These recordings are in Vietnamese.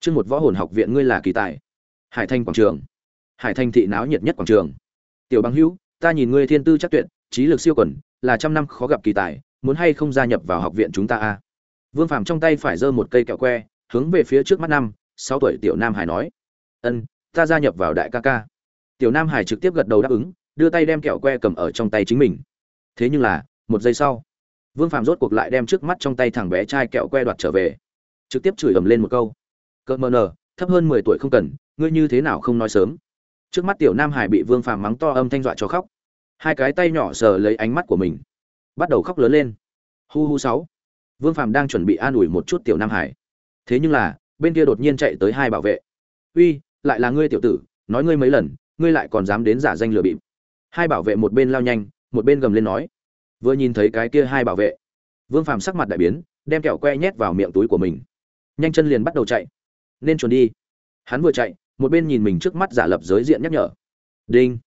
Trước một võ hồn học viện ngươi là kỳ tài. Hải Thanh quảng trường. Hải Thanh thị náo nhiệt nhất quảng trường. Tiểu Băng Hữu, ta nhìn ngươi thiên tư chắc tuyệt, trí lực siêu quần, là trăm năm khó gặp kỳ tài, muốn hay không gia nhập vào học viện chúng ta a? Vương Phàm trong tay phải giơ một cây kẹo que, hướng về phía trước mắt năm, sáu tuổi tiểu Nam Hải nói: "Ân, ta gia nhập vào đại ca ca." Tiểu Nam Hải trực tiếp gật đầu đáp ứng, đưa tay đem kẹo que cầm ở trong tay chính mình. Thế nhưng là, một giây sau, Vương Phàm rốt cuộc lại đem trước mắt trong tay thằng bé trai kẹo que đoạt trở về, trực tiếp chửi ầm lên một câu: "Cơn mờ nở, thấp hơn mười tuổi không cần, ngươi như thế nào không nói sớm?" Trước mắt tiểu Nam Hải bị Vương Phàm mắng to âm thanh dọa cho khóc. Hai cái tay nhỏ sờ lấy ánh mắt của mình, bắt đầu khóc lớn lên. Hu hu sáu. Vương Phàm đang chuẩn bị an ủi một chút tiểu Nam Hải. Thế nhưng là, bên kia đột nhiên chạy tới hai bảo vệ. "Uy, lại là ngươi tiểu tử, nói ngươi mấy lần, ngươi lại còn dám đến giả danh lừa bịp." Hai bảo vệ một bên lao nhanh, một bên gầm lên nói. Vừa nhìn thấy cái kia hai bảo vệ, Vương Phàm sắc mặt đại biến, đem kẹo que nhét vào miệng túi của mình. Nhanh chân liền bắt đầu chạy. Nên chuẩn đi. Hắn vừa chạy, một bên nhìn mình trước mắt giả lập giới diện nhắc nhở. Đinh.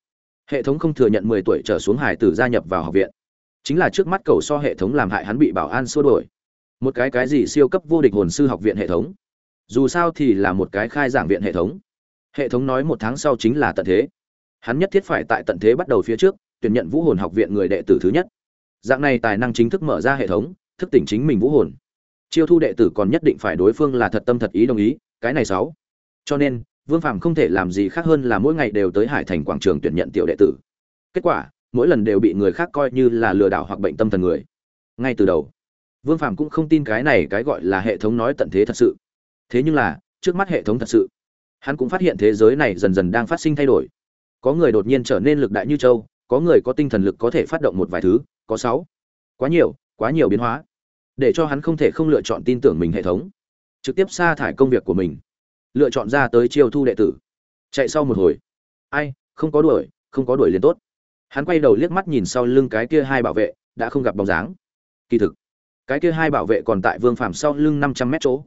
Hệ thống không thừa nhận 10 tuổi trở xuống hải tử gia nhập vào học viện. Chính là trước mắt cầu so hệ thống làm hại hắn bị bảo an xua đuổi một cái cái gì siêu cấp vô địch hồn sư học viện hệ thống dù sao thì là một cái khai giảng viện hệ thống hệ thống nói một tháng sau chính là tận thế hắn nhất thiết phải tại tận thế bắt đầu phía trước tuyển nhận vũ hồn học viện người đệ tử thứ nhất dạng này tài năng chính thức mở ra hệ thống thức tỉnh chính mình vũ hồn chiêu thu đệ tử còn nhất định phải đối phương là thật tâm thật ý đồng ý cái này sáu cho nên vương phạm không thể làm gì khác hơn là mỗi ngày đều tới hải thành quảng trường tuyển nhận tiểu đệ tử kết quả mỗi lần đều bị người khác coi như là lừa đảo hoặc bệnh tâm thần người ngay từ đầu Vương Phàm cũng không tin cái này cái gọi là hệ thống nói tận thế thật sự. Thế nhưng là, trước mắt hệ thống thật sự, hắn cũng phát hiện thế giới này dần dần đang phát sinh thay đổi. Có người đột nhiên trở nên lực đại như châu, có người có tinh thần lực có thể phát động một vài thứ, có sáu. Quá nhiều, quá nhiều biến hóa. Để cho hắn không thể không lựa chọn tin tưởng mình hệ thống, trực tiếp sa thải công việc của mình, lựa chọn ra tới chiêu thu đệ tử. Chạy sau một hồi, ai, không có đuổi, không có đuổi liền tốt. Hắn quay đầu liếc mắt nhìn sau lưng cái kia hai bảo vệ, đã không gặp bóng dáng. Kỳ thực, cái kia hai bảo vệ còn tại vương phàm sau lưng năm trăm mét chỗ.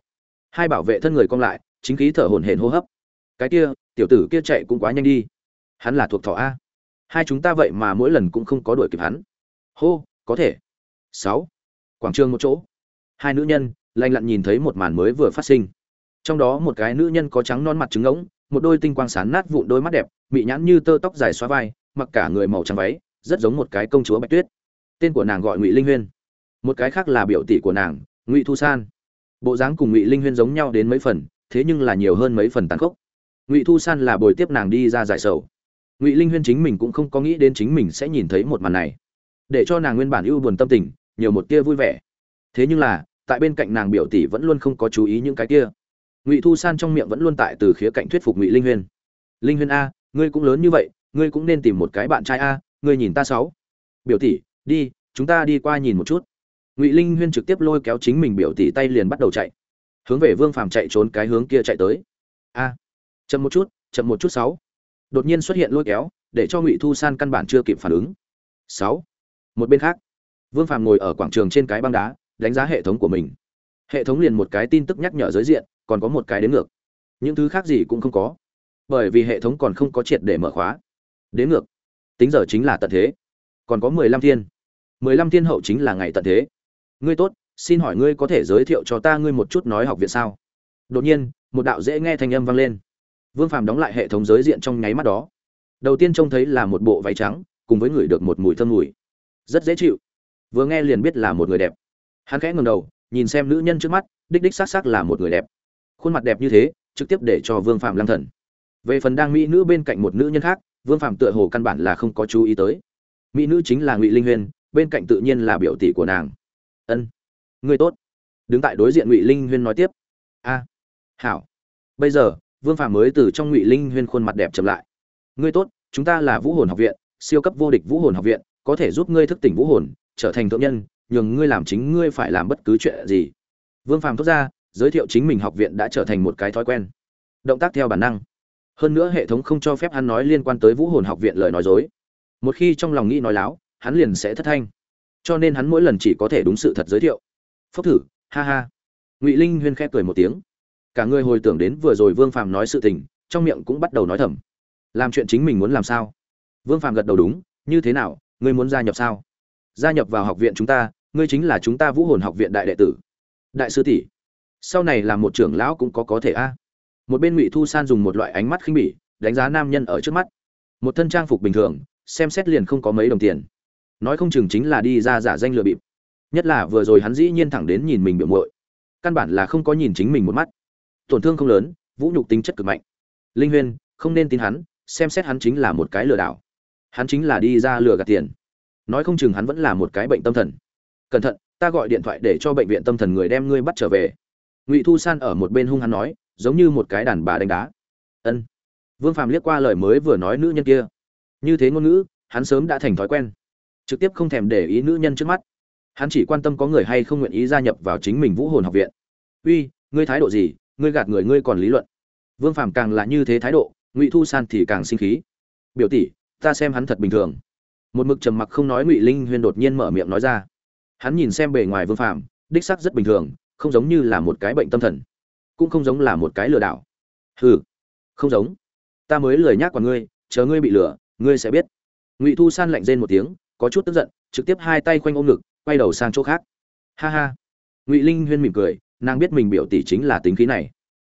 Hai bảo vệ thân người cong lại chính khí thở hổn hển hô hấp. Cái kia tiểu tử kia chạy cũng quá nhanh đi. Hắn là thuộc thọ a. Hai chúng ta vậy mà mỗi lần cũng không có đuổi kịp hắn. Hô có thể. Sáu. Quảng trường một chỗ. Hai nữ nhân lanh lặn nhìn thấy một màn mới vừa phát sinh. Trong đó một cái nữ nhân có trắng non mặt trứng ngỗng, một đôi tinh quang sán nát vụn đôi mắt đẹp, mị nhãn như tơ tóc dài xóa vai, mặc cả người màu trắng váy, rất giống một cái công chúa bạch tuyết. Tên của nàng gọi ngụy linh huyên. Một cái khác là biểu tỷ của nàng, ngụy thu san. Bộ dáng cùng ngụy linh huyên giống nhau đến mấy phần, thế nhưng là nhiều hơn mấy phần tàn khốc. Ngụy thu san là bồi tiếp nàng đi ra giải sầu. Ngụy linh huyên chính mình cũng không có nghĩ đến chính mình sẽ nhìn thấy một màn này. Để cho nàng nguyên bản ưu buồn tâm tình, nhiều một tia vui vẻ. Thế nhưng là tại bên cạnh nàng biểu tỷ vẫn luôn không có chú ý những cái kia. Ngụy thu san trong miệng vẫn luôn tại từ khía cạnh thuyết phục ngụy linh huyên. Linh huyên a, ngươi cũng lớn như vậy, ngươi cũng nên tìm một cái bạn trai a, ngươi nhìn ta sáu. Biểu tỷ, đi, chúng ta đi qua nhìn một chút. Ngụy linh huyên trực tiếp lôi kéo chính mình biểu tỷ tay liền bắt đầu chạy. Hướng về vương phàm chạy trốn cái hướng kia chạy tới. A, chậm một chút, chậm một chút sáu. Đột nhiên xuất hiện lôi kéo, để cho ngụy thu san căn bản chưa kịp phản ứng. Sáu, một bên khác. Vương phàm ngồi ở quảng trường trên cái băng đá đánh giá hệ thống của mình. Hệ thống liền một cái tin tức nhắc nhở giới diện, còn có một cái đến ngược. Những thứ khác gì cũng không có. Bởi vì hệ thống còn không có triệt để mở khóa. Đến ngược. Tính giờ chính là tận thế. Còn có mười lăm thiên. Mười lăm thiên hậu chính là ngày tận thế. Ngươi tốt, xin hỏi ngươi có thể giới thiệu cho ta ngươi một chút nói học viện sao? Đột nhiên, một đạo dễ nghe thanh âm vang lên. Vương phàm đóng lại hệ thống giới diện trong nháy mắt đó. Đầu tiên trông thấy là một bộ váy trắng, cùng với người được một mùi thơm mùi. Rất dễ chịu. Vừa nghe liền biết là một người đẹp hắn khẽ ngừng đầu, nhìn xem nữ nhân trước mắt, đích đích xác xác là một người đẹp. Khuôn mặt đẹp như thế, trực tiếp để cho vương phạm lăng thần. Về phần đang mỹ nữ bên cạnh một nữ nhân khác, vương phạm tựa hồ căn bản là không có chú ý tới. Mỹ nữ chính là ngụy linh huyên, bên cạnh tự nhiên là biểu tỷ của nàng. Ân, ngươi tốt. Đứng tại đối diện ngụy linh huyên nói tiếp. A, hảo. Bây giờ, vương phạm mới từ trong ngụy linh huyên khuôn mặt đẹp chậm lại. Ngươi tốt, chúng ta là vũ hồn học viện, siêu cấp vô địch vũ hồn học viện, có thể giúp ngươi thức tỉnh vũ hồn, trở thành thượng nhân nhường ngươi làm chính ngươi phải làm bất cứ chuyện gì. Vương phàm thốt ra, giới thiệu chính mình học viện đã trở thành một cái thói quen. Động tác theo bản năng. Hơn nữa hệ thống không cho phép hắn nói liên quan tới vũ hồn học viện lời nói dối. Một khi trong lòng nghĩ nói láo, hắn liền sẽ thất thanh. Cho nên hắn mỗi lần chỉ có thể đúng sự thật giới thiệu. Phốc thử, ha ha. Ngụy linh huyên khẽ cười một tiếng. Cả người hồi tưởng đến vừa rồi vương phàm nói sự tình, trong miệng cũng bắt đầu nói thầm. Làm chuyện chính mình muốn làm sao? Vương phàm gật đầu đúng, như thế nào, ngươi muốn gia nhập sao? Gia nhập vào học viện chúng ta ngươi chính là chúng ta vũ hồn học viện đại đệ tử. Đại sư tỷ, sau này là một trưởng lão cũng có có thể a. Một bên ngụy thu san dùng một loại ánh mắt khinh bỉ, đánh giá nam nhân ở trước mắt. Một thân trang phục bình thường, xem xét liền không có mấy đồng tiền. Nói không chừng chính là đi ra giả danh lừa bịp. Nhất là vừa rồi hắn dĩ nhiên thẳng đến nhìn mình biểu muội. Căn bản là không có nhìn chính mình một mắt. Tổn thương không lớn, vũ nhục tính chất cực mạnh. Linh huyên, không nên tin hắn, xem xét hắn chính là một cái lừa đảo. Hắn chính là đi ra lừa gạt tiền. Nói không chừng hắn vẫn là một cái bệnh tâm thần cẩn thận, ta gọi điện thoại để cho bệnh viện tâm thần người đem ngươi bắt trở về. Ngụy thu san ở một bên hung hắn nói, giống như một cái đàn bà đánh đá. Ân. Vương phàm liếc qua lời mới vừa nói nữ nhân kia. Như thế ngôn ngữ, hắn sớm đã thành thói quen. Trực tiếp không thèm để ý nữ nhân trước mắt. Hắn chỉ quan tâm có người hay không nguyện ý gia nhập vào chính mình vũ hồn học viện. Uy, ngươi thái độ gì? Ngươi gạt người ngươi còn lý luận. Vương phàm càng là như thế thái độ, ngụy thu san thì càng sinh khí. Biểu tỷ, ta xem hắn thật bình thường. Một mực trầm mặc không nói, ngụy linh huyên đột nhiên mở miệng nói ra hắn nhìn xem bề ngoài vương phạm đích sắc rất bình thường, không giống như là một cái bệnh tâm thần, cũng không giống là một cái lừa đảo. Hừ, không giống. Ta mới lười nhác qua ngươi, chờ ngươi bị lừa, ngươi sẽ biết. Ngụy thu san lạnh rên một tiếng, có chút tức giận, trực tiếp hai tay quanh ôm ngực, quay đầu sang chỗ khác. Ha ha. Ngụy linh huyên mỉm cười, nàng biết mình biểu tỷ chính là tính khí này.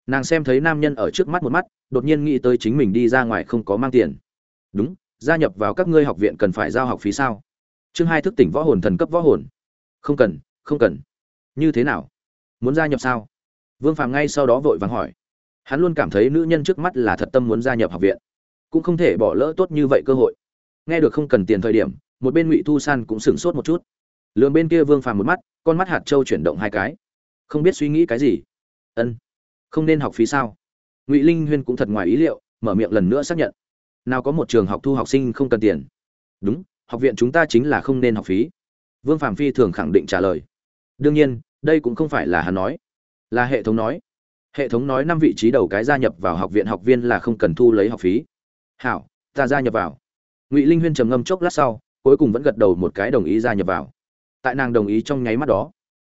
Nàng xem thấy nam nhân ở trước mắt một mắt, đột nhiên nghĩ tới chính mình đi ra ngoài không có mang tiền. Đúng, gia nhập vào các ngươi học viện cần phải giao học phí sao? Chương hai thức tỉnh võ hồn thần cấp võ hồn không cần không cần. Như thế nào? Muốn gia nhập sao? Vương phàm ngay sau đó vội vàng hỏi. Hắn luôn cảm thấy nữ nhân trước mắt là thật tâm muốn gia nhập học viện. Cũng không thể bỏ lỡ tốt như vậy cơ hội. Nghe được không cần tiền thời điểm, một bên ngụy thu san cũng sửng sốt một chút. Lường bên kia vương phàm một mắt, con mắt hạt trâu chuyển động hai cái. Không biết suy nghĩ cái gì. Ân, không nên học phí sao? Ngụy linh huyên cũng thật ngoài ý liệu, mở miệng lần nữa xác nhận. Nào có một trường học thu học sinh không cần tiền. Đúng, học viện chúng ta chính là không nên học phí vương phạm phi thường khẳng định trả lời. Đương nhiên, đây cũng không phải là hắn nói. Là hệ thống nói. Hệ thống nói năm vị trí đầu cái gia nhập vào học viện học viên là không cần thu lấy học phí. Hảo, ta gia nhập vào. Ngụy linh huyên trầm ngâm chốc lát sau, cuối cùng vẫn gật đầu một cái đồng ý gia nhập vào. Tại nàng đồng ý trong nháy mắt đó,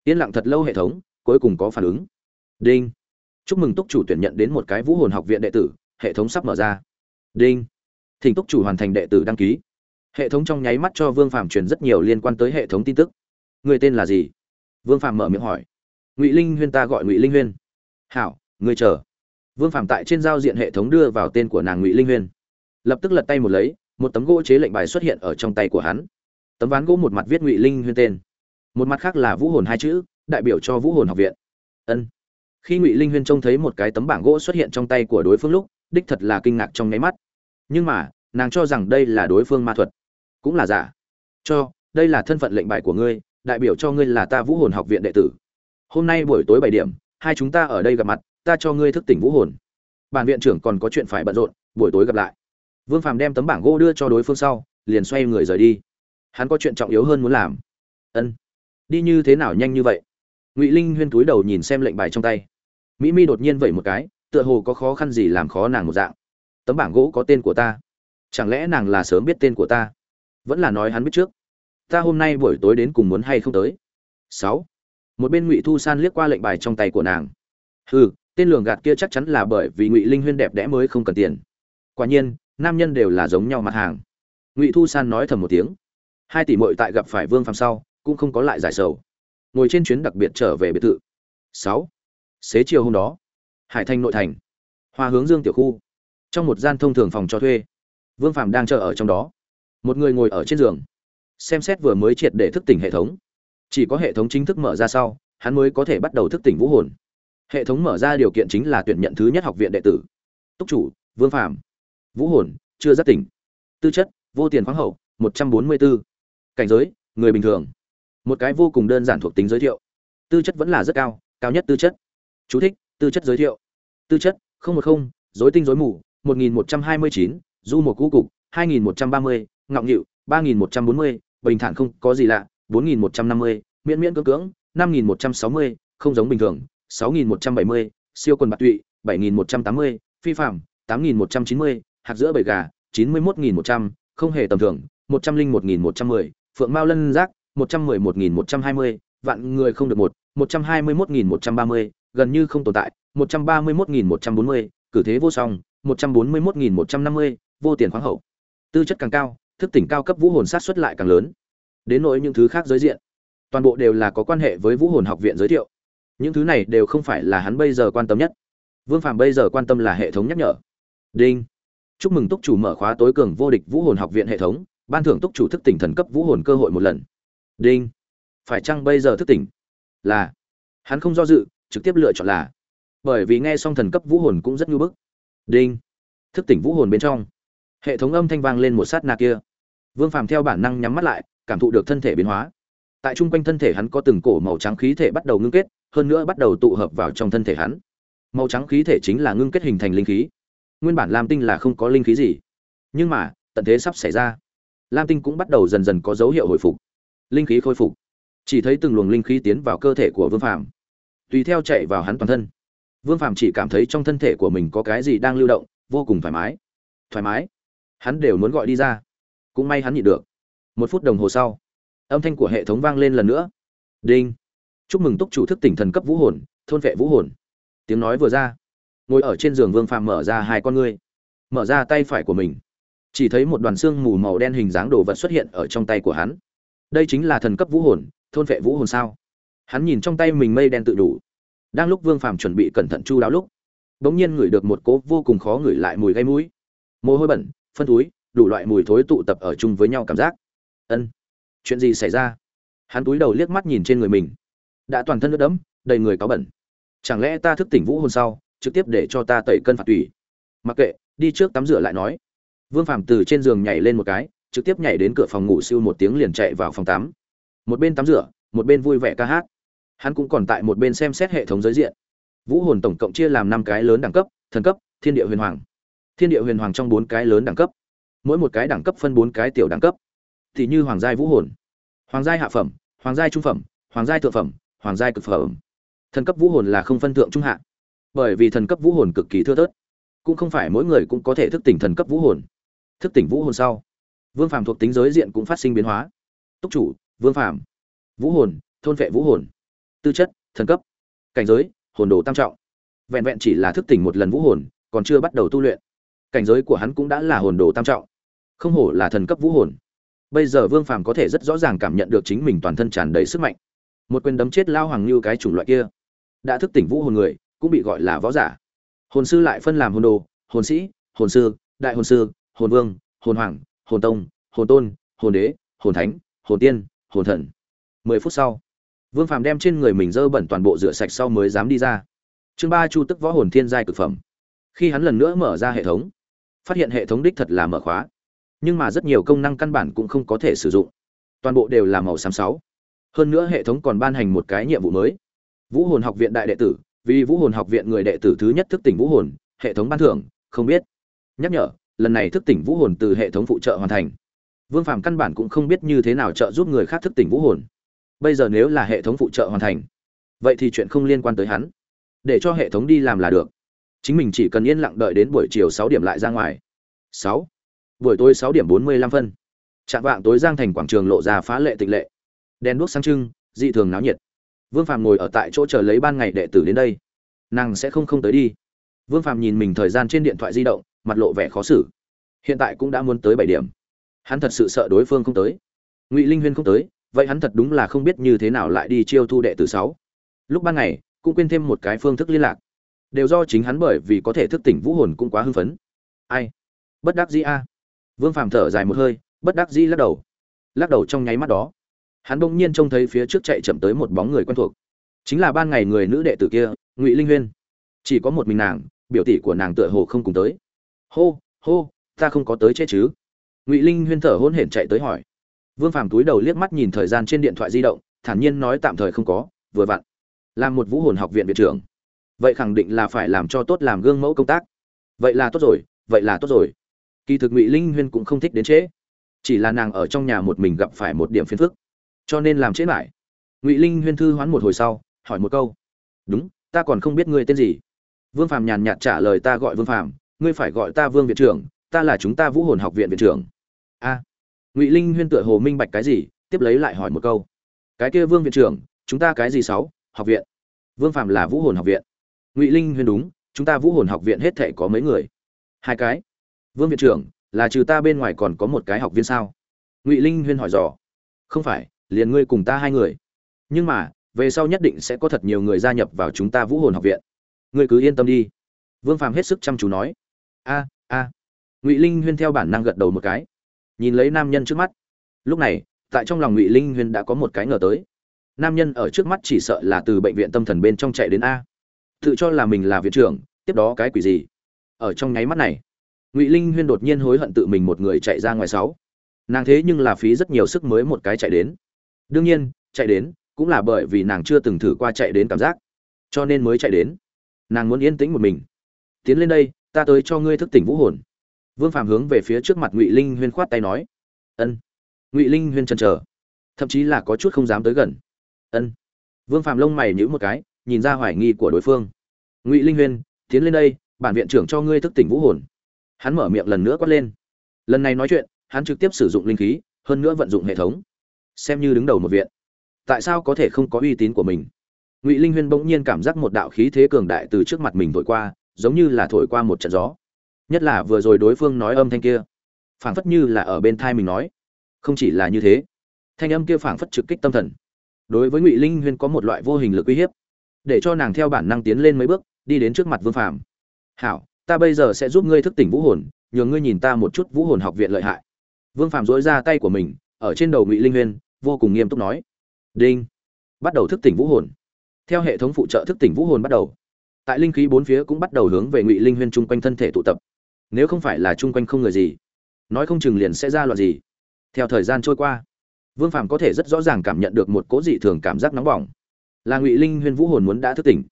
yên lặng thật lâu hệ thống, cuối cùng có phản ứng. Đinh. Chúc mừng túc chủ tuyển nhận đến một cái vũ hồn học viện đệ tử, hệ thống sắp mở ra. Đinh. Thỉnh túc chủ hoàn thành đệ tử đăng ký hệ thống trong nháy mắt cho vương phạm truyền rất nhiều liên quan tới hệ thống tin tức. Người tên là gì? Vương phạm mở miệng hỏi. Ngụy linh huyên ta gọi ngụy linh huyên. Hảo người chờ. Vương phạm tại trên giao diện hệ thống đưa vào tên của nàng ngụy linh huyên. Lập tức lật tay một lấy, một tấm gỗ chế lệnh bài xuất hiện ở trong tay của hắn. Tấm ván gỗ một mặt viết ngụy linh huyên tên. Một mặt khác là vũ hồn hai chữ, đại biểu cho vũ hồn học viện. Ân. Khi ngụy linh huyên trông thấy một cái tấm bảng gỗ xuất hiện trong tay của đối phương lúc, đích thật là kinh ngạc trong nháy mắt. Nhưng mà, nàng cho rằng đây là đối phương ma thuật cũng là giả. Cho, đây là thân phận lệnh bài của ngươi, đại biểu cho ngươi là ta vũ hồn học viện đệ tử. Hôm nay buổi tối bảy điểm, hai chúng ta ở đây gặp mặt, ta cho ngươi thức tỉnh vũ hồn. Bản viện trưởng còn có chuyện phải bận rộn, buổi tối gặp lại. Vương phàm đem tấm bảng gỗ đưa cho đối phương sau, liền xoay người rời đi. Hắn có chuyện trọng yếu hơn muốn làm. Ân. Đi như thế nào nhanh như vậy? Ngụy linh huyên túi đầu nhìn xem lệnh bài trong tay. Mỹ mi đột nhiên vẩy một cái, tựa hồ có khó khăn gì làm khó nàng một dạng. Tấm bảng gỗ có tên của ta. Chẳng lẽ nàng là sớm biết tên của ta? Vẫn là nói hắn biết trước. Ta hôm nay buổi tối đến cùng muốn hay không tới? Sáu. Một bên ngụy thu san liếc qua lệnh bài trong tay của nàng. Hừ, tên lường gạt kia chắc chắn là bởi vì ngụy linh huyên đẹp đẽ mới không cần tiền. Quả nhiên, nam nhân đều là giống nhau mặt hàng. Ngụy thu san nói thầm một tiếng. Hai tỷ mội tại gặp phải vương phàm sau, cũng không có lại giải sầu. Ngồi trên chuyến đặc biệt trở về biệt thự. Sáu. Xế chiều hôm đó, hải thanh nội thành. Hoa hướng dương tiểu khu. Trong một gian thông thường phòng cho thuê, vương phạm đang chờ ở trong đó một người ngồi ở trên giường, xem xét vừa mới triệt để thức tỉnh hệ thống. Chỉ có hệ thống chính thức mở ra sau, hắn mới có thể bắt đầu thức tỉnh vũ hồn. Hệ thống mở ra điều kiện chính là tuyển nhận thứ nhất học viện đệ tử. Túc chủ, vương phạm vũ hồn, chưa giác tỉnh. Tư chất, vô tiền khoáng hậu, một trăm bốn mươi bốn cảnh giới, người bình thường. Một cái vô cùng đơn giản thuộc tính giới thiệu. Tư chất vẫn là rất cao cao nhất tư chất. Chú thích, tư chất giới thiệu. Tư chất, không một không dối tinh dối mù, một nghìn một trăm hai mươi chín, du một cũ cục, hai nghìn một trăm ba mươi ngọng nghịu ba nghìn một trăm bốn mươi bình thản không có gì lạ bốn nghìn một trăm năm mươi miễn miễn cưỡng cưỡng năm nghìn một trăm sáu mươi không giống bình thường sáu nghìn một trăm bảy mươi siêu quần bạc tụy bảy nghìn một trăm tám mươi phi phạm tám nghìn một trăm chín mươi hạt giữa bầy gà chín mươi một nghìn một trăm không hề tầm thường một trăm linh một nghìn một trăm mười phượng mao lân giác một trăm mười một nghìn một trăm hai mươi vạn người không được một một trăm hai mươi một nghìn một trăm ba mươi gần như không tồn tại một trăm ba mươi một nghìn một trăm bốn mươi cử thế vô song một trăm bốn mươi một nghìn một trăm năm mươi vô tiền khoáng hậu tư chất càng cao thức tỉnh cao cấp vũ hồn sát xuất lại càng lớn. Đến nỗi những thứ khác giới diện, toàn bộ đều là có quan hệ với vũ hồn học viện giới thiệu. Những thứ này đều không phải là hắn bây giờ quan tâm nhất. Vương phạm bây giờ quan tâm là hệ thống nhắc nhở. Đinh. Chúc mừng túc chủ mở khóa tối cường vô địch vũ hồn học viện hệ thống, ban thưởng túc chủ thức tỉnh thần cấp vũ hồn cơ hội một lần. Đinh. Phải chăng bây giờ thức tỉnh? Là. Hắn không do dự, trực tiếp lựa chọn là. Bởi vì nghe xong thần cấp vũ hồn cũng rất nhu bức. Đinh. Thức tỉnh vũ hồn bên trong. Hệ thống âm thanh vang lên một sát na kia vương phàm theo bản năng nhắm mắt lại, cảm thụ được thân thể biến hóa. Tại trung quanh thân thể hắn có từng cổ màu trắng khí thể bắt đầu ngưng kết, hơn nữa bắt đầu tụ hợp vào trong thân thể hắn. Màu trắng khí thể chính là ngưng kết hình thành linh khí. Nguyên bản lam tinh là không có linh khí gì. Nhưng mà, tận thế sắp xảy ra. Lam tinh cũng bắt đầu dần dần có dấu hiệu hồi phục. Linh khí khôi phục. Chỉ thấy từng luồng linh khí tiến vào cơ thể của vương phàm. Tùy theo chạy vào hắn toàn thân. Vương phàm chỉ cảm thấy trong thân thể của mình có cái gì đang lưu động, vô cùng thoải mái. Thoải mái. Hắn đều muốn gọi đi ra cũng may hắn nhịn được. Một phút đồng hồ sau, âm thanh của hệ thống vang lên lần nữa. Đinh. Chúc mừng túc chủ thức tỉnh thần cấp vũ hồn, thôn vệ vũ hồn. Tiếng nói vừa ra, ngồi ở trên giường vương phàm mở ra hai con ngươi, mở ra tay phải của mình. Chỉ thấy một đoàn xương mù màu đen hình dáng đồ vật xuất hiện ở trong tay của hắn. Đây chính là thần cấp vũ hồn, thôn vệ vũ hồn sao? Hắn nhìn trong tay mình mây đen tự đủ. Đang lúc vương phàm chuẩn bị cẩn thận chu đáo lúc, bỗng nhiên ngửi được một cố vô cùng khó ngửi lại mùi gây mũi. Mồ hôi bẩn, phân túi đủ loại mùi thối tụ tập ở chung với nhau cảm giác. Ân, chuyện gì xảy ra? Hắn túi đầu liếc mắt nhìn trên người mình. Đã toàn thân nước đẫm, đầy người có bẩn. Chẳng lẽ ta thức tỉnh vũ hồn sau, trực tiếp để cho ta tẩy cân phạt tùy mặc kệ, đi trước tắm rửa lại nói. Vương phàm từ trên giường nhảy lên một cái, trực tiếp nhảy đến cửa phòng ngủ siêu một tiếng liền chạy vào phòng tắm. Một bên tắm rửa, một bên vui vẻ ca hát. Hắn cũng còn tại một bên xem xét hệ thống giới diện. Vũ hồn tổng cộng chia làm năm cái lớn đẳng cấp, thần cấp, thiên địa huyền hoàng. Thiên địa huyền hoàng trong bốn cái lớn đẳng cấp mỗi một cái đẳng cấp phân bốn cái tiểu đẳng cấp. Thì như hoàng giai vũ hồn, hoàng giai hạ phẩm, hoàng giai trung phẩm, hoàng giai thượng phẩm, hoàng giai cực phẩm. Thần cấp vũ hồn là không phân thượng trung hạ, bởi vì thần cấp vũ hồn cực kỳ thưa thớt, cũng không phải mỗi người cũng có thể thức tỉnh thần cấp vũ hồn. Thức tỉnh vũ hồn sau, vương phàm thuộc tính giới diện cũng phát sinh biến hóa. Túc chủ, vương phàm, vũ hồn, thôn vệ vũ hồn. Tư chất, thần cấp. Cảnh giới, hồn đồ tam trọng. Vẹn vẹn chỉ là thức tỉnh một lần vũ hồn, còn chưa bắt đầu tu luyện. Cảnh giới của hắn cũng đã là hồn đồ tam trọng không hổ là thần cấp vũ hồn. Bây giờ vương phàm có thể rất rõ ràng cảm nhận được chính mình toàn thân tràn đầy sức mạnh. Một quyền đấm chết lao hoàng như cái chủng loại kia, đã thức tỉnh vũ hồn người, cũng bị gọi là võ giả. Hồn sư lại phân làm hồn đồ, hồn sĩ, hồn sư, đại hồn sư, hồn vương, hồn hoàng, hồn tông, hồn tôn, hồn đế, hồn thánh, hồn tiên, hồn thần. Mười phút sau, vương phàm đem trên người mình dơ bẩn toàn bộ rửa sạch sau mới dám đi ra. Chương ba chu tức võ hồn thiên giai cực phẩm. Khi hắn lần nữa mở ra hệ thống, phát hiện hệ thống đích thật là mở khóa nhưng mà rất nhiều công năng căn bản cũng không có thể sử dụng. Toàn bộ đều là màu xám sáu. Hơn nữa hệ thống còn ban hành một cái nhiệm vụ mới. Vũ hồn học viện đại đệ tử, vì vũ hồn học viện người đệ tử thứ nhất thức tỉnh vũ hồn, hệ thống ban thưởng, không biết. Nhắc nhở, lần này thức tỉnh vũ hồn từ hệ thống phụ trợ hoàn thành. Vương phạm căn bản cũng không biết như thế nào trợ giúp người khác thức tỉnh vũ hồn. Bây giờ nếu là hệ thống phụ trợ hoàn thành, vậy thì chuyện không liên quan tới hắn. Để cho hệ thống đi làm là được. Chính mình chỉ cần yên lặng đợi đến buổi chiều sáu điểm lại ra ngoài. Sáu buổi tối sáu điểm bốn mươi lăm phân. Trạng vạng tối giang thành quảng trường lộ ra phá lệ tịch lệ. Đèn đuốc sáng trưng, dị thường náo nhiệt. Vương phàm ngồi ở tại chỗ chờ lấy ban ngày đệ tử đến đây. Nàng sẽ không không tới đi. Vương phàm nhìn mình thời gian trên điện thoại di động, mặt lộ vẻ khó xử. Hiện tại cũng đã muốn tới bảy điểm. Hắn thật sự sợ đối phương không tới. Ngụy linh huyên không tới, vậy hắn thật đúng là không biết như thế nào lại đi chiêu thu đệ tử sáu. Lúc ban ngày, cũng quên thêm một cái phương thức liên lạc. Đều do chính hắn bởi vì có thể thức tỉnh vũ hồn cũng quá hưng phấn. Ai? Bất đắc dĩ a vương phàm thở dài một hơi, bất đắc dĩ lắc đầu. Lắc đầu trong nháy mắt đó, hắn bỗng nhiên trông thấy phía trước chạy chậm tới một bóng người quen thuộc. Chính là ban ngày người nữ đệ tử kia, ngụy linh huyên. Chỉ có một mình nàng, biểu tỷ của nàng tựa hồ không cùng tới. Hô hô, ta không có tới chết chứ? Ngụy linh huyên thở hổn hển chạy tới hỏi. Vương phàm túi đầu liếc mắt nhìn thời gian trên điện thoại di động, thản nhiên nói tạm thời không có, vừa vặn. Làm một vũ hồn học viện viện trưởng. Vậy khẳng định là phải làm cho tốt làm gương mẫu công tác. Vậy là tốt rồi, vậy là tốt rồi kỳ thực ngụy linh huyên cũng không thích đến trễ. Chỉ là nàng ở trong nhà một mình gặp phải một điểm phiền phức. Cho nên làm trễ lại. Ngụy linh huyên thư hoán một hồi sau, hỏi một câu. Đúng, ta còn không biết ngươi tên gì. Vương phàm nhàn nhạt trả lời ta gọi vương phàm, ngươi phải gọi ta vương viện trưởng, ta là chúng ta vũ hồn học viện viện trưởng. A. Ngụy linh huyên tựa hồ minh bạch cái gì, tiếp lấy lại hỏi một câu. Cái kia vương viện trưởng, chúng ta cái gì sáu? Học viện. Vương phạm là vũ hồn học viện. Ngụy linh huyên đúng, chúng ta vũ hồn học viện hết thể có mấy người? Hai cái vương viện trưởng, là trừ ta bên ngoài còn có một cái học viên sao? Ngụy linh huyên hỏi dò. Không phải, liền ngươi cùng ta hai người. Nhưng mà, về sau nhất định sẽ có thật nhiều người gia nhập vào chúng ta vũ hồn học viện. Ngươi cứ yên tâm đi. Vương phàm hết sức chăm chú nói. A a. Ngụy linh huyên theo bản năng gật đầu một cái. Nhìn lấy nam nhân trước mắt. Lúc này, tại trong lòng ngụy linh huyên đã có một cái ngờ tới. Nam nhân ở trước mắt chỉ sợ là từ bệnh viện tâm thần bên trong chạy đến a. Tự cho là mình là viện trưởng, tiếp đó cái quỷ gì? Ở trong nháy mắt này ngụy linh huyên đột nhiên hối hận tự mình một người chạy ra ngoài sáu. Nàng thế nhưng là phí rất nhiều sức mới một cái chạy đến. Đương nhiên, chạy đến cũng là bởi vì nàng chưa từng thử qua chạy đến cảm giác. Cho nên mới chạy đến. Nàng muốn yên tĩnh một mình. Tiến lên đây, ta tới cho ngươi thức tỉnh vũ hồn. Vương phạm hướng về phía trước mặt ngụy linh huyên khoát tay nói. Ân. Ngụy linh huyên chần chờ. Thậm chí là có chút không dám tới gần. Ân. Vương phạm lông mày nhữ một cái, nhìn ra hoài nghi của đối phương. Ngụy linh huyên, tiến lên đây, bản viện trưởng cho ngươi thức tỉnh vũ hồn hắn mở miệng lần nữa quát lên. Lần này nói chuyện, hắn trực tiếp sử dụng linh khí, hơn nữa vận dụng hệ thống. Xem như đứng đầu một viện. Tại sao có thể không có uy tín của mình? Ngụy linh huyên bỗng nhiên cảm giác một đạo khí thế cường đại từ trước mặt mình thổi qua, giống như là thổi qua một trận gió. Nhất là vừa rồi đối phương nói âm thanh kia. Phảng phất như là ở bên thai mình nói. Không chỉ là như thế, thanh âm kia phảng phất trực kích tâm thần. Đối với ngụy linh huyên có một loại vô hình lực uy hiếp. Để cho nàng theo bản năng tiến lên mấy bước, đi đến trước mặt vương phàm. Hảo ta bây giờ sẽ giúp ngươi thức tỉnh vũ hồn, nhờ ngươi nhìn ta một chút vũ hồn học viện lợi hại. Vương phàm dối ra tay của mình, ở trên đầu ngụy linh huyên, vô cùng nghiêm túc nói. Đinh. Bắt đầu thức tỉnh vũ hồn. Theo hệ thống phụ trợ thức tỉnh vũ hồn bắt đầu. Tại linh khí bốn phía cũng bắt đầu hướng về ngụy linh huyên chung quanh thân thể tụ tập. Nếu không phải là chung quanh không người gì, nói không chừng liền sẽ ra loạt gì. Theo thời gian trôi qua, vương phàm có thể rất rõ ràng cảm nhận được một cố dị thường cảm giác nóng bỏng. Là ngụy linh huyên vũ hồn muốn đã thức tỉnh.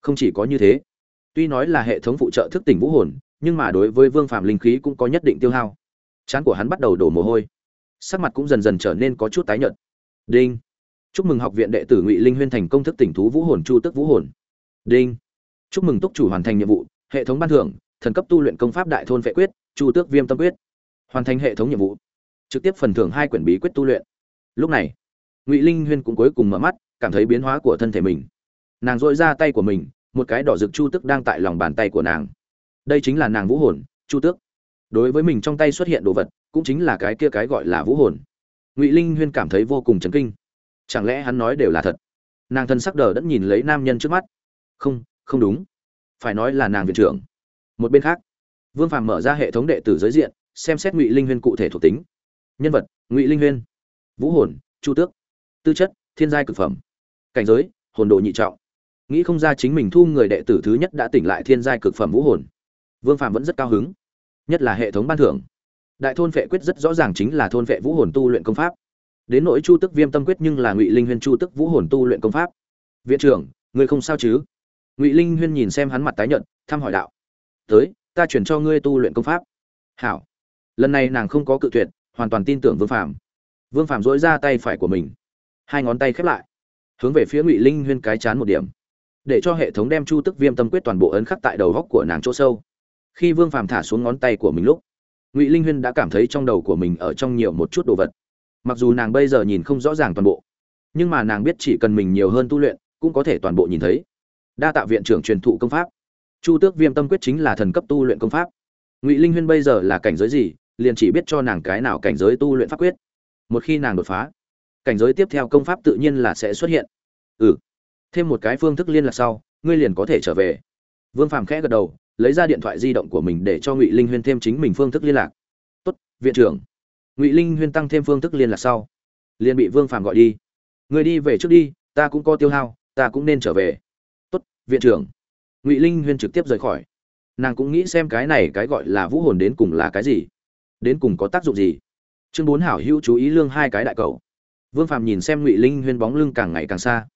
Không chỉ có như thế tuy nói là hệ thống phụ trợ thức tỉnh vũ hồn, nhưng mà đối với vương phàm linh khí cũng có nhất định tiêu hao. Chán của hắn bắt đầu đổ mồ hôi. Sắc mặt cũng dần dần trở nên có chút tái nhợt. Đinh. Chúc mừng học viện đệ tử ngụy linh huyên thành công thức tỉnh thú vũ hồn chu tức vũ hồn. Đinh. Chúc mừng túc chủ hoàn thành nhiệm vụ, hệ thống ban thưởng, thần cấp tu luyện công pháp đại thôn vệ quyết, chu tước viêm tâm quyết. Hoàn thành hệ thống nhiệm vụ. Trực tiếp phần thưởng hai quyển bí quyết tu luyện. Lúc này, ngụy linh huyên cũng cuối cùng mở mắt, cảm thấy biến hóa của thân thể mình. Nàng dội ra tay của mình một cái đỏ rực chu tức đang tại lòng bàn tay của nàng. Đây chính là nàng vũ hồn, chu tước. Đối với mình trong tay xuất hiện đồ vật, cũng chính là cái kia cái gọi là vũ hồn. Ngụy linh huyên cảm thấy vô cùng chấn kinh. Chẳng lẽ hắn nói đều là thật? Nàng thân sắc đờ đẫn nhìn lấy nam nhân trước mắt. Không không đúng. Phải nói là nàng viện trưởng. Một bên khác, vương phàm mở ra hệ thống đệ tử giới diện, xem xét ngụy linh huyên cụ thể thuộc tính. Nhân vật, ngụy linh huyên. Vũ hồn, chu tước. Tư chất, thiên giai cực phẩm. Cảnh giới, hồn độ nhị trọng nghĩ không ra chính mình thu người đệ tử thứ nhất đã tỉnh lại thiên giai cực phẩm vũ hồn. Vương phàm vẫn rất cao hứng, nhất là hệ thống ban thưởng. Đại thôn vệ quyết rất rõ ràng chính là thôn vệ vũ hồn tu luyện công pháp. Đến nỗi chu tức viêm tâm quyết nhưng là ngụy linh huyên chu tức vũ hồn tu luyện công pháp. Viện trưởng ngươi không sao chứ? Ngụy linh huyên nhìn xem hắn mặt tái nhợt, thăm hỏi đạo. Tới, ta chuyển cho ngươi tu luyện công pháp. Hảo. Lần này nàng không có cự tuyệt, hoàn toàn tin tưởng vương phàm. Vương phàm dỗi ra tay phải của mình. Hai ngón tay khép lại. Hướng về phía ngụy linh huyên cái chán một điểm để cho hệ thống đem chu tức viêm tâm quyết toàn bộ ấn khắc tại đầu góc của nàng chỗ sâu. Khi vương phàm thả xuống ngón tay của mình lúc, ngụy linh huyên đã cảm thấy trong đầu của mình ở trong nhiều một chút đồ vật. Mặc dù nàng bây giờ nhìn không rõ ràng toàn bộ, nhưng mà nàng biết chỉ cần mình nhiều hơn tu luyện, cũng có thể toàn bộ nhìn thấy. Đa tạ viện trưởng truyền thụ công pháp. Chu tước viêm tâm quyết chính là thần cấp tu luyện công pháp. Ngụy linh huyên bây giờ là cảnh giới gì, liền chỉ biết cho nàng cái nào cảnh giới tu luyện pháp quyết. Một khi nàng đột phá, cảnh giới tiếp theo công pháp tự nhiên là sẽ xuất hiện. Ừ thêm một cái phương thức liên lạc sau, ngươi liền có thể trở về. Vương phàm khẽ gật đầu, lấy ra điện thoại di động của mình để cho ngụy linh huyên thêm chính mình phương thức liên lạc. Tốt, viện trưởng. Ngụy linh huyên tăng thêm phương thức liên lạc sau, liền bị vương phàm gọi đi. Người đi về trước đi, ta cũng có tiêu hao, ta cũng nên trở về. Tốt, viện trưởng. Ngụy linh huyên trực tiếp rời khỏi. Nàng cũng nghĩ xem cái này cái gọi là vũ hồn đến cùng là cái gì. Đến cùng có tác dụng gì? Chương bốn hảo hữu chú ý lương hai cái đại cầu. Vương phàm nhìn xem ngụy linh huyên bóng lưng càng ngày càng xa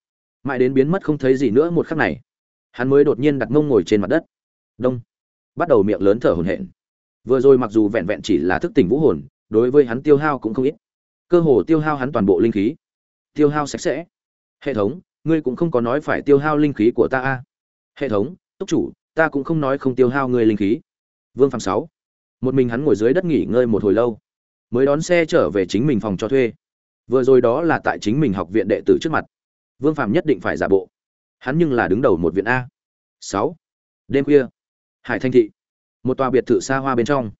mãi đến biến mất không thấy gì nữa một khắc này. Hắn mới đột nhiên đặt mông ngồi trên mặt đất. Đông. Bắt đầu miệng lớn thở hổn hển. Vừa rồi mặc dù vẹn vẹn chỉ là thức tỉnh vũ hồn, đối với hắn tiêu hao cũng không ít. Cơ hồ tiêu hao hắn toàn bộ linh khí. Tiêu hao sạch sẽ. Hệ thống, ngươi cũng không có nói phải tiêu hao linh khí của ta a. Hệ thống, túc chủ, ta cũng không nói không tiêu hao ngươi linh khí. Vương phạm sáu. Một mình hắn ngồi dưới đất nghỉ ngơi một hồi lâu, mới đón xe trở về chính mình phòng cho thuê. Vừa rồi đó là tại chính mình học viện đệ tử trước mặt vương phạm nhất định phải giả bộ. Hắn nhưng là đứng đầu một viện a. Sáu. Đêm khuya, hải thanh thị, một tòa biệt thự xa hoa bên trong.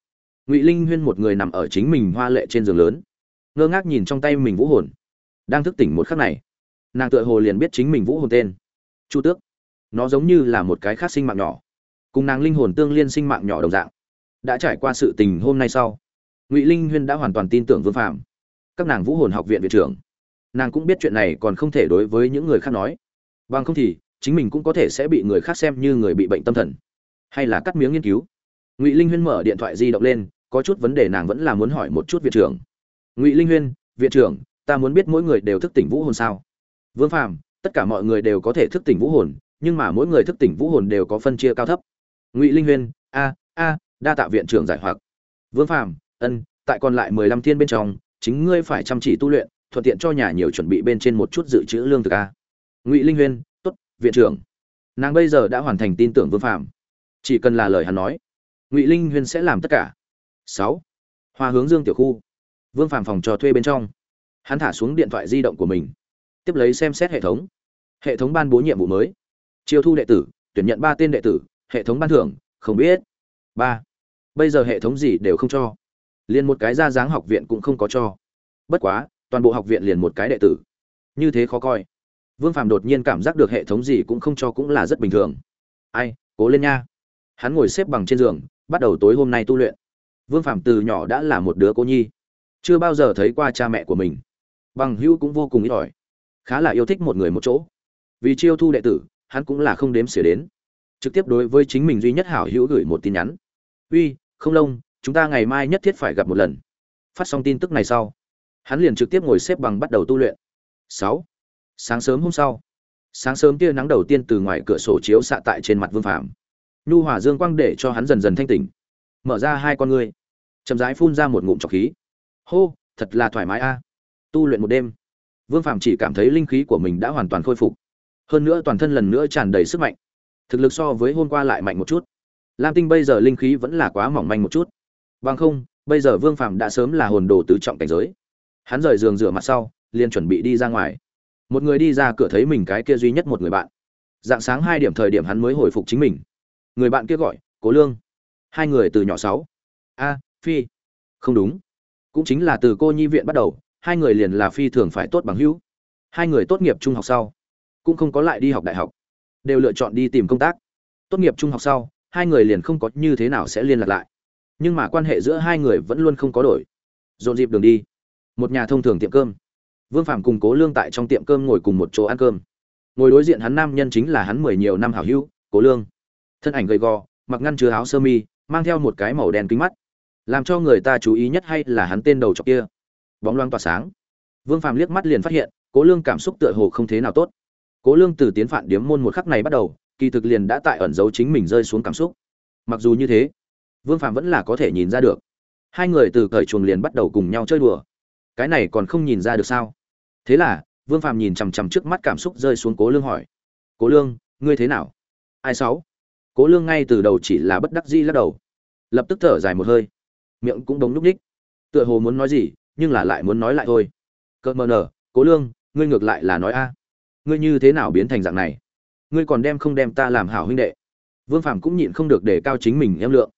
Ngụy linh huyên một người nằm ở chính mình hoa lệ trên giường lớn. Ngơ ngác nhìn trong tay mình vũ hồn. Đang thức tỉnh một khắc này, nàng tựa hồ liền biết chính mình vũ hồn tên. Chu tước. Nó giống như là một cái khác sinh mạng nhỏ. Cùng nàng linh hồn tương liên sinh mạng nhỏ đồng dạng. Đã trải qua sự tình hôm nay sau, ngụy linh huyên đã hoàn toàn tin tưởng vương phạm các nàng vũ hồn học viện viện trưởng nàng cũng biết chuyện này còn không thể đối với những người khác nói. Bằng không thì, chính mình cũng có thể sẽ bị người khác xem như người bị bệnh tâm thần. Hay là cắt miếng nghiên cứu. Ngụy linh huyên mở điện thoại di động lên, có chút vấn đề nàng vẫn là muốn hỏi một chút viện trưởng. Ngụy linh huyên, viện trưởng, ta muốn biết mỗi người đều thức tỉnh vũ hồn sao? Vương phàm, tất cả mọi người đều có thể thức tỉnh vũ hồn, nhưng mà mỗi người thức tỉnh vũ hồn đều có phân chia cao thấp. Ngụy linh huyên, a a, đa tạ viện trưởng giải hoặc. Vương phàm, ân, tại còn lại mười lăm thiên bên trong, chính ngươi phải chăm chỉ tu luyện thuận tiện cho nhà nhiều chuẩn bị bên trên một chút dự trữ lương thực a. Ngụy linh huyên, tốt, viện trưởng. Nàng bây giờ đã hoàn thành tin tưởng vương phàm. Chỉ cần là lời hắn nói, ngụy linh huyên sẽ làm tất cả. Sáu, hoa hướng dương tiểu khu. Vương phàm phòng trò thuê bên trong. Hắn thả xuống điện thoại di động của mình, tiếp lấy xem xét hệ thống. Hệ thống ban bố nhiệm vụ mới. Chiêu thu đệ tử, tuyển nhận ba tên đệ tử, hệ thống ban thưởng, không biết. Ba, bây giờ hệ thống gì đều không cho. Liền một cái ra dáng học viện cũng không có cho. Bất quá toàn bộ học viện liền một cái đệ tử. Như thế khó coi. Vương phàm đột nhiên cảm giác được hệ thống gì cũng không cho cũng là rất bình thường. Ai, cố lên nha. Hắn ngồi xếp bằng trên giường, bắt đầu tối hôm nay tu luyện. Vương phàm từ nhỏ đã là một đứa cô nhi. Chưa bao giờ thấy qua cha mẹ của mình. Bằng hữu cũng vô cùng ít ỏi. Khá là yêu thích một người một chỗ. Vì chiêu thu đệ tử, hắn cũng là không đếm xỉa đến. Trực tiếp đối với chính mình duy nhất hảo hữu gửi một tin nhắn. Uy, không lông, chúng ta ngày mai nhất thiết phải gặp một lần. Phát xong tin tức này sau hắn liền trực tiếp ngồi xếp bằng bắt đầu tu luyện. Sáu. Sáng sớm hôm sau, sáng sớm tia nắng đầu tiên từ ngoài cửa sổ chiếu xạ tại trên mặt vương phạm nhu hòa dương quang để cho hắn dần dần thanh tỉnh. Mở ra hai con ngươi, chậm rãi phun ra một ngụm trọc khí. Hô, thật là thoải mái a. Tu luyện một đêm, vương phạm chỉ cảm thấy linh khí của mình đã hoàn toàn khôi phục. Hơn nữa toàn thân lần nữa tràn đầy sức mạnh. Thực lực so với hôm qua lại mạnh một chút. Lam tinh bây giờ linh khí vẫn là quá mỏng manh một chút. Bằng không, bây giờ vương phạm đã sớm là hồn đồ tứ trọng cảnh giới hắn rời giường rửa mặt sau, liền chuẩn bị đi ra ngoài. Một người đi ra cửa thấy mình cái kia duy nhất một người bạn. Dạng sáng hai điểm thời điểm hắn mới hồi phục chính mình. Người bạn kia gọi, cố lương. Hai người từ nhỏ sáu. A, phi. Không đúng. Cũng chính là từ cô nhi viện bắt đầu, hai người liền là phi thường phải tốt bằng hữu. Hai người tốt nghiệp trung học sau, cũng không có lại đi học đại học. Đều lựa chọn đi tìm công tác. Tốt nghiệp trung học sau, hai người liền không có như thế nào sẽ liên lạc lại. Nhưng mà quan hệ giữa hai người vẫn luôn không có đổi. Dồn dịp đường đi một nhà thông thường tiệm cơm. Vương phạm cùng cố lương tại trong tiệm cơm ngồi cùng một chỗ ăn cơm. Ngồi đối diện hắn nam nhân chính là hắn mười nhiều năm hảo hữu, cố lương. Thân ảnh gầy gò, mặc ngăn chứa áo sơ mi, mang theo một cái màu đen kính mắt. Làm cho người ta chú ý nhất hay là hắn tên đầu trọc kia. Bóng loang tỏa sáng. Vương phàm liếc mắt liền phát hiện, cố lương cảm xúc tựa hồ không thế nào tốt. Cố lương từ tiến phản điếm môn một khắc này bắt đầu, kỳ thực liền đã tại ẩn giấu chính mình rơi xuống cảm xúc. Mặc dù như thế, vương phàm vẫn là có thể nhìn ra được. Hai người từ cởi chuồng liền bắt đầu cùng nhau chơi đùa cái này còn không nhìn ra được sao? Thế là, vương phàm nhìn chằm chằm trước mắt cảm xúc rơi xuống cố lương hỏi, cố lương, ngươi thế nào? Ai sáu? Cố lương ngay từ đầu chỉ là bất đắc dĩ lắc đầu, lập tức thở dài một hơi, miệng cũng đống núp ních, tựa hồ muốn nói gì, nhưng là lại muốn nói lại thôi. Cợt mờ nở cố lương, ngươi ngược lại là nói a. Ngươi như thế nào biến thành dạng này? Ngươi còn đem không đem ta làm hảo huynh đệ? Vương phạm cũng nhịn không được để cao chính mình em lượng.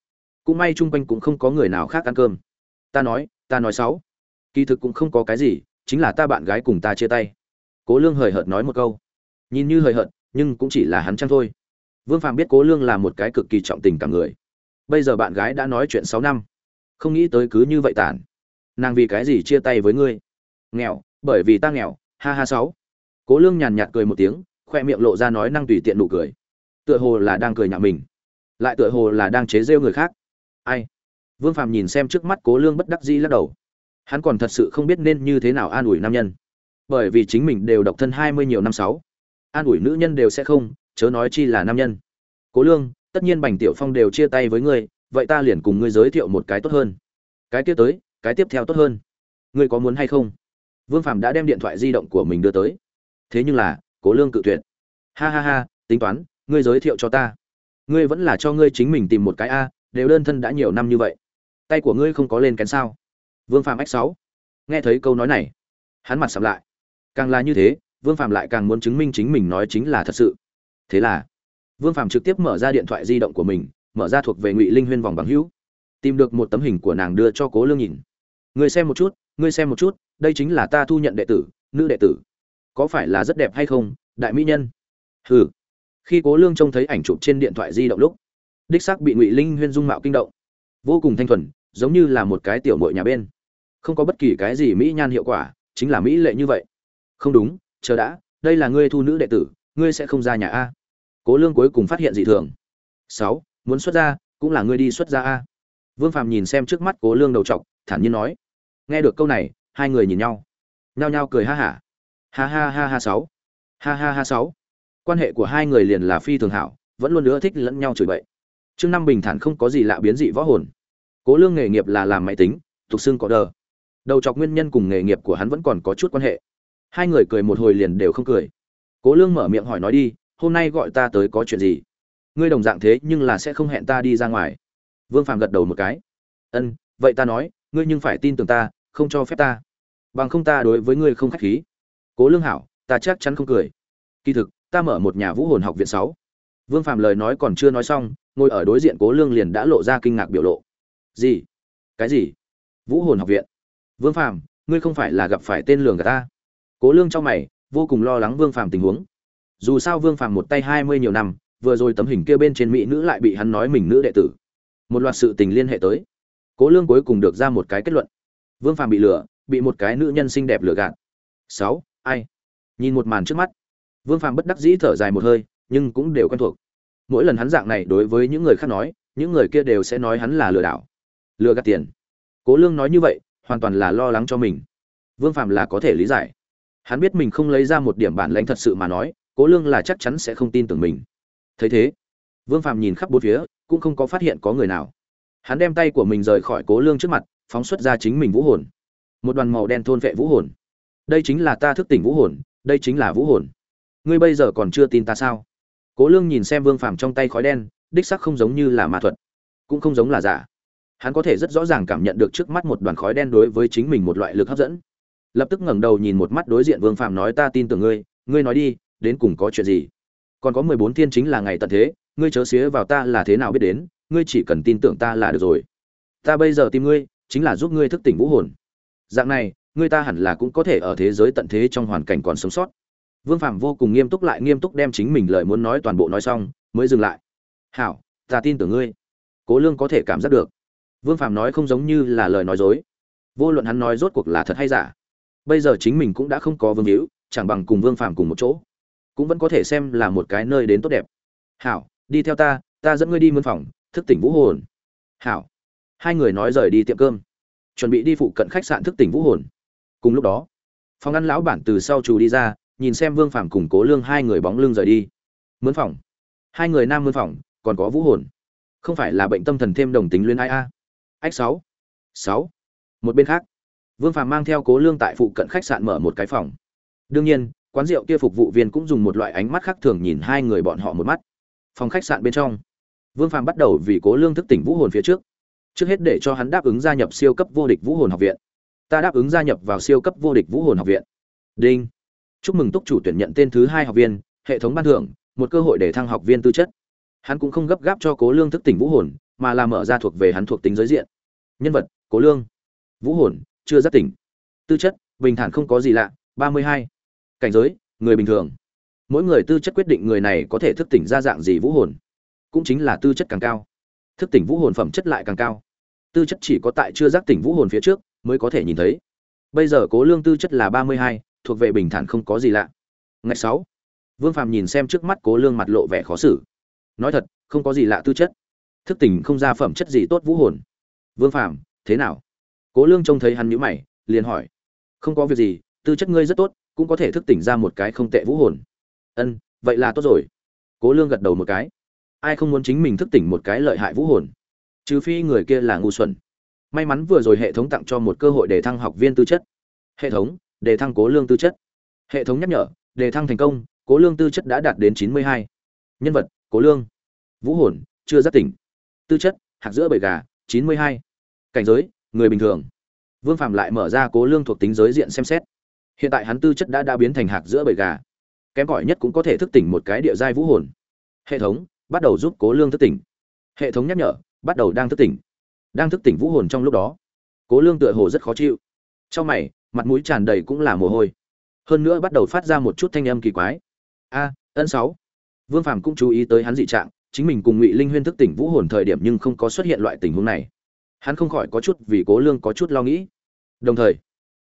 Cũng may chung quanh cũng không có người nào khác ăn cơm. Ta nói ta nói sáu kỳ thực cũng không có cái gì, chính là ta bạn gái cùng ta chia tay. Cố lương hời hợt nói một câu. Nhìn như hời hợt, nhưng cũng chỉ là hắn chăng thôi. Vương phạm biết cố lương là một cái cực kỳ trọng tình cả người. Bây giờ bạn gái đã nói chuyện sáu năm. Không nghĩ tới cứ như vậy tản nàng vì cái gì chia tay với ngươi? Nghèo, bởi vì ta nghèo, ha ha sáu. Cố lương nhàn nhạt cười một tiếng, khoe miệng lộ ra nói năng tùy tiện nụ cười. Tựa hồ là đang cười nhạo mình. Lại tựa hồ là đang chế rêu người khác. Ai? Vương phàm nhìn xem trước mắt cố lương bất đắc dĩ lắc đầu hắn còn thật sự không biết nên như thế nào an ủi nam nhân. Bởi vì chính mình đều độc thân hai mươi nhiều năm sáu. An ủi nữ nhân đều sẽ không, chớ nói chi là nam nhân. Cố lương, tất nhiên bành tiểu phong đều chia tay với ngươi, vậy ta liền cùng ngươi giới thiệu một cái tốt hơn. Cái tiếp tới, cái tiếp theo tốt hơn. Ngươi có muốn hay không? Vương phạm đã đem điện thoại di động của mình đưa tới. Thế nhưng là, cố lương cự tuyệt. Ha ha ha, tính toán, ngươi giới thiệu cho ta. Ngươi vẫn là cho ngươi chính mình tìm một cái a, đều đơn thân đã nhiều năm như vậy. Tay của ngươi không có lên kén sao? Vương phạm ách sáu. Nghe thấy câu nói này, hắn mặt sầm lại. Càng là như thế, vương phạm lại càng muốn chứng minh chính mình nói chính là thật sự. Thế là, vương phạm trực tiếp mở ra điện thoại di động của mình, mở ra thuộc về ngụy linh huyên vòng bằng hữu. Tìm được một tấm hình của nàng đưa cho cố lương nhìn. Người xem một chút, người xem một chút, đây chính là ta thu nhận đệ tử, nữ đệ tử. Có phải là rất đẹp hay không, đại mỹ nhân? Hừ. Khi cố lương trông thấy ảnh chụp trên điện thoại di động lúc, đích xác bị ngụy linh huyên dung mạo kinh động. Vô cùng thanh thuần, giống như là một cái tiểu mội nhà bên không có bất kỳ cái gì mỹ nhan hiệu quả, chính là mỹ lệ như vậy. Không đúng, chờ đã, đây là ngươi thu nữ đệ tử, ngươi sẽ không ra nhà a. Cố lương cuối cùng phát hiện dị thường. Sáu, muốn xuất ra cũng là ngươi đi xuất ra a. Vương phàm nhìn xem trước mắt cố lương đầu trọc, thản nhiên nói. Nghe được câu này, hai người nhìn nhau. Nhao nhao cười ha hả. Ha. ha ha ha sáu. Ha ha ha sáu. Quan hệ của hai người liền là phi thường hảo, vẫn luôn nữa thích lẫn nhau chửi bậy. Trương năm bình thản không có gì lạ biến dị võ hồn. Cố lương nghề nghiệp là làm máy tính tục xưng có đờ đầu chọc nguyên nhân cùng nghề nghiệp của hắn vẫn còn có chút quan hệ. Hai người cười một hồi liền đều không cười. Cố lương mở miệng hỏi nói đi, hôm nay gọi ta tới có chuyện gì? Ngươi đồng dạng thế nhưng là sẽ không hẹn ta đi ra ngoài. Vương phàm gật đầu một cái. Ân, vậy ta nói, ngươi nhưng phải tin tưởng ta, không cho phép ta. Bằng không ta đối với ngươi không khách khí. Cố lương hảo, ta chắc chắn không cười. Kỳ thực, ta mở một nhà vũ hồn học viện sáu. Vương phàm lời nói còn chưa nói xong, ngồi ở đối diện cố lương liền đã lộ ra kinh ngạc biểu lộ. Gì? Cái gì? Vũ hồn học viện? Vương phàm, ngươi không phải là gặp phải tên lường gà ta. Cố lương trong mày, vô cùng lo lắng vương phàm tình huống. Dù sao vương phàm một tay hai mươi nhiều năm, vừa rồi tấm hình kia bên trên mỹ nữ lại bị hắn nói mình nữ đệ tử. Một loạt sự tình liên hệ tới. Cố lương cuối cùng được ra một cái kết luận. Vương phàm bị lừa, bị một cái nữ nhân xinh đẹp lừa gạt. Sáu, ai? Nhìn một màn trước mắt. Vương phàm bất đắc dĩ thở dài một hơi, nhưng cũng đều quen thuộc. Mỗi lần hắn dạng này đối với những người khác nói, những người kia đều sẽ nói hắn là lừa đảo. Lừa gạt tiền. Cố lương nói như vậy hoàn toàn là lo lắng cho mình. Vương Phạm là có thể lý giải. Hắn biết mình không lấy ra một điểm bản lãnh thật sự mà nói, cố lương là chắc chắn sẽ không tin tưởng mình. Thấy thế, vương Phạm nhìn khắp bốn phía, cũng không có phát hiện có người nào. Hắn đem tay của mình rời khỏi cố lương trước mặt, phóng xuất ra chính mình vũ hồn. Một đoàn màu đen thôn vệ vũ hồn. Đây chính là ta thức tỉnh vũ hồn, đây chính là vũ hồn. Ngươi bây giờ còn chưa tin ta sao? Cố lương nhìn xem vương phàm trong tay khói đen, đích sắc không giống như là ma thuật, cũng không giống là giả hắn có thể rất rõ ràng cảm nhận được trước mắt một đoàn khói đen đối với chính mình một loại lực hấp dẫn. Lập tức ngẩng đầu nhìn một mắt đối diện vương Phạm nói, ta tin tưởng ngươi ngươi nói đi, đến cùng có chuyện gì? Còn có mười bốn thiên chính là ngày tận thế, ngươi chớ xía vào ta là thế nào biết đến, ngươi chỉ cần tin tưởng ta là được rồi. Ta bây giờ tìm ngươi, chính là giúp ngươi thức tỉnh vũ hồn. Dạng này, ngươi ta hẳn là cũng có thể ở thế giới tận thế trong hoàn cảnh còn sống sót. Vương phạm vô cùng nghiêm túc lại nghiêm túc đem chính mình lời muốn nói toàn bộ nói xong, mới dừng lại. Hảo, ta tin tưởng ngươi. Cố lương có thể cảm giác được vương phạm nói không giống như là lời nói dối. Vô luận hắn nói rốt cuộc là thật hay giả, bây giờ chính mình cũng đã không có vương hữu, chẳng bằng cùng vương phạm cùng một chỗ. Cũng vẫn có thể xem là một cái nơi đến tốt đẹp. Hảo, đi theo ta ta dẫn ngươi đi mân phòng, thức tỉnh vũ hồn. Hảo. Hai người nói rời đi tiệm cơm. Chuẩn bị đi phụ cận khách sạn thức tỉnh vũ hồn. Cùng lúc đó, phòng ăn lão bản từ sau trù đi ra, nhìn xem vương phàm cùng cố lương hai người bóng lưng rời đi. Mướn phòng. Hai người nam mướn phòng, còn có vũ hồn. Không phải là bệnh tâm thần thêm đồng tính luyến ai a? Ách, sáu. Sáu. Một bên khác, vương phàm mang theo cố lương tại phụ cận khách sạn mở một cái phòng. Đương nhiên, quán rượu kia phục vụ viên cũng dùng một loại ánh mắt khác thường nhìn hai người bọn họ một mắt. Phòng khách sạn bên trong, vương phàm bắt đầu vì cố lương thức tỉnh vũ hồn phía trước. Trước hết để cho hắn đáp ứng gia nhập siêu cấp vô địch vũ hồn học viện. Ta đáp ứng gia nhập vào siêu cấp vô địch vũ hồn học viện. Đinh. Chúc mừng túc chủ tuyển nhận tên thứ hai học viên, hệ thống ban thưởng, một cơ hội để thăng học viên tư chất. Hắn cũng không gấp gáp cho cố lương thức tỉnh vũ hồn mà là mở ra thuộc về hắn thuộc tính giới diện. Nhân vật, cố lương. Vũ hồn, chưa giác tỉnh. Tư chất, bình thản không có gì lạ, ba mươi hai. Cảnh giới, người bình thường. Mỗi người tư chất quyết định người này có thể thức tỉnh ra dạng gì vũ hồn. Cũng chính là tư chất càng cao. Thức tỉnh vũ hồn phẩm chất lại càng cao. Tư chất chỉ có tại chưa giác tỉnh vũ hồn phía trước mới có thể nhìn thấy. Bây giờ cố lương tư chất là ba mươi hai, thuộc về bình thản không có gì lạ. Ngày sáu. Vương phàm nhìn xem trước mắt cố lương mặt lộ vẻ khó xử. Nói thật, không có gì lạ tư chất thức tỉnh không ra phẩm chất gì tốt vũ hồn. Vương phàm, thế nào? Cố lương trông thấy hắn nhíu mày, liền hỏi. Không có việc gì, tư chất ngươi rất tốt, cũng có thể thức tỉnh ra một cái không tệ vũ hồn. Ân, vậy là tốt rồi. Cố lương gật đầu một cái. Ai không muốn chính mình thức tỉnh một cái lợi hại vũ hồn? Trừ phi người kia là ngu xuẩn. May mắn vừa rồi hệ thống tặng cho một cơ hội để thăng học viên tư chất. Hệ thống, để thăng cố lương tư chất. Hệ thống nhắc nhở, để thăng thành công, cố lương tư chất đã đạt đến chín mươi hai. Nhân vật, cố lương. Vũ hồn, chưa giác tỉnh tư chất, hạt giữa bầy gà, chín mươi hai. Cảnh giới, người bình thường. Vương phạm lại mở ra cố lương thuộc tính giới diện xem xét. Hiện tại hắn tư chất đã đã biến thành hạt giữa bầy gà. Kém cỏi nhất cũng có thể thức tỉnh một cái địa giai vũ hồn. Hệ thống, bắt đầu giúp cố lương thức tỉnh. Hệ thống nhắc nhở, bắt đầu đang thức tỉnh. Đang thức tỉnh vũ hồn trong lúc đó. Cố lương tựa hồ rất khó chịu. Trong mày, mặt mũi tràn đầy cũng là mồ hôi. Hơn nữa bắt đầu phát ra một chút thanh âm kỳ quái. A, ân sáu. Vương phàm cũng chú ý tới hắn dị trạng chính mình cùng ngụy linh huyên thức tỉnh vũ hồn thời điểm nhưng không có xuất hiện loại tình huống này hắn không khỏi có chút vì cố lương có chút lo nghĩ đồng thời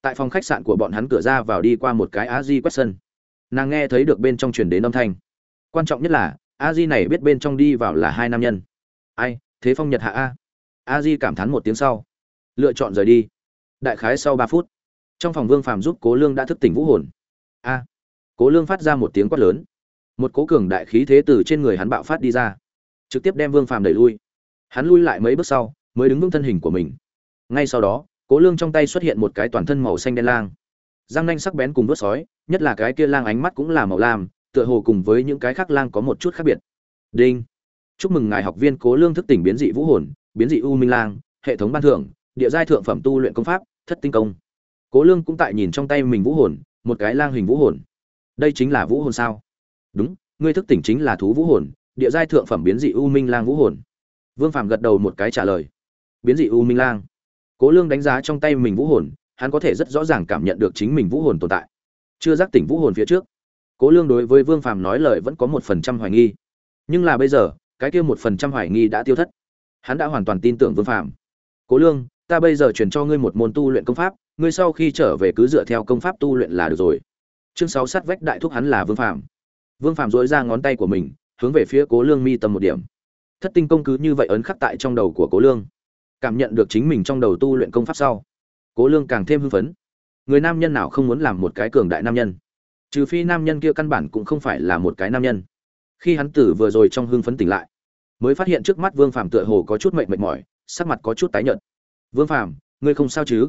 tại phòng khách sạn của bọn hắn cửa ra vào đi qua một cái a di quét sân nàng nghe thấy được bên trong truyền đến âm thanh quan trọng nhất là a di này biết bên trong đi vào là hai nam nhân ai thế phong nhật hạ a a di cảm thán một tiếng sau lựa chọn rời đi đại khái sau ba phút trong phòng vương phàm giúp cố lương đã thức tỉnh vũ hồn a cố lương phát ra một tiếng quát lớn một cố cường đại khí thế từ trên người hắn bạo phát đi ra, trực tiếp đem vương phàm đẩy lui. Hắn lui lại mấy bước sau, mới đứng vững thân hình của mình. Ngay sau đó, cố lương trong tay xuất hiện một cái toàn thân màu xanh đen lang. Răng nanh sắc bén cùng vớt sói, nhất là cái kia lang ánh mắt cũng là màu lam, tựa hồ cùng với những cái khác lang có một chút khác biệt. Đinh! Chúc mừng ngài học viên cố lương thức tỉnh biến dị vũ hồn, biến dị u minh lang, hệ thống ban thưởng, địa giai thượng phẩm tu luyện công pháp, thất tinh công. Cố lương cũng tại nhìn trong tay mình vũ hồn, một cái lang hình vũ hồn. Đây chính là vũ hồn sao? Đúng, ngươi thức tỉnh chính là thú vũ hồn, địa giai thượng phẩm biến dị u minh lang vũ hồn. Vương phạm gật đầu một cái trả lời. Biến dị u minh lang. Cố lương đánh giá trong tay mình vũ hồn, hắn có thể rất rõ ràng cảm nhận được chính mình vũ hồn tồn tại. Chưa giác tỉnh vũ hồn phía trước, cố lương đối với vương Phạm nói lời vẫn có một phần trăm hoài nghi. Nhưng là bây giờ, cái kia một phần trăm hoài nghi đã tiêu thất. Hắn đã hoàn toàn tin tưởng vương Phạm. cố lương, ta bây giờ truyền cho ngươi một môn tu luyện công pháp, ngươi sau khi trở về cứ dựa theo công pháp tu luyện là được rồi. Chương sáu sát vách đại thúc hắn là vương Phạm vương phàm dối ra ngón tay của mình, hướng về phía cố lương mi tâm một điểm. Thất tinh công cứ như vậy ấn khắc tại trong đầu của cố lương, cảm nhận được chính mình trong đầu tu luyện công pháp sau. Cố lương càng thêm hưng phấn. Người nam nhân nào không muốn làm một cái cường đại nam nhân? Trừ phi nam nhân kia căn bản cũng không phải là một cái nam nhân. Khi hắn tử vừa rồi trong hưng phấn tỉnh lại, mới phát hiện trước mắt vương phàm tựa hồ có chút mệt mệt mỏi, sắc mặt có chút tái nhợt. Vương phàm, ngươi không sao chứ?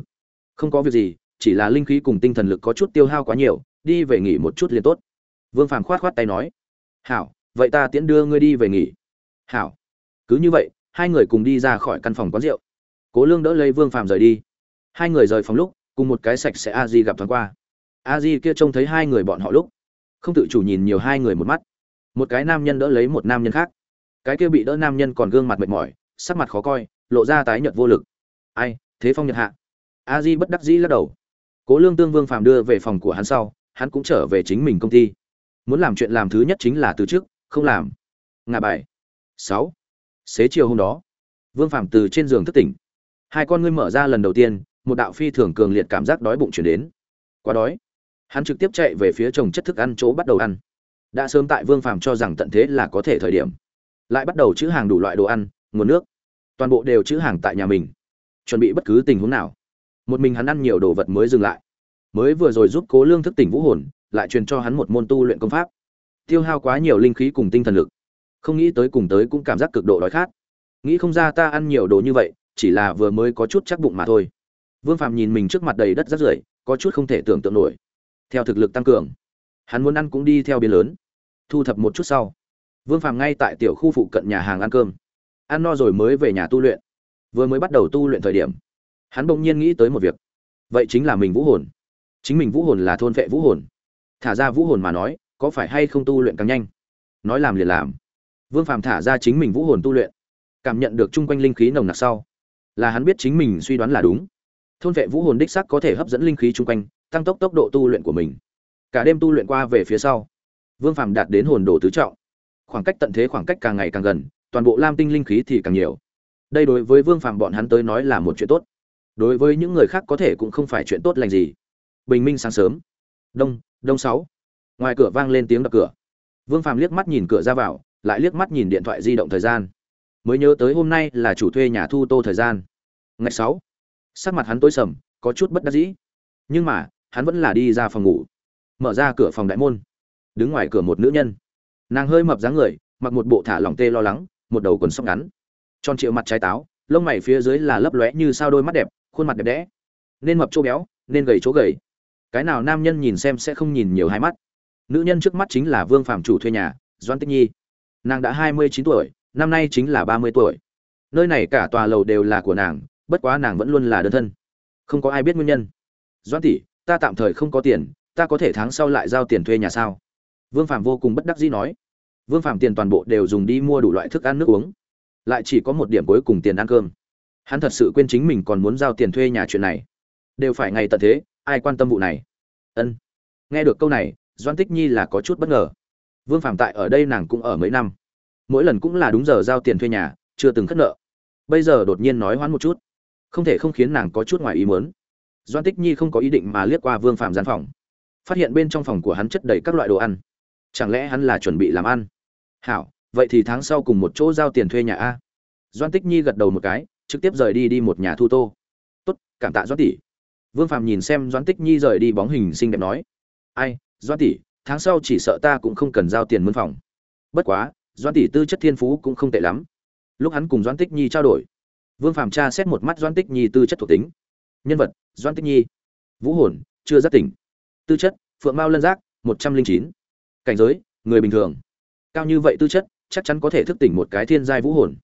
Không có việc gì, chỉ là linh khí cùng tinh thần lực có chút tiêu hao quá nhiều, đi về nghỉ một chút liền tốt vương phàm khoát khoát tay nói, hảo, vậy ta tiễn đưa ngươi đi về nghỉ. Hảo. Cứ như vậy, hai người cùng đi ra khỏi căn phòng quán rượu. Cố lương đỡ lấy vương phàm rời đi. Hai người rời phòng lúc, cùng một cái sạch sẽ a di gặp thoáng qua. A di kia trông thấy hai người bọn họ lúc, không tự chủ nhìn nhiều hai người một mắt. Một cái nam nhân đỡ lấy một nam nhân khác. Cái kia bị đỡ nam nhân còn gương mặt mệt mỏi, sắc mặt khó coi, lộ ra tái nhợt vô lực. Ai, thế phong nhật hạ? A di bất đắc dĩ lắc đầu. Cố lương tương vương phàm đưa về phòng của hắn sau, hắn cũng trở về chính mình công ty muốn làm chuyện làm thứ nhất chính là từ trước không làm. Ngà bài. Sáu. Xế chiều hôm đó, vương phàm từ trên giường thức tỉnh. Hai con ngươi mở ra lần đầu tiên, một đạo phi thường cường liệt cảm giác đói bụng chuyển đến. Quá đói. Hắn trực tiếp chạy về phía trồng chất thức ăn chỗ bắt đầu ăn. Đã sớm tại vương phàm cho rằng tận thế là có thể thời điểm. Lại bắt đầu chữ hàng đủ loại đồ ăn, nguồn nước. Toàn bộ đều chữ hàng tại nhà mình. Chuẩn bị bất cứ tình huống nào. Một mình hắn ăn nhiều đồ vật mới dừng lại. Mới vừa rồi giúp cố lương thức tỉnh vũ hồn lại truyền cho hắn một môn tu luyện công pháp. Tiêu hao quá nhiều linh khí cùng tinh thần lực, không nghĩ tới cùng tới cũng cảm giác cực độ đói khát. Nghĩ không ra ta ăn nhiều đồ như vậy, chỉ là vừa mới có chút chắc bụng mà thôi. Vương phàm nhìn mình trước mặt đầy đất rất rưởi, có chút không thể tưởng tượng nổi. Theo thực lực tăng cường, hắn muốn ăn cũng đi theo biên lớn. Thu thập một chút sau, vương phàm ngay tại tiểu khu phụ cận nhà hàng ăn cơm. Ăn no rồi mới về nhà tu luyện. Vừa mới bắt đầu tu luyện thời điểm, hắn bỗng nhiên nghĩ tới một việc. Vậy chính là mình vũ hồn. Chính mình vũ hồn là thôn vệ vũ hồn thả ra vũ hồn mà nói, có phải hay không tu luyện càng nhanh? Nói làm liền làm. Vương phàm thả ra chính mình vũ hồn tu luyện. Cảm nhận được chung quanh linh khí nồng nặc sau, là hắn biết chính mình suy đoán là đúng. Thôn vệ vũ hồn đích sắc có thể hấp dẫn linh khí chung quanh, tăng tốc tốc độ tu luyện của mình. Cả đêm tu luyện qua về phía sau, vương phàm đạt đến hồn đồ tứ trọng. Khoảng cách tận thế khoảng cách càng ngày càng gần, toàn bộ lam tinh linh khí thì càng nhiều. Đây đối với vương phàm bọn hắn tới nói là một chuyện tốt. Đối với những người khác có thể cũng không phải chuyện tốt lành gì. Bình minh sáng sớm. Đông đông sáu. Ngoài cửa vang lên tiếng đập cửa. Vương phàm liếc mắt nhìn cửa ra vào, lại liếc mắt nhìn điện thoại di động thời gian. Mới nhớ tới hôm nay là chủ thuê nhà thu tô thời gian. Ngày sáu. Sắc mặt hắn tối sầm, có chút bất đắc dĩ. Nhưng mà, hắn vẫn là đi ra phòng ngủ. Mở ra cửa phòng đại môn. Đứng ngoài cửa một nữ nhân. Nàng hơi mập dáng người, mặc một bộ thả lỏng tê lo lắng, một đầu quần sóc ngắn. Tròn triệu mặt trái táo, lông mày phía dưới là lấp lóe như sao đôi mắt đẹp, khuôn mặt đẹp đẽ. Nên mập chỗ béo, nên gầy chỗ gầy cái nào nam nhân nhìn xem sẽ không nhìn nhiều hai mắt. Nữ nhân trước mắt chính là vương phạm chủ thuê nhà doan tích nhi. Nàng đã hai mươi chín tuổi, năm nay chính là ba mươi tuổi. Nơi này cả tòa lầu đều là của nàng, bất quá nàng vẫn luôn là đơn thân. Không có ai biết nguyên nhân. Doan tỷ, ta tạm thời không có tiền, ta có thể tháng sau lại giao tiền thuê nhà sao? Vương phạm vô cùng bất đắc dĩ nói. Vương phạm tiền toàn bộ đều dùng đi mua đủ loại thức ăn nước uống. Lại chỉ có một điểm cuối cùng tiền ăn cơm. Hắn thật sự quên chính mình còn muốn giao tiền thuê nhà chuyện này. Đều phải ngày tận thế ai quan tâm vụ này? Ân. Nghe được câu này doan tích nhi là có chút bất ngờ. Vương phạm tại ở đây nàng cũng ở mấy năm. Mỗi lần cũng là đúng giờ giao tiền thuê nhà, chưa từng khất nợ. Bây giờ đột nhiên nói hoãn một chút. Không thể không khiến nàng có chút ngoài ý muốn. Doan tích nhi không có ý định mà liếc qua vương phạm gian phòng. Phát hiện bên trong phòng của hắn chất đầy các loại đồ ăn. Chẳng lẽ hắn là chuẩn bị làm ăn? Hảo, vậy thì tháng sau cùng một chỗ giao tiền thuê nhà a. Doan tích nhi gật đầu một cái, trực tiếp rời đi đi một nhà thu tô. Tốt, cảm tạ doan tỷ vương phạm nhìn xem Doãn tích nhi rời đi bóng hình xinh đẹp nói, ai, Doãn tỷ, tháng sau chỉ sợ ta cũng không cần giao tiền mướn phòng. Bất quá, Doãn tỷ tư chất thiên phú cũng không tệ lắm. Lúc hắn cùng Doãn tích nhi trao đổi, vương phạm tra xét một mắt Doãn tích nhi tư chất thuộc tính. Nhân vật, Doãn tích nhi. Vũ hồn, chưa giác tỉnh. Tư chất, phượng mao lân giác, một trăm linh chín. Cảnh giới, người bình thường. Cao như vậy tư chất, chắc chắn có thể thức tỉnh một cái thiên giai vũ hồn.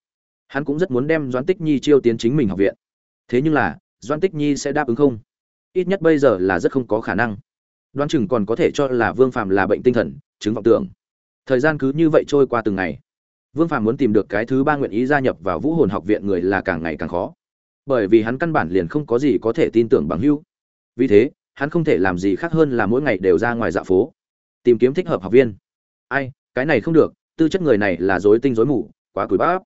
Hắn cũng rất muốn đem Doãn tích nhi chiêu tiến chính mình học viện. Thế nhưng là, Doãn tích nhi sẽ đáp ứng không? Ít nhất bây giờ là rất không có khả năng. Đoán chừng còn có thể cho là vương phạm là bệnh tinh thần, chứng vọng tưởng. Thời gian cứ như vậy trôi qua từng ngày. Vương phạm muốn tìm được cái thứ ba nguyện ý gia nhập vào vũ hồn học viện người là càng ngày càng khó. Bởi vì hắn căn bản liền không có gì có thể tin tưởng bằng hưu vì thế, hắn không thể làm gì khác hơn là mỗi ngày đều ra ngoài dạ phố, tìm kiếm thích hợp học viên. Ai, cái này không được, tư chất người này là dối tinh dối mù, quá cùi bắp.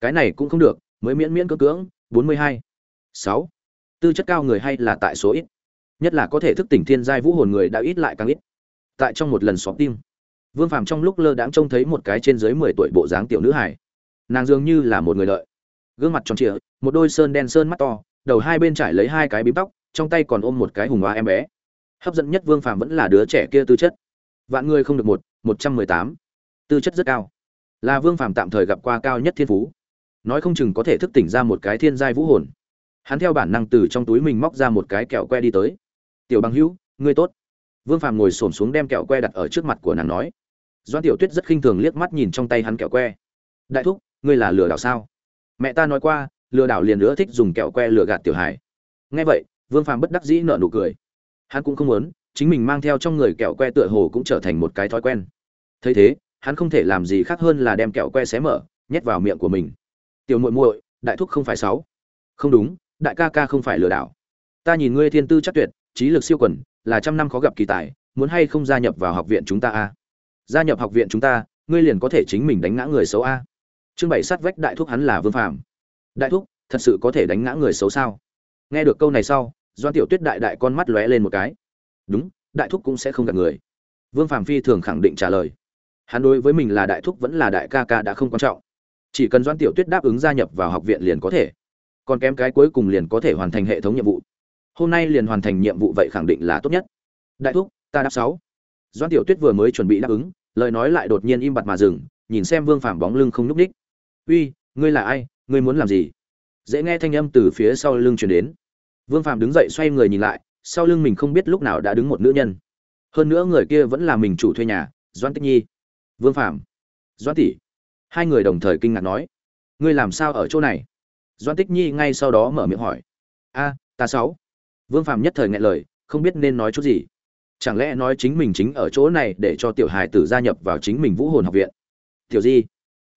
Cái này cũng không được, mới miễn miễn cưỡng cưỡng, bốn mươi hai, sáu tư chất cao người hay là tại số ít? Nhất là có thể thức tỉnh thiên giai vũ hồn người đã ít lại càng ít. Tại trong một lần xóm tim, vương phàm trong lúc lơ đãng trông thấy một cái trên dưới mười tuổi bộ dáng tiểu nữ hải nàng dường như là một người lợi. Gương mặt tròn trịa, một đôi sơn đen sơn mắt to, đầu hai bên trải lấy hai cái bím tóc, trong tay còn ôm một cái hùng hoa em bé. Hấp dẫn nhất vương phàm vẫn là đứa trẻ kia tư chất. Vạn người không được một một trăm mười tám. Tư chất rất cao. Là vương phàm tạm thời gặp qua cao nhất thiên phú. Nói không chừng có thể thức tỉnh ra một cái thiên giai vũ hồn hắn theo bản năng từ trong túi mình móc ra một cái kẹo que đi tới. Tiểu bằng hữu, ngươi tốt. Vương phàm ngồi xổm xuống đem kẹo que đặt ở trước mặt của nàng nói. Doan tiểu tuyết rất khinh thường liếc mắt nhìn trong tay hắn kẹo que. Đại thúc, ngươi là lừa đảo sao? Mẹ ta nói qua, lừa đảo liền nữa thích dùng kẹo que lừa gạt tiểu hải nghe vậy, vương phàm bất đắc dĩ nợ nụ cười. Hắn cũng không muốn, chính mình mang theo trong người kẹo que tựa hồ cũng trở thành một cái thói quen. Thấy thế, hắn không thể làm gì khác hơn là đem kẹo que xé mở, nhét vào miệng của mình. Tiểu muội muội, đại thúc không phải sáu. Không đúng đại ca ca không phải lừa đảo. Ta nhìn ngươi thiên tư chắc tuyệt, trí lực siêu quần, là trăm năm khó gặp kỳ tài, muốn hay không gia nhập vào học viện chúng ta a? Gia nhập học viện chúng ta, ngươi liền có thể chính mình đánh ngã người xấu a. Trương bảy sát vách đại thúc hắn là vương phàm. Đại thúc, thật sự có thể đánh ngã người xấu sao? Nghe được câu này sau, doan tiểu tuyết đại đại con mắt lóe lên một cái. Đúng, đại thúc cũng sẽ không gặp người. Vương phàm phi thường khẳng định trả lời. Hắn đối với mình là đại thúc vẫn là đại ca ca đã không quan trọng. Chỉ cần doan tiểu tuyết đáp ứng gia nhập vào học viện liền có thể còn kém cái cuối cùng liền có thể hoàn thành hệ thống nhiệm vụ. Hôm nay liền hoàn thành nhiệm vụ vậy khẳng định là tốt nhất. Đại thúc, ta đáp sáu. Doan tiểu tuyết vừa mới chuẩn bị đáp ứng, lời nói lại đột nhiên im bặt mà dừng, nhìn xem vương phàm bóng lưng không nhúc ních uy, ngươi là ai? Ngươi muốn làm gì? Dễ nghe thanh âm từ phía sau lưng chuyển đến. Vương phàm đứng dậy xoay người nhìn lại, sau lưng mình không biết lúc nào đã đứng một nữ nhân. Hơn nữa người kia vẫn là mình chủ thuê nhà doan tích nhi. Vương phàm doan tỷ. Hai người đồng thời kinh ngạc nói, ngươi làm sao ở chỗ này? Doan tích nhi ngay sau đó mở miệng hỏi. A, ta sáu. Vương phàm nhất thời ngại lời, không biết nên nói chút gì. Chẳng lẽ nói chính mình chính ở chỗ này để cho tiểu hài tử gia nhập vào chính mình vũ hồn học viện? Tiểu di.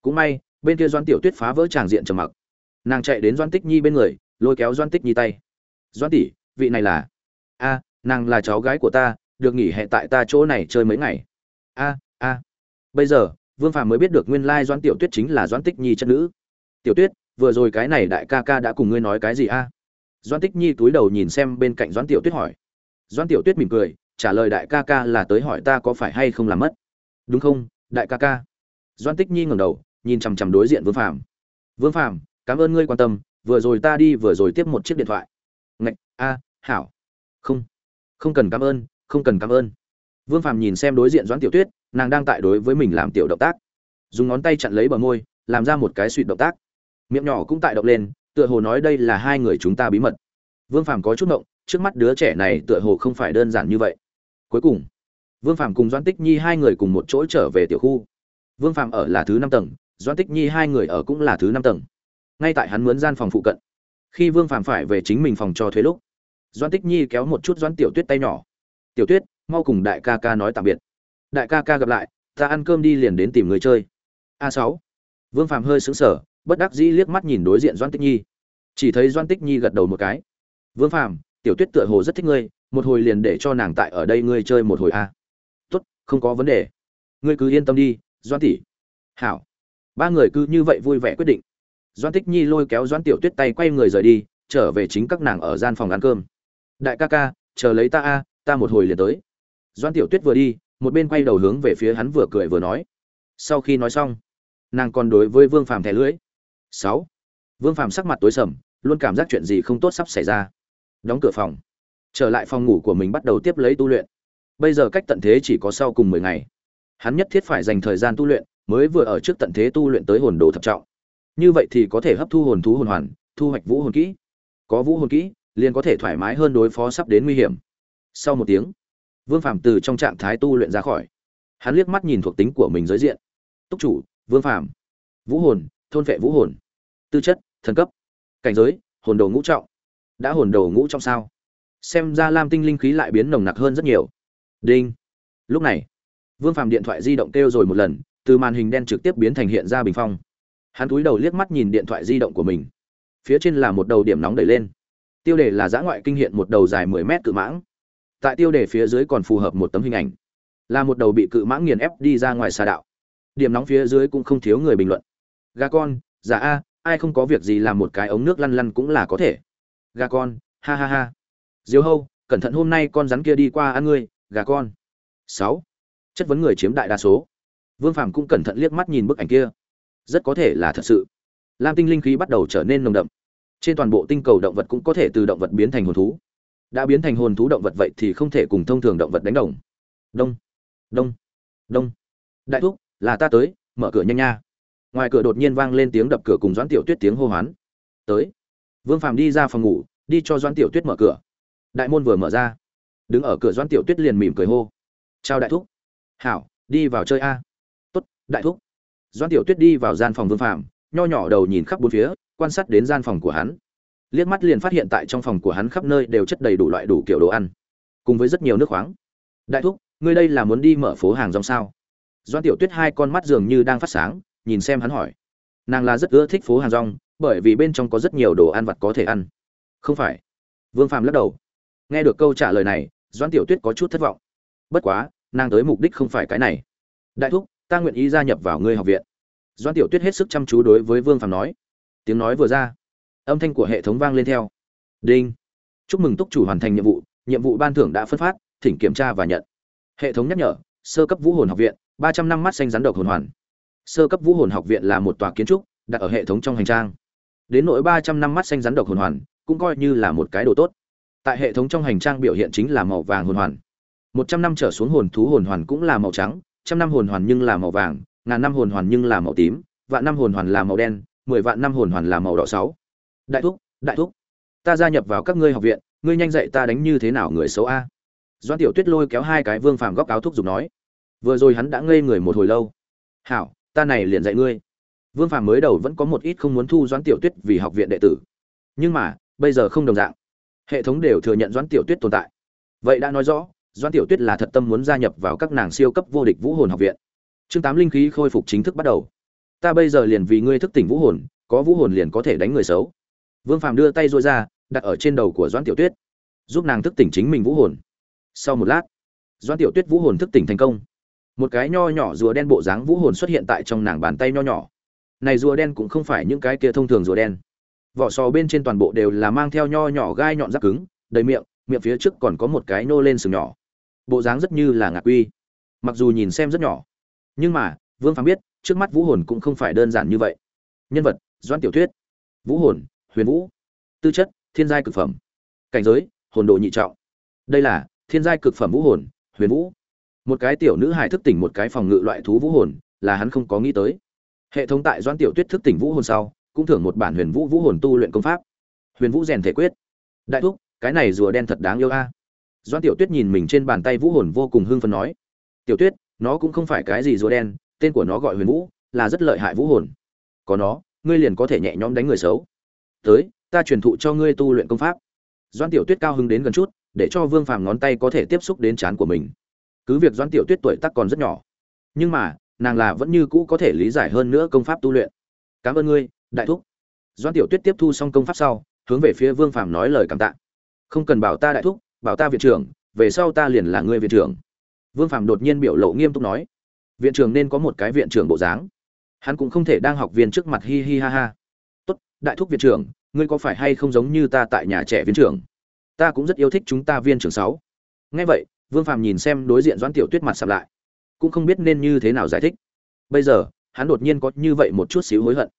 Cũng may, bên kia doan tiểu tuyết phá vỡ tràng diện trầm mặc. Nàng chạy đến doan tích nhi bên người, lôi kéo doan tích nhi tay. Doan tỷ, vị này là? A, nàng là cháu gái của ta, được nghỉ hè tại ta chỗ này chơi mấy ngày. A a. Bây giờ, vương phàm mới biết được nguyên lai doan tiểu tuyết chính là doan tích nhi chất nữ. Tiểu tuyết vừa rồi cái này đại ca ca đã cùng ngươi nói cái gì a? Doan tích nhi túi đầu nhìn xem bên cạnh doan tiểu tuyết hỏi. Doan tiểu tuyết mỉm cười, trả lời đại ca ca là tới hỏi ta có phải hay không làm mất. Đúng không, đại ca ca? Doan tích nhi ngẩng đầu, nhìn chằm chằm đối diện vương phàm. Vương phàm, cảm ơn ngươi quan tâm, vừa rồi ta đi vừa rồi tiếp một chiếc điện thoại. Ngạch, a, hảo. Không không cần cảm ơn, không cần cảm ơn. Vương phàm nhìn xem đối diện doãn tiểu tuyết, nàng đang tại đối với mình làm tiểu động tác. Dùng ngón tay chặn lấy bờ môi, làm ra một cái suy động tác miệng nhỏ cũng tại động lên, tựa hồ nói đây là hai người chúng ta bí mật. Vương phàm có chút động trước mắt đứa trẻ này tựa hồ không phải đơn giản như vậy. Cuối cùng, vương phàm cùng doan tích nhi hai người cùng một chỗ trở về tiểu khu. Vương phàm ở là thứ năm tầng doan tích nhi hai người ở cũng là thứ năm tầng. Ngay tại hắn mướn gian phòng phụ cận, khi vương phàm phải về chính mình phòng cho thuế lúc doan tích nhi kéo một chút doan tiểu tuyết tay nhỏ. Tiểu tuyết, mau cùng đại ca ca nói tạm biệt. Đại ca ca gặp lại, ta ăn cơm đi liền đến tìm người chơi. A sáu. Vương phàm hơi sững sờ bất đắc dĩ liếc mắt nhìn đối diện doan tích nhi. Chỉ thấy doan tích nhi gật đầu một cái. Vương phàm, tiểu tuyết tựa hồ rất thích ngươi, một hồi liền để cho nàng tại ở đây ngươi chơi một hồi a tốt, không có vấn đề. Ngươi cứ yên tâm đi doan tỷ. Hảo. Ba người cứ như vậy vui vẻ quyết định. Doan tích nhi lôi kéo doan tiểu tuyết tay quay người rời đi, trở về chính các nàng ở gian phòng ăn cơm. Đại ca ca, chờ lấy ta a, ta một hồi liền tới. Doan tiểu tuyết vừa đi, một bên quay đầu hướng về phía hắn vừa cười vừa nói. Sau khi nói xong, nàng còn đối với vương phàm thẻ lưỡi sáu. Vương phàm sắc mặt tối sầm luôn cảm giác chuyện gì không tốt sắp xảy ra. Đóng cửa phòng. Trở lại phòng ngủ của mình bắt đầu tiếp lấy tu luyện. Bây giờ cách tận thế chỉ có sau cùng mười ngày. Hắn nhất thiết phải dành thời gian tu luyện mới vừa ở trước tận thế tu luyện tới hồn đồ thập trọng. Như vậy thì có thể hấp thu hồn thú hồn hoàn thu hoạch vũ hồn kỹ. Có vũ hồn kỹ liền có thể thoải mái hơn đối phó sắp đến nguy hiểm. Sau một tiếng vương phàm từ trong trạng thái tu luyện ra khỏi. Hắn liếc mắt nhìn thuộc tính của mình giới diện. Túc chủ vương phàm, vũ hồn thôn vệ vũ hồn tư chất, thần cấp. Cảnh giới, hồn đồ ngũ trọng. Đã hồn đồ ngũ trọng sao? Xem ra lam tinh linh khí lại biến nồng nặc hơn rất nhiều. Đinh. Lúc này, vương phàm điện thoại di động kêu rồi một lần, từ màn hình đen trực tiếp biến thành hiện ra bình phong. Hắn cúi đầu liếc mắt nhìn điện thoại di động của mình. Phía trên là một đầu điểm nóng đẩy lên. Tiêu đề là giã ngoại kinh hiện một đầu dài 10 mét cự mãng. Tại tiêu đề phía dưới còn phù hợp một tấm hình ảnh. Là một đầu bị cự mãng nghiền ép đi ra ngoài xà đạo. Điểm nóng phía dưới cũng không thiếu người bình luận. Gà con giả a ai không có việc gì làm một cái ống nước lăn lăn cũng là có thể. Gà con, ha ha ha. Diếu hâu, cẩn thận hôm nay con rắn kia đi qua ăn ngươi, gà con. Sáu. Chất vấn người chiếm đại đa số. Vương phàm cũng cẩn thận liếc mắt nhìn bức ảnh kia. Rất có thể là thật sự. Lam tinh linh khí bắt đầu trở nên nồng đậm. Trên toàn bộ tinh cầu động vật cũng có thể từ động vật biến thành hồn thú. Đã biến thành hồn thú động vật vậy thì không thể cùng thông thường động vật đánh đồng. Đông. Đông. Đông. Đại thúc, là ta tới, mở cửa nhanh nha ngoài cửa đột nhiên vang lên tiếng đập cửa cùng doãn tiểu tuyết tiếng hô hoán. Tới. Vương phàm đi ra phòng ngủ, đi cho doãn tiểu tuyết mở cửa. Đại môn vừa mở ra, đứng ở cửa doãn tiểu tuyết liền mỉm cười hô. Chào đại thúc. Hảo, đi vào chơi a. Tốt, đại thúc. Doãn tiểu tuyết đi vào gian phòng vương phàm, nho nhỏ đầu nhìn khắp bốn phía, quan sát đến gian phòng của hắn. Liếc mắt liền phát hiện tại trong phòng của hắn khắp nơi đều chất đầy đủ loại đủ kiểu đồ ăn, cùng với rất nhiều nước khoáng. Đại thúc, ngươi đây là muốn đi mở phố hàng rong sao? Doãn tiểu tuyết hai con mắt dường như đang phát sáng nhìn xem hắn hỏi. Nàng là rất ưa thích phố hàng rong, bởi vì bên trong có rất nhiều đồ ăn vặt có thể ăn. Không phải. Vương phàm lắc đầu. Nghe được câu trả lời này, Doãn tiểu tuyết có chút thất vọng. Bất quá, nàng tới mục đích không phải cái này. Đại thúc, ta nguyện ý gia nhập vào ngươi học viện. Doãn tiểu tuyết hết sức chăm chú đối với vương phàm nói. Tiếng nói vừa ra, âm thanh của hệ thống vang lên theo. Đinh. Chúc mừng túc chủ hoàn thành nhiệm vụ nhiệm vụ ban thưởng đã phân phát, thỉnh kiểm tra và nhận. Hệ thống nhắc nhở, sơ cấp vũ hồn học viện, ba trăm năm mắt xanh rắn độc hồn hoàn sơ cấp vũ hồn học viện là một tòa kiến trúc, đặt ở hệ thống trong hành trang. Đến nỗi ba trăm năm mắt xanh rắn độc hồn hoàn, cũng coi như là một cái đồ tốt. Tại hệ thống trong hành trang biểu hiện chính là màu vàng hồn hoàn. Một trăm năm trở xuống hồn thú hồn hoàn cũng là màu trắng, trăm năm hồn hoàn nhưng là màu vàng, ngàn năm hồn hoàn nhưng là màu tím, vạn năm hồn hoàn là màu đen, mười vạn năm hồn hoàn là màu đỏ sáu. Đại thúc đại thúc, ta gia nhập vào các ngươi học viện, ngươi nhanh dạy ta đánh như thế nào người xấu a? Doan tiểu tuyết lôi kéo hai cái vương phàm góc áo thúc giục nói. Vừa rồi hắn đã ngây người một hồi lâu. Hảo ta này liền dạy ngươi. Vương phàm mới đầu vẫn có một ít không muốn thu doãn tiểu tuyết vì học viện đệ tử. Nhưng mà, bây giờ không đồng dạng. Hệ thống đều thừa nhận doãn tiểu tuyết tồn tại. Vậy đã nói rõ, doãn tiểu tuyết là thật tâm muốn gia nhập vào các nàng siêu cấp vô địch vũ hồn học viện. Chương tám linh khí khôi phục chính thức bắt đầu. Ta bây giờ liền vì ngươi thức tỉnh vũ hồn, có vũ hồn liền có thể đánh người xấu. Vương phàm đưa tay dội ra, đặt ở trên đầu của doãn tiểu tuyết, giúp nàng thức tỉnh chính mình vũ hồn. Sau một lát, doãn tiểu tuyết vũ hồn thức tỉnh thành công một cái nho nhỏ rùa đen bộ dáng vũ hồn xuất hiện tại trong nàng bàn tay nho nhỏ. Này rùa đen cũng không phải những cái kia thông thường rùa đen. Vỏ sò bên trên toàn bộ đều là mang theo nho nhỏ gai nhọn rác cứng, đầy miệng miệng phía trước còn có một cái nô lên sừng nhỏ. Bộ dáng rất như là ngạc quy mặc dù nhìn xem rất nhỏ, nhưng mà, vương phán biết, trước mắt vũ hồn cũng không phải đơn giản như vậy. Nhân vật, doãn tiểu thuyết. Vũ hồn, huyền vũ. Tư chất, thiên giai cực phẩm. Cảnh giới, hồn độ nhị trọng. Đây là, thiên giai cực phẩm vũ hồn, huyền vũ một cái tiểu nữ hài thức tỉnh một cái phòng ngự loại thú vũ hồn, là hắn không có nghĩ tới. Hệ thống tại doãn tiểu tuyết thức tỉnh vũ hồn sau, cũng thưởng một bản huyền vũ vũ hồn tu luyện công pháp. Huyền vũ rèn thể quyết. Đại thúc, cái này rùa đen thật đáng yêu a. Doãn tiểu tuyết nhìn mình trên bàn tay vũ hồn vô cùng hưng phấn nói. Tiểu tuyết, nó cũng không phải cái gì rùa đen, tên của nó gọi huyền vũ, là rất lợi hại vũ hồn. Có nó, ngươi liền có thể nhẹ nhõm đánh người xấu. Tới, ta truyền thụ cho ngươi tu luyện công pháp. Doãn tiểu tuyết cao hứng đến gần chút, để cho vương phàm ngón tay có thể tiếp xúc đến trán của mình cứ việc doãn tiểu tuyết tuổi tác còn rất nhỏ, nhưng mà, nàng là vẫn như cũ có thể lý giải hơn nữa công pháp tu luyện. Cảm ơn ngươi, đại thúc. Doãn tiểu tuyết tiếp thu xong công pháp sau, hướng về phía vương phàm nói lời cảm tạ. Không cần bảo ta đại thúc, bảo ta viện trưởng, về sau ta liền là ngươi viện trưởng. Vương phàm đột nhiên biểu lộ nghiêm túc nói. Viện trưởng nên có một cái viện trưởng bộ dáng. Hắn cũng không thể đang học viên trước mặt hi hi ha ha. Tốt, đại thúc viện trưởng, ngươi có phải hay không giống như ta tại nhà trẻ viên trưởng? Ta cũng rất yêu thích chúng ta viên trưởng sáu. Ngay vậy vương phàm nhìn xem đối diện doãn tiểu tuyết mặt sập lại, cũng không biết nên như thế nào giải thích. Bây giờ, hắn đột nhiên có như vậy một chút xíu hối hận.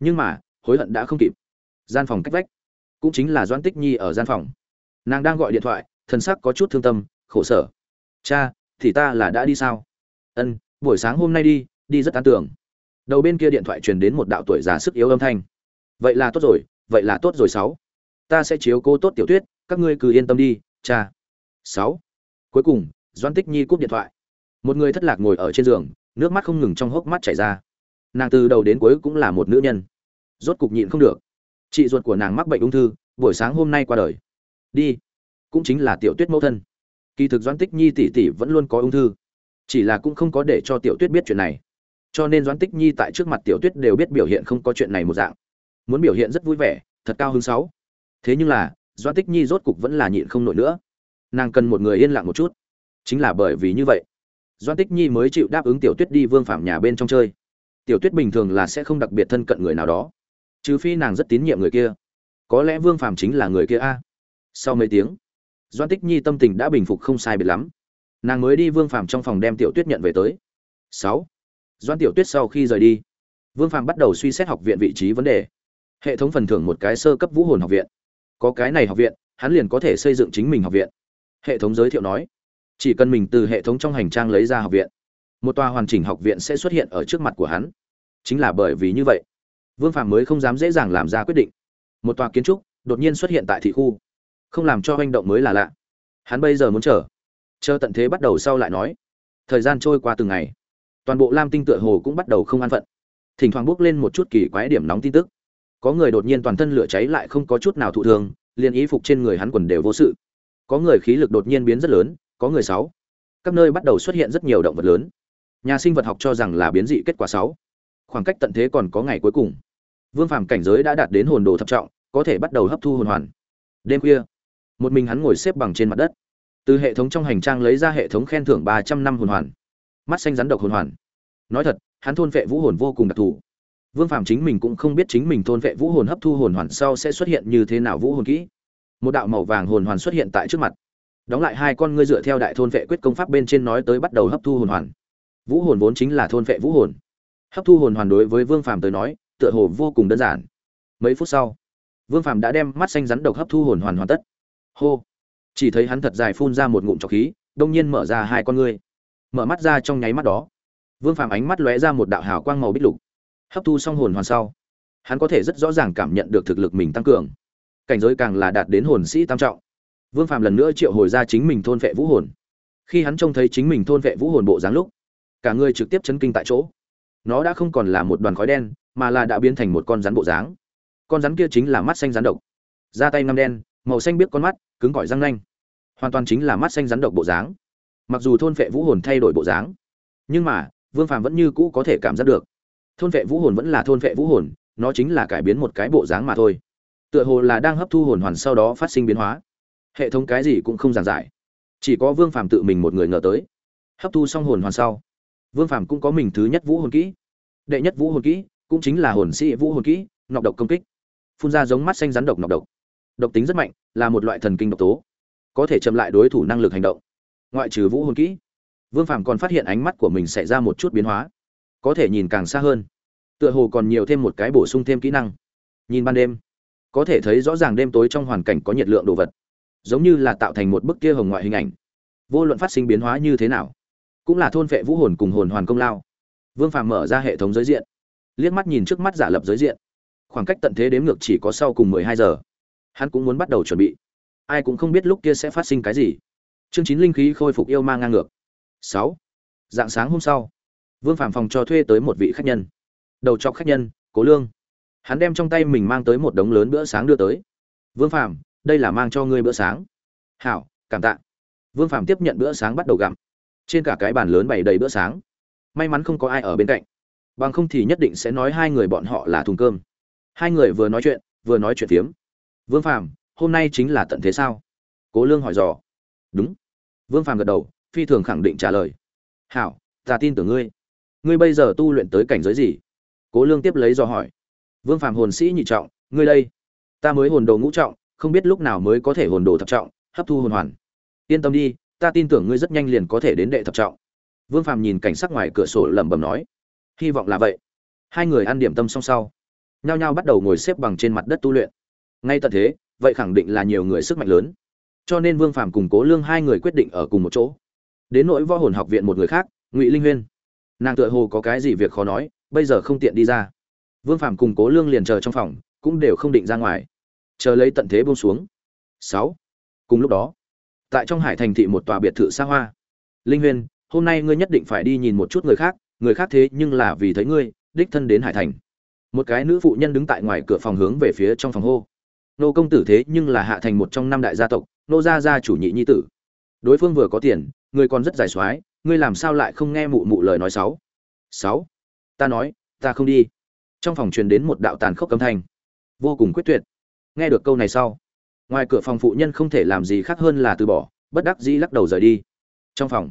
Nhưng mà, hối hận đã không kịp. Gian phòng cách vách, cũng chính là doãn tích nhi ở gian phòng. Nàng đang gọi điện thoại, thần sắc có chút thương tâm, khổ sở. Cha, thì ta là đã đi sao? Ân, buổi sáng hôm nay đi đi rất an tưởng đầu bên kia điện thoại truyền đến một đạo tuổi già sức yếu âm thanh. Vậy là tốt rồi, vậy là tốt rồi, sáu. Ta sẽ chiếu cố tốt tiểu tuyết, các ngươi cứ yên tâm đi, cha. Sáu cuối cùng doan tích nhi cúp điện thoại. Một người thất lạc ngồi ở trên giường, nước mắt không ngừng trong hốc mắt chảy ra. Nàng từ đầu đến cuối cũng là một nữ nhân. Rốt cục nhịn không được. Chị ruột của nàng mắc bệnh ung thư, buổi sáng hôm nay qua đời. Đi. Cũng chính là tiểu tuyết mẫu thân. Kỳ thực doãn tích nhi tỷ tỷ vẫn luôn có ung thư. Chỉ là cũng không có để cho tiểu tuyết biết chuyện này. Cho nên doãn tích nhi tại trước mặt tiểu tuyết đều biết biểu hiện không có chuyện này một dạng. Muốn biểu hiện rất vui vẻ, thật cao hứng sáu. Thế nhưng là, doãn tích nhi rốt cục vẫn là nhịn không nổi nữa nàng cần một người yên lặng một chút. Chính là bởi vì như vậy, doãn tích nhi mới chịu đáp ứng tiểu tuyết đi vương phạm nhà bên trong chơi. Tiểu tuyết bình thường là sẽ không đặc biệt thân cận người nào đó, trừ phi nàng rất tín nhiệm người kia. Có lẽ vương phạm chính là người kia a. Sau mấy tiếng doan tích nhi tâm tình đã bình phục không sai biệt lắm. Nàng mới đi vương phàm trong phòng đem tiểu tuyết nhận về tới. Sáu doan tiểu tuyết sau khi rời đi, vương phàm bắt đầu suy xét học viện vị trí vấn đề. Hệ thống phần thưởng một cái sơ cấp vũ hồn học viện. Có cái này học viện, hắn liền có thể xây dựng chính mình học viện hệ thống giới thiệu nói, chỉ cần mình từ hệ thống trong hành trang lấy ra học viện, một tòa hoàn chỉnh học viện sẽ xuất hiện ở trước mặt của hắn. Chính là bởi vì như vậy, vương phàm mới không dám dễ dàng làm ra quyết định. Một tòa kiến trúc đột nhiên xuất hiện tại thị khu, không làm cho hành động mới là lạ. Hắn bây giờ muốn chờ chờ tận thế bắt đầu sau lại nói, thời gian trôi qua từng ngày, toàn bộ lam tinh tựa hồ cũng bắt đầu không an phận. Thỉnh thoảng bước lên một chút kỳ quái điểm nóng tin tức. Có người đột nhiên toàn thân lửa cháy lại không có chút nào thụ thương, liền ý phục trên người hắn quần đều vô sự có người khí lực đột nhiên biến rất lớn, có người sáu. Các nơi bắt đầu xuất hiện rất nhiều động vật lớn. Nhà sinh vật học cho rằng là biến dị kết quả sáu. Khoảng cách tận thế còn có ngày cuối cùng. Vương phàm cảnh giới đã đạt đến hồn đồ thập trọng, có thể bắt đầu hấp thu hồn hoàn. Đêm khuya, một mình hắn ngồi xếp bằng trên mặt đất. Từ hệ thống trong hành trang lấy ra hệ thống khen thưởng ba trăm năm hồn hoàn. Mắt xanh rắn độc hồn hoàn. Nói thật, hắn thôn vệ vũ hồn vô cùng đặc thù. Vương phàm chính mình cũng không biết chính mình thôn vệ vũ hồn hấp thu hồn hoàn sau sẽ xuất hiện như thế nào vũ hồn kỹ một đạo màu vàng hồn hoàn xuất hiện tại trước mặt. Đóng lại hai con ngươi dựa theo đại thôn vệ quyết công pháp bên trên nói tới bắt đầu hấp thu hồn hoàn. Vũ hồn vốn chính là thôn vệ vũ hồn. Hấp thu hồn hoàn đối với vương phạm tới nói, tựa hồ vô cùng đơn giản. Mấy phút sau, vương phạm đã đem mắt xanh rắn độc hấp thu hồn hoàn hoàn tất. Hô! Chỉ thấy hắn thật dài phun ra một ngụm trọc khí, đông nhiên mở ra hai con ngươi. Mở mắt ra trong nháy mắt đó, vương phàm ánh mắt lóe ra một đạo hào quang màu bích lục. Hấp thu xong hồn hoàn sau, hắn có thể rất rõ ràng cảm nhận được thực lực mình tăng cường cảnh giới càng là đạt đến hồn sĩ tam trọng. Vương phàm lần nữa triệu hồi ra chính mình thôn vệ vũ hồn. Khi hắn trông thấy chính mình thôn vệ vũ hồn bộ dáng lúc, cả người trực tiếp chấn kinh tại chỗ. Nó đã không còn là một đoàn khói đen, mà là đã biến thành một con rắn bộ dáng. Con rắn kia chính là mắt xanh rắn độc. Da tay ngăm đen, màu xanh biết con mắt, cứng cỏi răng nanh. Hoàn toàn chính là mắt xanh rắn độc bộ dáng. Mặc dù thôn vệ vũ hồn thay đổi bộ dáng, nhưng mà, vương phàm vẫn như cũ có thể cảm giác được. Thôn vệ vũ hồn vẫn là thôn vệ vũ hồn, nó chính là cải biến một cái bộ dáng mà thôi tựa hồ là đang hấp thu hồn hoàn sau đó phát sinh biến hóa. Hệ thống cái gì cũng không giản giải. Chỉ có vương phàm tự mình một người ngờ tới. Hấp thu xong hồn hoàn sau, vương phàm cũng có mình thứ nhất vũ hồn kỹ. Đệ nhất vũ hồn kỹ cũng chính là hồn sĩ vũ hồn kỹ, nọc độc công kích. Phun ra giống mắt xanh rắn độc nọc độc. Độc tính rất mạnh, là một loại thần kinh độc tố. Có thể chậm lại đối thủ năng lực hành động. Ngoại trừ vũ hồn kỹ, vương phàm còn phát hiện ánh mắt của mình xảy ra một chút biến hóa. Có thể nhìn càng xa hơn. Tựa hồ còn nhiều thêm một cái bổ sung thêm kỹ năng. Nhìn ban đêm có thể thấy rõ ràng đêm tối trong hoàn cảnh có nhiệt lượng đồ vật, giống như là tạo thành một bức kia hồng ngoại hình ảnh. Vô luận phát sinh biến hóa như thế nào, cũng là thôn vệ vũ hồn cùng hồn hoàn công lao. Vương phàm mở ra hệ thống giới diện, liếc mắt nhìn trước mắt giả lập giới diện. Khoảng cách tận thế đếm ngược chỉ có sau cùng mười hai giờ. Hắn cũng muốn bắt đầu chuẩn bị. Ai cũng không biết lúc kia sẽ phát sinh cái gì. Chương chín linh khí khôi phục yêu ma ngang ngược. Sáu. Dạng sáng hôm sau, vương phàm phòng cho thuê tới một vị khách nhân. Đầu chọc khách nhân, cố lương hắn đem trong tay mình mang tới một đống lớn bữa sáng đưa tới. Vương phạm đây là mang cho ngươi bữa sáng. Hảo, cảm tạ. Vương phạm tiếp nhận bữa sáng bắt đầu gặm. Trên cả cái bàn lớn bày đầy bữa sáng. May mắn không có ai ở bên cạnh. Bằng không thì nhất định sẽ nói hai người bọn họ là thùng cơm. Hai người vừa nói chuyện, vừa nói chuyện phiếm. Vương phàm, hôm nay chính là tận thế sao? Cố lương hỏi dò. Đúng. Vương phàm gật đầu, phi thường khẳng định trả lời. Hảo, ta tin tưởng ngươi. Ngươi bây giờ tu luyện tới cảnh giới gì? Cố lương tiếp lấy dò hỏi vương phàm hồn sĩ nhị trọng, ngươi đây. Ta mới hồn đồ ngũ trọng, không biết lúc nào mới có thể hồn đồ thập trọng, hấp thu hồn hoàn. Yên tâm đi, ta tin tưởng ngươi rất nhanh liền có thể đến đệ thập trọng. Vương phàm nhìn cảnh sắc ngoài cửa sổ lẩm bẩm nói. Hy vọng là vậy. Hai người ăn điểm tâm song sau, nhao nhao bắt đầu ngồi xếp bằng trên mặt đất tu luyện. Ngay tận thế, vậy khẳng định là nhiều người sức mạnh lớn. Cho nên vương phàm cùng cố lương hai người quyết định ở cùng một chỗ. Đến nỗi võ hồn học viện một người khác, ngụy linh huyên. Nàng tựa hồ có cái gì việc khó nói, bây giờ không tiện đi ra vương Phạm cùng cố lương liền chờ trong phòng, cũng đều không định ra ngoài. Chờ lấy tận thế buông xuống. Sáu. Cùng lúc đó, tại trong hải thành thị một tòa biệt thự xa hoa. Linh huyên, hôm nay ngươi nhất định phải đi nhìn một chút người khác người khác thế nhưng là vì thấy ngươi, đích thân đến hải thành. Một cái nữ phụ nhân đứng tại ngoài cửa phòng hướng về phía trong phòng hô. Nô công tử thế nhưng là hạ thành một trong năm đại gia tộc, nô gia gia chủ nhị nhi tử. Đối phương vừa có tiền, người còn rất giải soái, ngươi làm sao lại không nghe mụ mụ lời nói sáu? Sáu. Ta nói, ta không đi trong phòng truyền đến một đạo tàn khốc âm thanh. Vô cùng quyết tuyệt. Nghe được câu này sau, ngoài cửa phòng phụ nhân không thể làm gì khác hơn là từ bỏ, bất đắc dĩ lắc đầu rời đi. Trong phòng,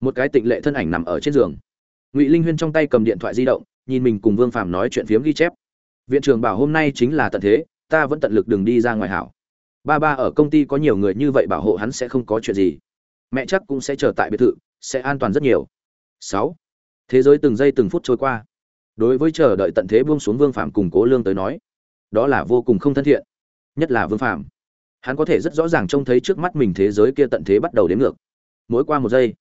một cái tịnh lệ thân ảnh nằm ở trên giường. Ngụy linh huyên trong tay cầm điện thoại di động, nhìn mình cùng vương phàm nói chuyện phiếm ghi chép. Viện trưởng bảo hôm nay chính là tận thế, ta vẫn tận lực đừng đi ra ngoài hảo. Ba ba ở công ty có nhiều người như vậy bảo hộ hắn sẽ không có chuyện gì. Mẹ chắc cũng sẽ chờ tại biệt thự, sẽ an toàn rất nhiều. Sáu, thế giới từng giây từng phút trôi qua đối với chờ đợi tận thế buông xuống vương phạm cùng cố lương tới nói, đó là vô cùng không thân thiện, nhất là vương phạm hắn có thể rất rõ ràng trông thấy trước mắt mình thế giới kia tận thế bắt đầu đến ngược. Mỗi qua một giây,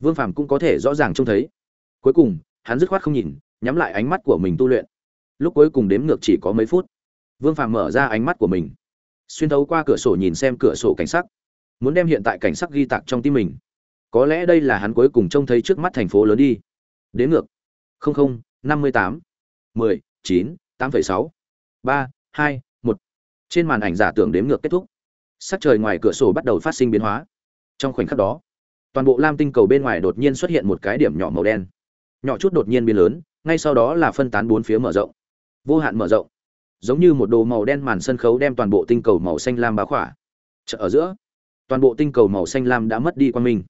vương phạm cũng có thể rõ ràng trông thấy. Cuối cùng, hắn dứt khoát không nhìn, nhắm lại ánh mắt của mình tu luyện. Lúc cuối cùng đếm ngược chỉ có mấy phút, vương phạm mở ra ánh mắt của mình, xuyên thấu qua cửa sổ nhìn xem cửa sổ cảnh sắc, muốn đem hiện tại cảnh sắc ghi tạc trong tim mình. Có lẽ đây là hắn cuối cùng trông thấy trước mắt thành phố lớn đi. Đến ngược. Không không năm mươi tám, mười, chín, tám phẩy sáu, ba, hai, một. Trên màn ảnh giả tưởng đếm ngược kết thúc. Sắc trời ngoài cửa sổ bắt đầu phát sinh biến hóa. Trong khoảnh khắc đó, toàn bộ lam tinh cầu bên ngoài đột nhiên xuất hiện một cái điểm nhỏ màu đen. Nhỏ chút đột nhiên biến lớn, ngay sau đó là phân tán bốn phía mở rộng. Vô hạn mở rộng. Giống như một đồ màu đen màn sân khấu đem toàn bộ tinh cầu màu xanh lam bá khỏa. Chợ ở giữa, toàn bộ tinh cầu màu xanh lam đã mất đi quang minh.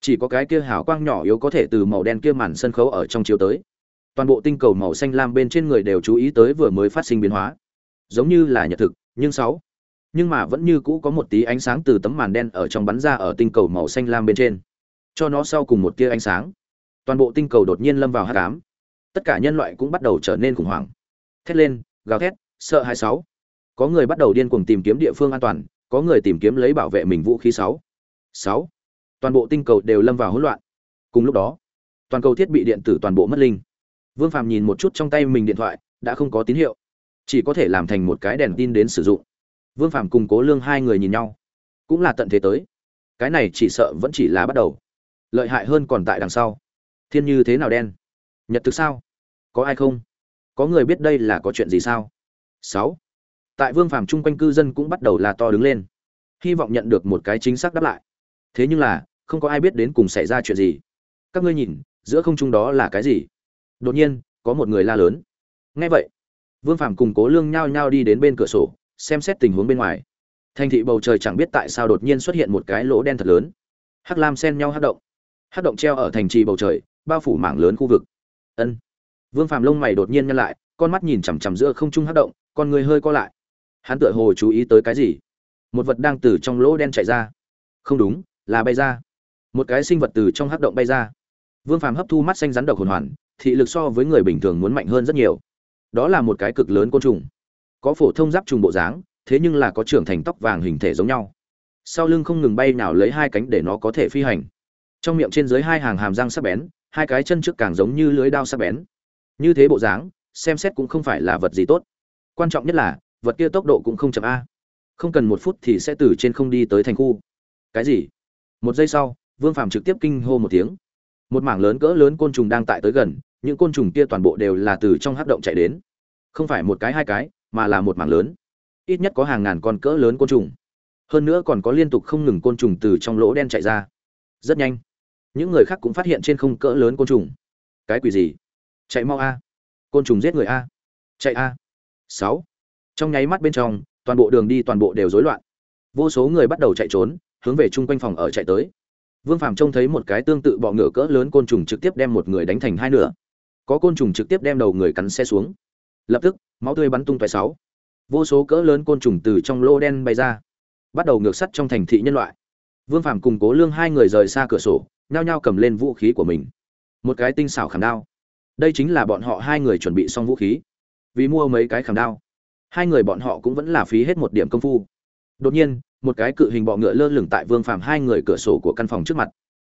Chỉ có cái kia hào quang nhỏ yếu có thể từ màu đen kia màn sân khấu ở trong chiếu tới toàn bộ tinh cầu màu xanh lam bên trên người đều chú ý tới vừa mới phát sinh biến hóa. Giống như là nhật thực, nhưng sáu. Nhưng mà vẫn như cũ có một tí ánh sáng từ tấm màn đen ở trong bắn ra ở tinh cầu màu xanh lam bên trên. Cho nó sau cùng một tia ánh sáng. Toàn bộ tinh cầu đột nhiên lâm vào hát cám tất cả nhân loại cũng bắt đầu trở nên khủng hoảng. Thét lên, gào thét, sợ hai sáu. Có người bắt đầu điên cuồng tìm kiếm địa phương an toàn, có người tìm kiếm lấy bảo vệ mình vũ khí sáu. Sáu. Toàn bộ tinh cầu đều lâm vào hỗn loạn. Cùng lúc đó, toàn cầu thiết bị điện tử toàn bộ mất linh vương phàm nhìn một chút trong tay mình điện thoại, đã không có tín hiệu. Chỉ có thể làm thành một cái đèn tin đến sử dụng. Vương phàm cùng cố lương hai người nhìn nhau. Cũng là tận thế tới. Cái này chỉ sợ vẫn chỉ là bắt đầu. Lợi hại hơn còn tại đằng sau. Thiên như thế nào đen? Nhật thực sao? Có ai không? Có người biết đây là có chuyện gì sao? Sáu. Tại vương phàm chung quanh cư dân cũng bắt đầu là to đứng lên. Hy vọng nhận được một cái chính xác đáp lại. Thế nhưng là, không có ai biết đến cùng xảy ra chuyện gì. Các ngươi nhìn, giữa không trung đó là cái gì? Đột nhiên, có một người la lớn. Ngay vậy, vương phàm cùng cố lương nhao nhao đi đến bên cửa sổ, xem xét tình huống bên ngoài. Thành thị bầu trời chẳng biết tại sao đột nhiên xuất hiện một cái lỗ đen thật lớn. Hắc lam xen nhau hát động. Hát động treo ở thành trì bầu trời, bao phủ mảng lớn khu vực. Ân. Vương phàm lông mày đột nhiên nhăn lại, con mắt nhìn chằm chằm giữa không trung hát động, con người hơi co lại. Hắn tựa hồ chú ý tới cái gì? Một vật đang từ trong lỗ đen chạy ra. Không đúng, là bay ra. Một cái sinh vật từ trong hát động bay ra. Vương phàm hấp thu mắt xanh rắn độc hồn hoàn thị lực so với người bình thường muốn mạnh hơn rất nhiều. Đó là một cái cực lớn côn trùng. Có phổ thông giáp trùng bộ dáng, thế nhưng là có trưởng thành tóc vàng hình thể giống nhau. Sau lưng không ngừng bay nào lấy hai cánh để nó có thể phi hành. Trong miệng trên dưới hai hàng hàm răng sắc bén, hai cái chân trước càng giống như lưới đao sắc bén. Như thế bộ dáng, xem xét cũng không phải là vật gì tốt. Quan trọng nhất là, vật kia tốc độ cũng không chậm a. Không cần một phút thì sẽ từ trên không đi tới thành khu. Cái gì? Một giây sau, vương phàm trực tiếp kinh hô một tiếng. Một mảng lớn cỡ lớn côn trùng đang tại tới gần những côn trùng kia toàn bộ đều là từ trong hắc động chạy đến. Không phải một cái hai cái, mà là một mảng lớn. Ít nhất có hàng ngàn con cỡ lớn côn trùng. Hơn nữa còn có liên tục không ngừng côn trùng từ trong lỗ đen chạy ra. Rất nhanh, những người khác cũng phát hiện trên không cỡ lớn côn trùng. Cái quỷ gì? Chạy mau a. Côn trùng giết người a. Chạy a. Sáu. Trong nháy mắt bên trong, toàn bộ đường đi toàn bộ đều rối loạn. Vô số người bắt đầu chạy trốn, hướng về chung quanh phòng ở chạy tới. Vương phàm trông thấy một cái tương tự bọ ngựa cỡ lớn côn trùng trực tiếp đem một người đánh thành hai nửa có côn trùng trực tiếp đem đầu người cắn xe xuống. Lập tức, máu tươi bắn tung tóe sáu. Vô số cỡ lớn côn trùng từ trong lô đen bay ra, bắt đầu ngược sắt trong thành thị nhân loại. Vương Phạm cùng cố lương hai người rời xa cửa sổ, nhao nhao cầm lên vũ khí của mình. Một cái tinh xảo khảm đao. Đây chính là bọn họ hai người chuẩn bị xong vũ khí. Vì mua mấy cái khảm đao, hai người bọn họ cũng vẫn là phí hết một điểm công phu. Đột nhiên, một cái cự hình bọ ngựa lơ lửng tại vương Phạm hai người cửa sổ của căn phòng trước mặt.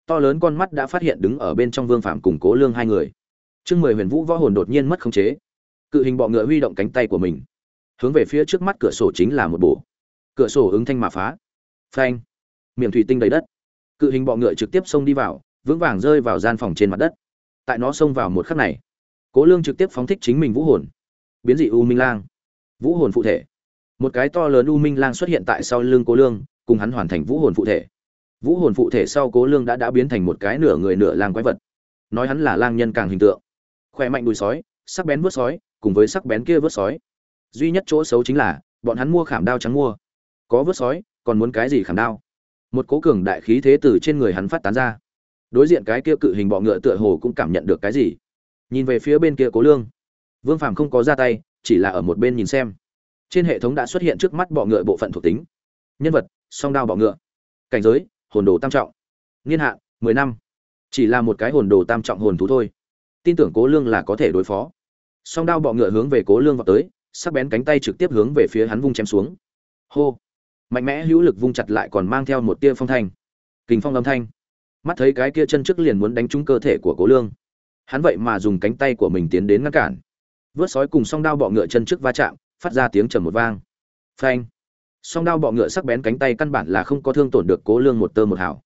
To lớn con mắt đã phát hiện đứng ở bên trong vương Phạm cùng cố lương hai người chương mười huyền vũ võ hồn đột nhiên mất khống chế. Cự hình bọ ngựa huy động cánh tay của mình, hướng về phía trước mắt cửa sổ chính là một bổ. Cửa sổ ứng thanh mà phá. Phanh. Miệng thủy tinh đầy đất. Cự hình bọ ngựa trực tiếp xông đi vào, vững vàng rơi vào gian phòng trên mặt đất. Tại nó xông vào một khắc này, cố lương trực tiếp phóng thích chính mình vũ hồn. Biến dị u minh lang. Vũ hồn phụ thể. Một cái to lớn u minh lang xuất hiện tại sau lưng cố lương, cùng hắn hoàn thành vũ hồn phụ thể. Vũ hồn phụ thể sau cố lương đã đã biến thành một cái nửa người nửa lang quái vật. Nói hắn là lang nhân càng hình tượng khỏe mạnh đùi sói, sắc bén vớt sói, cùng với sắc bén kia vớt sói. Duy nhất chỗ xấu chính là, bọn hắn mua khảm đao trắng mua. Có vớt sói, còn muốn cái gì khảm đao? Một cố cường đại khí thế từ trên người hắn phát tán ra. Đối diện cái kia cự hình bọ ngựa tựa hồ cũng cảm nhận được cái gì. Nhìn về phía bên kia cố lương. Vương phàm không có ra tay, chỉ là ở một bên nhìn xem. Trên hệ thống đã xuất hiện trước mắt bọ ngựa bộ phận thuộc tính. Nhân vật, song đao bọ ngựa. Cảnh giới, hồn đồ tam trọng. Niên hạn, mười năm. Chỉ là một cái hồn đồ tam trọng hồn thú thôi tin tưởng cố lương là có thể đối phó. Song đao bọ ngựa hướng về cố lương vào tới, sắc bén cánh tay trực tiếp hướng về phía hắn vung chém xuống. Hô! Mạnh mẽ hữu lực vung chặt lại còn mang theo một tia phong thanh. Kình phong âm thanh. Mắt thấy cái kia chân trước liền muốn đánh trúng cơ thể của cố lương. Hắn vậy mà dùng cánh tay của mình tiến đến ngăn cản. Vớt sói cùng song đao bọ ngựa chân trước va chạm, phát ra tiếng trầm một vang. Phanh! Song đao bọ ngựa sắc bén cánh tay căn bản là không có thương tổn được cố lương một tơ một hào.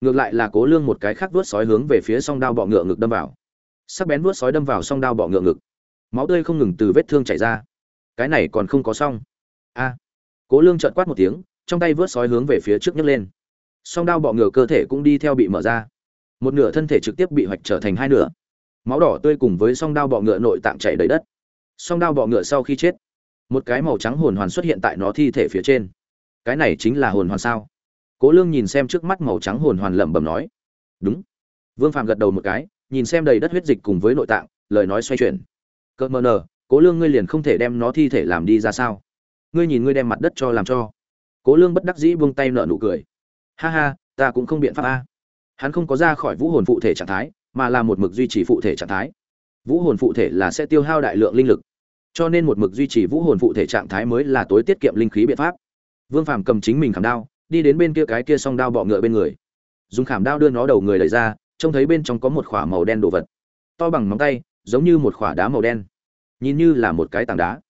Ngược lại là cố lương một cái khác vớt sói hướng về phía song đao bọ ngựa ngực đâm vào sắc bén vuốt sói đâm vào song đao bọ ngựa ngực. Máu tươi không ngừng từ vết thương chảy ra. Cái này còn không có xong. A. Cố lương trợn quát một tiếng, trong tay vớt sói hướng về phía trước nhấc lên. Song đao bọ ngựa cơ thể cũng đi theo bị mở ra. Một nửa thân thể trực tiếp bị hoạch trở thành hai nửa. Máu đỏ tươi cùng với song đao bọ ngựa nội tạng chảy đầy đất. Song đao bọ ngựa sau khi chết, một cái màu trắng hồn hoàn xuất hiện tại nó thi thể phía trên. Cái này chính là hồn hoàn sao? Cố lương nhìn xem trước mắt màu trắng hồn hoàn lẩm bẩm nói. Đúng. Vương phạm gật đầu một cái nhìn xem đầy đất huyết dịch cùng với nội tạng, lời nói xoay chuyển. Cỡ mờ nờ, cố lương ngươi liền không thể đem nó thi thể làm đi ra sao? Ngươi nhìn ngươi đem mặt đất cho làm cho. Cố lương bất đắc dĩ buông tay nở nụ cười. Ha ha, ta cũng không biện pháp a. Hắn không có ra khỏi vũ hồn phụ thể trạng thái, mà là một mực duy trì phụ thể trạng thái. Vũ hồn phụ thể là sẽ tiêu hao đại lượng linh lực. Cho nên một mực duy trì vũ hồn phụ thể trạng thái mới là tối tiết kiệm linh khí biện pháp. Vương phàm cầm chính mình khảm đao, đi đến bên kia cái kia song đao bọ ngựa bên người. Dùng khảm đao đưa nó đầu người lấy ra trông thấy bên trong có một khỏa màu đen đồ vật. To bằng móng tay, giống như một khỏa đá màu đen. Nhìn như là một cái tảng đá.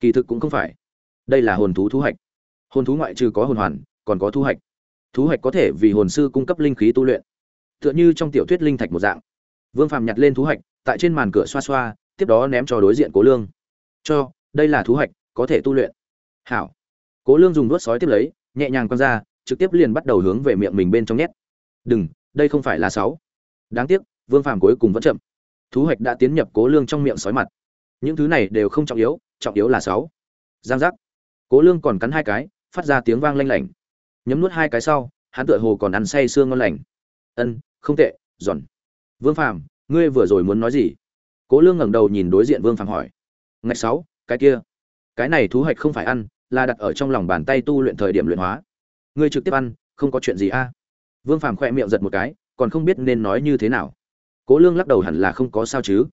Kỳ thực cũng không phải. Đây là hồn thú thu hoạch. Hồn thú ngoại trừ có hồn hoàn, còn có thu hoạch. Thu hoạch có thể vì hồn sư cung cấp linh khí tu luyện. Tựa như trong tiểu thuyết linh thạch một dạng. Vương phàm nhặt lên thu hoạch, tại trên màn cửa xoa xoa, tiếp đó ném cho đối diện cố lương. Cho, đây là thu hoạch, có thể tu luyện. Hảo. Cố lương dùng đuốt sói tiếp lấy, nhẹ nhàng quăng ra, trực tiếp liền bắt đầu hướng về miệng mình bên trong nhét. Đừng, đây không phải là sáu đáng tiếc, vương phàm cuối cùng vẫn chậm. Thu hoạch đã tiến nhập cố lương trong miệng sói mặt. Những thứ này đều không trọng yếu trọng yếu là sáu. Giang giác. Cố lương còn cắn hai cái, phát ra tiếng vang lanh lảnh. Nhấm nuốt hai cái sau, hắn tựa hồ còn ăn say xương ngon lành. Ân, không tệ, giòn. Vương phàm, ngươi vừa rồi muốn nói gì? Cố lương ngẩng đầu nhìn đối diện vương phàm hỏi. Ngày sáu, cái kia. Cái này thú hoạch không phải ăn, là đặt ở trong lòng bàn tay tu luyện thời điểm luyện hóa. Ngươi trực tiếp ăn, không có chuyện gì a. Vương phàm khỏe miệng giật một cái còn không biết nên nói như thế nào. Cố lương lắc đầu hẳn là không có sao chứ.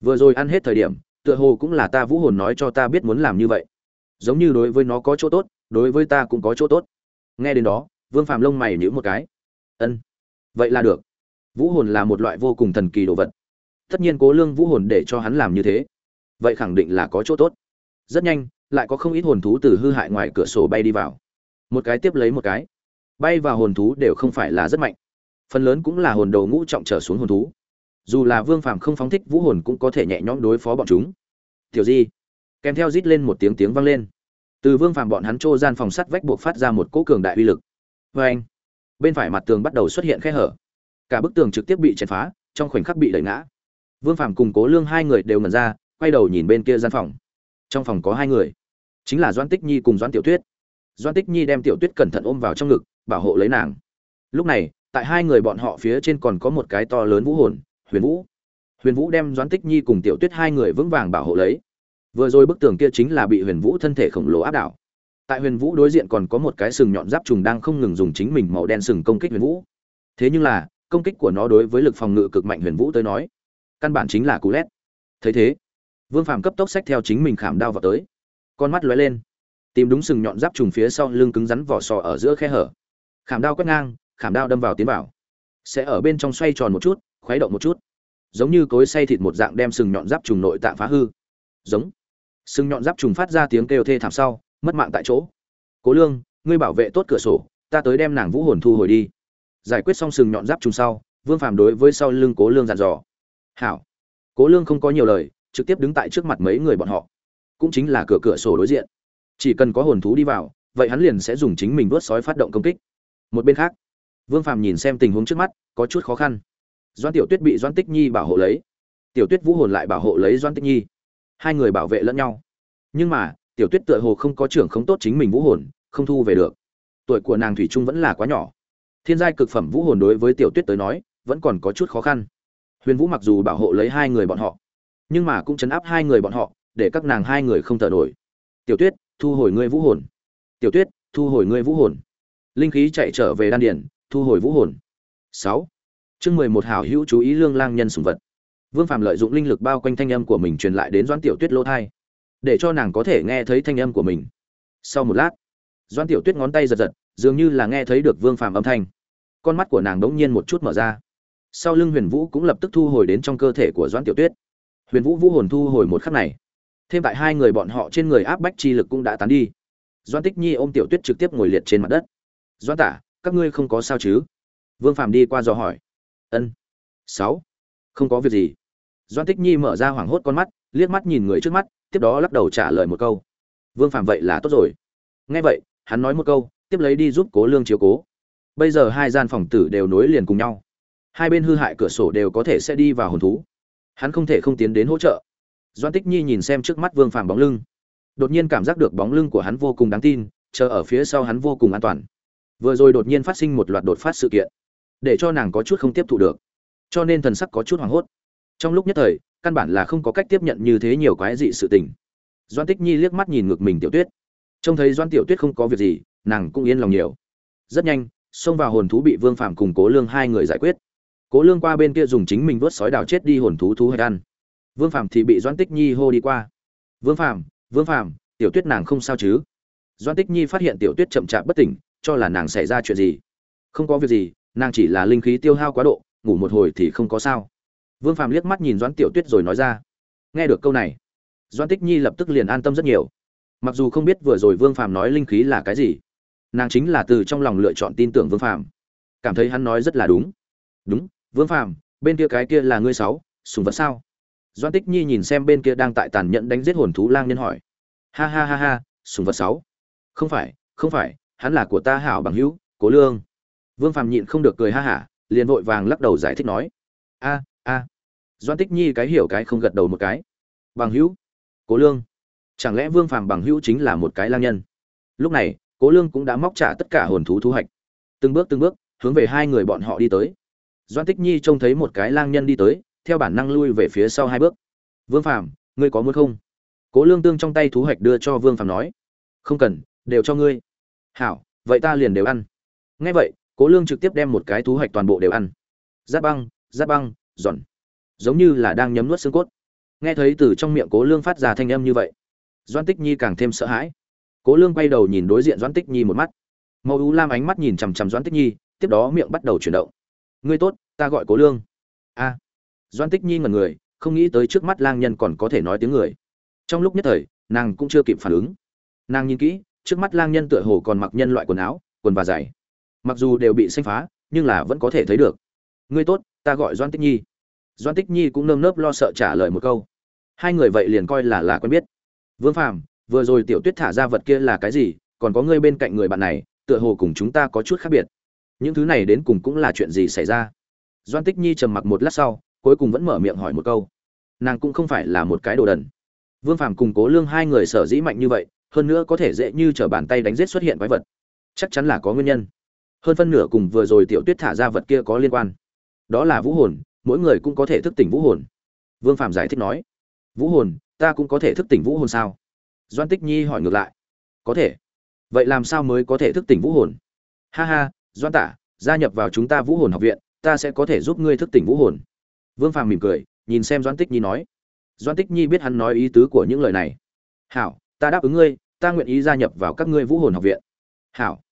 Vừa rồi ăn hết thời điểm, tựa hồ cũng là ta vũ hồn nói cho ta biết muốn làm như vậy. Giống như đối với nó có chỗ tốt, đối với ta cũng có chỗ tốt. Nghe đến đó, vương phàm lông mày nhíu một cái. Ân, vậy là được. Vũ hồn là một loại vô cùng thần kỳ đồ vật. Tất nhiên cố lương vũ hồn để cho hắn làm như thế. Vậy khẳng định là có chỗ tốt. Rất nhanh, lại có không ít hồn thú từ hư hại ngoài cửa sổ bay đi vào. Một cái tiếp lấy một cái. Bay vào hồn thú đều không phải là rất mạnh phần lớn cũng là hồn đầu ngũ trọng trở xuống hồn thú. Dù là vương phàm không phóng thích vũ hồn cũng có thể nhẹ nhõm đối phó bọn chúng. Tiểu di, kèm theo rít lên một tiếng tiếng vang lên. Từ vương phàm bọn hắn trô gian phòng sắt vách buộc phát ra một cỗ cường đại uy lực. Vê anh. Bên phải mặt tường bắt đầu xuất hiện khe hở. Cả bức tường trực tiếp bị chèn phá, trong khoảnh khắc bị đẩy ngã. Vương phàm cùng cố lương hai người đều ngần ra, quay đầu nhìn bên kia gian phòng. Trong phòng có hai người. Chính là doan tích nhi cùng doan tiểu tuyết. Doan tích nhi đem tiểu tuyết cẩn thận ôm vào trong ngực, bảo hộ lấy nàng. Lúc này tại hai người bọn họ phía trên còn có một cái to lớn vũ hồn, huyền vũ. Huyền vũ đem doãn tích nhi cùng tiểu tuyết hai người vững vàng bảo hộ lấy. Vừa rồi bức tường kia chính là bị huyền vũ thân thể khổng lồ áp đảo. Tại huyền vũ đối diện còn có một cái sừng nhọn giáp trùng đang không ngừng dùng chính mình màu đen sừng công kích huyền vũ. Thế nhưng là, công kích của nó đối với lực phòng ngự cực mạnh huyền vũ tới nói, căn bản chính là cú lét. Thấy thế, vương phàm cấp tốc sách theo chính mình khảm đao vào tới. Con mắt lóe lên, tìm đúng sừng nhọn giáp trùng phía sau lưng cứng rắn vỏ sò ở giữa khe hở. Khảm đao quét ngang khảm đao đâm vào tiến vào. Sẽ ở bên trong xoay tròn một chút, khuấy động một chút. Giống như cối xay thịt một dạng đem sừng nhọn giáp trùng nội tạng phá hư. Giống. Sừng nhọn giáp trùng phát ra tiếng kêu thê thảm sau, mất mạng tại chỗ. Cố lương, ngươi bảo vệ tốt cửa sổ, ta tới đem nàng vũ hồn thu hồi đi. Giải quyết xong sừng nhọn giáp trùng sau, vương phàm đối với sau lưng cố lương dặn dò. Hảo. Cố lương không có nhiều lời, trực tiếp đứng tại trước mặt mấy người bọn họ. Cũng chính là cửa cửa sổ đối diện. Chỉ cần có hồn thú đi vào, vậy hắn liền sẽ dùng chính mình vớt sói phát động công kích. Một bên khác vương phàm nhìn xem tình huống trước mắt, có chút khó khăn. Doãn tiểu tuyết bị Doãn tích nhi bảo hộ lấy. Tiểu tuyết vũ hồn lại bảo hộ lấy Doãn tích nhi. Hai người bảo vệ lẫn nhau. Nhưng mà, tiểu tuyết tựa hồ không có trưởng không tốt chính mình vũ hồn, không thu về được. Tuổi của nàng thủy trung vẫn là quá nhỏ. Thiên giai cực phẩm vũ hồn đối với tiểu tuyết tới nói, vẫn còn có chút khó khăn. Huyền vũ mặc dù bảo hộ lấy hai người bọn họ, nhưng mà cũng chấn áp hai người bọn họ, để các nàng hai người không thở nổi. Tiểu tuyết, thu hồi ngươi vũ hồn. Tiểu tuyết, thu hồi ngươi vũ hồn. Linh khí chạy trở về đan Điền thu hồi vũ hồn. Sáu. Chương mười một hảo hữu chú ý lương lang nhân sùng vật. Vương phạm lợi dụng linh lực bao quanh thanh âm của mình truyền lại đến doãn tiểu tuyết lỗ thai, để cho nàng có thể nghe thấy thanh âm của mình. Sau một lát, doãn tiểu tuyết ngón tay giật giật, dường như là nghe thấy được vương phạm âm thanh. Con mắt của nàng đống nhiên một chút mở ra. Sau lưng huyền vũ cũng lập tức thu hồi đến trong cơ thể của doãn tiểu tuyết. Huyền vũ vũ hồn thu hồi một khắc này. Thêm tại hai người bọn họ trên người áp bách chi lực cũng đã tán đi. Doãn tích nhi ôm tiểu tuyết trực tiếp ngồi liệt trên mặt đất. Doãn tả các ngươi không có sao chứ? Vương phạm đi qua dò hỏi. Ân. Sáu. Không có việc gì. Doan tích nhi mở ra hoảng hốt con mắt, liếc mắt nhìn người trước mắt, tiếp đó lắc đầu trả lời một câu. Vương phạm vậy là tốt rồi. Nghe vậy, hắn nói một câu, tiếp lấy đi giúp cố lương chiếu cố. Bây giờ hai gian phòng tử đều nối liền cùng nhau. Hai bên hư hại cửa sổ đều có thể sẽ đi vào hồn thú. Hắn không thể không tiến đến hỗ trợ. Doan tích nhi nhìn xem trước mắt vương phàm bóng lưng. Đột nhiên cảm giác được bóng lưng của hắn vô cùng đáng tin, chờ ở phía sau hắn vô cùng an toàn vừa rồi đột nhiên phát sinh một loạt đột phát sự kiện, để cho nàng có chút không tiếp thụ được. Cho nên thần sắc có chút hoảng hốt. Trong lúc nhất thời, căn bản là không có cách tiếp nhận như thế nhiều quái dị sự tình. Doan tích nhi liếc mắt nhìn ngược mình tiểu tuyết. Trông thấy doan tiểu tuyết không có việc gì, nàng cũng yên lòng nhiều. Rất nhanh, xông vào hồn thú bị vương phạm cùng cố lương hai người giải quyết. Cố lương qua bên kia dùng chính mình vớt sói đào chết đi hồn thú thú hay ăn. Vương phạm thì bị doãn tích nhi hô đi qua. Vương phạm vương phạm tiểu tuyết nàng không sao chứ? Doãn tích nhi phát hiện tiểu tuyết chậm chạp bất tỉnh cho là nàng xảy ra chuyện gì. Không có việc gì, nàng chỉ là linh khí tiêu hao quá độ, ngủ một hồi thì không có sao. Vương phạm liếc mắt nhìn doãn tiểu tuyết rồi nói ra. Nghe được câu này, doãn tích nhi lập tức liền an tâm rất nhiều. Mặc dù không biết vừa rồi vương phạm nói linh khí là cái gì, nàng chính là từ trong lòng lựa chọn tin tưởng vương phạm cảm thấy hắn nói rất là đúng. Đúng, vương phạm bên kia cái kia là ngươi sáu, sùng vật sao? Doan tích nhi nhìn xem bên kia đang tại tàn nhẫn đánh giết hồn thú lang nhân hỏi. Ha ha ha ha, sùng vật sáu. Không phải không phải hắn là của ta hảo bằng hữu, cố lương. Vương phạm nhịn không được cười ha hả, liền vội vàng lắc đầu giải thích nói. A a. Doan tích nhi cái hiểu cái không gật đầu một cái. Bằng hữu, cố lương. Chẳng lẽ vương phàm bằng hữu chính là một cái lang nhân? Lúc này, cố lương cũng đã móc trả tất cả hồn thú thu hoạch. Từng bước từng bước, hướng về hai người bọn họ đi tới. Doan tích nhi trông thấy một cái lang nhân đi tới, theo bản năng lui về phía sau hai bước. Vương phàm, ngươi có muốn không? Cố lương tương trong tay thú hoạch đưa cho vương phàm nói. Không cần, đều cho ngươi hảo, vậy ta liền đều ăn. Ngay vậy, cố lương trực tiếp đem một cái thú hoạch toàn bộ đều ăn. Giáp băng giáp băng, giòn. Giống như là đang nhấm nuốt xương cốt. Nghe thấy từ trong miệng cố lương phát ra thanh âm như vậy doan tích nhi càng thêm sợ hãi. Cố lương quay đầu nhìn đối diện doan tích nhi một mắt. Màu u lam ánh mắt nhìn chằm chằm doan tích nhi, tiếp đó miệng bắt đầu chuyển động. Ngươi tốt, ta gọi cố lương. A. Doan tích nhi ngẩn người, không nghĩ tới trước mắt lang nhân còn có thể nói tiếng người. Trong lúc nhất thời, nàng cũng chưa kịp phản ứng. Nàng nhìn kỹ trước mắt lang nhân tựa hồ còn mặc nhân loại quần áo, quần và giày. Mặc dù đều bị xanh phá, nhưng là vẫn có thể thấy được. Ngươi tốt, ta gọi doan tích nhi. Doan tích nhi cũng nơm nớp lo sợ trả lời một câu. Hai người vậy liền coi là là quen biết. Vương phàm, vừa rồi tiểu tuyết thả ra vật kia là cái gì, còn có ngươi bên cạnh người bạn này, tựa hồ cùng chúng ta có chút khác biệt. Những thứ này đến cùng cũng là chuyện gì xảy ra? Doan tích nhi trầm mặc một lát sau, cuối cùng vẫn mở miệng hỏi một câu. Nàng cũng không phải là một cái đồ đần. Vương phàm cùng cố lương hai người sở dĩ mạnh như vậy hơn nữa có thể dễ như t r ở bàn tay đánh g i ế t xuất hiện quái vật. Chắc chắn là có nguyên nhân. Hơn phân nửa cùng vừa rồi tiểu tuyết thả ra vật kia có liên quan. Đó là vũ hồn, mỗi người cũng có thể thức tỉnh vũ hồn. Vương phạm giải thích nói, vũ hồn, ta cũng có thể thức tỉnh vũ hồn sao? Doan tích nhi hỏi ngược lại, có thể. Vậy làm sao mới có thể thức tỉnh vũ hồn? Ha ha doan tả, gia nhập vào chúng ta vũ hồn học viện, ta sẽ có thể giúp ngươi thức tỉnh vũ hồn. Vương phàm mỉm cười, nhìn xem doan tích nhi nói. Doan tích nhi biết hắn nói ý tứ của những lời này. Hảo ta đáp ứng ngươi, ta nguyện ý gia nhập vào các ngươi vũ hồn học viện. Hảo.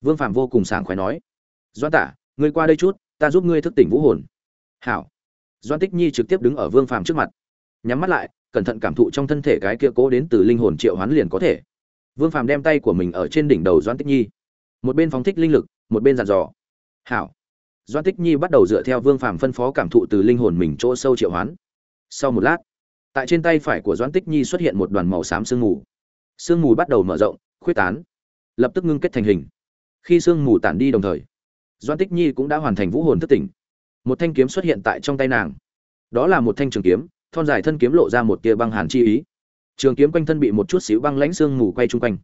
Vương phàm vô cùng sảng khoái nói. Doan tả, ngươi qua đây chút, ta giúp ngươi thức tỉnh vũ hồn. Hảo. Doan tích nhi trực tiếp đứng ở vương phàm trước mặt. Nhắm mắt lại, cẩn thận cảm thụ trong thân thể cái kia cố đến từ linh hồn triệu hoán liền có thể. Vương phàm đem tay của mình ở trên đỉnh đầu doan tích nhi. Một bên phóng thích linh lực, một bên dặn dò. Hảo. Doan tích nhi bắt đầu dựa theo vương phàm phân phó cảm thụ từ linh hồn mình chỗ sâu triệu hoán. Sau một lát, tại trên tay phải của doan tích nhi xuất hiện một đoàn màu xám sương mù sương mù bắt đầu mở rộng, khuyết tán, lập tức ngưng kết thành hình. Khi sương mù tản đi đồng thời doan tích nhi cũng đã hoàn thành vũ hồn thất tỉnh. Một thanh kiếm xuất hiện tại trong tay nàng. Đó là một thanh trường kiếm, thon dài thân kiếm lộ ra một tia băng hàn chi ý. Trường kiếm quanh thân bị một chút xíu băng lãnh sương mù quay chung quanh.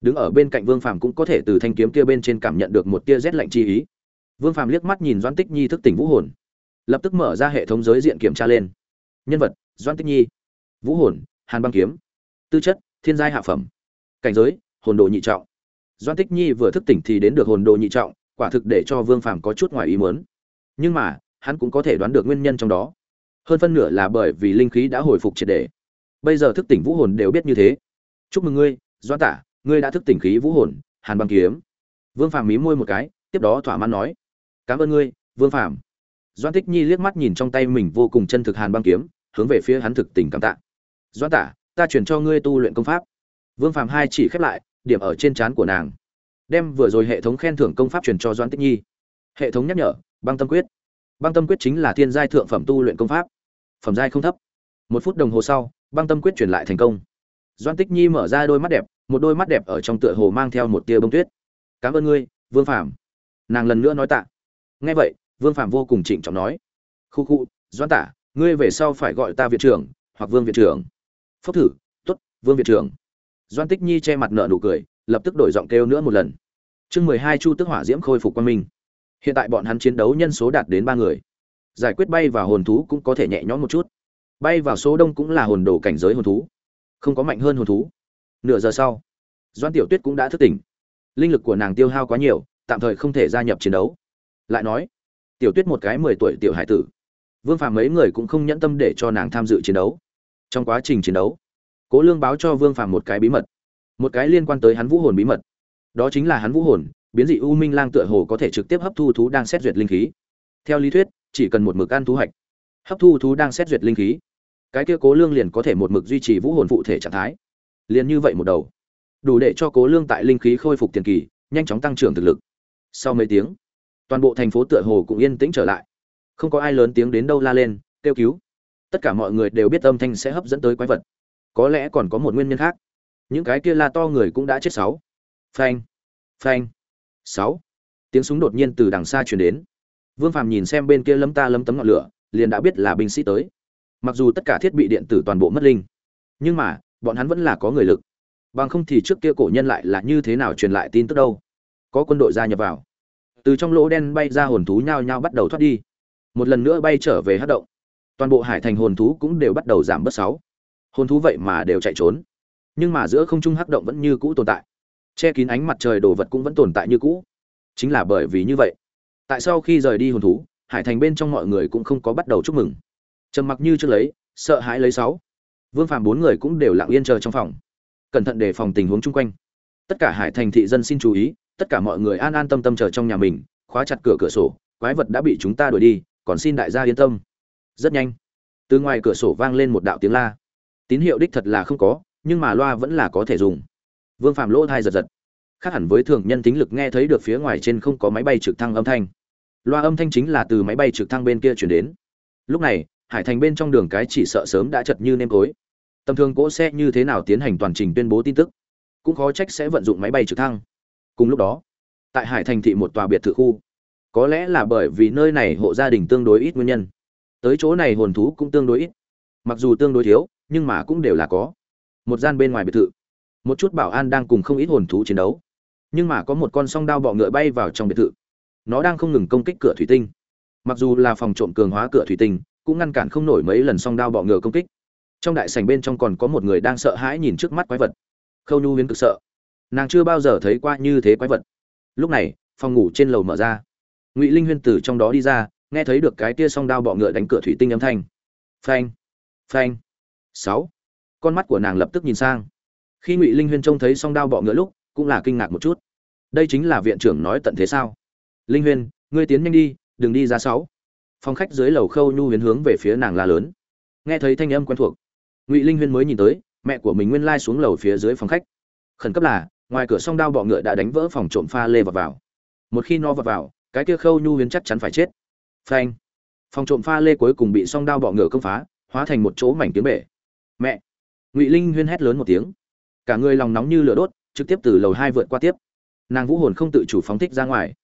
Đứng ở bên cạnh vương phàm cũng có thể từ thanh kiếm kia bên trên cảm nhận được một tia rét lạnh chi ý. Vương phàm liếc mắt nhìn doan tích nhi thức tỉnh vũ hồn. Lập tức mở ra hệ thống giới diện kiểm tra lên. Nhân vật doan tích nhi. Vũ hồn, hàn băng kiếm. Tư chất thiên giai hạ phẩm. Cảnh giới, hồn đồ nhị trọng. Doan tích nhi vừa thức tỉnh thì đến được hồn đồ nhị trọng, quả thực để cho vương phàm có chút ngoài ý muốn. Nhưng mà, hắn cũng có thể đoán được nguyên nhân trong đó. Hơn phân nửa là bởi vì linh khí đã hồi phục triệt đề bây giờ thức tỉnh vũ hồn đều biết như thế. Chúc mừng ngươi doan tả, ngươi đã thức tỉnh khí vũ hồn, hàn băng kiếm. Vương phàm mí môi một cái, tiếp đó thỏa mãn nói, cảm ơn ngươi, vương phàm. Doan tích nhi liếc mắt nhìn trong tay mình vô cùng chân thực hàn băng kiếm, hướng về phía hắn thực tình cảm tạ. Doan tả ta chuyển cho ngươi tu luyện công pháp. Vương phàm hai chỉ khép lại, điểm ở trên trán của nàng. Đem vừa rồi hệ thống khen thưởng công pháp truyền cho doan tích nhi. Hệ thống nhắc nhở, băng tâm quyết. Băng tâm quyết chính là thiên giai thượng phẩm tu luyện công pháp. Phẩm giai không thấp. Một phút đồng hồ sau, băng tâm quyết truyền lại thành công. Doan tích nhi mở ra đôi mắt đẹp, một đôi mắt đẹp ở trong tựa hồ mang theo một tia bông tuyết. Cảm ơn ngươi, vương Phàm. nàng lần nữa nói tạ. Nghe vậy, vương Phàm vô cùng trịnh trọng nói, khu khu doan tả ngươi về sau phải gọi ta viện trưởng hoặc vương viện trưởng phốc thử t ố t vương việt trưởng. Doan tích nhi che mặt nợ nụ cười, lập tức đổi giọng kêu nữa một lần. Chương mười hai chu tức hỏa diễm khôi phục quan minh. Hiện tại bọn hắn chiến đấu nhân số đạt đến ba người. Giải quyết bay và hồn thú cũng có thể nhẹ nhõm một chút. Bay vào số đông cũng là hồn đồ cảnh giới hồn thú. Không có mạnh hơn hồn thú. Nửa giờ sau, doan tiểu tuyết cũng đã thức tỉnh. Linh lực của nàng tiêu hao quá nhiều, tạm thời không thể gia nhập chiến đấu. Lại nói, tiểu tuyết một cái mười tuổi tiểu hải tử. Vương phàm mấy người cũng không nhẫn tâm để cho nàng tham dự chiến đấu trong quá trình chiến đấu, cố lương báo cho vương phàm một cái bí mật, một cái liên quan tới hắn vũ hồn bí mật. Đó chính là hắn vũ hồn, biến dị u minh lang tựa hồ có thể trực tiếp hấp thu thú đang xét duyệt linh khí. Theo lý thuyết, chỉ cần một mực ăn thú hạch, hấp thu thú đang xét duyệt linh khí, cái kia cố lương liền có thể một mực duy trì vũ hồn phụ thể trạng thái. Liền như vậy một đầu. Đủ để cho cố lương tại linh khí khôi phục tiền kỳ, nhanh chóng tăng trưởng thực lực. Sau mấy tiếng, toàn bộ thành phố tựa hồ cũng yên tĩnh trở lại. Không có ai lớn tiếng đến đâu la lên, kêu cứu tất cả mọi người đều biết âm thanh sẽ hấp dẫn tới quái vật. Có lẽ còn có một nguyên nhân khác. Những cái kia la to người cũng đã chết sáu. Phanh phanh, sáu. Tiếng súng đột nhiên từ đằng xa truyền đến. Vương phàm nhìn xem bên kia lấm ta lấm tấm ngọn lửa, liền đã biết là binh sĩ tới. Mặc dù tất cả thiết bị điện tử toàn bộ mất linh, nhưng mà, bọn hắn vẫn là có người lực. Bằng không thì trước kia cổ nhân lại là như thế nào truyền lại tin tức đâu? Có quân đội gia nhập vào. Từ trong lỗ đen bay ra hồn thú nhao nhao bắt đầu thoát đi. Một lần nữa bay trở về hát động toàn bộ hải thành hồn thú cũng đều bắt đầu giảm bớt sáu. Hồn thú vậy mà đều chạy trốn. Nhưng mà giữa không trung hắc động vẫn như cũ tồn tại. Che kín ánh mặt trời đồ vật cũng vẫn tồn tại như cũ. Chính là bởi vì như vậy, tại sau khi rời đi hồn thú, hải thành bên trong mọi người cũng không có bắt đầu chúc mừng. Trầm mặc như chưa lấy, sợ hãi lấy sáu. Vương phàm bốn người cũng đều lặng yên chờ trong phòng. Cẩn thận đề phòng tình huống chung quanh. Tất cả hải thành thị dân xin chú ý, tất cả mọi người an an tâm tâm chờ trong nhà mình, khóa chặt cửa cửa sổ, quái vật đã bị chúng ta đuổi đi, còn xin đại gia yên tâm rất nhanh. Từ ngoài cửa sổ vang lên một đạo tiếng la. Tín hiệu đích thật là không có, nhưng mà loa vẫn là có thể dùng. Vương phạm lỗ thai giật giật. Khác hẳn với thường nhân tính lực nghe thấy được phía ngoài trên không có máy bay trực thăng âm thanh. Loa âm thanh chính là từ máy bay trực thăng bên kia chuyển đến. Lúc này, hải thành bên trong đường cái chỉ sợ sớm đã chật như nêm tối. Tầm thường cỗ xe như thế nào tiến hành toàn trình tuyên bố tin tức, cũng khó trách sẽ vận dụng máy bay trực thăng. Cùng lúc đó, tại hải thành thị một tòa biệt thự khu. Có lẽ là bởi vì nơi này hộ gia đình tương đối ít nguyên nhân tới chỗ này hồn thú cũng tương đối ít. Mặc dù tương đối thiếu, nhưng mà cũng đều là có. Một gian bên ngoài biệt thự. Một chút bảo an đang cùng không ít hồn thú chiến đấu. Nhưng mà có một con song đao bọ ngựa bay vào trong biệt thự. Nó đang không ngừng công kích cửa thủy tinh. Mặc dù là phòng trộm cường hóa cửa thủy tinh, cũng ngăn cản không nổi mấy lần song đao bọ ngựa công kích. Trong đại sảnh bên trong còn có một người đang sợ hãi nhìn trước mắt quái vật. Khâu nhu huyến cực sợ. Nàng chưa bao giờ thấy qua như thế quái vật. Lúc này, phòng ngủ trên lầu mở ra. Ngụy linh huyên từ trong đó đi ra nghe thấy được cái tia song đao bọ ngựa đánh cửa thủy tinh âm thanh. Phanh phanh. Sáu. Con mắt của nàng lập tức nhìn sang. Khi ngụy linh huyên trông thấy song đao bọ ngựa lúc, cũng là kinh ngạc một chút. Đây chính là viện trưởng nói tận thế sao? Linh huyên, ngươi tiến nhanh đi, đừng đi ra sáu. Phòng khách dưới lầu khâu nhu huyến hướng về phía nàng la lớn. Nghe thấy thanh âm quen thuộc, ngụy linh huyên mới nhìn tới, mẹ của mình nguyên lai xuống lầu phía dưới phòng khách. Khẩn cấp là, ngoài cửa song đao bọ ngựa đã đánh vỡ phòng trộm pha lê vào vào. Một khi no vào vào, cái kia khâu nhu huyến chắc chắn phải chết phanh. Phòng trộm pha lê cuối cùng bị song đao bọ ngựa công phá, hóa thành một chỗ mảnh tiếng bể. Mẹ. Ngụy linh huyên hét lớn một tiếng. Cả người lòng nóng như lửa đốt, trực tiếp từ lầu hai vượt qua tiếp. Nàng vũ hồn không tự chủ phóng thích ra ngoài.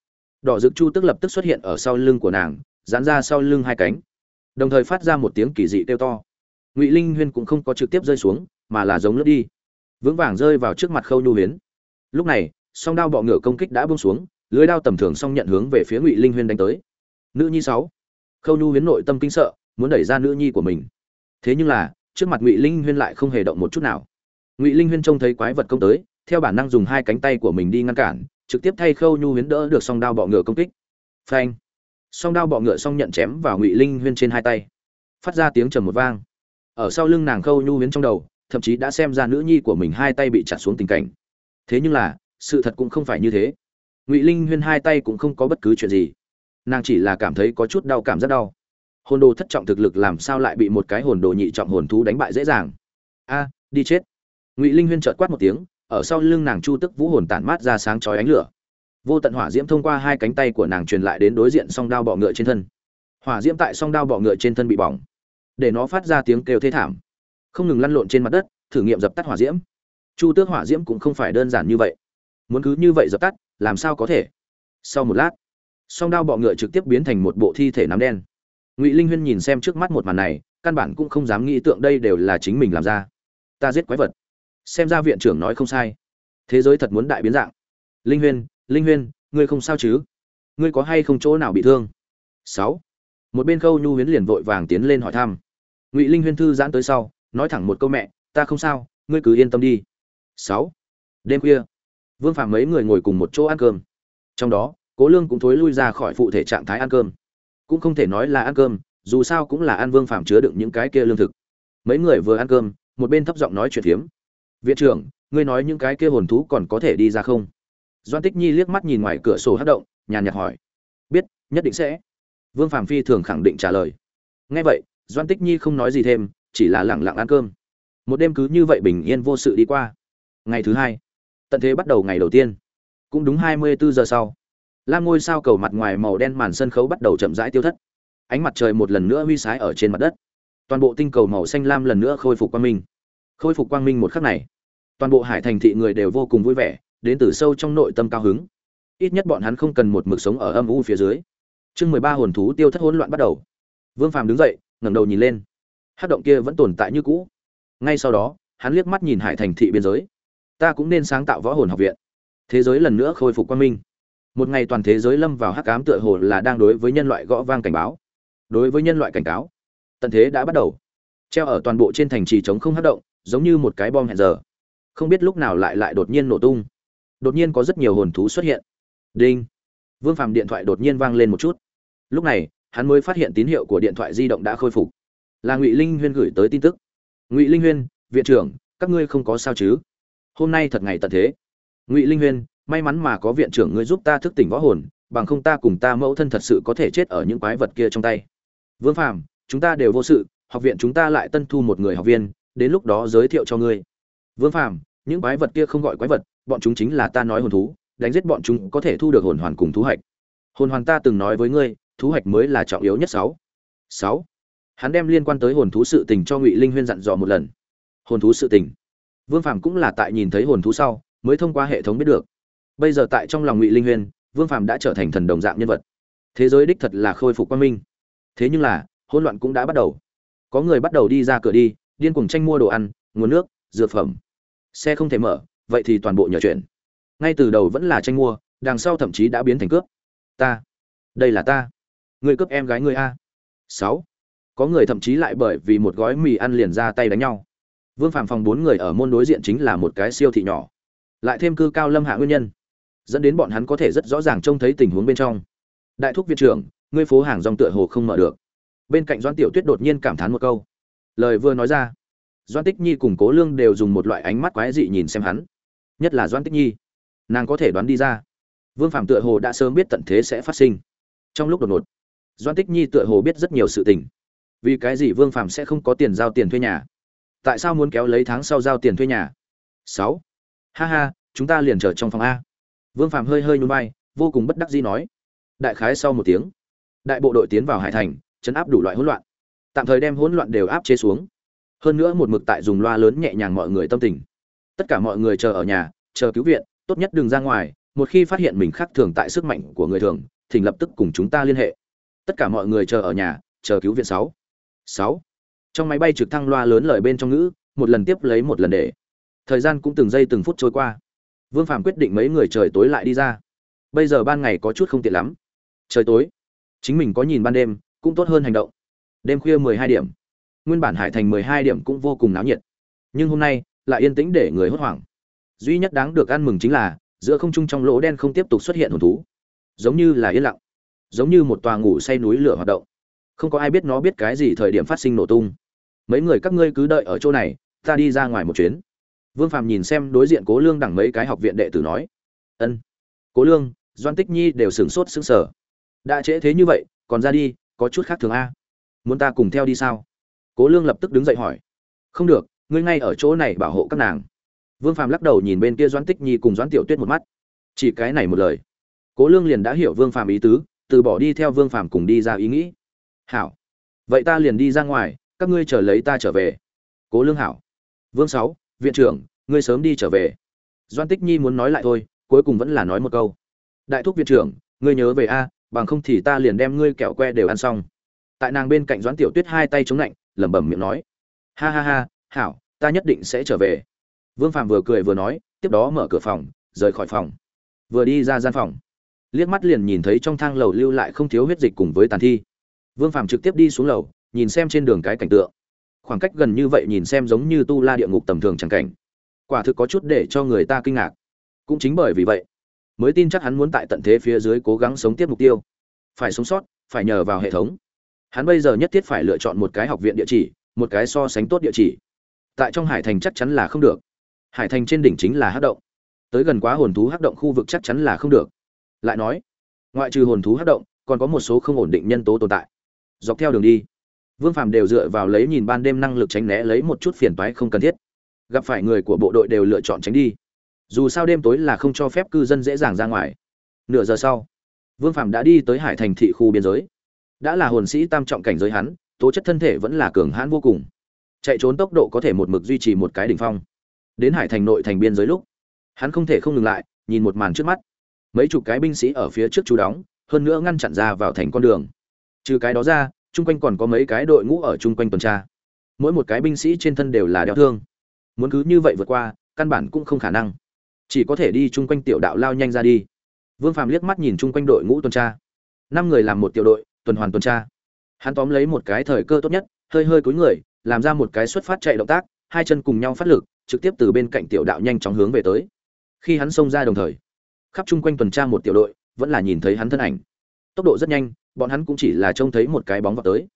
Đỏ rực chu tức lập tức xuất hiện ở sau lưng của nàng dán ra sau lưng hai cánh. Đồng thời phát ra một tiếng kỳ dị kêu to. Ngụy linh huyên cũng không có trực tiếp rơi xuống, mà là giống lướt đi. Vững vàng rơi vào trước mặt khâu nhu huyến. Lúc này, song đao bọ ngựa công kích đã bông xuống, lưới đao tầm thường song nhận hướng về phía ngụy linh huyên đánh tới nữ nhi sáu. Khâu nhu huyến nội tâm kinh sợ, muốn đẩy ra nữ nhi của mình. Thế nhưng là, trước mặt ngụy linh huyên lại không hề động một chút nào. Ngụy linh huyên trông thấy quái vật công tới, theo bản năng dùng hai cánh tay của mình đi ngăn cản, trực tiếp thay khâu nhu huyến đỡ được song đao bọ ngựa công kích. Phanh. Song đao bọ ngựa song nhận chém vào ngụy linh huyên trên hai tay. Phát ra tiếng trầm một vang. Ở sau lưng nàng khâu nhu huyến trong đầu, thậm chí đã xem ra nữ nhi của mình hai tay bị chặt xuống tình cảnh. Thế nhưng là, sự thật cũng không phải như thế. Ngụy linh huyên hai tay cũng không có bất cứ chuyện gì nàng chỉ là cảm thấy có chút đau cảm rất đau. Hồn đồ thất trọng thực lực làm sao lại bị một cái hồn đồ nhị trọng hồn thú đánh bại dễ dàng? A, đi chết. Ngụy linh huyên chợt quát một tiếng, ở sau lưng nàng chu tức vũ hồn tản mát ra sáng chói ánh lửa. Vô tận hỏa diễm thông qua hai cánh tay của nàng truyền lại đến đối diện song đao bọ ngựa trên thân. Hỏa diễm tại song đao bọ ngựa trên thân bị bỏng, để nó phát ra tiếng kêu thê thảm. Không ngừng lăn lộn trên mặt đất, thử nghiệm dập tắt hỏa diễm. Chu tước hỏa diễm cũng không phải đơn giản như vậy. Muốn cứ như vậy dập tắt, làm sao có thể? Sau một lát song đao bọ ngựa trực tiếp biến thành một bộ thi thể nám đen. Ngụy linh huyên nhìn xem trước mắt một màn này, căn bản cũng không dám nghĩ tượng đây đều là chính mình làm ra. Ta giết quái vật. Xem ra viện trưởng nói không sai. Thế giới thật muốn đại biến dạng. Linh huyên linh huyên, ngươi không sao chứ? Ngươi có hay không chỗ nào bị thương? Sáu. Một bên khâu nhu huyến liền vội vàng tiến lên hỏi thăm. Ngụy linh huyên thư giãn tới sau, nói thẳng một câu mẹ, ta không sao, ngươi cứ yên tâm đi. Sáu. Đêm khuya, vương phạm mấy người ngồi cùng một chỗ ăn cơm. Trong đó cố lương cũng thối lui ra khỏi phụ thể trạng thái ăn cơm. Cũng không thể nói là ăn cơm, dù sao cũng là ăn vương phạm chứa đựng những cái kia lương thực. Mấy người vừa ăn cơm, một bên thấp giọng nói chuyện phiếm. Viện trưởng, ngươi nói những cái kia hồn thú còn có thể đi ra không? Doan tích nhi liếc mắt nhìn ngoài cửa sổ hát động, nhàn nhạt hỏi. Biết, nhất định sẽ. Vương phàm phi thường khẳng định trả lời. Ngay vậy, doan tích nhi không nói gì thêm, chỉ là lẳng lặng ăn cơm. Một đêm cứ như vậy bình yên vô sự đi qua. Ngày thứ hai, tận thế bắt đầu ngày đầu tiên. Cũng đúng hai mươi bốn giờ sau lam ngôi sao cầu mặt ngoài màu đen màn sân khấu bắt đầu chậm rãi tiêu thất. Ánh mặt trời một lần nữa huy sái ở trên mặt đất. Toàn bộ tinh cầu màu xanh lam lần nữa khôi phục quang minh. Khôi phục quang minh một khắc này, toàn bộ hải thành thị người đều vô cùng vui vẻ, đến từ sâu trong nội tâm cao hứng. Ít nhất bọn hắn không cần một mực sống ở âm u phía dưới. Chương mười ba hồn thú tiêu thất hỗn loạn bắt đầu. Vương phàm đứng dậy, ngẩng đầu nhìn lên. Hát động kia vẫn tồn tại như cũ. Ngay sau đó, hắn liếc mắt nhìn hải thành thị biên giới. Ta cũng nên sáng tạo võ hồn học viện. Thế giới lần nữa khôi phục quang minh một ngày toàn thế giới lâm vào hắc ám tựa hồ là đang đối với nhân loại gõ vang cảnh báo. Đối với nhân loại cảnh cáo, tận thế đã bắt đầu. Treo ở toàn bộ trên thành trì chống không hát động, giống như một cái bom hẹn giờ. Không biết lúc nào lại lại đột nhiên nổ tung. Đột nhiên có rất nhiều hồn thú xuất hiện. Đinh. Vương phàm điện thoại đột nhiên vang lên một chút. Lúc này, hắn mới phát hiện tín hiệu của điện thoại di động đã khôi phục. Là ngụy linh huyên gửi tới tin tức. Ngụy linh huyên, viện trưởng, các ngươi không có sao chứ? Hôm nay thật ngày tận thế. Ngụy linh huyên may mắn mà có viện trưởng ngươi giúp ta thức tỉnh võ hồn, bằng không ta cùng ta mẫu thân thật sự có thể chết ở những quái vật kia trong tay. Vương phàm, chúng ta đều vô sự, học viện chúng ta lại tân thu một người học viên, đến lúc đó giới thiệu cho ngươi. Vương phàm, những quái vật kia không gọi quái vật, bọn chúng chính là ta nói hồn thú, đánh giết bọn chúng có thể thu được hồn hoàn cùng thú hạch. Hồn hoàn ta từng nói với ngươi, thú hạch mới là trọng yếu nhất sáu. Sáu. Hắn đem liên quan tới hồn thú sự tình cho ngụy linh huyên dặn dò một lần. Hồn thú sự tình. Vương phàm cũng là tại nhìn thấy hồn thú sau, mới thông qua hệ thống biết được bây giờ tại trong lòng ngụy linh huyên, vương phàm đã trở thành thần đồng dạng nhân vật. Thế giới đích thật là khôi phục quan minh. Thế nhưng là, hỗn loạn cũng đã bắt đầu. Có người bắt đầu đi ra cửa đi, điên cuồng tranh mua đồ ăn, nguồn nước, dược phẩm. Xe không thể mở, vậy thì toàn bộ nhờ chuyện. Ngay từ đầu vẫn là tranh mua, đằng sau thậm chí đã biến thành cướp. Ta. Đây là ta. Người cướp em gái người a. Sáu. Có người thậm chí lại bởi vì một gói mì ăn liền ra tay đánh nhau. Vương phạm phòng bốn người ở môn đối diện chính là một cái siêu thị nhỏ. Lại thêm cư cao lâm hạ nguyên nhân dẫn đến bọn hắn có thể rất rõ ràng trông thấy tình huống bên trong. Đại thúc viện trưởng, ngươi phố hàng rong tựa hồ không mở được. Bên cạnh doãn tiểu tuyết đột nhiên cảm thán một câu. Lời vừa nói ra, doãn tích nhi cùng cố lương đều dùng một loại ánh mắt quái dị nhìn xem hắn. Nhất là doãn tích nhi, nàng có thể đoán đi ra, vương phạm tựa hồ đã sớm biết tận thế sẽ phát sinh. Trong lúc đột ngột, doãn tích nhi tựa hồ biết rất nhiều sự tình. Vì cái gì vương phạm sẽ không có tiền giao tiền thuê nhà? Tại sao muốn kéo lấy tháng sau giao tiền thuê nhà? Sáu. Ha ha, chúng ta liền chờ trong phòng a vương phạm hơi hơi nhún vai, vô cùng bất đắc dĩ nói. Đại khái sau một tiếng, đại bộ đội tiến vào hải thành, chấn áp đủ loại hỗn loạn. Tạm thời đem hỗn loạn đều áp chế xuống. Hơn nữa một mực tại dùng loa lớn nhẹ nhàng mọi người tâm tình. Tất cả mọi người chờ ở nhà, chờ cứu viện, tốt nhất đừng ra ngoài, một khi phát hiện mình khác thường tại sức mạnh của người thường, thỉnh lập tức cùng chúng ta liên hệ. Tất cả mọi người chờ ở nhà, chờ cứu viện sáu. Sáu. Trong máy bay trực thăng loa lớn lời bên trong ngữ, một lần tiếp lấy một lần để. Thời gian cũng từng giây từng phút trôi qua vương phạm quyết định mấy người trời tối lại đi ra. Bây giờ ban ngày có chút không tiện lắm. Trời tối, chính mình có nhìn ban đêm, cũng tốt hơn hành động. Đêm khuya mười hai điểm. Nguyên bản hải thành mười hai điểm cũng vô cùng náo nhiệt. Nhưng hôm nay, lại yên tĩnh để người hốt hoảng. Duy nhất đáng được ăn mừng chính là, giữa không trung trong lỗ đen không tiếp tục xuất hiện hồn thú. Giống như là yên lặng. Giống như một tòa ngủ say núi lửa hoạt động. Không có ai biết nó biết cái gì thời điểm phát sinh nổ tung. Mấy người các ngươi cứ đợi ở chỗ này, ta đi ra ngoài một chuyến vương phàm nhìn xem đối diện cố lương đẳng mấy cái học viện đệ tử nói, ân, cố lương, doan tích nhi đều sửng sốt sững sờ. Đã trễ thế như vậy, còn ra đi, có chút khác thường a. Muốn ta cùng theo đi sao? Cố lương lập tức đứng dậy hỏi, không được, ngươi ngay ở chỗ này bảo hộ các nàng. Vương phàm lắc đầu nhìn bên kia doãn tích nhi cùng doãn tiểu tuyết một mắt. Chỉ cái này một lời, cố lương liền đã hiểu vương phàm ý tứ, từ bỏ đi theo vương phàm cùng đi ra ý nghĩ. Hảo, vậy ta liền đi ra ngoài, các ngươi chờ lấy ta trở về. Cố lương hảo. Vương sáu viện trưởng, ngươi sớm đi trở về. Doan tích nhi muốn nói lại thôi, cuối cùng vẫn là nói một câu. Đại thúc viện trưởng, ngươi nhớ về a, bằng không thì ta liền đem ngươi kẹo que đều ăn xong. Tại nàng bên cạnh doãn tiểu tuyết hai tay chống lạnh, lẩm bẩm miệng nói, ha ha ha, hảo, ta nhất định sẽ trở về. Vương phạm vừa cười vừa nói, tiếp đó mở cửa phòng, rời khỏi phòng. Vừa đi ra gian phòng, liếc mắt liền nhìn thấy trong thang lầu lưu lại không thiếu huyết dịch cùng với tàn thi. Vương phạm trực tiếp đi xuống lầu, nhìn xem trên đường cái cảnh tượng khoảng cách gần như vậy nhìn xem giống như tu la địa ngục tầm thường chẳng cảnh. Quả thực có chút để cho người ta kinh ngạc. Cũng chính bởi vì vậy, mới tin chắc hắn muốn tại tận thế phía dưới cố gắng sống tiếp mục tiêu. Phải sống sót, phải nhờ vào hệ thống. Hắn bây giờ nhất thiết phải lựa chọn một cái học viện địa chỉ, một cái so sánh tốt địa chỉ. Tại trong hải thành chắc chắn là không được. Hải thành trên đỉnh chính là hát động. Tới gần quá hồn thú hát động khu vực chắc chắn là không được. Lại nói, ngoại trừ hồn thú hát động, còn có một số không ổn định nhân tố tồn tại. Dọc theo đường đi vương phạm đều dựa vào lấy nhìn ban đêm năng lực tránh né lấy một chút phiền toái không cần thiết. Gặp phải người của bộ đội đều lựa chọn tránh đi. Dù sao đêm tối là không cho phép cư dân dễ dàng ra ngoài. Nửa giờ sau, vương phạm đã đi tới hải thành thị khu biên giới. Đã là hồn sĩ tam trọng cảnh giới hắn, tố chất thân thể vẫn là cường hãn vô cùng. Chạy trốn tốc độ có thể một mực duy trì một cái đỉnh phong. Đến hải thành nội thành biên giới lúc, hắn không thể không ngừng lại, nhìn một màn trước mắt. Mấy chục cái binh sĩ ở phía trước chú đóng, hơn nữa ngăn chặn ra vào thành con đường. Trừ cái đó ra chung quanh còn có mấy cái đội ngũ ở chung quanh tuần tra. Mỗi một cái binh sĩ trên thân đều là đeo thương. Muốn cứ như vậy vượt qua, căn bản cũng không khả năng. Chỉ có thể đi chung quanh tiểu đạo lao nhanh ra đi. Vương phàm liếc mắt nhìn chung quanh đội ngũ tuần tra. Năm người làm một tiểu đội, tuần hoàn tuần tra. Hắn tóm lấy một cái thời cơ tốt nhất, hơi hơi cúi người, làm ra một cái xuất phát chạy động tác, hai chân cùng nhau phát lực, trực tiếp từ bên cạnh tiểu đạo nhanh chóng hướng về tới. Khi hắn xông ra đồng thời, khắp chung quanh tuần tra một tiểu đội, vẫn là nhìn thấy hắn thân ảnh tốc độ rất nhanh, bọn hắn cũng chỉ là trông thấy một cái bóng vào tới.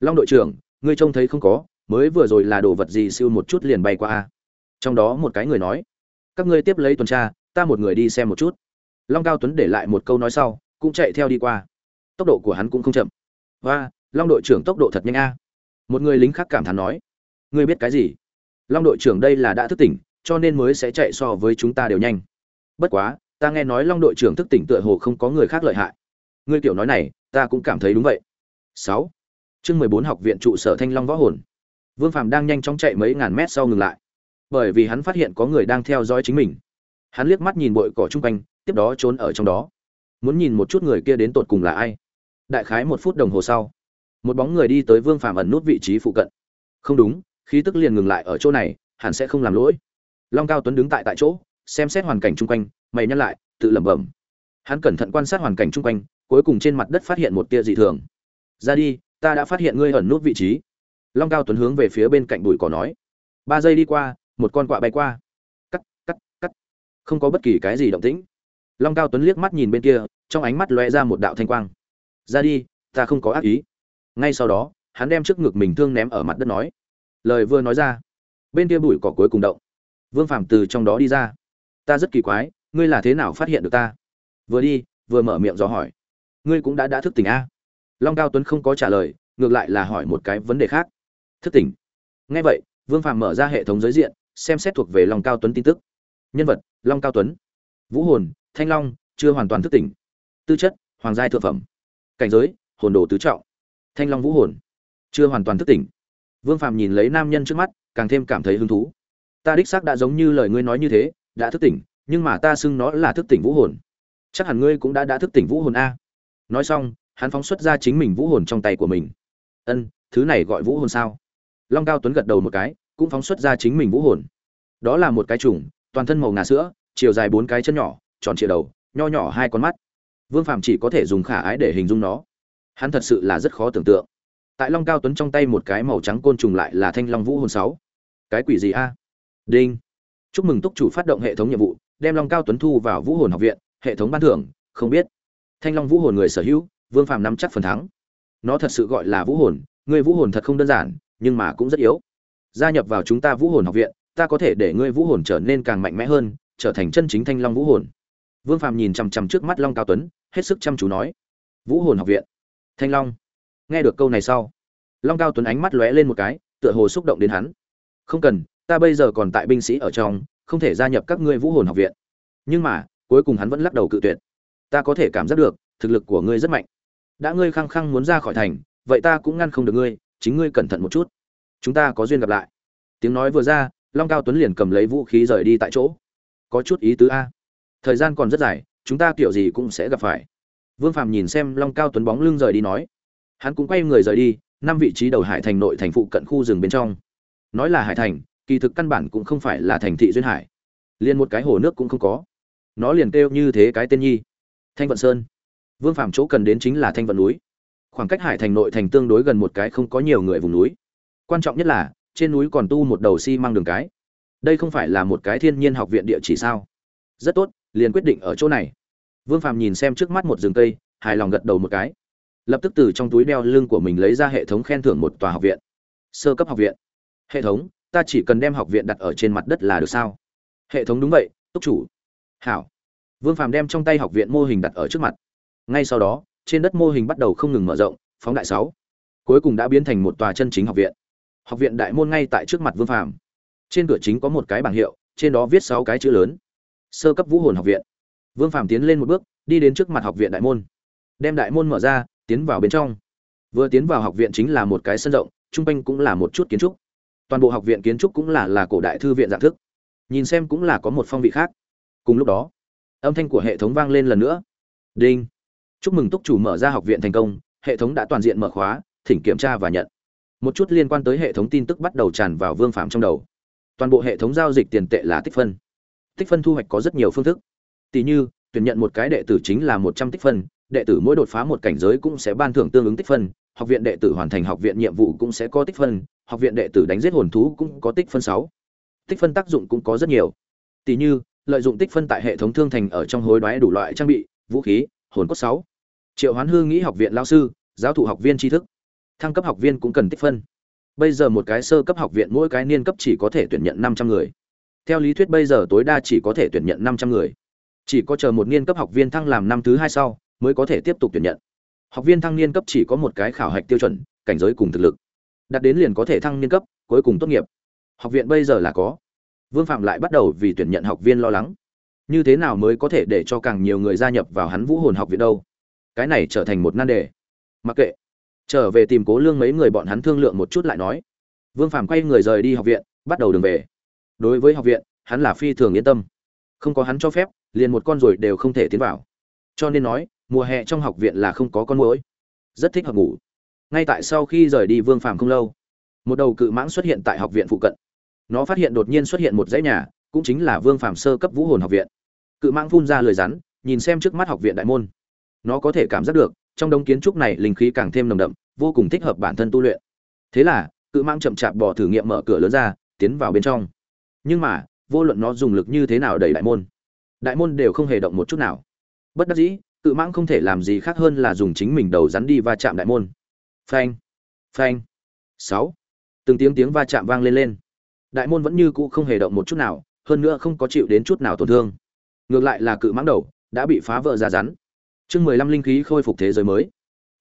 Long đội trưởng, ngươi trông thấy không có, mới vừa rồi là đồ vật gì siêu một chút liền bay qua a? Trong đó một cái người nói, các ngươi tiếp lấy tuần tra, ta một người đi xem một chút. Long cao tuấn để lại một câu nói sau, cũng chạy theo đi qua. Tốc độ của hắn cũng không chậm. Và long đội trưởng tốc độ thật nhanh a. Một người lính khác cảm thán nói, ngươi biết cái gì? Long đội trưởng đây là đã thức tỉnh, cho nên mới sẽ chạy so với chúng ta đều nhanh. Bất quá, ta nghe nói long đội trưởng thức tỉnh tựa hồ không có người khác lợi hại ngươi kiểu nói này, ta cũng cảm thấy đúng vậy. Sáu. Chương mười bốn học viện trụ sở thanh long võ hồn. Vương phạm đang nhanh chóng chạy mấy ngàn mét sau ngừng lại. Bởi vì hắn phát hiện có người đang theo dõi chính mình. Hắn liếc mắt nhìn bụi cỏ chung quanh, tiếp đó trốn ở trong đó. Muốn nhìn một chút người kia đến tột cùng là ai. Đại khái một phút đồng hồ sau, một bóng người đi tới vương phạm ẩn nút vị trí phụ cận. Không đúng, khí tức liền ngừng lại ở chỗ này, hẳn sẽ không làm lỗi. Long cao tuấn đứng tại tại chỗ, xem xét hoàn cảnh chung quanh, mày nhắc lại, tự lẩm bẩm. Hắn cẩn thận quan sát hoàn cảnh chung quanh cuối cùng trên mặt đất phát hiện một tia dị thường. Ra đi, ta đã phát hiện ngươi ẩn nút vị trí. Long cao tuấn hướng về phía bên cạnh bụi cỏ nói. Ba giây đi qua, một con quạ bay qua. Cắt cắt cắt. Không có bất kỳ cái gì động tĩnh. Long cao tuấn liếc mắt nhìn bên kia, trong ánh mắt lóe ra một đạo thanh quang. Ra đi, ta không có ác ý. Ngay sau đó, hắn đem trước ngực mình thương ném ở mặt đất nói. Lời vừa nói ra, bên kia bụi cỏ cuối cùng động. Vương phàm từ trong đó đi ra. Ta rất kỳ quái, ngươi là thế nào phát hiện được ta? Vừa đi, vừa mở miệng dò hỏi ngươi cũng đã đã thức tỉnh a? Long cao tuấn không có trả lời, ngược lại là hỏi một cái vấn đề khác. Thức tỉnh? Ngay vậy, vương phàm mở ra hệ thống giới diện, xem xét thuộc về long cao tuấn tin tức. Nhân vật, long cao tuấn. Vũ hồn, thanh long, chưa hoàn toàn thức tỉnh. Tư chất, hoàng giai thượng phẩm. Cảnh giới, hồn đồ tứ trọng. Thanh long vũ hồn, chưa hoàn toàn thức tỉnh. Vương phàm nhìn lấy nam nhân trước mắt, càng thêm cảm thấy hứng thú. Ta đích xác đã giống như lời ngươi nói như thế, đã thức tỉnh, nhưng mà ta xưng nó là thức tỉnh vũ hồn. Chắc hẳn ngươi cũng đã đã thức tỉnh vũ hồn a nói xong, hắn phóng xuất ra chính mình vũ hồn trong tay của mình. Ân, thứ này gọi vũ hồn sao? Long cao tuấn gật đầu một cái, cũng phóng xuất ra chính mình vũ hồn. Đó là một cái trùng toàn thân màu ngà sữa, chiều dài bốn cái chân nhỏ, tròn trịa đầu, nho nhỏ hai con mắt. Vương phạm chỉ có thể dùng khả ái để hình dung nó. Hắn thật sự là rất khó tưởng tượng. Tại long cao tuấn trong tay một cái màu trắng côn trùng lại là thanh long vũ hồn sáu. Cái quỷ gì a? Đinh. Chúc mừng túc chủ phát động hệ thống nhiệm vụ, đem long cao tuấn thu vào vũ hồn học viện, hệ thống ban thưởng, không biết thanh long vũ hồn người sở hữu, vương phàm nắm chắc phần thắng. Nó thật sự gọi là vũ hồn ngươi vũ hồn thật không đơn giản, nhưng mà cũng rất yếu. Gia nhập vào chúng ta vũ hồn học viện, ta có thể để ngươi vũ hồn trở nên càng mạnh mẽ hơn, trở thành chân chính thanh long vũ hồn. Vương phàm nhìn chằm chằm trước mắt long cao tuấn, hết sức chăm chú nói. Vũ hồn học viện. Thanh long. Nghe được câu này sau, long cao tuấn ánh mắt lóe lên một cái, tựa hồ xúc động đến hắn. Không cần, ta bây giờ còn tại binh sĩ ở trong, không thể gia nhập các ngươi vũ hồn học viện. Nhưng mà, cuối cùng hắn vẫn lắc đầu cự tuyệt ta có thể cảm giác được, thực lực của ngươi rất mạnh. Đã ngươi khăng khăng muốn ra khỏi thành, vậy ta cũng ngăn không được ngươi, chính ngươi cẩn thận một chút. Chúng ta có duyên gặp lại. Tiếng nói vừa ra, long cao tuấn liền cầm lấy vũ khí rời đi tại chỗ. Có chút ý tứ a. Thời gian còn rất dài, chúng ta kiểu gì cũng sẽ gặp phải. Vương phạm nhìn xem long cao tuấn bóng lưng rời đi nói. Hắn cũng quay người rời đi, năm vị trí đầu hải thành nội thành phụ cận khu rừng bên trong. Nói là hải thành, kỳ thực căn bản cũng không phải là thành thị duyên hải. Liền một cái hồ nước cũng không có. Nó liền kêu như thế cái tên nhi thanh vận sơn. Vương phạm chỗ cần đến chính là thanh vận núi. Khoảng cách hải thành nội thành tương đối gần một cái không có nhiều người vùng núi. Quan trọng nhất là, trên núi còn tu một đầu xi、si、măng đường cái. Đây không phải là một cái thiên nhiên học viện địa chỉ sao? Rất tốt, liền quyết định ở chỗ này. Vương phạm nhìn xem trước mắt một rừng cây, hài lòng gật đầu một cái. Lập tức từ trong túi đeo lưng của mình lấy ra hệ thống khen thưởng một tòa học viện. Sơ cấp học viện. Hệ thống, ta chỉ cần đem học viện đặt ở trên mặt đất là được sao? Hệ thống đúng vậy, túc chủ. Hảo vương phàm đem trong tay học viện mô hình đặt ở trước mặt. Ngay sau đó, trên đất mô hình bắt đầu không ngừng mở rộng, phóng đại sáu. Cuối cùng đã biến thành một tòa chân chính học viện. Học viện đại môn ngay tại trước mặt vương phàm. Trên cửa chính có một cái bảng hiệu, trên đó viết sáu cái chữ lớn. Sơ cấp vũ hồn học viện. Vương phàm tiến lên một bước, đi đến trước mặt học viện đại môn. Đem đại môn mở ra, tiến vào bên trong. Vừa tiến vào học viện chính là một cái sân rộng, trung quanh cũng là một chút kiến trúc. Toàn bộ học viện kiến trúc cũng là là cổ đại thư viện dạng thức. Nhìn xem cũng là có một phong vị khác. Cùng lúc đó âm thanh của hệ thống vang lên lần nữa. Đinh. Chúc mừng túc chủ mở ra học viện thành công, hệ thống đã toàn diện mở khóa, thỉnh kiểm tra và nhận. Một chút liên quan tới hệ thống tin tức bắt đầu tràn vào vương phạm trong đầu. Toàn bộ hệ thống giao dịch tiền tệ là tích phân. Tích phân thu hoạch có rất nhiều phương thức. Tỷ như, tuyển nhận một cái đệ tử chính là một trăm tích phân, đệ tử mỗi đột phá một cảnh giới cũng sẽ ban thưởng tương ứng tích phân, học viện đệ tử hoàn thành học viện nhiệm vụ cũng sẽ có tích phân, học viện đệ tử đánh giết hồn thú cũng có tích phân sáu. Tích phân tác dụng cũng có rất nhiều. Tỷ như lợi dụng tích phân tại hệ thống thương thành ở trong hối đoái đủ loại trang bị, vũ khí, hồn cốt sáu. Triệu hoán hương nghĩ học viện lao sư, giáo thụ học viên tri thức. Thăng cấp học viên cũng cần tích phân. Bây giờ một cái sơ cấp học viện mỗi cái niên cấp chỉ có thể tuyển nhận năm trăm người. Theo lý thuyết bây giờ tối đa chỉ có thể tuyển nhận năm trăm người. Chỉ có chờ một niên cấp học viên thăng làm năm thứ hai sau, mới có thể tiếp tục tuyển nhận. Học viên thăng niên cấp chỉ có một cái khảo hạch tiêu chuẩn, cảnh giới cùng thực lực. Đạt đến liền có thể thăng niên cấp, cuối cùng tốt nghiệp. Học viện bây giờ là có vương phạm lại bắt đầu vì tuyển nhận học viên lo lắng. Như thế nào mới có thể để cho càng nhiều người gia nhập vào hắn vũ hồn học viện đâu? Cái này trở thành một nan đề. Mặc kệ. Trở về tìm cố lương mấy người bọn hắn thương lượng một chút lại nói. Vương phạm quay người rời đi học viện, bắt đầu đường về. Đối với học viện, hắn là phi thường yên tâm. Không có hắn cho phép, liền một con ruồi đều không thể tiến vào. Cho nên nói, mùa hè trong học viện là không có con muỗi. Rất thích hợp ngủ. Ngay tại sau khi rời đi vương phàm không lâu, một đầu cự mãng xuất hiện tại học viện phụ cận nó phát hiện đột nhiên xuất hiện một dãy nhà, cũng chính là vương phàm sơ cấp vũ hồn học viện. Cự mãng phun ra lời rắn, nhìn xem trước mắt học viện đại môn. Nó có thể cảm giác được, trong đống kiến trúc này linh khí càng thêm nồng đậm, vô cùng thích hợp bản thân tu luyện. Thế là, cự mãng chậm chạp bỏ thử nghiệm mở cửa lớn ra, tiến vào bên trong. Nhưng mà, vô luận nó dùng lực như thế nào đẩy đại môn đại môn đều không hề động một chút nào. Bất đắc dĩ, cự mãng không thể làm gì khác hơn là dùng chính mình đầu rắn đi va chạm đại môn. Phanh phanh, sáu. Từng tiếng tiếng va chạm vang lên lên đại môn vẫn như cũ không hề động một chút nào, hơn nữa không có chịu đến chút nào tổn thương. Ngược lại là cự mãng đầu, đã bị phá vỡ ra rắn. Chương mười lăm linh khí khôi phục thế giới mới.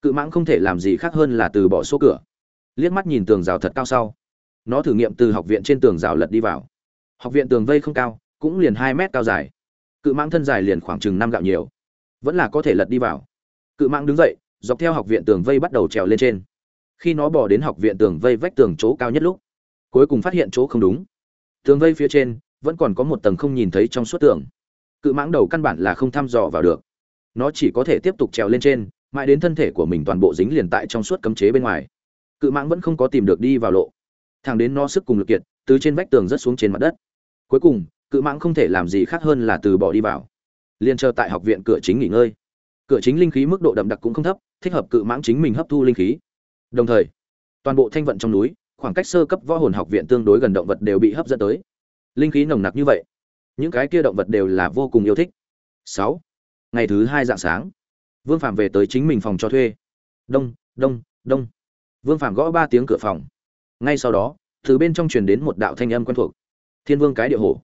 Cự mãng không thể làm gì khác hơn là từ bỏ số cửa. Liếc mắt nhìn tường rào thật cao sau. Nó thử nghiệm từ học viện trên tường rào lật đi vào. Học viện tường vây không cao, cũng liền hai mét cao dài. Cự mãng thân dài liền khoảng chừng năm gạo nhiều. Vẫn là có thể lật đi vào. Cự mãng đứng dậy, dọc theo học viện tường vây bắt đầu trèo lên trên. Khi nó bỏ đến học viện tường vây vách tường chỗ cao nhất lúc cuối cùng phát hiện chỗ không đúng. Tường vây phía trên, vẫn còn có một tầng không nhìn thấy trong suốt tường. Cự mãng đầu căn bản là không thăm dò vào được. Nó chỉ có thể tiếp tục trèo lên trên, mãi đến thân thể của mình toàn bộ dính liền tại trong suốt cấm chế bên ngoài. Cự mãng vẫn không có tìm được đi vào lộ. Thẳng đến nó sức cùng lực kiệt, từ trên vách tường rớt xuống trên mặt đất. Cuối cùng, cự mãng không thể làm gì khác hơn là từ bỏ đi vào. Liền chờ tại học viện cửa chính nghỉ ngơi. Cửa chính linh khí mức độ đậm đặc cũng không thấp, thích hợp cự mãng chính mình hấp thu linh khí. Đồng thời, toàn bộ thanh vận trong núi khoảng cách sơ cấp võ hồn học viện tương đối gần động vật đều bị hấp dẫn tới. Linh khí nồng nặc như vậy, những cái kia động vật đều là vô cùng yêu thích. Sáu, ngày thứ hai dạng sáng, vương phạm về tới chính mình phòng cho thuê. Đông đông đông. Vương phạm gõ ba tiếng cửa phòng. Ngay sau đó, từ bên trong truyền đến một đạo thanh âm quen thuộc. Thiên vương cái địa hổ.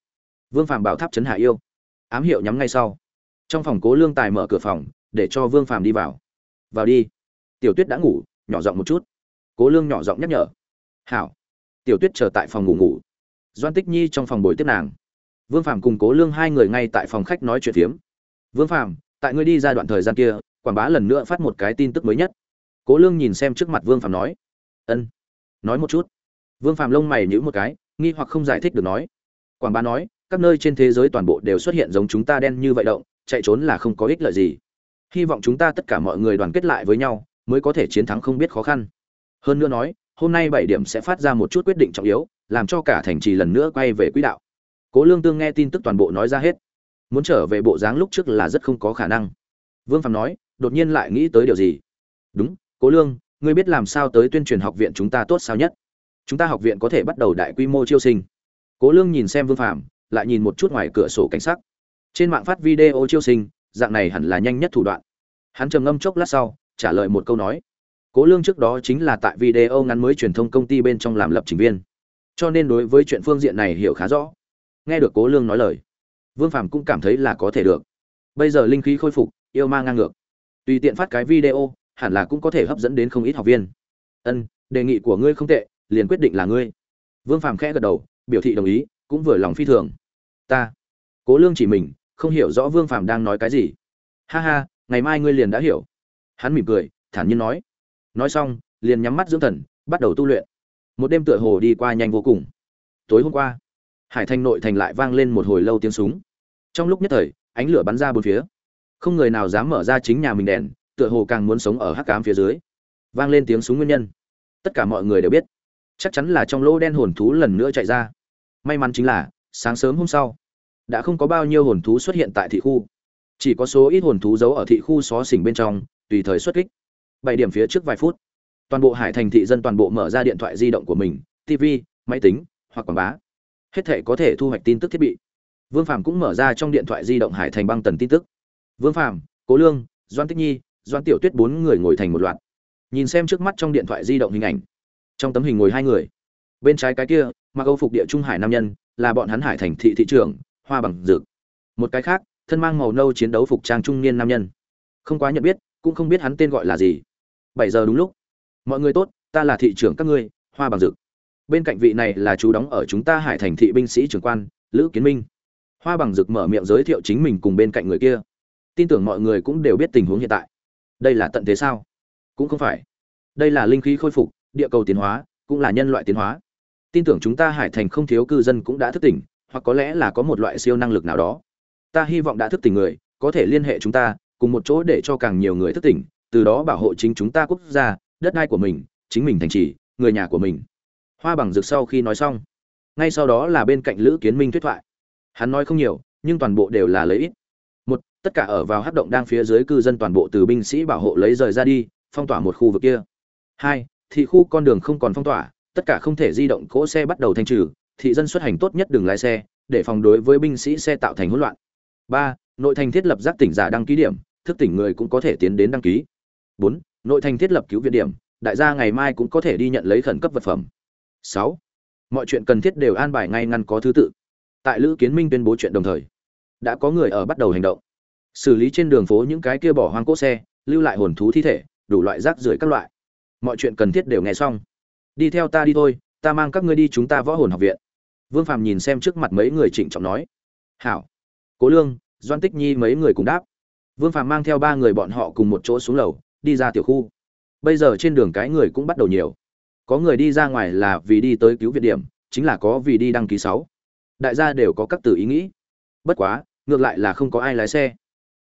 Vương phạm bảo tháp trấn hạ yêu. Ám hiệu nhắm ngay sau. Trong phòng cố lương tài mở cửa phòng, để cho vương phạm đi vào. Vào đi. Tiểu tuyết đã ngủ, nhỏ giọng một chút. Cố lương nhỏ giọng nhắc nhở hảo. Tiểu tuyết chờ tại phòng ngủ ngủ. Doan tích nhi trong phòng bồi tiếp nàng. Vương phạm cùng cố lương hai người ngay tại phòng khách nói chuyện phiếm. Vương phạm tại ngươi đi ra đoạn thời gian kia, quảng bá lần nữa phát một cái tin tức mới nhất. Cố lương nhìn xem trước mặt vương phạm nói. Ân. Nói một chút. Vương phạm lông mày nhữ một cái, nghi hoặc không giải thích được nói. Quảng bá nói, các nơi trên thế giới toàn bộ đều xuất hiện giống chúng ta đen như vậy động, chạy trốn là không có ích lợi gì. Hy vọng chúng ta tất cả mọi người đoàn kết lại với nhau, mới có thể chiến thắng không biết khó khăn. Hơn nữa nói hôm nay bảy điểm sẽ phát ra một chút quyết định trọng yếu, làm cho cả thành trì lần nữa quay về quỹ đạo. Cố lương tương nghe tin tức toàn bộ nói ra hết. Muốn trở về bộ dáng lúc trước là rất không có khả năng. Vương phạm nói, đột nhiên lại nghĩ tới điều gì? Đúng, cố lương, ngươi biết làm sao tới tuyên truyền học viện chúng ta tốt sao nhất? Chúng ta học viện có thể bắt đầu đại quy mô chiêu sinh. Cố lương nhìn xem vương phạm lại nhìn một chút ngoài cửa sổ cảnh sắc. Trên mạng phát video chiêu sinh, dạng này hẳn là nhanh nhất thủ đoạn. Hắn trầm ngâm chốc lát sau, trả lời một câu nói cố lương trước đó chính là tại video ngắn mới truyền thông công ty bên trong làm lập trình viên. Cho nên đối với chuyện phương diện này hiểu khá rõ. Nghe được cố lương nói lời, vương phàm cũng cảm thấy là có thể được. Bây giờ linh khí khôi phục, yêu ma ngang ngược. Tùy tiện phát cái video, hẳn là cũng có thể hấp dẫn đến không ít học viên. Ân, đề nghị của ngươi không tệ, liền quyết định là ngươi. Vương phàm khẽ gật đầu, biểu thị đồng ý, cũng vừa lòng phi thường. Ta. Cố lương chỉ mình, không hiểu rõ vương phàm đang nói cái gì. Ha ha, ngày mai ngươi liền đã hiểu. Hắn mỉm cười, thản nhiên nói nói xong, liền nhắm mắt dưỡng thần, bắt đầu tu luyện. Một đêm tựa hồ đi qua nhanh vô cùng. Tối hôm qua, hải thành nội thành lại vang lên một hồi lâu tiếng súng. Trong lúc nhất thời, ánh lửa bắn ra bốn phía. Không người nào dám mở ra chính nhà mình đèn, tựa hồ càng muốn sống ở hắc cám phía dưới. Vang lên tiếng súng nguyên nhân. Tất cả mọi người đều biết. Chắc chắn là trong lỗ đen hồn thú lần nữa chạy ra. May mắn chính là, sáng sớm hôm sau, đã không có bao nhiêu hồn thú xuất hiện tại thị khu. Chỉ có số ít hồn thú giấu ở thị khu xó xỉnh bên trong, tùy thời xuất kích bảy điểm phía trước vài phút, toàn bộ hải thành thị dân toàn bộ mở ra điện thoại di động của mình tv máy tính, hoặc quảng bá. Hết thể có thể thu hoạch tin tức thiết bị. Vương phạm cũng mở ra trong điện thoại di động hải thành băng tần tin tức. Vương phạm cố lương doan tích nhi doan tiểu tuyết bốn người ngồi thành một loạt. Nhìn xem trước mắt trong điện thoại di động hình ảnh. Trong tấm hình ngồi hai người. Bên trái cái kia, mặc âu phục địa trung hải nam nhân, là bọn hắn hải thành thị thị trưởng, hoa bằng dược. Một cái khác, thân mang màu nâu chiến đấu phục trang trung niên nam nhân. Không quá nhận biết cũng không biết hắn tên gọi là gì. Bảy giờ đúng lúc. Mọi người tốt, ta là thị trưởng các ngươi, hoa bằng dực. Bên cạnh vị này là chú đóng ở chúng ta hải thành thị binh sĩ trưởng quan, lữ kiến minh. Hoa bằng dực mở miệng giới thiệu chính mình cùng bên cạnh người kia. Tin tưởng mọi người cũng đều biết tình huống hiện tại. Đây là tận thế sao? Cũng không phải. Đây là linh khí khôi phục, địa cầu tiến hóa, cũng là nhân loại tiến hóa. Tin tưởng chúng ta hải thành không thiếu cư dân cũng đã thức tỉnh, hoặc có lẽ là có một loại siêu năng lực nào đó. Ta hy vọng đã thức tỉnh người, có thể liên hệ chúng ta cùng một chỗ để cho càng nhiều người thức tỉnh, từ đó bảo hộ chính chúng ta quốc gia, đất đai của mình, chính mình thành trì, người nhà của mình. Hoa bằng dược sau khi nói xong, ngay sau đó là bên cạnh lữ kiến minh thuyết thoại. Hắn nói không nhiều, nhưng toàn bộ đều là lấy ít một, tất cả ở vào hắc động đang phía dưới cư dân toàn bộ từ binh sĩ bảo hộ lấy rời ra đi, phong tỏa một khu vực kia. Hai, thị khu con đường không còn phong tỏa, tất cả không thể di động cỗ xe bắt đầu thanh trừ, thị dân xuất hành tốt nhất đừng lái xe, để phòng đối với binh sĩ xe tạo thành hỗn loạn. Ba, nội thành thiết lập giác tỉnh giả đăng ký điểm thức tỉnh người cũng có thể tiến đến đăng ký. Bốn, nội thành thiết lập cứu viện điểm, đại gia ngày mai cũng có thể đi nhận lấy khẩn cấp vật phẩm. Sáu, mọi chuyện cần thiết đều an bài ngay ngăn có thứ tự. Tại lữ kiến minh tuyên bố chuyện đồng thời, đã có người ở bắt đầu hành động. Xử lý trên đường phố những cái kia bỏ hoang cỗ xe, lưu lại hồn thú thi thể, đủ loại rác rưởi các loại. Mọi chuyện cần thiết đều nghe xong. Đi theo ta đi thôi, ta mang các ngươi đi chúng ta võ hồn học viện. Vương phàm nhìn xem trước mặt mấy người trịnh trọng nói. Hảo. Cố lương, doan tích nhi mấy người cùng đáp vương phàm mang theo ba người bọn họ cùng một chỗ xuống lầu, đi ra tiểu khu. Bây giờ trên đường cái người cũng bắt đầu nhiều. Có người đi ra ngoài là vì đi tới cứu viện điểm, chính là có vì đi đăng ký sáu. Đại gia đều có các từ ý nghĩ. Bất quá, ngược lại là không có ai lái xe.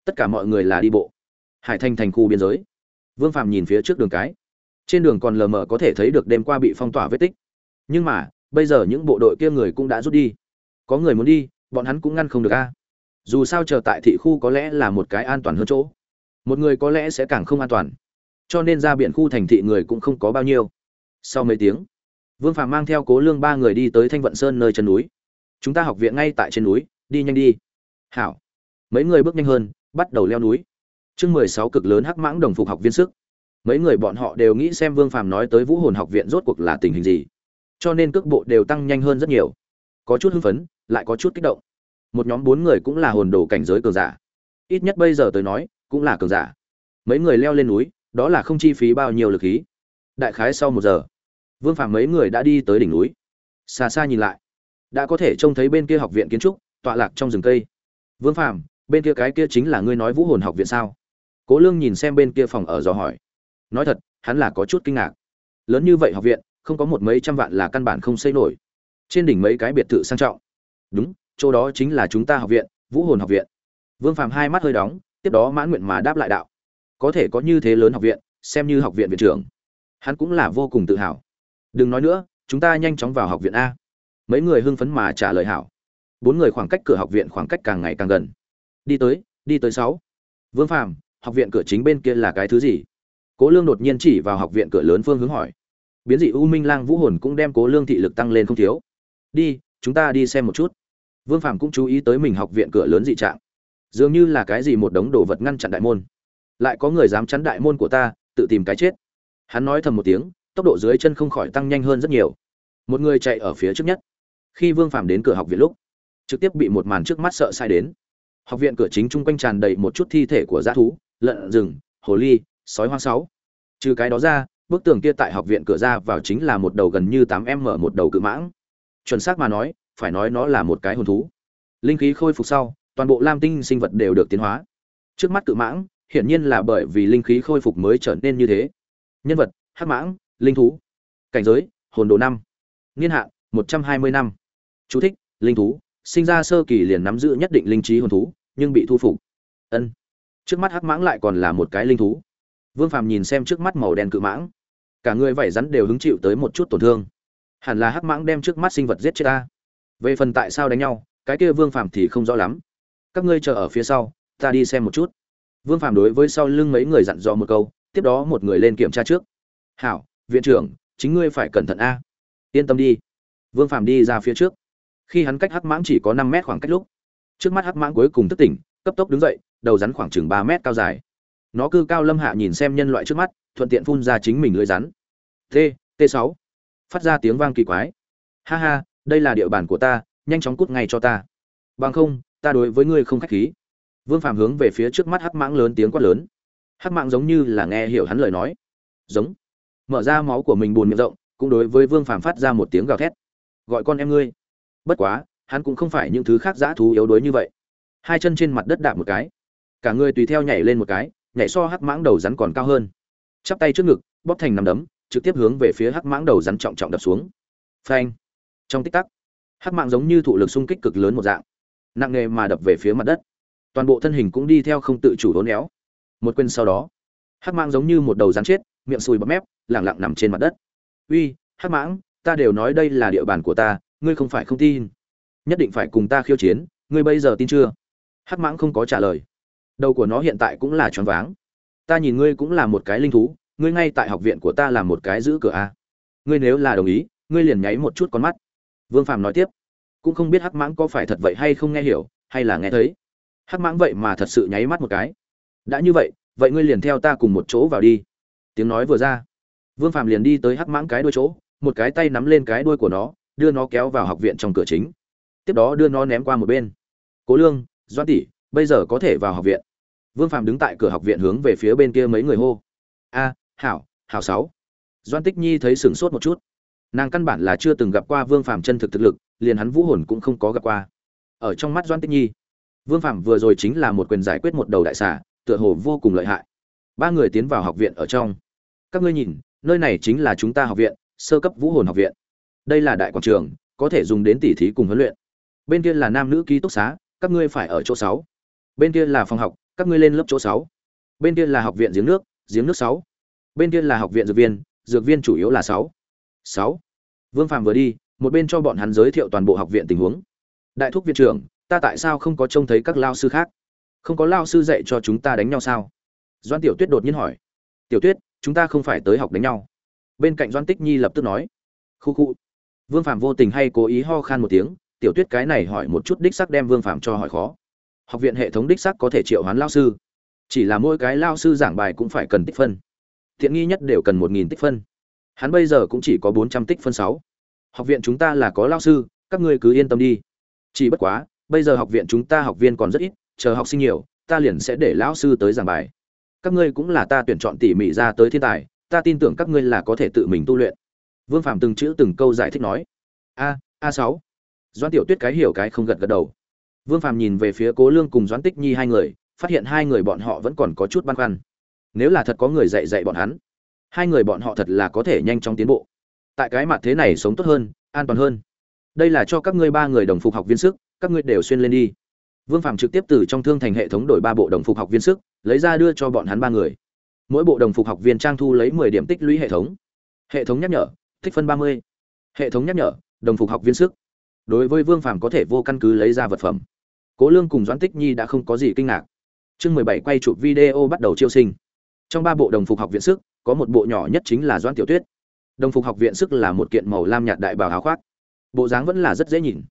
Tất cả mọi người là đi bộ. Hải thành thành khu biên giới. Vương phàm nhìn phía trước đường cái. Trên đường còn lờ mờ có thể thấy được đêm qua bị phong tỏa vết tích. Nhưng mà, bây giờ những bộ đội kia người cũng đã rút đi. Có người muốn đi, bọn hắn cũng ngăn không được a dù sao chờ tại thị khu có lẽ là một cái an toàn hơn chỗ. Một người có lẽ sẽ càng không an toàn. Cho nên ra biển khu thành thị người cũng không có bao nhiêu. Sau mấy tiếng, vương phàm mang theo cố lương ba người đi tới thanh vận sơn nơi chân núi. Chúng ta học viện ngay tại trên núi, đi nhanh đi. Hảo. Mấy người bước nhanh hơn, bắt đầu leo núi. Chương mười sáu cực lớn hắc mãng đồng phục học viên sức. Mấy người bọn họ đều nghĩ xem vương phàm nói tới vũ hồn học viện rốt cuộc là tình hình gì. Cho nên cước bộ đều tăng nhanh hơn rất nhiều. Có chút hưng phấn, lại có chút kích động một nhóm bốn người cũng là hồn đồ cảnh giới cường giả. Ít nhất bây giờ tới nói, cũng là cường giả. Mấy người leo lên núi, đó là không chi phí bao nhiêu lực khí. Đại khái sau một giờ, vương phàm mấy người đã đi tới đỉnh núi. Xa xa nhìn lại, đã có thể trông thấy bên kia học viện kiến trúc, tọa lạc trong rừng cây. Vương phàm, bên kia cái kia chính là ngươi nói vũ hồn học viện sao? Cố lương nhìn xem bên kia phòng ở dò hỏi. Nói thật, hắn là có chút kinh ngạc. Lớn như vậy học viện, không có một mấy trăm vạn là căn bản không xây nổi. Trên đỉnh mấy cái biệt thự sang trọng. Đúng chỗ đó chính là chúng ta học viện, vũ hồn học viện. Vương phàm hai mắt hơi đóng, tiếp đó mãn nguyện mà đáp lại đạo. Có thể có như thế lớn học viện, xem như học viện viện trưởng, hắn cũng là vô cùng tự hào. Đừng nói nữa, chúng ta nhanh chóng vào học viện a. Mấy người hưng phấn mà trả lời hảo. Bốn người khoảng cách cửa học viện khoảng cách càng ngày càng gần. Đi tới đi tới sáu. Vương phàm, học viện cửa chính bên kia là cái thứ gì? Cố lương đột nhiên chỉ vào học viện cửa lớn phương hướng hỏi. Biến dị u minh lang vũ hồn cũng đem cố lương thị lực tăng lên không thiếu. Đi, chúng ta đi xem một chút vương phàm cũng chú ý tới mình học viện cửa lớn dị trạng. Dường như là cái gì một đống đồ vật ngăn chặn đại môn. Lại có người dám chắn đại môn của ta, tự tìm cái chết. Hắn nói thầm một tiếng, tốc độ dưới chân không khỏi tăng nhanh hơn rất nhiều. Một người chạy ở phía trước nhất. Khi vương phàm đến cửa học viện lúc, trực tiếp bị một màn trước mắt sợ sai đến. Học viện cửa chính chung quanh tràn đầy một chút thi thể của dã thú, lợn, rừng, hồ ly, sói hoang sáu. Trừ cái đó ra, bức tường kia tại học viện cửa ra vào chính là một đầu gần như tám m một đầu cự mãng. Chuẩn xác mà nói phải nói nó là một cái hồn thú. Linh khí khôi phục sau, toàn bộ lam tinh sinh vật đều được tiến hóa. Trước mắt cự mãng, hiển nhiên là bởi vì linh khí khôi phục mới trở nên như thế. Nhân vật, hắc mãng, linh thú. Cảnh giới, hồn đồ năm. Niên hạn, một trăm hai mươi năm. Chú thích, linh thú, sinh ra sơ kỳ liền nắm giữ nhất định linh trí hồn thú, nhưng bị thu phục. Ân. Trước mắt hắc mãng lại còn là một cái linh thú. Vương phàm nhìn xem trước mắt màu đen cự mãng. Cả người vảy rắn đều hứng chịu tới một chút tổn thương. Hẳn là hắc mãng đem trước mắt sinh vật giết chết ta về phần tại sao đánh nhau, cái kia vương phàm thì không rõ lắm. Các ngươi chờ ở phía sau, ta đi xem một chút. Vương phàm đối với sau lưng mấy người dặn dò một câu, tiếp đó một người lên kiểm tra trước. Hảo, viện trưởng, chính ngươi phải cẩn thận a. Yên tâm đi. Vương phàm đi ra phía trước. Khi hắn cách hắc mãng chỉ có năm mét khoảng cách lúc, trước mắt hắc mãng cuối cùng thức tỉnh, cấp tốc đứng dậy, đầu rắn khoảng chừng ba mét cao dài. Nó cư cao lâm hạ nhìn xem nhân loại trước mắt, thuận tiện phun ra chính mình lưới rắn. T t sáu. Phát ra tiếng vang kỳ quái. Ha ha đây là địa bàn của ta, nhanh chóng cút ngay cho ta. Bằng không, ta đối với ngươi không khách khí. Vương phạm hướng về phía trước mắt hắc mãng lớn tiếng quát lớn. Hắc mãng giống như là nghe hiểu hắn lời nói. Giống. Mở ra máu của mình buồn miệng rộng, cũng đối với vương phạm phát ra một tiếng gào thét. Gọi con em ngươi. Bất quá, hắn cũng không phải những thứ khác dã thú yếu đuối như vậy. Hai chân trên mặt đất đạp một cái. Cả người tùy theo nhảy lên một cái, nhảy so hắc mãng đầu rắn còn cao hơn. Chắp tay trước ngực, bóp thành nằm đấm, trực tiếp hướng về phía hắc mãng đầu rắn trọng trọng đập xuống. Phanh trong tích tắc, hắc mạng giống như thụ lực xung kích cực lớn một dạng, nặng nề mà đập về phía mặt đất. Toàn bộ thân hình cũng đi theo không tự chủ đốn éo một quên sau đó, hắc mạng giống như một đầu rắn chết, miệng sùi bọt mép, lẳng lặng nằm trên mặt đất. Uy, hắc mãng, ta đều nói đây là địa bàn của ta, ngươi không phải không tin. Nhất định phải cùng ta khiêu chiến, ngươi bây giờ tin chưa? Hắc mãng không có trả lời. Đầu của nó hiện tại cũng là choáng váng. Ta nhìn ngươi cũng là một cái linh thú, ngươi ngay tại học viện của ta làm một cái giữ cửa a. Ngươi nếu là đồng ý, ngươi liền nháy một chút con mắt vương phàm nói tiếp, cũng không biết hắc mãng có phải thật vậy hay không nghe hiểu, hay là nghe thấy. Hắc mãng vậy mà thật sự nháy mắt một cái. Đã như vậy vậy ngươi liền theo ta cùng một chỗ vào đi. Tiếng nói vừa ra, vương phàm liền đi tới hắc mãng cái đuôi chỗ, một cái tay nắm lên cái đuôi của nó, đưa nó kéo vào học viện trong cửa chính. Tiếp đó đưa nó ném qua một bên. Cố lương doan tỷ, bây giờ có thể vào học viện. Vương phàm đứng tại cửa học viện hướng về phía bên kia mấy người hô. A, hảo hảo sáu. Doan tích nhi thấy sửng sốt một chút nàng căn bản là chưa từng gặp qua vương phàm chân thực thực lực, liền hắn vũ hồn cũng không có gặp qua. Ở trong mắt doan tích nhi, vương phàm vừa rồi chính là một quyền giải quyết một đầu đại xà, tựa hồ vô cùng lợi hại. Ba người tiến vào học viện ở trong. Các ngươi nhìn, nơi này chính là chúng ta học viện, sơ cấp vũ hồn học viện. Đây là đại quảng trường, có thể dùng đến tỉ thí cùng huấn luyện. Bên kia là nam nữ ký túc xá, các ngươi phải ở chỗ sáu. Bên kia là phòng học, các ngươi lên lớp chỗ sáu. Bên kia là học viện giếng nước giếng nước sáu. Bên kia là học viện dược viên dược viên chủ yếu là sáu sáu. Vương phạm vừa đi, một bên cho bọn hắn giới thiệu toàn bộ học viện tình huống. Đại thúc viện trưởng, ta tại sao không có trông thấy các lao sư khác? Không có lao sư dạy cho chúng ta đánh nhau sao? Doan tiểu tuyết đột nhiên hỏi. Tiểu tuyết, chúng ta không phải tới học đánh nhau. Bên cạnh doan tích nhi lập tức nói. Khu khu. Vương phạm vô tình hay cố ý ho khan một tiếng, tiểu tuyết cái này hỏi một chút đích sắc đem vương phạm cho hỏi khó. Học viện hệ thống đích sắc có thể triệu hoán lao sư. Chỉ là mỗi cái lao sư giảng bài cũng phải cần tích phân. Thiện nghi nhất đều cần một nghìn tích phân hắn bây giờ cũng chỉ có bốn trăm tích phân sáu. Học viện chúng ta là có lao sư, các ngươi cứ yên tâm đi. Chỉ bất quá, bây giờ học viện chúng ta học viên còn rất ít, chờ học sinh nhiều, ta liền sẽ để lão sư tới giảng bài. Các ngươi cũng là ta tuyển chọn tỉ mỉ ra tới thiên tài, ta tin tưởng các ngươi là có thể tự mình tu luyện. Vương phạm từng chữ từng câu giải thích nói. A a sáu. Doãn tiểu tuyết cái hiểu cái không gật gật đầu. Vương phạm nhìn về phía cố lương cùng doãn tích nhi hai người, phát hiện hai người bọn họ vẫn còn có chút băn khoăn. Nếu là thật có người dạy dạy bọn hắn hai người bọn họ thật là có thể nhanh chóng tiến bộ. Tại cái mặt thế này sống tốt hơn, an toàn hơn. Đây là cho các ngươi ba người đồng phục học viên sức, các ngươi đều xuyên lên đi. Vương phạm trực tiếp từ trong thương thành hệ thống đổi ba bộ đồng phục học viên sức, lấy ra đưa cho bọn hắn ba người. Mỗi bộ đồng phục học viên trang thu lấy mười điểm tích lũy hệ thống. Hệ thống nhắc nhở, tích phân ba mươi. Hệ thống nhắc nhở, đồng phục học viên sức. Đối với vương phàm có thể vô căn cứ lấy ra vật phẩm. Cố lương cùng doãn tích nhi đã không có gì kinh ngạc. Chương mười bảy quay chụp video bắt đầu chiêu sinh. Trong ba bộ đồng phục học viện sức có một bộ nhỏ nhất chính là doãn tiểu tuyết. Đồng phục học viện sức là một kiện màu lam nhạt đại bào áo khoác. Bộ dáng vẫn là rất dễ nhìn.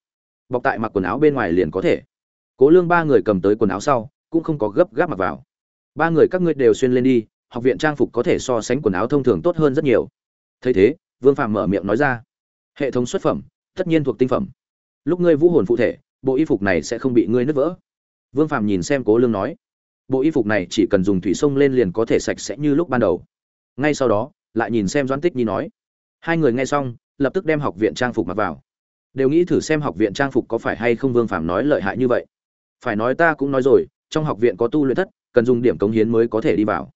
Bọc tại mặc quần áo bên ngoài liền có thể. Cố lương ba người cầm tới quần áo sau, cũng không có gấp gáp mặc vào. Ba người các ngươi đều xuyên lên đi, học viện trang phục có thể so sánh quần áo thông thường tốt hơn rất nhiều. Thấy thế, vương phạm mở miệng nói ra, hệ thống xuất phẩm, tất nhiên thuộc tinh phẩm. Lúc ngươi vũ hồn phụ thể, bộ y phục này sẽ không bị ngươi nứt vỡ. Vương phạm nhìn xem cố lương nói, bộ y phục này chỉ cần dùng thủy sông lên liền có thể sạch sẽ như lúc ban đầu ngay sau đó, lại nhìn xem doãn tích nhi nói. Hai người nghe xong, lập tức đem học viện trang phục mặc vào. Đều nghĩ thử xem học viện trang phục có phải hay không vương phạm nói lợi hại như vậy. Phải nói ta cũng nói rồi, trong học viện có tu luyện thất, cần dùng điểm cống hiến mới có thể đi vào.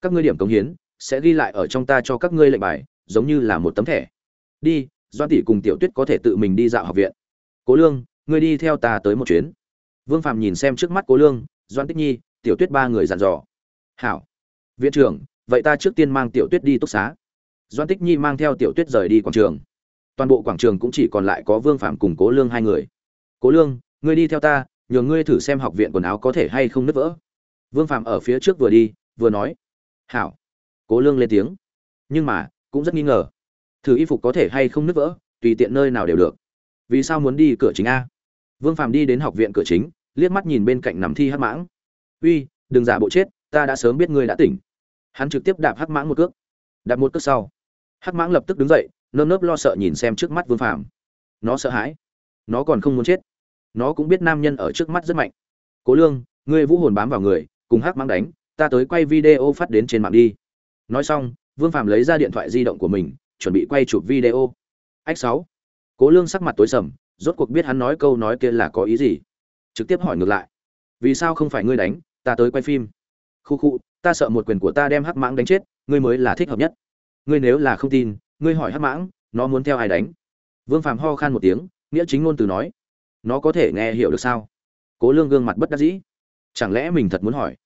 Các ngươi điểm cống hiến sẽ ghi lại ở trong ta cho các ngươi lệnh bài, giống như là một tấm thẻ. Đi doan tỷ cùng tiểu tuyết có thể tự mình đi dạo học viện. Cố lương, ngươi đi theo ta tới một chuyến. Vương phạm nhìn xem trước mắt cố lương doan tích nhi, tiểu tuyết ba người dặn dò. Hảo. Viện trưởng vậy ta trước tiên mang tiểu tuyết đi túc xá. Doan tích nhi mang theo tiểu tuyết rời đi quảng trường. Toàn bộ quảng trường cũng chỉ còn lại có vương phạm cùng cố lương hai người. Cố lương, ngươi đi theo ta nhờ ngươi thử xem học viện quần áo có thể hay không nứt vỡ. Vương phạm ở phía trước vừa đi, vừa nói, hảo. Cố lương lên tiếng. Nhưng mà, cũng rất nghi ngờ. Thử y phục có thể hay không nứt vỡ, tùy tiện nơi nào đều được. Vì sao muốn đi cửa chính a? Vương phạm đi đến học viện cửa chính, liếc mắt nhìn bên cạnh nằm thi hát mãng. Uy, đừng giả bộ chết, ta đã sớm biết ngươi đã tỉnh hắn trực tiếp đạp hắc mãng một cước. Đạp một cước sau, hắc mãng lập tức đứng dậy, nơm nớp lo sợ nhìn xem trước mắt vương phạm nó sợ hãi. Nó còn không muốn chết. Nó cũng biết nam nhân ở trước mắt rất mạnh. Cố lương, ngươi vũ hồn bám vào người, cùng hắc mãng đánh, ta tới quay video phát đến trên mạng đi. Nói xong, vương phạm lấy ra điện thoại di động của mình, chuẩn bị quay chụp video. Ách sáu. Cố lương sắc mặt tối sầm, rốt cuộc biết hắn nói câu nói kia là có ý gì. Trực tiếp hỏi ngược lại. Vì sao không phải ngươi đánh, ta tới quay phim? Khu khu, ta sợ một quyền của ta đem hắc mãng đánh chết, ngươi mới là thích hợp nhất. Ngươi nếu là không tin, ngươi hỏi hắc mãng, nó muốn theo ai đánh? Vương phạm ho khan một tiếng, nghĩa chính ngôn từ nói. Nó có thể nghe hiểu được sao? Cố lương gương mặt bất đắc dĩ. Chẳng lẽ mình thật muốn hỏi?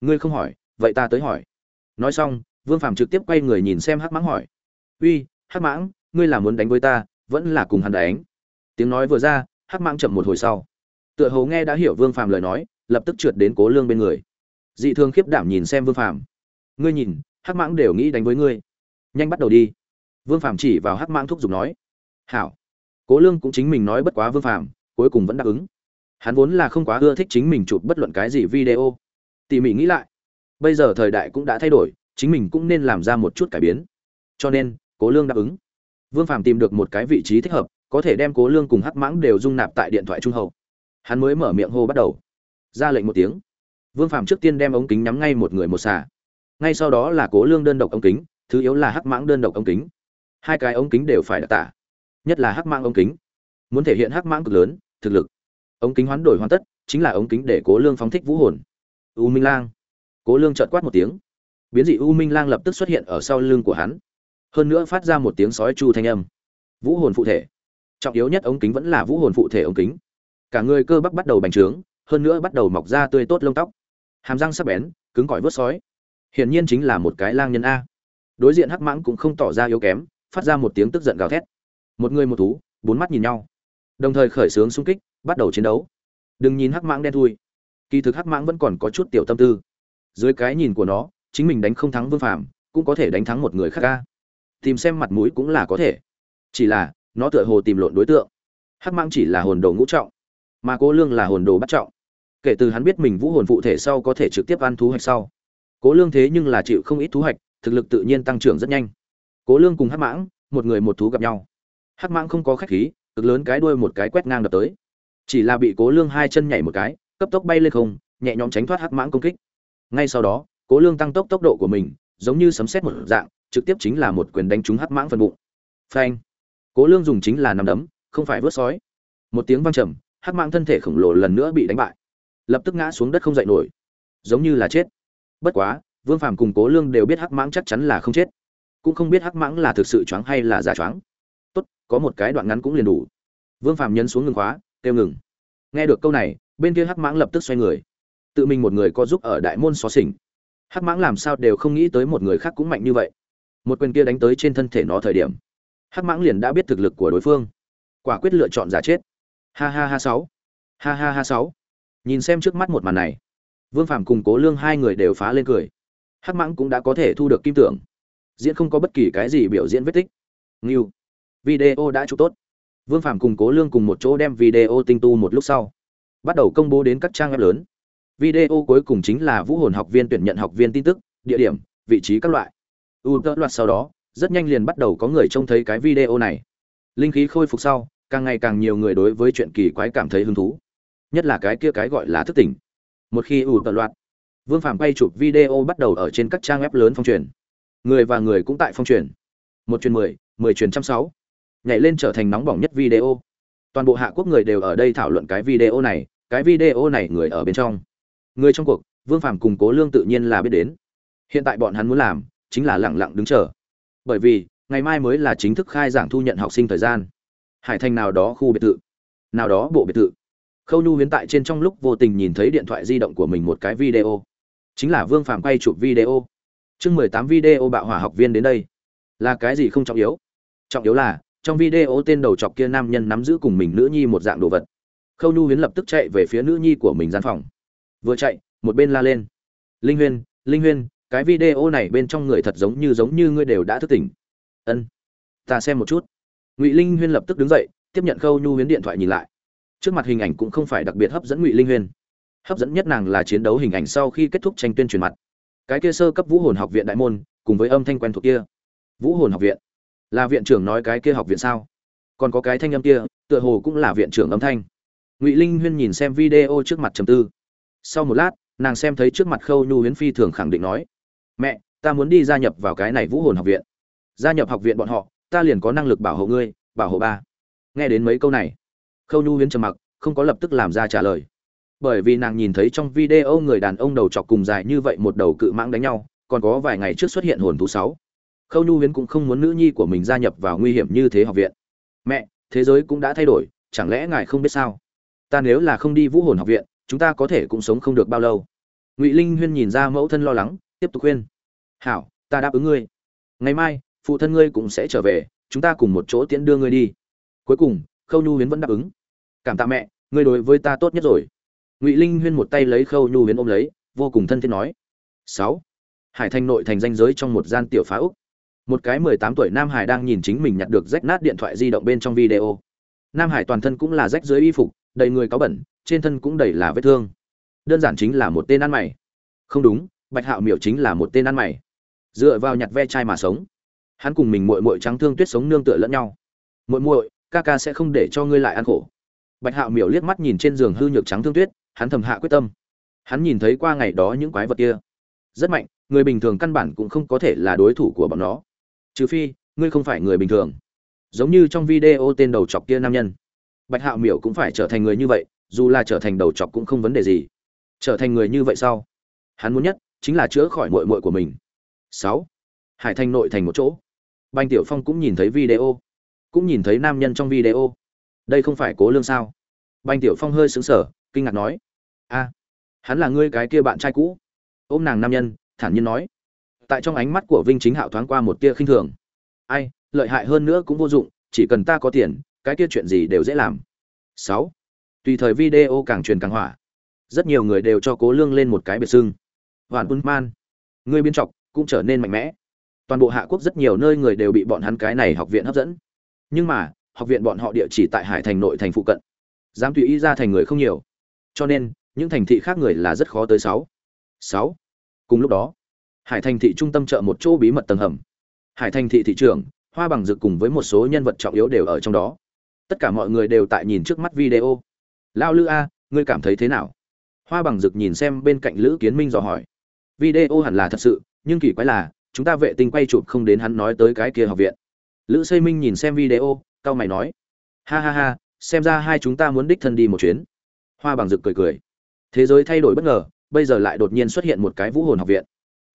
Ngươi không hỏi, vậy ta tới hỏi. Nói xong, vương phạm trực tiếp quay người nhìn xem hắc mãng hỏi. Uy, hắc mãng, ngươi là muốn đánh với ta, vẫn là cùng hắn đánh? Tiếng nói vừa ra, hắc mãng chậm một hồi sau. Tựa hồ nghe đã hiểu vương phạm lời nói, lập tức trượt đến cố lương bên người dị thường khiếp đảm nhìn xem vương phạm ngươi nhìn, hắc mãng đều nghĩ đánh với ngươi. Nhanh bắt đầu đi. Vương phạm chỉ vào hắc mãng thúc giục nói. Hảo. Cố lương cũng chính mình nói bất quá vương phạm cuối cùng vẫn đáp ứng. Hắn vốn là không quá ưa thích chính mình chụp bất luận cái gì video. Tỉ mỉ nghĩ lại, bây giờ thời đại cũng đã thay đổi, chính mình cũng nên làm ra một chút cải biến. Cho nên, cố lương đáp ứng. Vương phạm tìm được một cái vị trí thích hợp, có thể đem cố lương cùng hắc mãng đều dung nạp tại điện thoại trung hậu. Hắn mới mở miệng hô bắt đầu. Ra lệnh một tiếng vương phạm trước tiên đem ống kính nhắm ngay một người một xà. Ngay sau đó là cố lương đơn độc ống kính, thứ yếu là hắc mãng đơn độc ống kính. Hai cái ống kính đều phải đặt tả. Nhất là hắc mãng ống kính. Muốn thể hiện hắc mãng cực lớn, thực lực. Ống kính hoán đổi hoàn tất, chính là ống kính để cố lương phóng thích vũ hồn. U minh lang. Cố lương chợt quát một tiếng. Biến dị u minh lang lập tức xuất hiện ở sau lưng của hắn. Hơn nữa phát ra một tiếng sói chu thanh âm. Vũ hồn phụ thể. Trọng yếu nhất ống kính vẫn là vũ hồn phụ thể ống kính. Cả người cơ bắp bắt đầu bành trướng, hơn nữa bắt đầu mọc ra tươi tốt lông tóc hàm răng sắc bén, cứng cỏi vớt sói. Hiển nhiên chính là một cái lang nhân a. Đối diện hắc mãng cũng không tỏ ra yếu kém, phát ra một tiếng tức giận gào thét. Một người một thú, bốn mắt nhìn nhau. Đồng thời khởi xướng xung kích, bắt đầu chiến đấu. Đừng nhìn hắc mãng đen thui. Kỳ thực hắc mãng vẫn còn có chút tiểu tâm tư. Dưới cái nhìn của nó, chính mình đánh không thắng vương phàm, cũng có thể đánh thắng một người khác ca tìm xem mặt mũi cũng là có thể. Chỉ là, nó tựa hồ tìm lộn đối tượng. Hắc mãng chỉ là hồn đồ ngũ trọng, mà cô lương là hồn đồ bắt trọng kể từ hắn biết mình vũ hồn phụ thể sau có thể trực tiếp ăn thú hoạch sau. Cố lương thế nhưng là chịu không ít thú hoạch thực lực tự nhiên tăng trưởng rất nhanh. Cố lương cùng hắc mãng, một người một thú gặp nhau. Hắc mãng không có khách khí, cực lớn cái đuôi một cái quét ngang đập tới. Chỉ là bị cố lương hai chân nhảy một cái, cấp tốc bay lên không, nhẹ nhõm tránh thoát hắc mãng công kích. Ngay sau đó, cố lương tăng tốc tốc độ của mình, giống như sấm sét một dạng, trực tiếp chính là một quyền đánh trúng hắc mãng phần bụng. Phanh! Cố lương dùng chính là nằm đấm, không phải vớt sói. Một tiếng vang trầm, hắc mãng thân thể khổng lồ lần nữa bị đánh bại lập tức ngã xuống đất không dậy nổi. Giống như là chết. Bất quá, vương phàm cùng cố lương đều biết hắc mãng chắc chắn là không chết. Cũng không biết hắc mãng là thực sự choáng hay là giả choáng. Tốt, có một cái đoạn ngắn cũng liền đủ. Vương phàm nhấn xuống ngừng khóa, kêu ngừng. Nghe được câu này, bên kia hắc mãng lập tức xoay người. Tự mình một người có giúp ở đại môn xó xỉnh. Hắc mãng làm sao đều không nghĩ tới một người khác cũng mạnh như vậy. Một quyền kia đánh tới trên thân thể nó thời điểm, hắc mãng liền đã biết thực lực của đối phương. Quả quyết lựa chọn giả chết. Ha ha ha sáu. Ha ha ha sáu nhìn xem trước mắt một màn này. Vương phạm cùng cố lương hai người đều phá lên cười. Hắc mãng cũng đã có thể thu được kim tưởng. Diễn không có bất kỳ cái gì biểu diễn vết tích. Nghiêu video đã chụp tốt. Vương phạm cùng cố lương cùng một chỗ đem video tinh tu một lúc sau, bắt đầu công bố đến các trang web lớn. Video cuối cùng chính là vũ hồn học viên tuyển nhận học viên tin tức, địa điểm, vị trí các loại. U tơ loạt sau đó, rất nhanh liền bắt đầu có người trông thấy cái video này. Linh khí khôi phục sau, càng ngày càng nhiều người đối với chuyện kỳ quái cảm thấy hứng thú nhất là cái kia cái gọi là thức tỉnh. Một khi ủ tận loạt vương phạm quay chụp video bắt đầu ở trên các trang web lớn phong truyền. Người và người cũng tại phong truyền. Một truyền mười mười truyền trăm sáu. Nhảy lên trở thành nóng bỏng nhất video. Toàn bộ hạ quốc người đều ở đây thảo luận cái video này, cái video này người ở bên trong. Người trong cuộc, vương phạm cùng cố lương tự nhiên là biết đến. Hiện tại bọn hắn muốn làm, chính là lẳng lặng đứng chờ. Bởi vì, ngày mai mới là chính thức khai giảng thu nhận học sinh thời gian. Hải thành nào đó khu biệt thự, nào đó bộ biệt thự khâu nhu huyến tại trên trong lúc vô tình nhìn thấy điện thoại di động của mình một cái video. Chính là vương phạm quay chụp video. Chương mười tám video bạo hỏa học viên đến đây. Là cái gì không trọng yếu? Trọng yếu là, trong video tên đầu chọc kia nam nhân nắm giữ cùng mình nữ nhi một dạng đồ vật. Khâu nhu huyến lập tức chạy về phía nữ nhi của mình gian phòng. Vừa chạy, một bên la lên. Linh huyên linh huyên, cái video này bên trong người thật giống như giống như ngươi đều đã thức tỉnh. Ân, ta xem một chút. Ngụy linh huyên lập tức đứng dậy, tiếp nhận khâu nhu huyến điện thoại nhìn lại trước mặt hình ảnh cũng không phải đặc biệt hấp dẫn ngụy linh huyên hấp dẫn nhất nàng là chiến đấu hình ảnh sau khi kết thúc tranh tuyên truyền mặt cái kia sơ cấp vũ hồn học viện đại môn cùng với âm thanh quen thuộc kia vũ hồn học viện là viện trưởng nói cái kia học viện sao còn có cái thanh âm kia tựa hồ cũng là viện trưởng âm thanh ngụy linh huyên nhìn xem video trước mặt trầm tư sau một lát nàng xem thấy trước mặt khâu nhu huyến phi thường khẳng định nói mẹ ta muốn đi gia nhập vào cái này vũ hồn học viện gia nhập học viện bọn họ ta liền có năng lực bảo hộ ngươi bảo hộ ba nghe đến mấy câu này khâu nhu huyến trầm mặc, không có lập tức làm ra trả lời. Bởi vì nàng nhìn thấy trong video người đàn ông đầu chọc cùng dài như vậy một đầu cự mãng đánh nhau, còn có vài ngày trước xuất hiện hồn thú sáu. Khâu nhu huyến cũng không muốn nữ nhi của mình gia nhập vào nguy hiểm như thế học viện. Mẹ, thế giới cũng đã thay đổi, chẳng lẽ ngài không biết sao? Ta nếu là không đi vũ hồn học viện, chúng ta có thể cũng sống không được bao lâu. Ngụy linh huyên nhìn ra mẫu thân lo lắng, tiếp tục khuyên. Hảo, ta đáp ứng ngươi. Ngày mai, phụ thân ngươi cũng sẽ trở về, chúng ta cùng một chỗ tiễn đưa ngươi đi. Cuối cùng khâu nhu huyến vẫn đáp ứng. Cảm tạ mẹ, ngươi đối với ta tốt nhất rồi. Ngụy linh huyên một tay lấy khâu nhu huyến ôm lấy, vô cùng thân thiết nói. Sáu, hải thành nội thành danh giới trong một gian tiểu phá úc. Một cái mười tám tuổi nam hải đang nhìn chính mình nhặt được rách nát điện thoại di động bên trong video. Nam hải toàn thân cũng là rách dưới y phục, đầy người có bẩn, trên thân cũng đầy là vết thương. Đơn giản chính là một tên ăn mày. Không đúng, bạch hạo miểu chính là một tên ăn mày. Dựa vào nhặt ve chai mà sống. Hắn cùng mình muội muội trắng thương tuyết sống nương tựa lẫn nhau. Muội muội ca ca sẽ không để cho ngươi lại ăn khổ. Bạch hạo miểu liếc mắt nhìn trên giường hư nhược trắng thương tuyết, hắn thầm hạ quyết tâm. Hắn nhìn thấy qua ngày đó những quái vật kia. Rất mạnh, người bình thường căn bản cũng không có thể là đối thủ của bọn nó. Trừ phi, ngươi không phải người bình thường. Giống như trong video tên đầu chọc kia nam nhân. Bạch hạo miểu cũng phải trở thành người như vậy, dù là trở thành đầu chọc cũng không vấn đề gì. Trở thành người như vậy sau, hắn muốn nhất chính là chữa khỏi mội mội của mình. Sáu, hải thành nội thành một chỗ. Banh tiểu phong cũng nhìn thấy video cũng nhìn thấy nam nhân trong video. Đây không phải cố lương sao? Banh tiểu phong hơi xứng sở kinh ngạc nói. A, hắn là ngươi cái kia bạn trai cũ. Ôm nàng nam nhân, thản nhiên nói. Tại trong ánh mắt của vinh chính hạo thoáng qua một tia khinh thường. Ai, lợi hại hơn nữa cũng vô dụng, chỉ cần ta có tiền, cái kia chuyện gì đều dễ làm. Sáu, tùy thời video càng truyền càng hỏa. Rất nhiều người đều cho cố lương lên một cái biệt xưng. Hoàn quân man người biên trọc, cũng trở nên mạnh mẽ. Toàn bộ hạ quốc rất nhiều nơi người đều bị bọn hắn cái này học viện hấp dẫn nhưng mà, học viện bọn họ địa chỉ tại hải thành nội thành phụ cận. Dám tùy ý ra thành người không nhiều. Cho nên, những thành thị khác người là rất khó tới sáu. Sáu. Cùng lúc đó, hải thành thị trung tâm chợ một chỗ bí mật tầng hầm. Hải thành thị thị trưởng, hoa bằng dực cùng với một số nhân vật trọng yếu đều ở trong đó. Tất cả mọi người đều tại nhìn trước mắt video. Lao lư a, ngươi cảm thấy thế nào? Hoa bằng dực nhìn xem bên cạnh lữ kiến minh dò hỏi. Video hẳn là thật sự, nhưng kỳ quái là, chúng ta vệ tinh quay chụp không đến hắn nói tới cái kia học viện lữ xây minh nhìn xem video, cau mày nói. Ha ha ha, xem ra hai chúng ta muốn đích thân đi một chuyến. Hoa bằng dực cười cười. Thế giới thay đổi bất ngờ, bây giờ lại đột nhiên xuất hiện một cái vũ hồn học viện.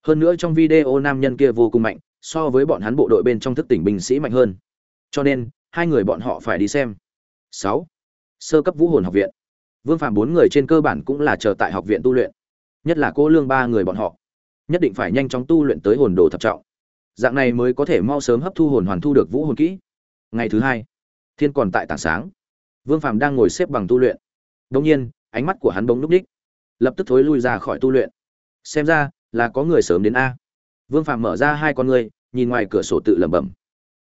Hơn nữa trong video nam nhân kia vô cùng mạnh, so với bọn hắn bộ đội bên trong thức tỉnh binh sĩ mạnh hơn. Cho nên, hai người bọn họ phải đi xem. Sáu. Sơ cấp vũ hồn học viện. Vương phạm bốn người trên cơ bản cũng là chờ tại học viện tu luyện. Nhất là cô lương ba người bọn họ. Nhất định phải nhanh chóng tu luyện tới hồn đồ thập trọng dạng này mới có thể mau sớm hấp thu hồn hoàn thu được vũ hồn kỹ. Ngày thứ hai, thiên còn tại tảng sáng. Vương phạm đang ngồi xếp bằng tu luyện. Đông nhiên, ánh mắt của hắn bỗng núp ních lập tức thối lui ra khỏi tu luyện. Xem ra là có người sớm đến a. Vương phạm mở ra hai con ngươi nhìn ngoài cửa sổ tự lẩm bẩm.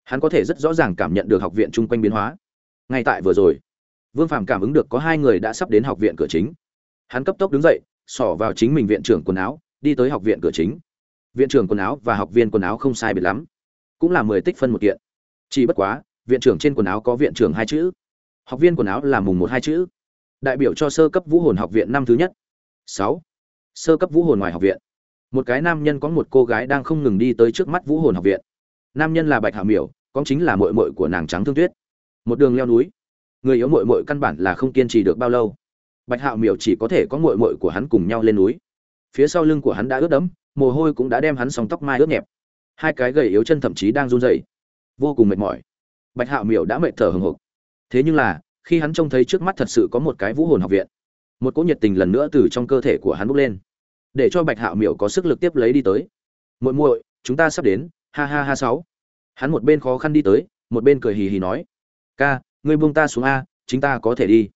Hắn có thể rất rõ ràng cảm nhận được học viện chung quanh biến hóa. Ngay tại vừa rồi, vương phạm cảm ứng được có hai người đã sắp đến học viện cửa chính. Hắn cấp tốc đứng dậy, xỏ vào chính mình viện trưởng quần áo, đi tới học viện cửa chính viện trưởng quần áo và học viên quần áo không sai biệt lắm. Cũng là mười tích phân một kiện. Chỉ bất quá, viện trưởng trên quần áo có viện trưởng hai chữ. Học viên quần áo là mùng một hai chữ. Đại biểu cho sơ cấp vũ hồn học viện năm thứ nhất. Sáu. Sơ cấp vũ hồn ngoài học viện. Một cái nam nhân có một cô gái đang không ngừng đi tới trước mắt vũ hồn học viện. Nam nhân là bạch hạ miểu cũng chính là mội mội của nàng trắng thương tuyết. Một đường leo núi. Người yếu mội mội căn bản là không kiên trì được bao lâu. Bạch hạo miểu chỉ có thể có mội mội của hắn cùng nhau lên núi. Phía sau lưng của hắn đã ướt đẫm mồ hôi cũng đã đem hắn sóng tóc mai ướt nhẹp. Hai cái gầy yếu chân thậm chí đang run rẩy. Vô cùng mệt mỏi. Bạch hạo miểu đã mệt thở hừng hực. Thế nhưng là, khi hắn trông thấy trước mắt thật sự có một cái vũ hồn học viện, một cỗ nhiệt tình lần nữa từ trong cơ thể của hắn bốc lên, để cho bạch hạo miểu có sức lực tiếp lấy đi tới. Muội muội, chúng ta sắp đến. Ha ha ha sáu. Hắn một bên khó khăn đi tới, một bên cười hì hì nói, ca, ngươi buông ta xuống a, chính ta có thể đi.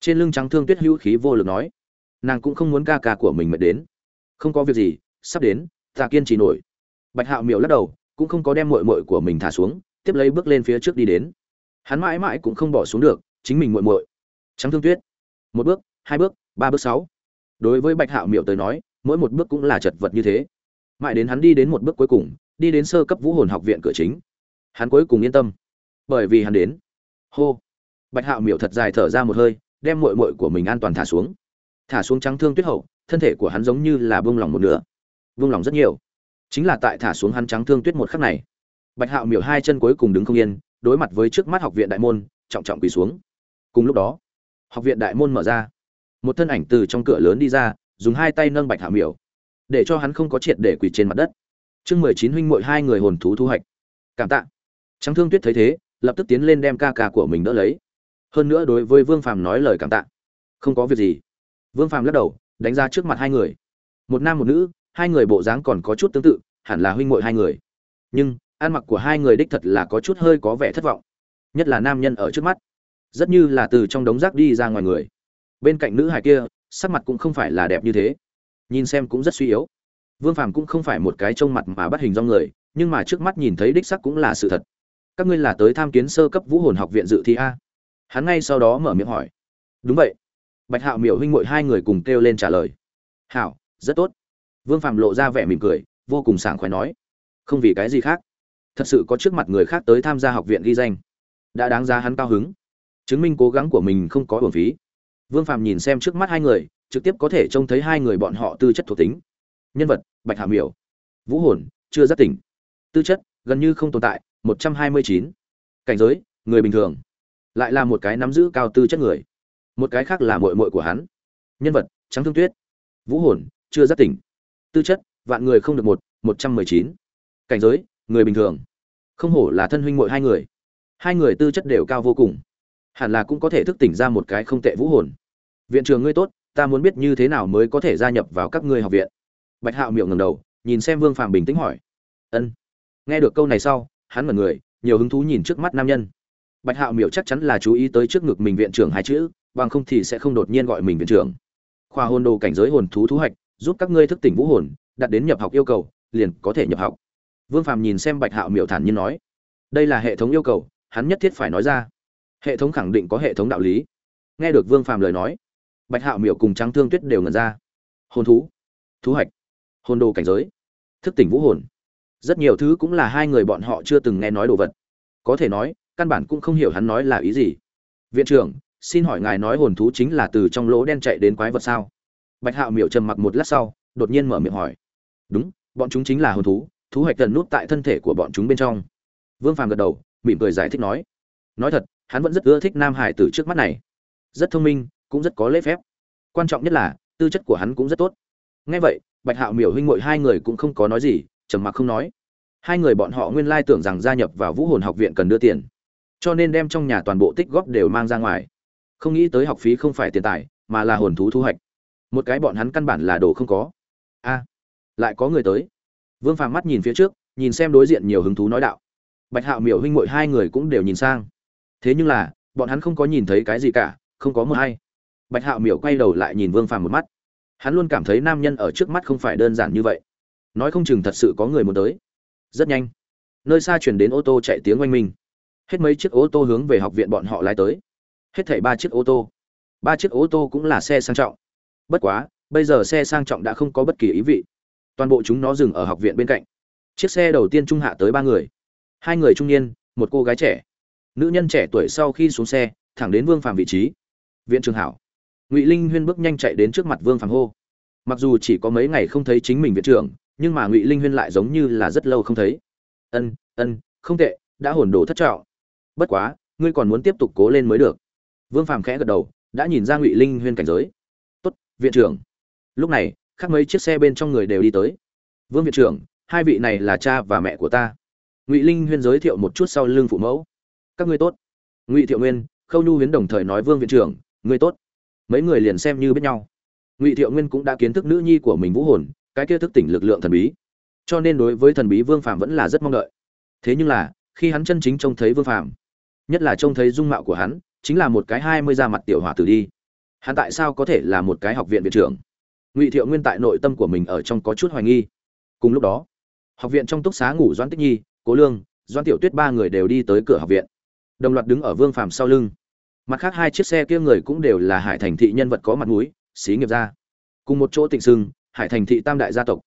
Trên lưng trắng thương tuyết hữu khí vô lực nói. Nàng cũng không muốn ca ca của mình mệt đến. Không có việc gì sắp đến, ta kiên trì nổi. Bạch hạo miểu lắc đầu, cũng không có đem muội muội của mình thả xuống, tiếp lấy bước lên phía trước đi đến. Hắn mãi mãi cũng không bỏ xuống được, chính mình muội muội. Trắng thương tuyết. Một bước, hai bước, ba bước sáu. Đối với bạch hạo miểu tới nói, mỗi một bước cũng là chật vật như thế. Mãi đến hắn đi đến một bước cuối cùng, đi đến sơ cấp vũ hồn học viện cửa chính. Hắn cuối cùng yên tâm. Bởi vì hắn đến. Hô. Bạch hạo miểu thật dài thở ra một hơi, đem mội mội của mình an toàn thả xuống. Thả xuống trắng thương tuyết hậu, thân thể của hắn giống như là bông lỏng một nửa vương lòng rất nhiều. Chính là tại thả xuống hắn trắng thương tuyết một khắc này, bạch hạo miểu hai chân cuối cùng đứng không yên, đối mặt với trước mắt học viện đại môn, trọng trọng quỳ xuống. Cùng lúc đó, học viện đại môn mở ra. Một thân ảnh từ trong cửa lớn đi ra, dùng hai tay nâng bạch hạo miểu, để cho hắn không có triệt để quỳ trên mặt đất. Chương mười chín huynh mội hai người hồn thú thu hoạch. Cảm tạ. Trắng thương tuyết thấy thế, lập tức tiến lên đem ca ca của mình đỡ lấy. Hơn nữa đối với vương phàm nói lời cảm tạ. Không có việc gì. Vương phàm lắc đầu, đánh ra trước mặt hai người. Một nam một nữ hai người bộ dáng còn có chút tương tự, hẳn là huynh muội hai người. Nhưng, ăn mặc của hai người đích thật là có chút hơi có vẻ thất vọng, nhất là nam nhân ở trước mắt. Rất như là từ trong đống rác đi ra ngoài người. Bên cạnh nữ hài kia, sắc mặt cũng không phải là đẹp như thế. Nhìn xem cũng rất suy yếu. Vương phàm cũng không phải một cái trông mặt mà bắt hình do người, nhưng mà trước mắt nhìn thấy đích sắc cũng là sự thật. Các ngươi là tới tham kiến sơ cấp vũ hồn học viện dự thi a. Hắn ngay sau đó mở miệng hỏi. Đúng vậy. Bạch hạo miểu huynh mội hai người cùng kêu lên trả lời. Hảo, rất tốt vương Phạm lộ ra vẻ mỉm cười, vô cùng sảng khoái nói, không vì cái gì khác, thật sự có trước mặt người khác tới tham gia học viện ghi danh. Đã đáng giá hắn cao hứng. Chứng minh cố gắng của mình không có uổng phí. Vương Phạm nhìn xem trước mắt hai người, trực tiếp có thể trông thấy hai người bọn họ tư chất thuộc tính. Nhân vật, bạch hạ miểu. Vũ hồn, chưa rất tỉnh. Tư chất, gần như không tồn tại, một trăm hai mươi chín. Cảnh giới, người bình thường. Lại là một cái nắm giữ cao tư chất người. Một cái khác là mội mội của hắn. Nhân vật trắng thương tuyết. Vũ hồn, chưa rất tỉnh tư chất, vạn người không được một một trăm mười chín. Cảnh giới, người bình thường. Không hổ là thân huynh mội hai người. Hai người tư chất đều cao vô cùng. Hẳn là cũng có thể thức tỉnh ra một cái không tệ vũ hồn. Viện trường ngươi tốt, ta muốn biết như thế nào mới có thể gia nhập vào các ngươi học viện. Bạch hạo miệng ngầm đầu, nhìn xem vương phàm bình tĩnh hỏi. Ân. Nghe được câu này sau, hắn mật người, nhiều hứng thú nhìn trước mắt nam nhân. Bạch hạo miểu chắc chắn là chú ý tới trước ngực mình viện trưởng hai chữ, bằng không thì sẽ không đột nhiên gọi mình viện trưởng. Khoa hồn đồ cảnh giới hồn thú thú hạch giúp các ngươi thức tỉnh vũ hồn đặt đến nhập học yêu cầu, liền có thể nhập học. Vương phàm nhìn xem bạch hạo miểu thản nhiên nói, đây là hệ thống yêu cầu, hắn nhất thiết phải nói ra. Hệ thống khẳng định có hệ thống đạo lý. Nghe được vương phàm lời nói, bạch hạo miểu cùng trắng thương tuyết đều ngẩn ra. Hồn thú thú hạch, hồn đồ cảnh giới, thức tỉnh vũ hồn. Rất nhiều thứ cũng là hai người bọn họ chưa từng nghe nói đồ vật. Có thể nói, căn bản cũng không hiểu hắn nói là ý gì. Viện trưởng, xin hỏi ngài nói hồn thú chính là từ trong lỗ đen chạy đến quái vật sao? Bạch hạo miểu trầm mặc một lát sau, đột nhiên mở miệng hỏi. Đúng, bọn chúng chính là hồn thú thú hoạch cần nút tại thân thể của bọn chúng bên trong. Vương phàm gật đầu, mỉm cười giải thích nói. Nói thật, hắn vẫn rất ưa thích nam hải từ trước mắt này. Rất thông minh, cũng rất có lễ phép. Quan trọng nhất là, tư chất của hắn cũng rất tốt. Ngay vậy, bạch hạo miểu huynh mội hai người cũng không có nói gì, trầm mặc không nói. Hai người bọn họ nguyên lai tưởng rằng gia nhập vào vũ hồn học viện cần đưa tiền, cho nên đem trong nhà toàn bộ tích góp đều mang ra ngoài. Không nghĩ tới học phí không phải tiền tài, mà là hồn thú thu hoạch một cái bọn hắn căn bản là đồ không có. A, lại có người tới. Vương phàm mắt nhìn phía trước, nhìn xem đối diện nhiều hứng thú nói đạo. Bạch hạo miểu huynh mội hai người cũng đều nhìn sang. Thế nhưng là, bọn hắn không có nhìn thấy cái gì cả, không có một hay. Bạch hạo miểu quay đầu lại nhìn vương phàm một mắt. Hắn luôn cảm thấy nam nhân ở trước mắt không phải đơn giản như vậy. Nói không chừng thật sự có người muốn tới. Rất nhanh, nơi xa chuyển đến ô tô chạy tiếng oanh minh. Hết mấy chiếc ô tô hướng về học viện bọn họ lái tới. Hết thảy ba chiếc ô tô. Ba chiếc ô tô cũng là xe sang trọng bất quá, bây giờ xe sang trọng đã không có bất kỳ ý vị. Toàn bộ chúng nó dừng ở học viện bên cạnh. Chiếc xe đầu tiên trung hạ tới ba người. Hai người trung niên, một cô gái trẻ. Nữ nhân trẻ tuổi sau khi xuống xe, thẳng đến vương phàm vị trí. Viện trường hảo. Ngụy linh huyên bước nhanh chạy đến trước mặt vương phàm hô. Mặc dù chỉ có mấy ngày không thấy chính mình viện trưởng, nhưng mà ngụy linh huyên lại giống như là rất lâu không thấy. Ân ân, không tệ, đã hồn đồ thất trọng. Bất quá, ngươi còn muốn tiếp tục cố lên mới được. Vương phàm khẽ gật đầu, đã nhìn ra ngụy linh huyên cảnh giới viện trưởng. Lúc này, khác mấy chiếc xe bên trong người đều đi tới. Vương viện trưởng, hai vị này là cha và mẹ của ta. Ngụy linh huyên giới thiệu một chút sau lưng phụ mẫu. Các ngươi tốt. Ngụy thiệu nguyên, khâu nhu huyến đồng thời nói vương viện trưởng, ngươi tốt. Mấy người liền xem như biết nhau. Ngụy thiệu nguyên cũng đã kiến thức nữ nhi của mình vũ hồn, cái kia thức tỉnh lực lượng thần bí. Cho nên đối với thần bí vương phàm vẫn là rất mong đợi. Thế nhưng là, khi hắn chân chính trông thấy vương phàm, nhất là trông thấy dung mạo của hắn, chính là một cái hai mươi da mặt tiểu hỏa tử đi hắn tại sao có thể là một cái học viện viện trưởng? Ngụy thiệu nguyên tại nội tâm của mình ở trong có chút hoài nghi. Cùng lúc đó, học viện trong túc xá ngủ doãn tích nhi, cố lương, doãn tiểu tuyết ba người đều đi tới cửa học viện. Đồng loạt đứng ở vương phàm sau lưng. Mặt khác hai chiếc xe kia người cũng đều là hải thành thị nhân vật có mặt mũi, xí nghiệp gia. Cùng một chỗ tịnh sưng, hải thành thị tam đại gia tộc.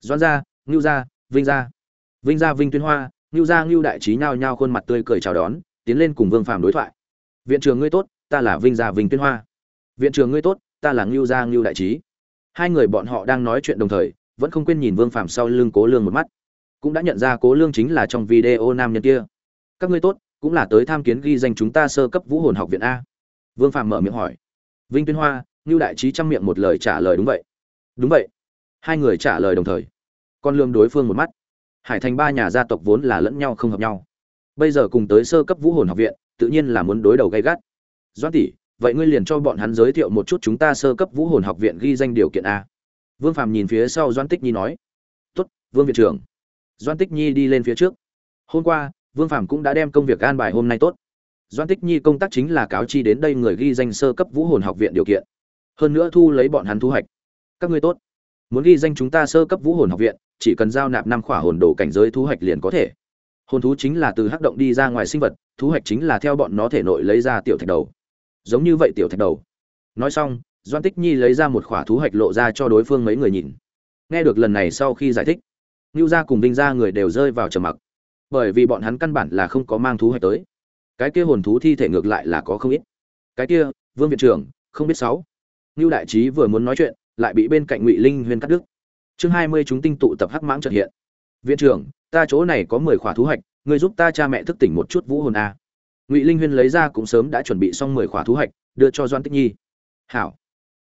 Doãn gia, ngưu gia, vinh gia. Vinh gia vinh tuyên hoa, ngưu gia ngưu đại trí nhao nhao khuôn mặt tươi cười chào đón, tiến lên cùng vương phàm đối thoại. Viện trưởng ngươi tốt, ta là vinh gia vinh tuyên hoa viện trưởng ngươi tốt, ta là ngưu gia ngưu đại trí. Hai người bọn họ đang nói chuyện đồng thời, vẫn không quên nhìn vương phàm sau lưng cố lương một mắt. Cũng đã nhận ra cố lương chính là trong video nam nhân kia. Các ngươi tốt, cũng là tới tham kiến ghi danh chúng ta sơ cấp vũ hồn học viện a. Vương phàm mở miệng hỏi. Vinh tuyên hoa, ngưu đại trí chăm miệng một lời trả lời đúng vậy. Đúng vậy. Hai người trả lời đồng thời. Con lương đối phương một mắt. Hải thành ba nhà gia tộc vốn là lẫn nhau không hợp nhau. Bây giờ cùng tới sơ cấp vũ hồn học viện, tự nhiên là muốn đối đầu gay gắt. Doãn tỷ vậy ngươi liền cho bọn hắn giới thiệu một chút chúng ta sơ cấp vũ hồn học viện ghi danh điều kiện a. Vương phàm nhìn phía sau doan tích nhi nói, tốt, vương viện trưởng. Doan tích nhi đi lên phía trước. Hôm qua, vương phàm cũng đã đem công việc an bài hôm nay tốt. Doan tích nhi công tác chính là cáo chi đến đây người ghi danh sơ cấp vũ hồn học viện điều kiện. Hơn nữa thu lấy bọn hắn thu hoạch. Các ngươi tốt. Muốn ghi danh chúng ta sơ cấp vũ hồn học viện, chỉ cần giao nạp năm khỏa hồn đồ cảnh giới thu hoạch liền có thể. Hồn thú chính là từ hắc động đi ra ngoài sinh vật, thu hoạch chính là theo bọn nó thể nội lấy ra tiểu thạch đầu giống như vậy tiểu thạch đầu. Nói xong doan tích nhi lấy ra một khỏa thú hạch lộ ra cho đối phương mấy người nhìn. Nghe được lần này sau khi giải thích ngưu gia cùng vinh gia người đều rơi vào trầm mặc. Bởi vì bọn hắn căn bản là không có mang thú hạch tới. Cái kia hồn thú thi thể ngược lại là có không ít. Cái kia, vương viện trưởng, không biết sáu. Ngưu đại trí vừa muốn nói chuyện, lại bị bên cạnh ngụy linh huyên cắt đứt. Chương hai mươi chúng tinh tụ tập hắc mãng trật hiện. Viện trưởng, ta chỗ này có mười khỏa thú hạch người giúp ta cha mẹ thức tỉnh một chút vũ hồn a ngụy linh huyên lấy ra cũng sớm đã chuẩn bị xong mười khỏa thú hạch đưa cho doan tích nhi. Hảo.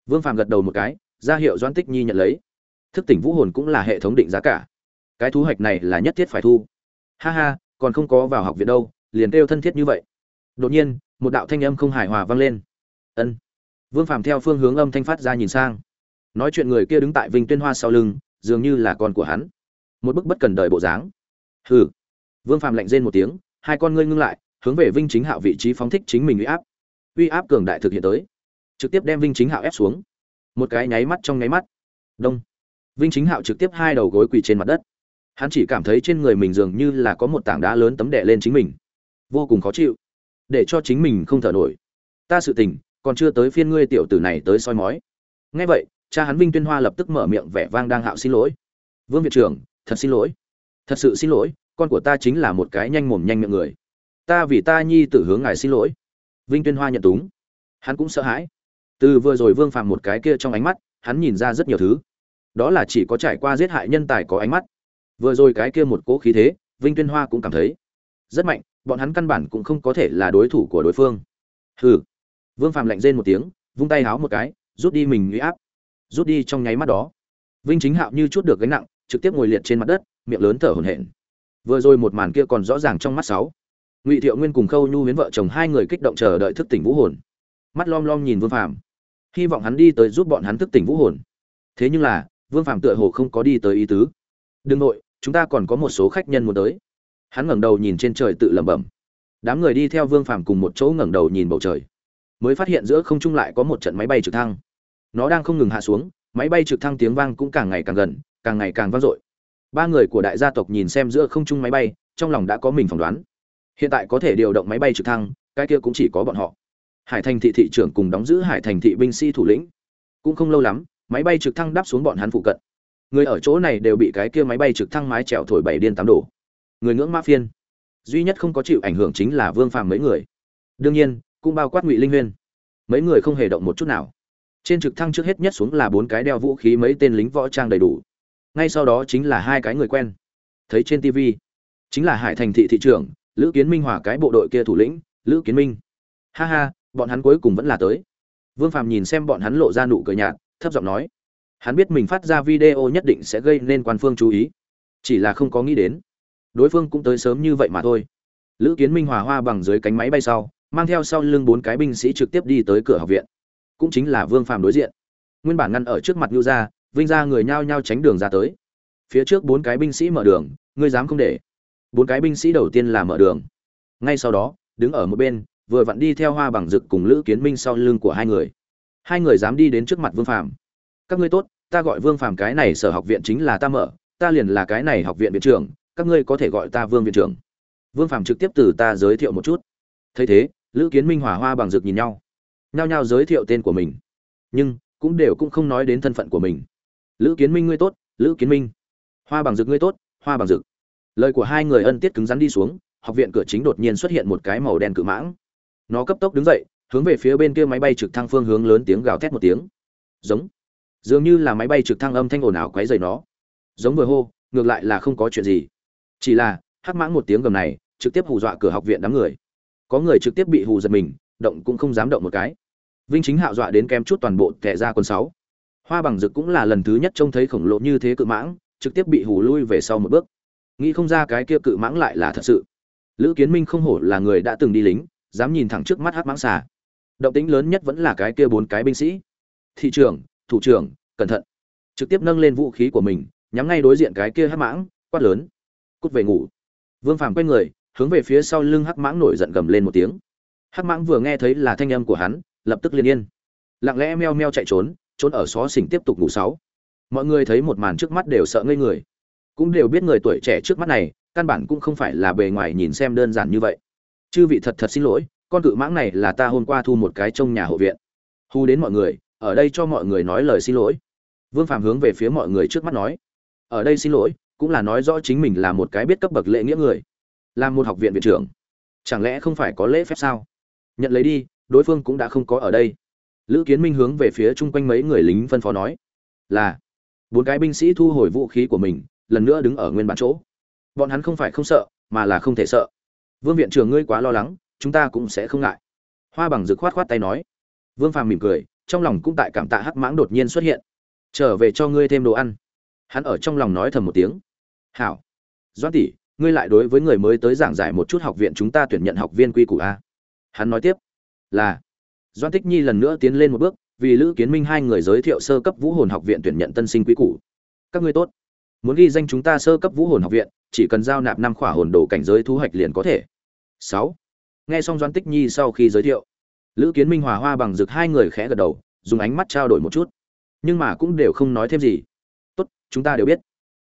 Vương phàm gật đầu một cái, ra hiệu doan tích nhi nhận lấy. Thức tỉnh vũ hồn cũng là hệ thống định giá cả. Cái thú hạch này là nhất thiết phải thu. Ha ha, còn không có vào học viện đâu, liền kêu thân thiết như vậy. Đột nhiên, một đạo thanh âm không hài hòa vang lên. Ân. Vương phàm theo phương hướng âm thanh phát ra nhìn sang. Nói chuyện người kia đứng tại vinh tuyên hoa sau lưng, dường như là con của hắn. Một bức bất cần đời bộ dáng. Hừ. Vương phàm lạnh rên một tiếng, hai con ngươi ngưng lại hướng về vinh chính hạo vị trí phóng thích chính mình uy áp. Uy áp cường đại thực hiện tới. Trực tiếp đem vinh chính hạo ép xuống. Một cái nháy mắt trong nháy mắt. Đông. Vinh chính hạo trực tiếp hai đầu gối quỳ trên mặt đất. Hắn chỉ cảm thấy trên người mình dường như là có một tảng đá lớn tấm đè lên chính mình. Vô cùng khó chịu. Để cho chính mình không thở nổi. Ta sự tình, còn chưa tới phiên ngươi tiểu tử này tới soi mói. Nghe vậy, cha hắn vinh tuyên hoa lập tức mở miệng vẻ vang đang hạo xin lỗi. Vương viện trưởng thật xin lỗi. Thật sự xin lỗi, con của ta chính là một cái nhanh mồm nhanh miệng người ta vì ta nhi tử hướng ngài xin lỗi. Vinh tuyên hoa nhận túng. Hắn cũng sợ hãi. Từ vừa rồi vương phàm một cái kia trong ánh mắt, hắn nhìn ra rất nhiều thứ. Đó là chỉ có trải qua giết hại nhân tài có ánh mắt. Vừa rồi cái kia một cỗ khí thế, vinh tuyên hoa cũng cảm thấy rất mạnh, bọn hắn căn bản cũng không có thể là đối thủ của đối phương. Hừ. Vương phàm lạnh rên một tiếng, vung tay háo một cái, rút đi mình uy áp. Rút đi trong nháy mắt đó. Vinh chính hạo như chút được gánh nặng, trực tiếp ngồi liệt trên mặt đất, miệng lớn thở hổn hển. Vừa rồi một màn kia còn rõ ràng trong mắt sáu ngụy thiệu nguyên cùng khâu nhu huyến vợ chồng hai người kích động chờ đợi thức tỉnh vũ hồn. Mắt lom lom nhìn vương phàm. Hy vọng hắn đi tới giúp bọn hắn thức tỉnh vũ hồn. Thế nhưng là, vương phàm tựa hồ không có đi tới ý tứ. Đừng nội, chúng ta còn có một số khách nhân muốn tới. Hắn ngẩng đầu nhìn trên trời tự lẩm bẩm. Đám người đi theo vương phàm cùng một chỗ ngẩng đầu nhìn bầu trời. Mới phát hiện giữa không trung lại có một trận máy bay trực thăng. Nó đang không ngừng hạ xuống, máy bay trực thăng tiếng vang cũng càng ngày càng gần, càng ngày càng vang dội. Ba người của đại gia tộc nhìn xem giữa không trung máy bay, trong lòng đã có mình phỏng đoán hiện tại có thể điều động máy bay trực thăng, cái kia cũng chỉ có bọn họ. Hải thành thị thị trưởng cùng đóng giữ hải thành thị binh sĩ thủ lĩnh. Cũng không lâu lắm, máy bay trực thăng đáp xuống bọn hắn phụ cận. Người ở chỗ này đều bị cái kia máy bay trực thăng mái trèo thổi bảy điên tám đổ. Người ngưỡng mã phiên. Duy nhất không có chịu ảnh hưởng chính là vương phàm mấy người. Đương nhiên, cũng bao quát ngụy linh huyên. Mấy người không hề động một chút nào. Trên trực thăng trước hết nhất xuống là bốn cái đeo vũ khí mấy tên lính võ trang đầy đủ. Ngay sau đó chính là hai cái người quen. Thấy trên tv chính là hải thành thị thị trưởng lữ kiến minh hòa cái bộ đội kia thủ lĩnh, lữ kiến minh. Ha ha, bọn hắn cuối cùng vẫn là tới. Vương phàm nhìn xem bọn hắn lộ ra nụ cười nhạt, thấp giọng nói. Hắn biết mình phát ra video nhất định sẽ gây nên quan phương chú ý. Chỉ là không có nghĩ đến. Đối phương cũng tới sớm như vậy mà thôi. Lữ kiến minh hòa hoa bằng dưới cánh máy bay sau, mang theo sau lưng bốn cái binh sĩ trực tiếp đi tới cửa học viện. Cũng chính là vương phàm đối diện. Nguyên bản ngăn ở trước mặt nhu gia, vinh ra người nhao nhao tránh đường ra tới. Phía trước bốn cái binh sĩ mở đường, ngươi dám không để bốn cái binh sĩ đầu tiên là mở đường. Ngay sau đó, đứng ở một bên, vừa vặn đi theo hoa bằng rực cùng lữ kiến minh sau lưng của hai người. Hai người dám đi đến trước mặt vương phàm. Các ngươi tốt, ta gọi vương phàm cái này sở học viện chính là ta mở, ta liền là cái này học viện viện trưởng, các ngươi có thể gọi ta vương viện trưởng. Vương phàm trực tiếp từ ta giới thiệu một chút. Thấy thế, lữ kiến minh hòa hoa bằng rực nhìn nhau. Nhao nhao giới thiệu tên của mình. Nhưng, cũng đều cũng không nói đến thân phận của mình. Lữ kiến minh ngươi tốt, lữ kiến minh. Hoa bằng rực ngươi tốt, hoa bằng rực lời của hai người ân tiết cứng rắn đi xuống, học viện cửa chính đột nhiên xuất hiện một cái màu đen cự mãng. Nó cấp tốc đứng dậy, hướng về phía bên kia máy bay trực thăng phương hướng lớn tiếng gào thét một tiếng. Giống. Dường như là máy bay trực thăng âm thanh ồn ào quấy dày nó. Giống vừa hô, ngược lại là không có chuyện gì. Chỉ là, hắc mãng một tiếng gầm này, trực tiếp hù dọa cửa học viện đám người. Có người trực tiếp bị hù giật mình, động cũng không dám động một cái. Vinh chính hạo dọa đến kem chút toàn bộ tệ ra quân sáu. Hoa bằng dực cũng là lần thứ nhất trông thấy khổng lồ như thế cự mãng, trực tiếp bị hù lui về sau một bước nghĩ không ra cái kia cự mãng lại là thật sự. Lữ kiến minh không hổ là người đã từng đi lính, dám nhìn thẳng trước mắt hắc mãng xà. Động tĩnh lớn nhất vẫn là cái kia bốn cái binh sĩ. Thị trưởng, thủ trưởng, cẩn thận. Trực tiếp nâng lên vũ khí của mình, nhắm ngay đối diện cái kia hắc mãng, quát lớn. Cút về ngủ. Vương phàm quay người, hướng về phía sau lưng hắc mãng nổi giận gầm lên một tiếng. Hắc mãng vừa nghe thấy là thanh âm của hắn, lập tức liền yên. Lặng lẽ meo meo chạy trốn trốn ở xó xỉnh tiếp tục ngủ sáu. Mọi người thấy một màn trước mắt đều sợ ngây người cũng đều biết người tuổi trẻ trước mắt này, căn bản cũng không phải là bề ngoài nhìn xem đơn giản như vậy. Chư vị thật thật xin lỗi, con cự mãng này là ta hôm qua thu một cái trong nhà hộ viện. Hù đến mọi người, ở đây cho mọi người nói lời xin lỗi. Vương phàm hướng về phía mọi người trước mắt nói. Ở đây xin lỗi, cũng là nói rõ chính mình là một cái biết cấp bậc lễ nghĩa người, là một học viện viện trưởng. Chẳng lẽ không phải có lễ phép sao? Nhận lấy đi, đối phương cũng đã không có ở đây. Lữ kiến minh hướng về phía chung quanh mấy người lính phân phó nói. Là, bốn cái binh sĩ thu hồi vũ khí của mình lần nữa đứng ở nguyên bản chỗ. Bọn hắn không phải không sợ, mà là không thể sợ. Vương viện trưởng ngươi quá lo lắng, chúng ta cũng sẽ không ngại. Hoa bằng rực khoát khoát tay nói. Vương phàm mỉm cười, trong lòng cũng tại cảm tạ hắc mãng đột nhiên xuất hiện. Trở về cho ngươi thêm đồ ăn. Hắn ở trong lòng nói thầm một tiếng. Hảo. Doãn tỷ, ngươi lại đối với người mới tới giảng giải một chút học viện chúng ta tuyển nhận học viên quy củ a. Hắn nói tiếp. Là. Doãn tích nhi lần nữa tiến lên một bước, vì lữ kiến minh hai người giới thiệu sơ cấp vũ hồn học viện tuyển nhận tân sinh quy củ. Các ngươi tốt muốn ghi danh chúng ta sơ cấp vũ hồn học viện, chỉ cần giao nạp năm khỏa hồn đồ cảnh giới thu hoạch liền có thể. Sáu. Nghe xong doan tích nhi sau khi giới thiệu, lữ kiến minh hòa hoa bằng rực hai người khẽ gật đầu, dùng ánh mắt trao đổi một chút. Nhưng mà cũng đều không nói thêm gì. Tốt, chúng ta đều biết.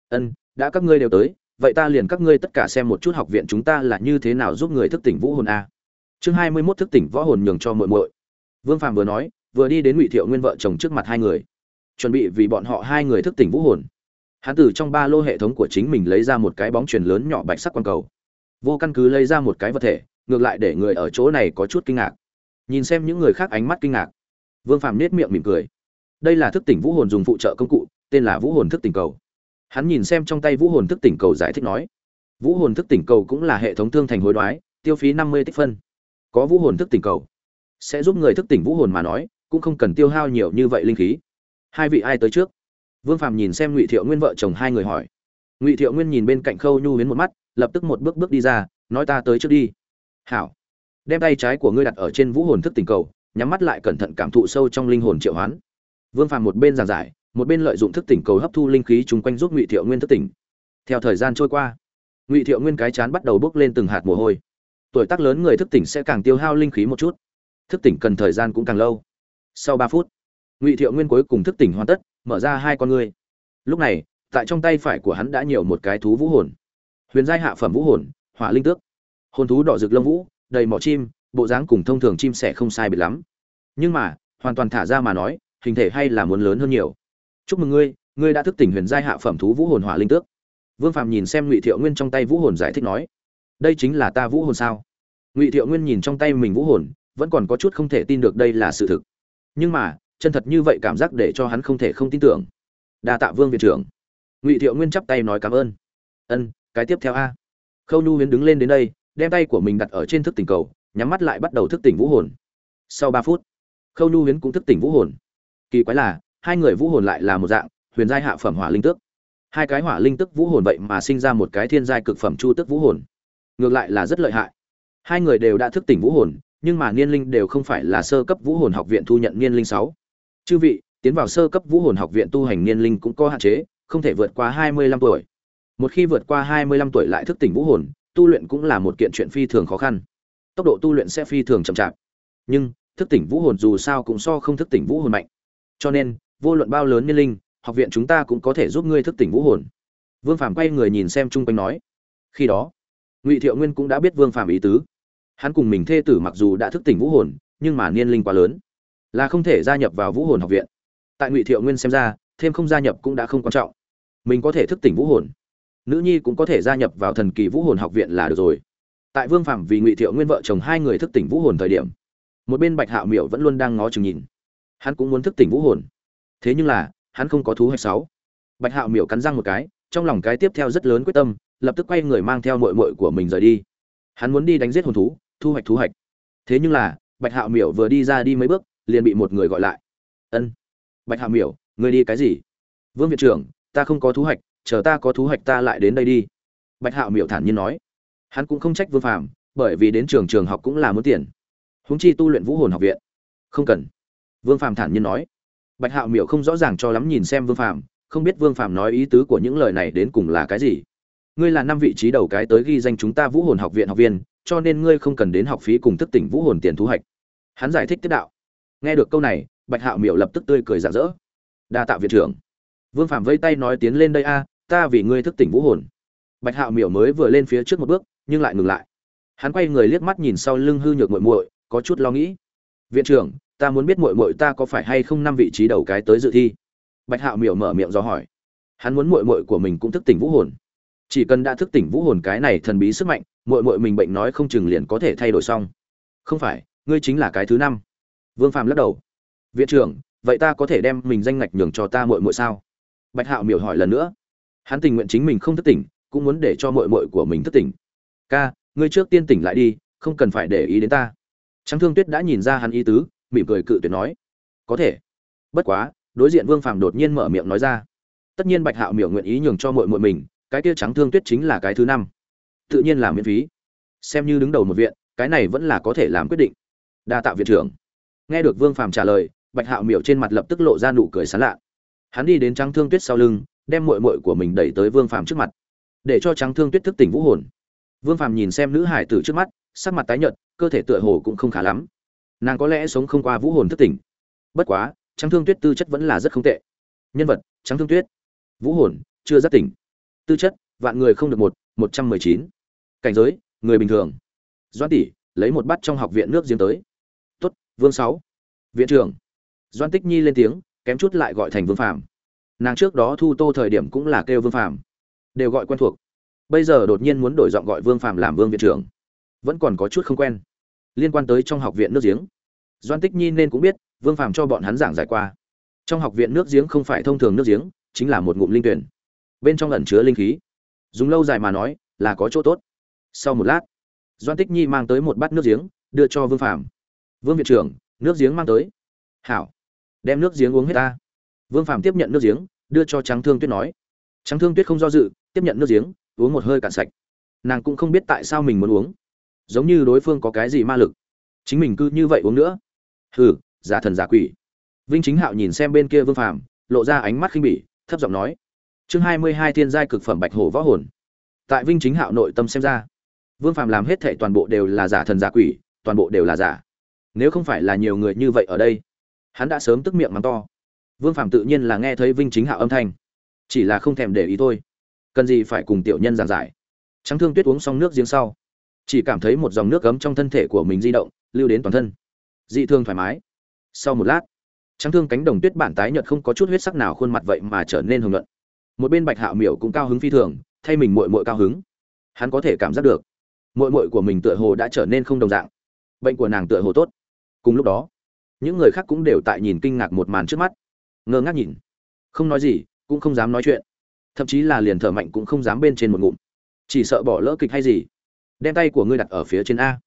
Ân, đã các ngươi đều tới, vậy ta liền các ngươi tất cả xem một chút học viện chúng ta là như thế nào giúp người thức tỉnh vũ hồn a. Chương hai mươi mốt thức tỉnh võ hồn nhường cho muội muội. Vương phàm vừa nói, vừa đi đến ngụy thiệu nguyên vợ chồng trước mặt hai người, chuẩn bị vì bọn họ hai người thức tỉnh vũ hồn hắn từ trong ba lô hệ thống của chính mình lấy ra một cái bóng truyền lớn nhỏ bạch sắc quang cầu. Vô căn cứ lấy ra một cái vật thể, ngược lại để người ở chỗ này có chút kinh ngạc. Nhìn xem những người khác ánh mắt kinh ngạc. Vương phàm nết miệng mỉm cười. Đây là thức tỉnh vũ hồn dùng phụ trợ công cụ, tên là vũ hồn thức tỉnh cầu. Hắn nhìn xem trong tay vũ hồn thức tỉnh cầu giải thích nói, vũ hồn thức tỉnh cầu cũng là hệ thống thương thành hối đoái, tiêu phí năm mươi tích phân. Có vũ hồn thức tỉnh cầu, sẽ giúp người thức tỉnh vũ hồn mà nói, cũng không cần tiêu hao nhiều như vậy linh khí. Hai vị ai tới trước? Vương phàm nhìn xem ngụy thiệu nguyên vợ chồng hai người hỏi. Ngụy thiệu nguyên nhìn bên cạnh khâu nhu huyến một mắt, lập tức một bước bước đi ra, nói ta tới trước đi. Hảo. Đem tay trái của ngươi đặt ở trên vũ hồn thức tỉnh cầu, nhắm mắt lại cẩn thận cảm thụ sâu trong linh hồn triệu hoán. Vương phàm một bên giảng giải, một bên lợi dụng thức tỉnh cầu hấp thu linh khí chung quanh giúp ngụy thiệu nguyên thức tỉnh. Theo thời gian trôi qua, ngụy thiệu nguyên cái chán bắt đầu bốc lên từng hạt mồ hôi. Tuổi tác lớn người thức tỉnh sẽ càng tiêu hao linh khí một chút. Thức tỉnh cần thời gian cũng càng lâu. Sau ba phút ngụy thiệu nguyên cuối cùng thức tỉnh hoàn tất, mở ra hai con ngươi. Lúc này, tại trong tay phải của hắn đã nhiều một cái thú vũ hồn. Huyền giai hạ phẩm vũ hồn, hỏa linh tước. Hồn thú đỏ rực lông vũ, đầy mỏ chim, bộ dáng cùng thông thường chim sẻ không sai biệt lắm. Nhưng mà, hoàn toàn thả ra mà nói, hình thể hay là muốn lớn hơn nhiều. Chúc mừng ngươi ngươi đã thức tỉnh huyền giai hạ phẩm thú vũ hồn hỏa linh tước. Vương Phạm nhìn xem ngụy thiệu nguyên trong tay vũ hồn giải thích nói, đây chính là ta vũ hồn sao? Ngụy thiệu nguyên nhìn trong tay mình vũ hồn, vẫn còn có chút không thể tin được đây là sự thực. Nhưng mà chân thật như vậy cảm giác để cho hắn không thể không tin tưởng. Đa tạ vương viện trưởng. Ngụy thiệu nguyên chắp tay nói cảm ơn. Ân, cái tiếp theo a. Khâu nhu huyến đứng lên đến đây, đem tay của mình đặt ở trên thức tỉnh cầu, nhắm mắt lại bắt đầu thức tỉnh vũ hồn. Sau ba phút, khâu nhu huyến cũng thức tỉnh vũ hồn. Kỳ quái là, hai người vũ hồn lại là một dạng, huyền giai hạ phẩm hỏa linh tước. Hai cái hỏa linh tức vũ hồn vậy mà sinh ra một cái thiên giai cực phẩm chu tức vũ hồn. Ngược lại là rất lợi hại. Hai người đều đã thức tỉnh vũ hồn, nhưng mà niên linh đều không phải là sơ cấp vũ hồn học viện thu nhận niên linh sáu chư vị, tiến vào sơ cấp vũ hồn học viện tu hành niên linh cũng có hạn chế, không thể vượt qua hai mươi lăm tuổi. Một khi vượt qua hai mươi lăm tuổi lại thức tỉnh vũ hồn, tu luyện cũng là một kiện chuyện phi thường khó khăn. Tốc độ tu luyện sẽ phi thường chậm chạp. Nhưng, thức tỉnh vũ hồn dù sao cũng so không thức tỉnh vũ hồn mạnh. Cho nên, vô luận bao lớn niên linh, học viện chúng ta cũng có thể giúp ngươi thức tỉnh vũ hồn. Vương phàm quay người nhìn xem chung quanh nói. Khi đó, ngụy thiệu nguyên cũng đã biết vương phàm ý tứ. Hắn cùng mình thê tử mặc dù đã thức tỉnh vũ hồn, nhưng mà niên linh quá lớn là không thể gia nhập vào vũ hồn học viện. Tại ngụy thiệu nguyên xem ra, thêm không gia nhập cũng đã không quan trọng. Mình có thể thức tỉnh vũ hồn. Nữ nhi cũng có thể gia nhập vào thần kỳ vũ hồn học viện là được rồi. Tại vương phạm vì ngụy thiệu nguyên vợ chồng hai người thức tỉnh vũ hồn thời điểm, một bên bạch hạo miểu vẫn luôn đang ngó chừng nhìn. Hắn cũng muốn thức tỉnh vũ hồn. Thế nhưng là, hắn không có thú hay sáu. Bạch hạo miểu cắn răng một cái, trong lòng cái tiếp theo rất lớn quyết tâm, lập tức quay người mang theo mội mội của mình rời đi. Hắn muốn đi đánh giết hồn thú, thu hoạch thú hoạch. Thế nhưng là, bạch hạo miểu vừa đi ra đi mấy bước liền bị một người gọi lại. Ân, bạch hạo miểu người đi cái gì? Vương viện trưởng, ta không có thú hoạch chờ ta có thú hoạch ta lại đến đây đi. Bạch hạo miểu thản nhiên nói. Hắn cũng không trách vương phàm, bởi vì đến trường trường học cũng là muốn tiền. Húng chi tu luyện vũ hồn học viện. Không cần. Vương phàm thản nhiên nói. Bạch hạo miểu không rõ ràng cho lắm nhìn xem vương phàm, không biết vương phàm nói ý tứ của những lời này đến cùng là cái gì. Ngươi là năm vị trí đầu cái tới ghi danh chúng ta vũ hồn học viện học viên, cho nên ngươi không cần đến học phí cùng thức tỉnh vũ hồn tiền thu hoạch hắn giải thích tiết đạo nghe được câu này, bạch hạo miểu lập tức tươi cười rạng rỡ. Đa tạ viện trưởng. Vương phạm vây tay nói tiến lên đây a, ta vì ngươi thức tỉnh vũ hồn. Bạch hạo miểu mới vừa lên phía trước một bước, nhưng lại ngừng lại. Hắn quay người liếc mắt nhìn sau lưng hư nhược muội muội, có chút lo nghĩ. Viện trưởng, ta muốn biết muội muội ta có phải hay không năm vị trí đầu cái tới dự thi? Bạch hạo miểu mở miệng do hỏi. Hắn muốn muội muội của mình cũng thức tỉnh vũ hồn. Chỉ cần đã thức tỉnh vũ hồn cái này thần bí sức mạnh, muội muội mình bệnh nói không chừng liền có thể thay đổi xong. Không phải, ngươi chính là cái thứ năm vương phàm lắc đầu. Viện trưởng, vậy ta có thể đem mình danh ngạch nhường cho ta muội muội sao? Bạch hạo miểu hỏi lần nữa. Hắn tình nguyện chính mình không thức tỉnh, cũng muốn để cho muội muội của mình thức tỉnh. Ca, ngươi trước tiên tỉnh lại đi, không cần phải để ý đến ta. Trắng thương tuyết đã nhìn ra hắn ý tứ, mỉm cười cự tuyệt nói. Có thể. Bất quá, đối diện vương phàm đột nhiên mở miệng nói ra. Tất nhiên bạch hạo miểu nguyện ý nhường cho muội muội mình, cái kia trắng thương tuyết chính là cái thứ năm. Tự nhiên là miễn phí. Xem như đứng đầu một viện, cái này vẫn là có thể làm quyết định. Đa tạ viện trưởng nghe được vương phàm trả lời, bạch hạo miểu trên mặt lập tức lộ ra nụ cười sán lạ. Hắn đi đến trắng thương tuyết sau lưng, đem muội muội của mình đẩy tới vương phàm trước mặt. Để cho trắng thương tuyết thức tỉnh vũ hồn. Vương phàm nhìn xem nữ hải tử trước mắt, sắc mặt tái nhợt, cơ thể tựa hồ cũng không khá lắm. Nàng có lẽ sống không qua vũ hồn thức tỉnh. Bất quá, trắng thương tuyết tư chất vẫn là rất không tệ. Nhân vật, trắng thương tuyết. Vũ hồn, chưa giác tỉnh. Tư chất, vạn người không được một một trăm mười chín. Cảnh giới, người bình thường. Doan tỷ, lấy một bát trong học viện nước giếng tới vương sáu. Viện trưởng. Doan tích nhi lên tiếng, kém chút lại gọi thành vương phàm. Nàng trước đó thu tô thời điểm cũng là kêu vương phàm. Đều gọi quen thuộc. Bây giờ đột nhiên muốn đổi giọng gọi vương phàm làm vương viện trưởng. Vẫn còn có chút không quen. Liên quan tới trong học viện nước giếng. Doan tích nhi nên cũng biết, vương phàm cho bọn hắn giảng giải qua. Trong học viện nước giếng không phải thông thường nước giếng, chính là một ngụm linh tuyển. Bên trong ẩn chứa linh khí. Dùng lâu dài mà nói, là có chỗ tốt. Sau một lát, doan tích nhi mang tới một bát nước giếng, đưa cho vương phàm vương viện trưởng nước giếng mang tới. Hảo. Đem nước giếng uống hết ta. Vương Phạm tiếp nhận nước giếng đưa cho trắng thương tuyết nói. Trắng thương tuyết không do dự tiếp nhận nước giếng uống một hơi cạn sạch. Nàng cũng không biết tại sao mình muốn uống. Giống như đối phương có cái gì ma lực. Chính mình cứ như vậy uống nữa. Hừ giả thần giả quỷ. Vinh chính hạo nhìn xem bên kia vương Phạm, lộ ra ánh mắt khinh bỉ thấp giọng nói. Chương hai mươi hai thiên giai cực phẩm bạch hổ võ hồn. Tại vinh chính hạo nội tâm xem ra vương Phạm làm hết thệ toàn bộ đều là giả thần giả quỷ toàn bộ đều là giả nếu không phải là nhiều người như vậy ở đây, hắn đã sớm tức miệng mắng to. Vương phàm tự nhiên là nghe thấy vinh chính hạo âm thanh, chỉ là không thèm để ý thôi. Cần gì phải cùng tiểu nhân giảng giải? Trắng thương tuyết uống xong nước giếng sau, chỉ cảm thấy một dòng nước cấm trong thân thể của mình di động, lưu đến toàn thân. Dị thương thoải mái. Sau một lát, trắng thương cánh đồng tuyết bản tái nhợt không có chút huyết sắc nào khuôn mặt vậy mà trở nên hồng nhuận. Một bên bạch hạo miểu cũng cao hứng phi thường, thay mình muội muội cao hứng. Hắn có thể cảm giác được, muội muội của mình tựa hồ đã trở nên không đồng dạng. Bệnh của nàng tựa hồ tốt cùng lúc đó, những người khác cũng đều tại nhìn kinh ngạc một màn trước mắt. Ngơ ngác nhìn. Không nói gì, cũng không dám nói chuyện. Thậm chí là liền thở mạnh cũng không dám bên trên một ngụm. Chỉ sợ bỏ lỡ kịch hay gì. Đem tay của ngươi đặt ở phía trên a.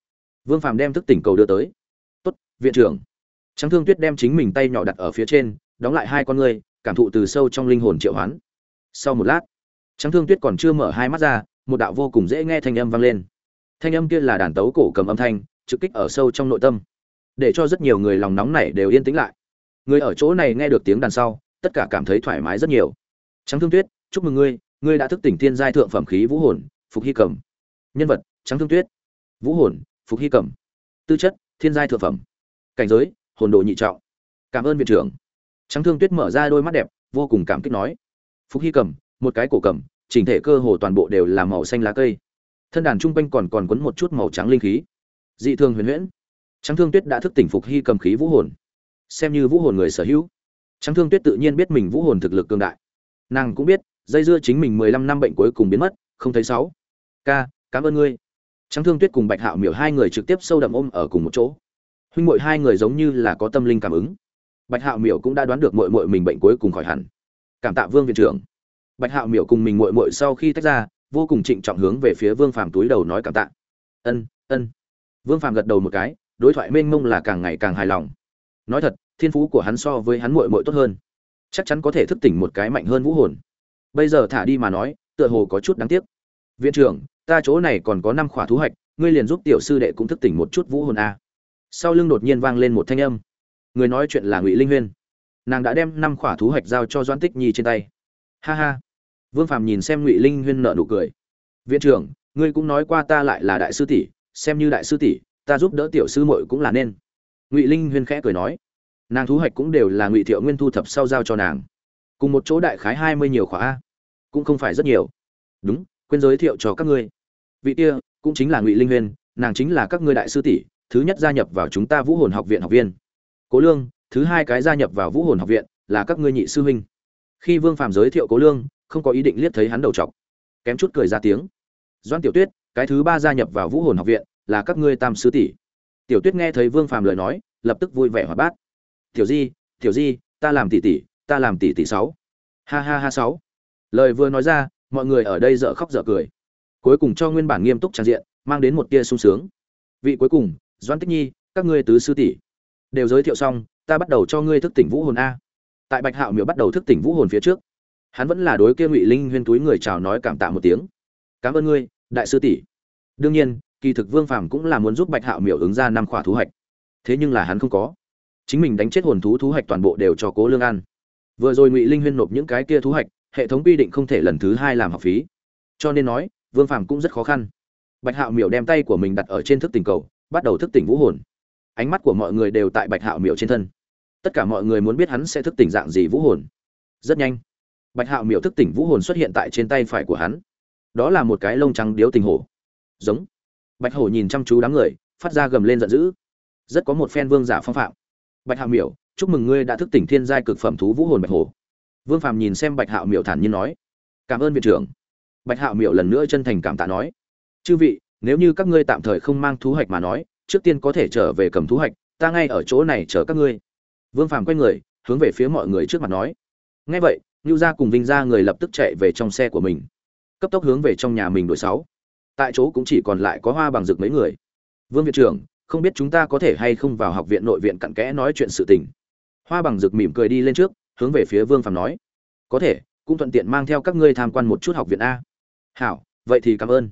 Vương phàm đem thức tỉnh cầu đưa tới. Tốt, viện trưởng. Trắng thương tuyết đem chính mình tay nhỏ đặt ở phía trên, đóng lại hai con ngươi, cảm thụ từ sâu trong linh hồn triệu hoán. Sau một lát trắng thương tuyết còn chưa mở hai mắt ra, một đạo vô cùng dễ nghe thanh âm vang lên. Thanh âm kia là đàn tấu cổ cầm âm thanh, trực kích ở sâu trong nội tâm để cho rất nhiều người lòng nóng này đều yên tĩnh lại. Người ở chỗ này nghe được tiếng đàn sau, tất cả cảm thấy thoải mái rất nhiều. Trắng thương tuyết, chúc mừng ngươi ngươi đã thức tỉnh thiên giai thượng phẩm khí vũ hồn, phục hy cầm nhân vật, trắng thương tuyết. Vũ hồn, phục hy cầm tư chất, thiên giai thượng phẩm. Cảnh giới, hồn đồ nhị trọng. Cảm ơn viện trưởng. Trắng thương tuyết mở ra đôi mắt đẹp, vô cùng cảm kích nói. Phục hy cầm một cái cổ cầm chỉnh thể cơ hồ toàn bộ đều là màu xanh lá cây. Thân đàn trung quanh còn còn quấn một chút màu trắng linh khí. Dị thường huyền huyễn trắng thương tuyết đã thức tỉnh phục hy cầm khí vũ hồn. Xem như vũ hồn người sở hữu. Trắng thương tuyết tự nhiên biết mình vũ hồn thực lực cường đại. Nàng cũng biết, dây dưa chính mình mười lăm năm bệnh cuối cùng biến mất, không thấy sáu. Ca, cảm ơn ngươi. Trắng thương tuyết cùng bạch hạo miểu hai người trực tiếp sâu đậm ôm ở cùng một chỗ. Huynh muội hai người giống như là có tâm linh cảm ứng. Bạch hạo miểu cũng đã đoán được muội muội mình bệnh cuối cùng khỏi hẳn. Cảm tạ vương viện trưởng. Bạch hạo miểu cùng mình muội muội sau khi tách ra, vô cùng trịnh trọng hướng về phía vương phàm túi đầu nói cảm tạ. Ân ân. Vương phàm gật đầu một cái đối thoại mênh mông là càng ngày càng hài lòng. Nói thật, thiên phú của hắn so với hắn muội muội tốt hơn. Chắc chắn có thể thức tỉnh một cái mạnh hơn vũ hồn. Bây giờ thả đi mà nói, tựa hồ có chút đáng tiếc. Viện trưởng, ta chỗ này còn có năm khỏa thú hạch, ngươi liền giúp tiểu sư đệ cũng thức tỉnh một chút vũ hồn a. Sau lưng đột nhiên vang lên một thanh âm. Người nói chuyện là ngụy linh huyên. Nàng đã đem năm khỏa thú hạch giao cho doãn tích nhi trên tay. Ha ha. Vương phàm nhìn xem ngụy linh huyên nợ nụ cười. Viện trưởng, ngươi cũng nói qua ta lại là đại sư tỷ, xem như đại sư tỷ ta giúp đỡ tiểu sư muội cũng là nên. Ngụy linh huyên khẽ cười nói. Nàng thú hoạch cũng đều là ngụy thiệu nguyên thu thập sau giao cho nàng. Cùng một chỗ đại khái hai mươi nhiều khóa a. Cũng không phải rất nhiều. Đúng, quên giới thiệu cho các ngươi. Vị kia, cũng chính là ngụy linh huyên, nàng chính là các ngươi đại sư tỷ, thứ nhất gia nhập vào chúng ta vũ hồn học viện học viên. Cố lương, thứ hai cái gia nhập vào vũ hồn học viện là các ngươi nhị sư huynh. Khi vương phàm giới thiệu cố lương, không có ý định liếc thấy hắn đầu chọc. Kém chút cười ra tiếng. Doan tiểu tuyết, cái thứ ba gia nhập vào vũ hồn học viện là các ngươi tam sư tỷ. Tiểu tuyết nghe thấy vương phàm lời nói, lập tức vui vẻ hoạt bát. Tiểu di tiểu di, ta làm tỷ tỷ, ta làm tỷ tỷ sáu. Ha ha ha sáu. Lời vừa nói ra, mọi người ở đây dở khóc dở cười. Cuối cùng cho nguyên bản nghiêm túc trang diện, mang đến một tia sung sướng. Vị cuối cùng, Doãn tích nhi, các ngươi tứ sư tỷ. Đều giới thiệu xong, ta bắt đầu cho ngươi thức tỉnh vũ hồn a. Tại bạch hạo miểu bắt đầu thức tỉnh vũ hồn phía trước, hắn vẫn là đối kia ngụy linh huyên túi người chào nói cảm tạ một tiếng. Cảm ơn ngươi, đại sư tỷ. Đương nhiên kỳ thực vương phàm cũng là muốn giúp bạch hạo miểu ứng ra năm khỏa thú hạch. Thế nhưng là hắn không có. Chính mình đánh chết hồn thú thú hạch toàn bộ đều cho cố lương ăn vừa rồi ngụy linh huyên nộp những cái kia thú hạch, hệ thống quy định không thể lần thứ hai làm học phí. Cho nên nói, vương phàm cũng rất khó khăn. Bạch hạo miểu đem tay của mình đặt ở trên thức tỉnh cầu, bắt đầu thức tỉnh vũ hồn. Ánh mắt của mọi người đều tại bạch hạo miểu trên thân. Tất cả mọi người muốn biết hắn sẽ thức tỉnh dạng gì vũ hồn. Rất nhanh, bạch hạo miểu thức tỉnh vũ hồn xuất hiện tại trên tay phải của hắn. Đó là một cái lông trắng điếu tình hổ. Giống bạch hổ nhìn chăm chú đám người, phát ra gầm lên giận dữ. Rất có một phen vương giả phong phạm. Bạch hạo miểu, chúc mừng ngươi đã thức tỉnh thiên giai cực phẩm thú vũ hồn bạch hổ. Vương phàm nhìn xem bạch hạo miểu thản nhiên nói, cảm ơn viện trưởng. Bạch hạo miểu lần nữa chân thành cảm tạ nói, chư vị, nếu như các ngươi tạm thời không mang thú hạch mà nói, trước tiên có thể trở về cầm thú hạch, ta ngay ở chỗ này chờ các ngươi. Vương phàm quay người, hướng về phía mọi người trước mặt nói ngay vậy ngưu gia cùng vinh gia người lập tức chạy về trong xe của mình. Cấp tốc hướng về trong nhà mình đội sáu tại chỗ cũng chỉ còn lại có hoa bằng rực mấy người. Vương viện trưởng, không biết chúng ta có thể hay không vào học viện nội viện cặn kẽ nói chuyện sự tình. Hoa bằng rực mỉm cười đi lên trước, hướng về phía vương phàm nói. Có thể, cũng thuận tiện mang theo các ngươi tham quan một chút học viện a. Hảo, vậy thì cảm ơn.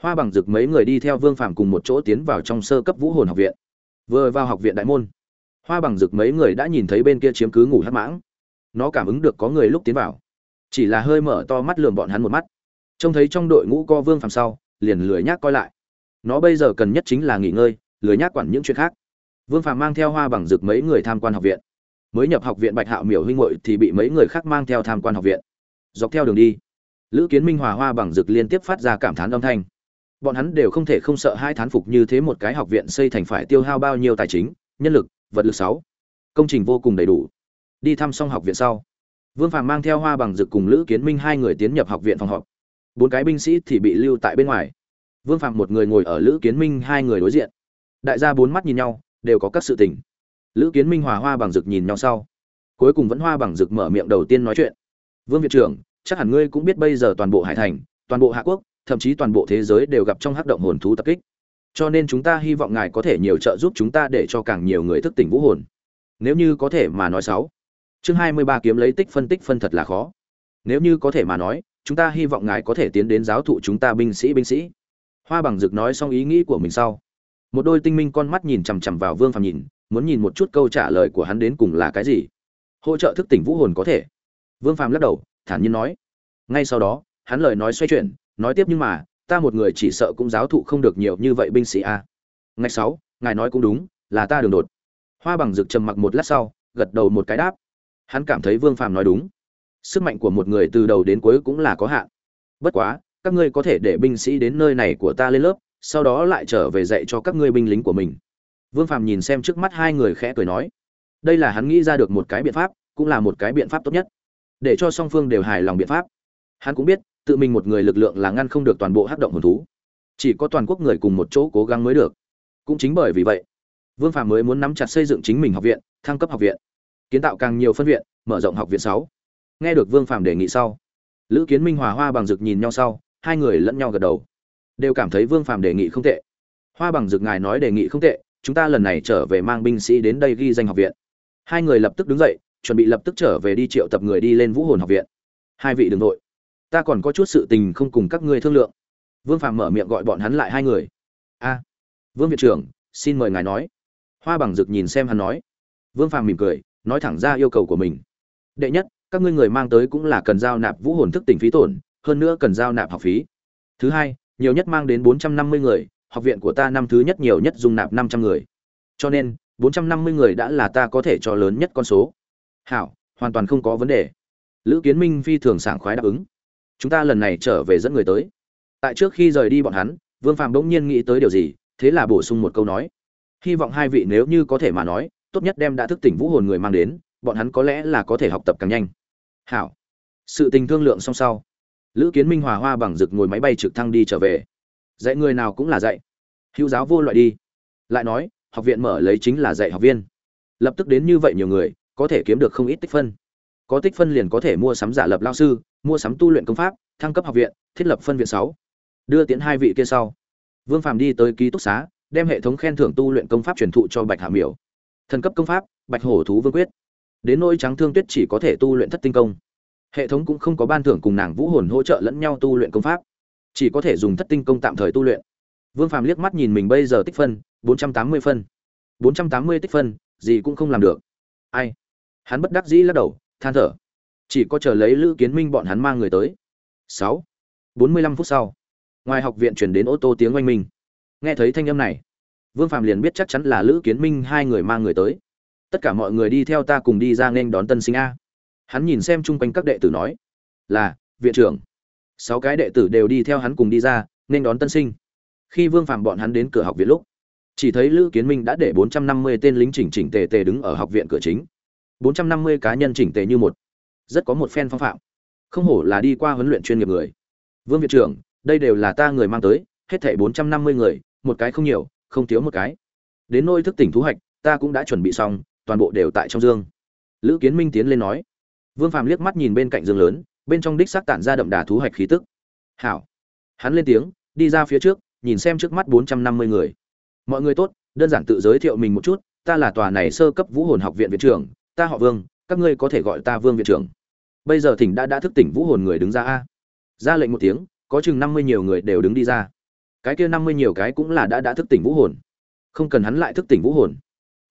Hoa bằng rực mấy người đi theo vương phàm cùng một chỗ tiến vào trong sơ cấp vũ hồn học viện. Vừa vào học viện đại môn, hoa bằng rực mấy người đã nhìn thấy bên kia chiếm cứ ngủ hát mãng. Nó cảm ứng được có người lúc tiến vào. Chỉ là hơi mở to mắt lườm bọn hắn một mắt. Trông thấy trong đội ngũ co vương phàm sau liền lười nhác coi lại. Nó bây giờ cần nhất chính là nghỉ ngơi, lười nhác quản những chuyện khác. Vương phàm mang theo hoa bằng rực mấy người tham quan học viện. Mới nhập học viện bạch hạo miểu huynh hội thì bị mấy người khác mang theo tham quan học viện. Dọc theo đường đi, lữ kiến minh hòa hoa bằng rực liên tiếp phát ra cảm thán âm thanh. Bọn hắn đều không thể không sợ hai thán phục như thế một cái học viện xây thành phải tiêu hao bao nhiêu tài chính, nhân lực, vật lực sáu. Công trình vô cùng đầy đủ. Đi thăm xong học viện sau, vương phàm mang theo hoa bằng dực cùng lữ kiến minh hai người tiến nhập học viện phòng họp bốn cái binh sĩ thì bị lưu tại bên ngoài. Vương phạm một người ngồi ở lữ kiến minh, hai người đối diện. Đại gia bốn mắt nhìn nhau, đều có các sự tình. Lữ kiến minh hòa hoa bằng rực nhìn nhau sau. Cuối cùng vẫn hoa bằng rực mở miệng đầu tiên nói chuyện. Vương viện trưởng, chắc hẳn ngươi cũng biết bây giờ toàn bộ hải thành, toàn bộ hạ quốc, thậm chí toàn bộ thế giới đều gặp trong hắc động hồn thú tập kích. Cho nên chúng ta hy vọng ngài có thể nhiều trợ giúp chúng ta để cho càng nhiều người thức tỉnh vũ hồn. Nếu như có thể mà nói sáu. Chương hai mươi ba kiếm lấy tích phân tích phân thật là khó. Nếu như có thể mà nói chúng ta hy vọng ngài có thể tiến đến giáo thụ chúng ta binh sĩ binh sĩ. Hoa bằng dực nói xong ý nghĩ của mình sau. Một đôi tinh minh con mắt nhìn chằm chằm vào vương phàm nhìn, muốn nhìn một chút câu trả lời của hắn đến cùng là cái gì. Hỗ trợ thức tỉnh vũ hồn có thể. Vương phàm lắc đầu, thản nhiên nói. Ngay sau đó, hắn lời nói xoay chuyển, nói tiếp nhưng mà, ta một người chỉ sợ cũng giáo thụ không được nhiều như vậy binh sĩ a. À. ngày sáu, ngài nói cũng đúng, là ta đường đột. Hoa bằng rực trầm mặc một lát sau, gật đầu một cái đáp. Hắn cảm thấy vương phàm nói đúng sức mạnh của một người từ đầu đến cuối cũng là có hạn. Bất quá, các ngươi có thể để binh sĩ đến nơi này của ta lên lớp, sau đó lại trở về dạy cho các ngươi binh lính của mình. Vương phàm nhìn xem trước mắt hai người khẽ cười nói, đây là hắn nghĩ ra được một cái biện pháp, cũng là một cái biện pháp tốt nhất. Để cho song phương đều hài lòng biện pháp. Hắn cũng biết, tự mình một người lực lượng là ngăn không được toàn bộ hắc động hồn thú. Chỉ có toàn quốc người cùng một chỗ cố gắng mới được. Cũng chính bởi vì vậy, vương Phàm mới muốn nắm chặt xây dựng chính mình học viện, thăng cấp học viện, kiến tạo càng nhiều phân viện, mở rộng học viện sáu nghe được vương phạm đề nghị sau, lữ kiến minh, hòa hoa bằng rực nhìn nhau sau, hai người lẫn nhau gật đầu. Đều cảm thấy vương phạm đề nghị không tệ. Hoa bằng rực ngài nói đề nghị không tệ, chúng ta lần này trở về mang binh sĩ đến đây ghi danh học viện. Hai người lập tức đứng dậy, chuẩn bị lập tức trở về đi triệu tập người đi lên vũ hồn học viện. Hai vị đ ừ n g nội ta còn có chút sự tình không cùng các ngươi thương lượng. Vương phàm mở miệng gọi bọn hắn lại hai người. A, vương viện trưởng, xin mời ngài nói. Hoa bằng rực nhìn xem hắn nói. Vương phàm mỉm cười, nói thẳng ra yêu cầu của mình. Đệ nhất các ngươi người mang tới cũng là cần giao nạp vũ hồn thức tỉnh phí tổn, hơn nữa cần giao nạp học phí. Thứ hai, nhiều nhất mang đến bốn trăm năm mươi người, học viện của ta năm thứ nhất nhiều nhất dung nạp năm trăm người. Cho nên, bốn trăm năm mươi người đã là ta có thể cho lớn nhất con số. Hảo, hoàn toàn không có vấn đề. Lữ kiến minh phi thường sảng khoái đáp ứng. Chúng ta lần này trở về dẫn người tới. Tại trước khi rời đi bọn hắn, vương phàm bỗng nhiên nghĩ tới điều gì, thế là bổ sung một câu nói. Hy vọng hai vị nếu như có thể mà nói, tốt nhất đem đã thức tỉnh vũ hồn người mang đến, bọn hắn có lẽ là có thể học tập càng nhanh hảo. Sự tình thương lượng xong sau, lữ kiến minh hòa hoa bằng rực ngồi máy bay trực thăng đi trở về. Dạy người nào cũng là dạy. Hữu giáo vô loại đi. Lại nói, học viện mở lấy chính là dạy học viên. Lập tức đến như vậy nhiều người, có thể kiếm được không ít tích phân. Có tích phân liền có thể mua sắm giả lập lao sư, mua sắm tu luyện công pháp, thăng cấp học viện, thiết lập phân viện sáu. Đưa tiến hai vị kia sau. Vương phàm đi tới ký túc xá, đem hệ thống khen thưởng tu luyện công pháp truyền thụ cho bạch hạ miểu. Thần cấp công pháp, bạch hổ thú vương quyết đến nỗi trắng thương tuyết chỉ có thể tu luyện thất tinh công. Hệ thống cũng không có ban thưởng cùng nàng vũ hồn hỗ trợ lẫn nhau tu luyện công pháp. Chỉ có thể dùng thất tinh công tạm thời tu luyện. Vương phàm liếc mắt nhìn mình bây giờ tích phân, bốn trăm tám mươi phân. bốn trăm tám mươi tích phân, gì cũng không làm được. Ai? Hắn bất đắc dĩ lắc đầu, than thở. Chỉ có chờ lấy lữ kiến minh bọn hắn mang người tới. Sáu. bốn mươi lăm phút sau. Ngoài học viện chuyển đến ô tô tiếng oanh minh. Nghe thấy thanh âm này, vương phạm liền biết chắc chắn là lữ kiến minh hai người mang người tới tất cả mọi người đi theo ta cùng đi ra nên đón tân sinh a. Hắn nhìn xem chung quanh các đệ tử nói, là, viện trưởng. Sáu cái đệ tử đều đi theo hắn cùng đi ra nên đón tân sinh. Khi vương phạm bọn hắn đến cửa học viện lúc, chỉ thấy lữ kiến minh đã để bốn trăm năm mươi tên lính chỉnh chỉnh tề tề đứng ở học viện cửa chính. bốn trăm năm mươi cá nhân chỉnh tề như một. Rất có một phen phong phạm. Không hổ là đi qua huấn luyện chuyên nghiệp người. Vương viện trưởng, đây đều là ta người mang tới, hết thảy bốn trăm năm mươi người, một cái không nhiều, không thiếu một cái. Đến nôi thức tỉnh thú hạch, ta cũng đã chuẩn bị xong toàn bộ đều tại trong dương. Lữ kiến minh tiến lên nói. Vương phàm liếc mắt nhìn bên cạnh dương lớn, bên trong đích xác tản ra đậm đà thú hạch khí tức. Hảo. Hắn lên tiếng, đi ra phía trước, nhìn xem trước mắt bốn trăm năm mươi người. Mọi người tốt, đơn giản tự giới thiệu mình một chút, ta là tòa này sơ cấp vũ hồn học viện viện trưởng, ta họ vương, các ngươi có thể gọi ta vương viện trưởng. Bây giờ thỉnh đã đã thức tỉnh vũ hồn người đứng ra a. Ra lệnh một tiếng, có chừng năm mươi nhiều người đều đứng đi ra. Cái kia năm mươi nhiều cái cũng là đã đã thức tỉnh vũ hồn. Không cần hắn lại thức tỉnh vũ hồn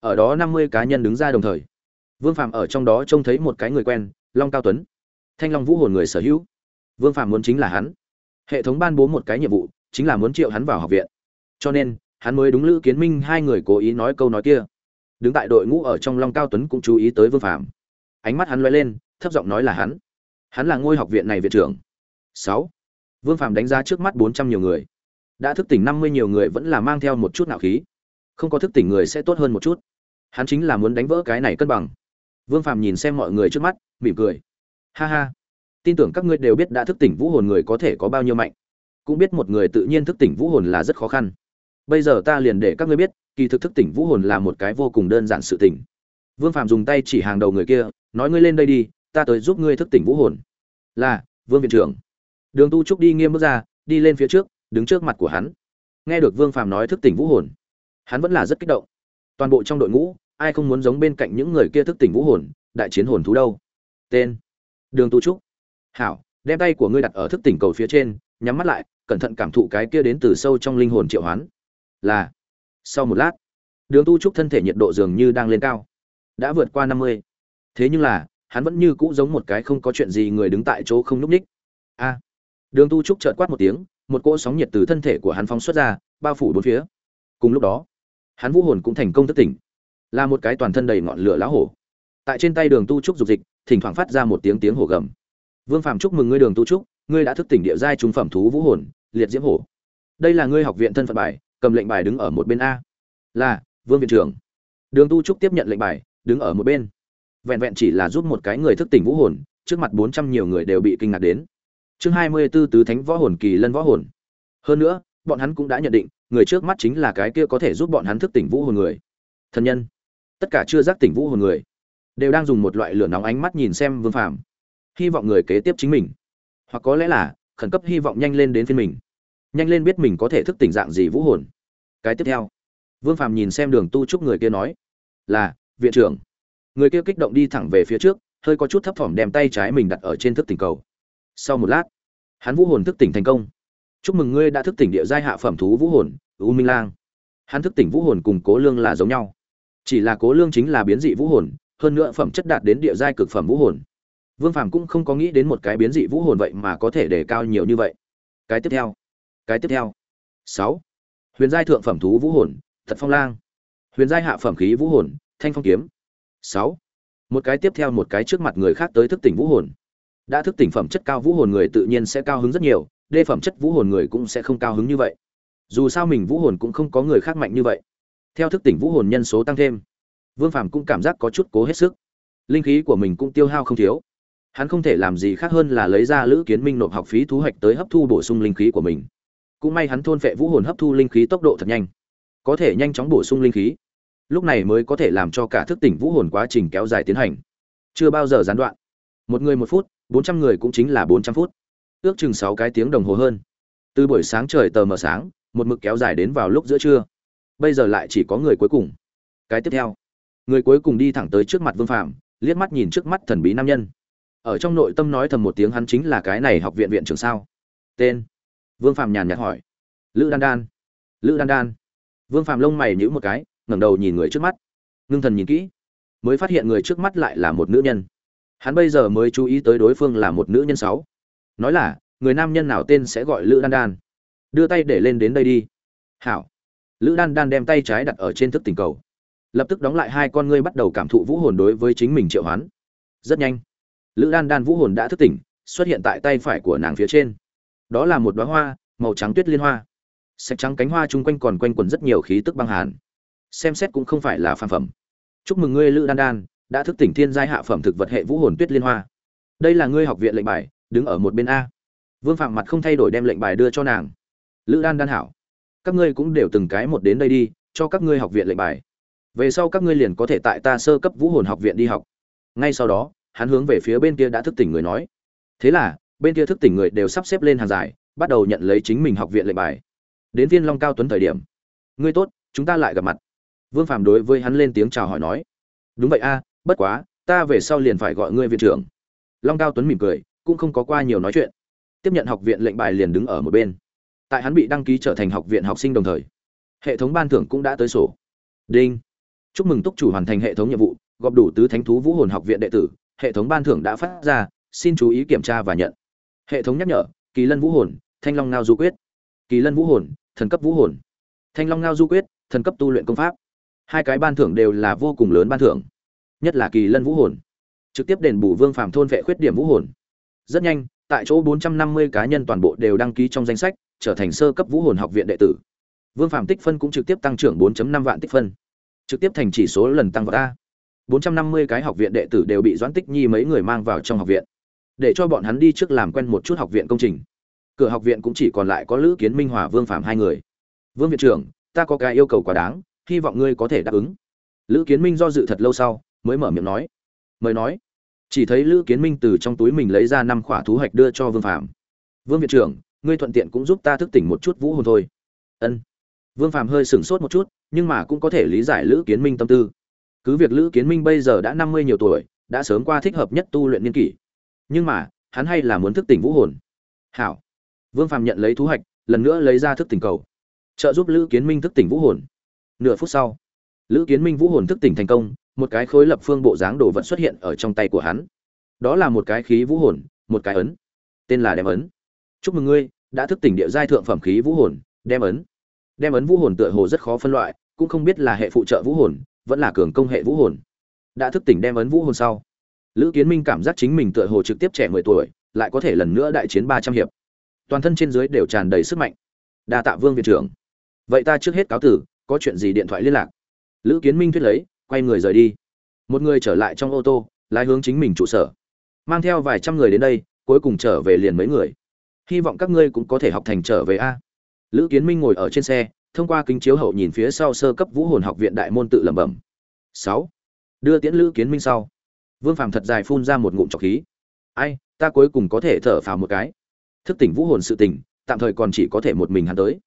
ở đó năm mươi cá nhân đứng ra đồng thời. Vương phạm ở trong đó trông thấy một cái người quen, long cao tuấn. Thanh long vũ hồn người sở hữu. Vương phạm muốn chính là hắn. Hệ thống ban bố một cái nhiệm vụ, chính là muốn triệu hắn vào học viện. Cho nên, hắn mới đúng lữ kiến minh hai người cố ý nói câu nói kia. Đứng tại đội ngũ ở trong long cao tuấn cũng chú ý tới vương phạm ánh mắt hắn loay lên, thấp giọng nói là hắn. Hắn là ngôi học viện này viện trưởng. Sáu. Vương phạm đánh giá trước mắt bốn trăm nhiều người. Đã thức tỉnh năm mươi nhiều người vẫn là mang theo một chút nạo khí. Không có thức tỉnh người sẽ tốt hơn một chút hắn chính là muốn đánh vỡ cái này cân bằng. Vương phạm nhìn xem mọi người trước mắt, mỉm cười. Ha ha. Tin tưởng các ngươi đều biết đã thức tỉnh vũ hồn người có thể có bao nhiêu mạnh. Cũng biết một người tự nhiên thức tỉnh vũ hồn là rất khó khăn. Bây giờ ta liền để các ngươi biết, kỳ thực thức tỉnh vũ hồn là một cái vô cùng đơn giản sự tỉnh vương phạm dùng tay chỉ hàng đầu người kia, nói ngươi lên đây đi, ta tới giúp ngươi thức tỉnh vũ hồn. Là, vương viện trưởng. Đường tu trúc đi nghiêm bước ra, đi lên phía trước, đứng trước mặt của hắn. Nghe được vương phàm nói thức tỉnh vũ hồn, hắn vẫn là rất kích động toàn bộ trong đội ngũ, ai không muốn giống bên cạnh những người kia thức tỉnh vũ hồn, đại chiến hồn thú đâu. Tên, đường tu trúc. Hảo, đem tay của ngươi đặt ở thức tỉnh cầu phía trên, nhắm mắt lại, cẩn thận cảm thụ cái kia đến từ sâu trong linh hồn triệu hoán. Là, sau một lát, đường tu trúc thân thể nhiệt độ dường như đang lên cao. Đã vượt qua năm mươi. Thế nhưng là, hắn vẫn như cũ giống một cái không có chuyện gì người đứng tại chỗ không núp ních a. Đường tu trúc trợt quát một tiếng, một cỗ sóng nhiệt từ thân thể của hắn phóng xuất ra, bao phủ bốn phía. Cùng lúc đó hắn vũ hồn cũng thành công thức tỉnh. Là một cái toàn thân đầy ngọn lửa lá hổ. Tại trên tay đường tu trúc dục dịch, thỉnh thoảng phát ra một tiếng tiếng hổ gầm. Vương phạm chúc mừng ngươi đường tu trúc, ngươi đã thức tỉnh địa giai trung phẩm thú vũ hồn, liệt diễm hổ. Đây là ngươi học viện thân phận bài, cầm lệnh bài đứng ở một bên a. Là, vương viện trưởng. Đường tu trúc tiếp nhận lệnh bài, đứng ở một bên. Vẹn vẹn chỉ là giúp một cái người thức tỉnh vũ hồn, trước mặt bốn trăm nhiều người đều bị kinh ngạc đến. Chương hai mươi 24 tứ thánh võ hồn kỳ lân võ hồn. Hơn nữa, bọn hắn cũng đã nhận định người trước mắt chính là cái kia có thể giúp bọn hắn thức tỉnh vũ hồn người. Thân nhân. Tất cả chưa giác tỉnh vũ hồn người đều đang dùng một loại lửa nóng ánh mắt nhìn xem vương phàm, hy vọng người kế tiếp chính mình. Hoặc có lẽ là, khẩn cấp hy vọng nhanh lên đến phiên mình, nhanh lên biết mình có thể thức tỉnh dạng gì vũ hồn. Cái tiếp theo, vương phàm nhìn xem đường tu trúc người kia nói, là, viện trưởng. Người kia kích động đi thẳng về phía trước, hơi có chút thấp thỏm đem tay trái mình đặt ở trên thức tỉnh cầu. Sau một lát, hắn vũ hồn thức tỉnh thành công chúc mừng ngươi đã thức tỉnh địa giai hạ phẩm thú vũ hồn, u minh lang. Hắn thức tỉnh vũ hồn cùng cố lương là giống nhau. Chỉ là cố lương chính là biến dị vũ hồn, hơn nữa phẩm chất đạt đến địa giai cực phẩm vũ hồn. Vương phàm cũng không có nghĩ đến một cái biến dị vũ hồn vậy mà có thể đề cao nhiều như vậy. Cái tiếp theo. Cái tiếp theo. Sáu. Huyền giai thượng phẩm thú vũ hồn, thật phong lang. Huyền giai hạ phẩm khí vũ hồn, thanh phong kiếm. Sáu. Một cái tiếp theo một cái trước mặt người khác tới thức tỉnh vũ hồn. Đã thức tỉnh phẩm chất cao vũ hồn người tự nhiên sẽ cao hứng rất nhiều đê phẩm chất vũ hồn người cũng sẽ không cao hứng như vậy. Dù sao mình vũ hồn cũng không có người khác mạnh như vậy. Theo thức tỉnh vũ hồn nhân số tăng thêm, vương phàm cũng cảm giác có chút cố hết sức. Linh khí của mình cũng tiêu hao không thiếu. Hắn không thể làm gì khác hơn là lấy ra lữ kiến minh nộp học phí thu hoạch tới hấp thu bổ sung linh khí của mình. Cũng may hắn thôn phệ vũ hồn hấp thu linh khí tốc độ thật nhanh. Có thể nhanh chóng bổ sung linh khí. Lúc này mới có thể làm cho cả thức tỉnh vũ hồn quá trình kéo dài tiến hành. Chưa bao giờ gián đoạn. Một người một phút, bốn trăm người cũng chính là bốn trăm phút ước chừng sáu cái tiếng đồng hồ hơn. Từ buổi sáng trời tờ mờ sáng, một mực kéo dài đến vào lúc giữa trưa. Bây giờ lại chỉ có người cuối cùng. Cái tiếp theo. Người cuối cùng đi thẳng tới trước mặt vương phạm liếc mắt nhìn trước mắt thần bí nam nhân. Ở trong nội tâm nói thầm một tiếng hắn chính là cái này học viện viện trưởng sao? Tên. Vương phạm nhàn nhạt hỏi. Lữ đan đan. Lữ đan đan. Vương phạm lông mày nhíu một cái, ngẩng đầu nhìn người trước mắt. Ngưng thần nhìn kỹ, mới phát hiện người trước mắt lại là một nữ nhân. Hắn bây giờ mới chú ý tới đối phương là một nữ nhân sáu nói là, người nam nhân nào tên sẽ gọi lữ đan đan. Đưa tay để lên đến đây đi. Hảo. Lữ đan đan đem tay trái đặt ở trên thức tình cầu. Lập tức đóng lại hai con ngươi bắt đầu cảm thụ vũ hồn đối với chính mình triệu hoán. Rất nhanh. Lữ đan đan vũ hồn đã thức tỉnh, xuất hiện tại tay phải của nàng phía trên. Đó là một đoá hoa, màu trắng tuyết liên hoa. Sạch trắng cánh hoa chung quanh còn quanh quẩn rất nhiều khí tức băng hàn. Xem xét cũng không phải là phàm phẩm. Chúc mừng ngươi, lữ đan đan, đã thức tỉnh thiên giai hạ phẩm thực vật hệ vũ hồn tuyết liên hoa. Đây là ngươi học viện lệnh bài đứng ở một bên a. Vương phạm mặt không thay đổi đem lệnh bài đưa cho nàng. Lữ đan đan hảo, các ngươi cũng đều từng cái một đến đây đi, cho các ngươi học viện lệnh bài. Về sau các ngươi liền có thể tại ta sơ cấp vũ hồn học viện đi học. Ngay sau đó, hắn hướng về phía bên kia đã thức tỉnh người nói. Thế là, bên kia thức tỉnh người đều sắp xếp lên hàng dài, bắt đầu nhận lấy chính mình học viện lệnh bài. Đến viên long cao tuấn thời điểm. Ngươi tốt, chúng ta lại gặp mặt. Vương phàm đối với hắn lên tiếng chào hỏi nói. Đúng vậy a, bất quá, ta về sau liền phải gọi ngươi viện trưởng. Long cao tuấn mỉm cười cũng không có qua nhiều nói chuyện. Tiếp nhận học viện lệnh bài liền đứng ở một bên. Tại hắn bị đăng ký trở thành học viện học sinh đồng thời, hệ thống ban thưởng cũng đã tới sổ. Đinh. Chúc mừng túc chủ hoàn thành hệ thống nhiệm vụ gọp đủ tứ thánh thú vũ hồn học viện đệ tử, hệ thống ban thưởng đã phát ra, xin chú ý kiểm tra và nhận. Hệ thống nhắc nhở, kỳ lân vũ hồn, thanh long ngao du quyết. Kỳ lân vũ hồn, thần cấp vũ hồn. Thanh long ngao du quyết, thần cấp tu luyện công pháp. Hai cái ban thưởng đều là vô cùng lớn ban thưởng, nhất là kỳ lân vũ hồn. Trực tiếp đền bù vương phàm thôn vệ khuyết điểm vũ hồn rất nhanh, tại chỗ 450 cá nhân toàn bộ đều đăng ký trong danh sách, trở thành sơ cấp vũ hồn học viện đệ tử. Vương Phạm tích phân cũng trực tiếp tăng trưởng 4.5 vạn tích phân. Trực tiếp thành chỉ số lần tăng vào a. 450 cái học viện đệ tử đều bị doãn tích nhi mấy người mang vào trong học viện. Để cho bọn hắn đi trước làm quen một chút học viện công trình. Cửa học viện cũng chỉ còn lại có lữ kiến minh, hòa vương Phạm hai người. Vương viện trưởng, ta có cái yêu cầu quá đáng, hy vọng ngươi có thể đáp ứng. Lữ kiến minh do dự thật lâu sau, mới mở miệng nói. Mời nói chỉ thấy lữ kiến minh từ trong túi mình lấy ra năm khỏa thú hạch đưa cho vương phạm vương viện trưởng, ngươi thuận tiện cũng giúp ta thức tỉnh một chút vũ hồn thôi. Ân. Vương phạm hơi sửng sốt một chút, nhưng mà cũng có thể lý giải lữ kiến minh tâm tư. Cứ việc lữ kiến minh bây giờ đã năm mươi nhiều tuổi, đã sớm qua thích hợp nhất tu luyện niên kỷ, nhưng mà, hắn hay là muốn thức tỉnh vũ hồn. Hảo. Vương phạm nhận lấy thú hạch lần nữa lấy ra thức tỉnh cầu. Trợ giúp lữ kiến minh thức tỉnh vũ hồn. Nửa phút sau, lữ kiến minh vũ hồn thức tỉnh thành công một cái khối lập phương bộ dáng đồ vật xuất hiện ở trong tay của hắn. Đó là một cái khí vũ hồn, một cái ấn. Tên là đem ấn. Chúc mừng ngươi, đã thức tỉnh địa giai thượng phẩm khí vũ hồn, đem ấn. Đem ấn vũ hồn tựa hồ rất khó phân loại, cũng không biết là hệ phụ trợ vũ hồn, vẫn là cường công hệ vũ hồn. Đã thức tỉnh đem ấn vũ hồn sau, lữ kiến minh cảm giác chính mình tựa hồ trực tiếp trẻ mười tuổi, lại có thể lần nữa đại chiến ba trăm hiệp. Toàn thân trên dưới đều tràn đầy sức mạnh. Đa tạ vương viện trưởng. Vậy ta trước hết cáo tử, có chuyện gì điện thoại liên lạc? Lữ kiến minh thuyết lấy quay người rời đi. Một người trở lại trong ô tô, lái hướng chính mình trụ sở. Mang theo vài trăm người đến đây, cuối cùng trở về liền mấy người. Hy vọng các ngươi cũng có thể học thành trở về a. Lữ kiến minh ngồi ở trên xe, thông qua kính chiếu hậu nhìn phía sau sơ cấp vũ hồn học viện đại môn tự lẩm bẩm. Sáu. Đưa tiễn lữ kiến minh sau. Vương phàm thật dài phun ra một ngụm trọc khí. Ai, ta cuối cùng có thể thở phào một cái. Thức tỉnh vũ hồn sự tỉnh tạm thời còn chỉ có thể một mình hắn tới.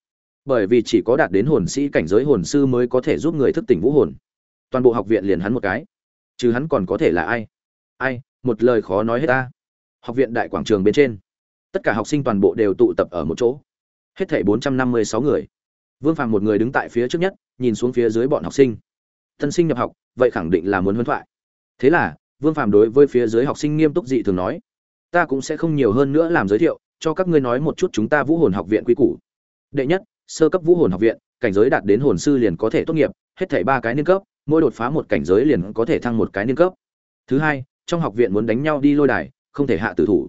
Bởi vì chỉ có đạt đến hồn sĩ cảnh giới hồn sư mới có thể giúp người thức tỉnh vũ hồn toàn bộ học viện liền hắn một cái. Chứ hắn còn có thể là ai? Ai, một lời khó nói hết ta. Học viện đại quảng trường bên trên. Tất cả học sinh toàn bộ đều tụ tập ở một chỗ. Hết thảy bốn trăm năm mươi sáu người. Vương phàm một người đứng tại phía trước nhất, nhìn xuống phía dưới bọn học sinh. Tân sinh nhập học, vậy khẳng định là muốn huấn thoại. Thế là, vương phàm đối với phía dưới học sinh nghiêm túc dị thường nói, ta cũng sẽ không nhiều hơn nữa làm giới thiệu, cho các ngươi nói một chút chúng ta vũ hồn học viện quy củ. Đệ nhất, sơ cấp vũ hồn học viện, cảnh giới đạt đến hồn sư liền có thể tốt nghiệp, hết thảy ba cái niên cấp mỗi đột phá một cảnh giới liền có thể thăng một cái niên cấp. Thứ hai, trong học viện muốn đánh nhau đi lôi đài, không thể hạ tử thủ.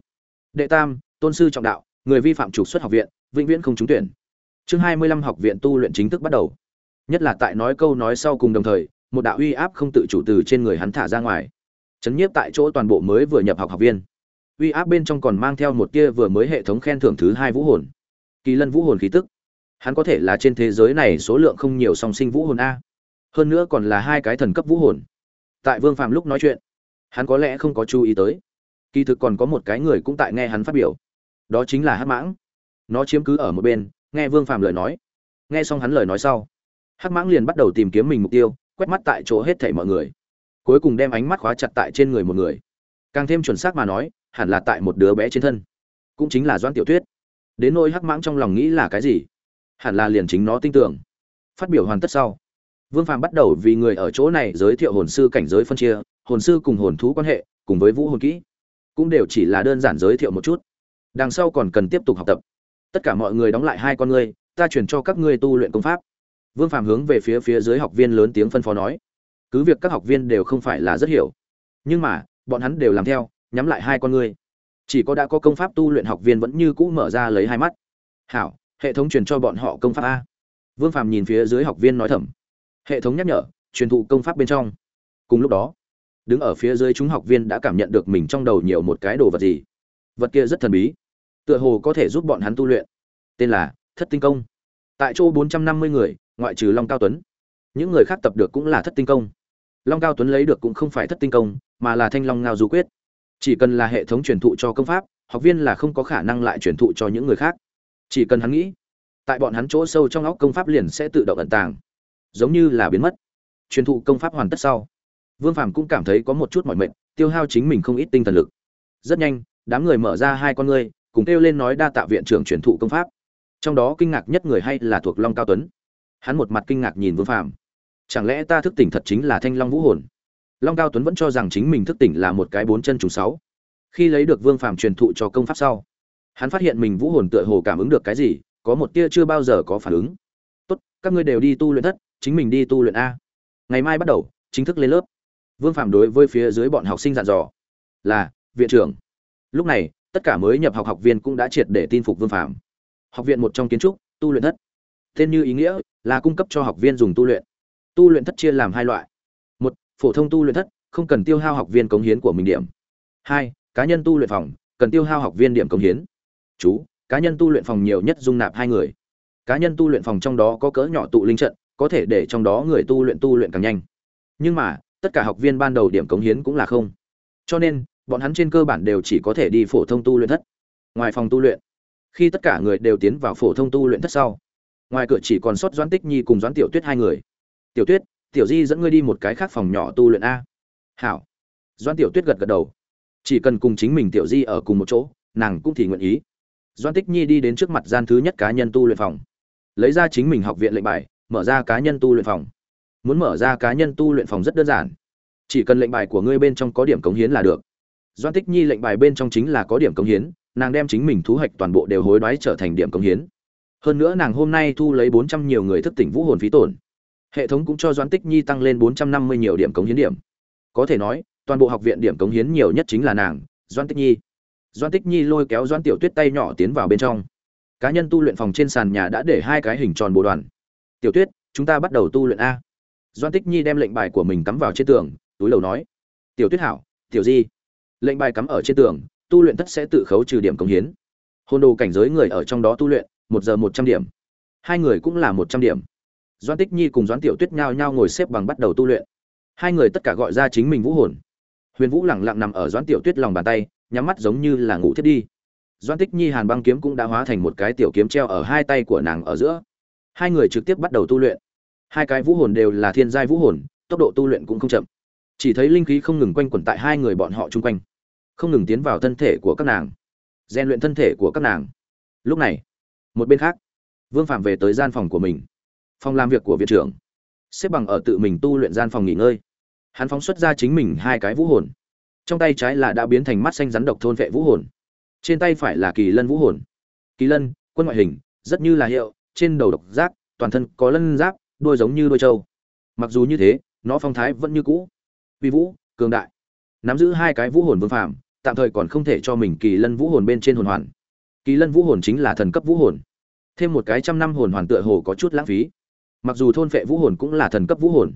Đệ tam, tôn sư trọng đạo, người vi phạm trục xuất học viện, vĩnh viễn không trúng tuyển. Chương hai mươi lăm học viện tu luyện chính thức bắt đầu. Nhất là tại nói câu nói sau cùng đồng thời, một đạo uy áp không tự chủ từ trên người hắn thả ra ngoài. Chấn nhiếp tại chỗ toàn bộ mới vừa nhập học học viên. Uy áp bên trong còn mang theo một tia vừa mới hệ thống khen thưởng thứ hai vũ hồn. Kỳ lân vũ hồn khí tức. Hắn có thể là trên thế giới này số lượng không nhiều song sinh vũ hồn a hơn nữa còn là hai cái thần cấp vũ hồn. Tại vương phàm lúc nói chuyện, hắn có lẽ không có chú ý tới. Kỳ thực còn có một cái người cũng tại nghe hắn phát biểu. Đó chính là hắc mãng. Nó chiếm cứ ở một bên, nghe vương phàm lời nói. Nghe xong hắn lời nói sau, hắc mãng liền bắt đầu tìm kiếm mình mục tiêu, quét mắt tại chỗ hết thảy mọi người. Cuối cùng đem ánh mắt khóa chặt tại trên người một người. Càng thêm chuẩn xác mà nói, hẳn là tại một đứa bé trên thân. Cũng chính là doãn tiểu tuyết. Đến nỗi hắc mãng trong lòng nghĩ là cái gì? Hẳn là liền chính nó tin tưởng. Phát biểu hoàn tất sau vương phàm bắt đầu vì người ở chỗ này giới thiệu hồn sư cảnh giới phân chia, hồn sư cùng hồn thú quan hệ, cùng với vũ hồn kỹ, cũng đều chỉ là đơn giản giới thiệu một chút. Đằng sau còn cần tiếp tục học tập. Tất cả mọi người đóng lại hai con ngươi, ta chuyển cho các ngươi tu luyện công pháp. Vương phàm hướng về phía phía dưới học viên lớn tiếng phân phó nói, cứ việc các học viên đều không phải là rất hiểu, nhưng mà, bọn hắn đều làm theo, nhắm lại hai con ngươi. Chỉ có đã có công pháp tu luyện học viên vẫn như cũ mở ra lấy hai mắt. Hảo, hệ thống truyền cho bọn họ công pháp a. Vương phàm nhìn phía dưới học viên nói thầm hệ thống nhắc nhở, truyền thụ công pháp bên trong. Cùng lúc đó, đứng ở phía dưới chúng học viên đã cảm nhận được mình trong đầu nhiều một cái đồ vật gì. Vật kia rất thần bí, tựa hồ có thể giúp bọn hắn tu luyện. Tên là thất tinh công. Tại chỗ bốn trăm năm mươi người, ngoại trừ long cao tuấn. Những người khác tập được cũng là thất tinh công. Long cao tuấn lấy được cũng không phải thất tinh công, mà là thanh long ngao du quyết. Chỉ cần là hệ thống truyền thụ cho công pháp, học viên là không có khả năng lại truyền thụ cho những người khác. Chỉ cần hắn nghĩ, tại bọn hắn chỗ sâu trong óc công pháp liền sẽ tự động ẩn tàng giống như là biến mất. Truyền thụ công pháp hoàn tất sau, vương phàm cũng cảm thấy có một chút mỏi mệt, tiêu hao chính mình không ít tinh thần lực. Rất nhanh, đám người mở ra hai con ngươi, cùng kêu lên nói đa tạ viện trưởng truyền thụ công pháp. Trong đó kinh ngạc nhất người hay là thuộc long cao tuấn. Hắn một mặt kinh ngạc nhìn vương phàm. Chẳng lẽ ta thức tỉnh thật chính là thanh long vũ hồn? Long cao tuấn vẫn cho rằng chính mình thức tỉnh là một cái bốn chân trùng sáu. Khi lấy được vương phàm truyền thụ cho công pháp sau, hắn phát hiện mình vũ hồn tựa hồ cảm ứng được cái gì, có một tia chưa bao giờ có phản ứng. Tốt, các ngươi đều đi tu luyện thất chính mình đi tu luyện a. Ngày mai bắt đầu, chính thức lên lớp. Vương phạm đối với phía dưới bọn học sinh dặn dò, là, viện trưởng. Lúc này, tất cả mới nhập học học viên cũng đã triệt để tin phục vương phạm học viện một trong kiến trúc, tu luyện thất. Tên như ý nghĩa là cung cấp cho học viên dùng tu luyện. Tu luyện thất chia làm hai loại. Một, phổ thông tu luyện thất, không cần tiêu hao học viên cống hiến của mình điểm. Hai, cá nhân tu luyện phòng, cần tiêu hao học viên điểm cống hiến. Chú, cá nhân tu luyện phòng nhiều nhất dung nạp hai người. Cá nhân tu luyện phòng trong đó có cỡ nhỏ tụ linh trận có thể để trong đó người tu luyện tu luyện càng nhanh. Nhưng mà, tất cả học viên ban đầu điểm cống hiến cũng là không. Cho nên, bọn hắn trên cơ bản đều chỉ có thể đi phổ thông tu luyện thất. Ngoài phòng tu luyện, khi tất cả người đều tiến vào phổ thông tu luyện thất sau, ngoài cửa chỉ còn sót doãn tích nhi cùng doãn tiểu tuyết hai người. Tiểu tuyết, tiểu di dẫn ngươi đi một cái khác phòng nhỏ tu luyện a. Hảo. Doãn tiểu tuyết gật gật đầu. Chỉ cần cùng chính mình tiểu di ở cùng một chỗ, nàng cũng thì nguyện ý. Doãn tích nhi đi đến trước mặt gian thứ nhất cá nhân tu luyện phòng, lấy ra chính mình học viện lệnh bài mở ra cá nhân tu luyện phòng. Muốn mở ra cá nhân tu luyện phòng rất đơn giản. Chỉ cần lệnh bài của ngươi bên trong có điểm cống hiến là được. Doan tích nhi lệnh bài bên trong chính là có điểm cống hiến, nàng đem chính mình thu hoạch toàn bộ đều hối đoái trở thành điểm cống hiến. Hơn nữa nàng hôm nay thu lấy bốn trăm nhiều người thức tỉnh vũ hồn phí tổn. Hệ thống cũng cho doan tích nhi tăng lên bốn trăm năm mươi nhiều điểm cống hiến điểm. Có thể nói, toàn bộ học viện điểm cống hiến nhiều nhất chính là nàng doan tích nhi. Doan tích nhi lôi kéo doan tiểu tuyết tay nhỏ tiến vào bên trong. Cá nhân tu luyện phòng trên sàn nhà đã để hai cái hình tròn bộ đoàn tiểu tuyết, chúng ta bắt đầu tu luyện a. Doan tích nhi đem lệnh bài của mình cắm vào trên tường, túi lầu nói, tiểu tuyết hảo, tiểu di. Lệnh bài cắm ở trên tường, tu luyện tất sẽ tự khấu trừ điểm công hiến. Hôn đồ cảnh giới người ở trong đó tu luyện, một giờ một trăm điểm. Hai người cũng là một trăm điểm. Doan tích nhi cùng doan tiểu tuyết nhao nhao ngồi xếp bằng bắt đầu tu luyện. Hai người tất cả gọi ra chính mình vũ hồn. Huyền vũ lẳng lặng nằm ở doan tiểu tuyết lòng bàn tay, nhắm mắt giống như là ngủ thiết đi. Doan tích nhi hàn băng kiếm cũng đã hóa thành một cái tiểu kiếm treo ở hai tay của nàng ở giữa hai người trực tiếp bắt đầu tu luyện. Hai cái vũ hồn đều là thiên giai vũ hồn, tốc độ tu luyện cũng không chậm. Chỉ thấy linh khí không ngừng quanh quẩn tại hai người bọn họ chung quanh, không ngừng tiến vào thân thể của các nàng, rèn luyện thân thể của các nàng. Lúc này, một bên khác, vương phạm về tới gian phòng của mình. Phòng làm việc của viện trưởng. Xếp bằng ở tự mình tu luyện gian phòng nghỉ ngơi. Hắn phóng xuất ra chính mình hai cái vũ hồn. Trong tay trái là đã biến thành mắt xanh rắn độc thôn vệ vũ hồn. Trên tay phải là kỳ lân vũ hồn. Kỳ lân, quân ngoại hình, rất như là hiệu trên đầu độc giác, toàn thân có lân giáp, đuôi giống như đuôi trâu. Mặc dù như thế, nó phong thái vẫn như cũ. Uy vũ, cường đại. Nắm giữ hai cái vũ hồn vương phàm, tạm thời còn không thể cho mình kỳ lân vũ hồn bên trên hồn hoàn. Kỳ lân vũ hồn chính là thần cấp vũ hồn. Thêm một cái trăm năm hồn hoàn tựa hồ có chút lãng phí. Mặc dù thôn vệ vũ hồn cũng là thần cấp vũ hồn,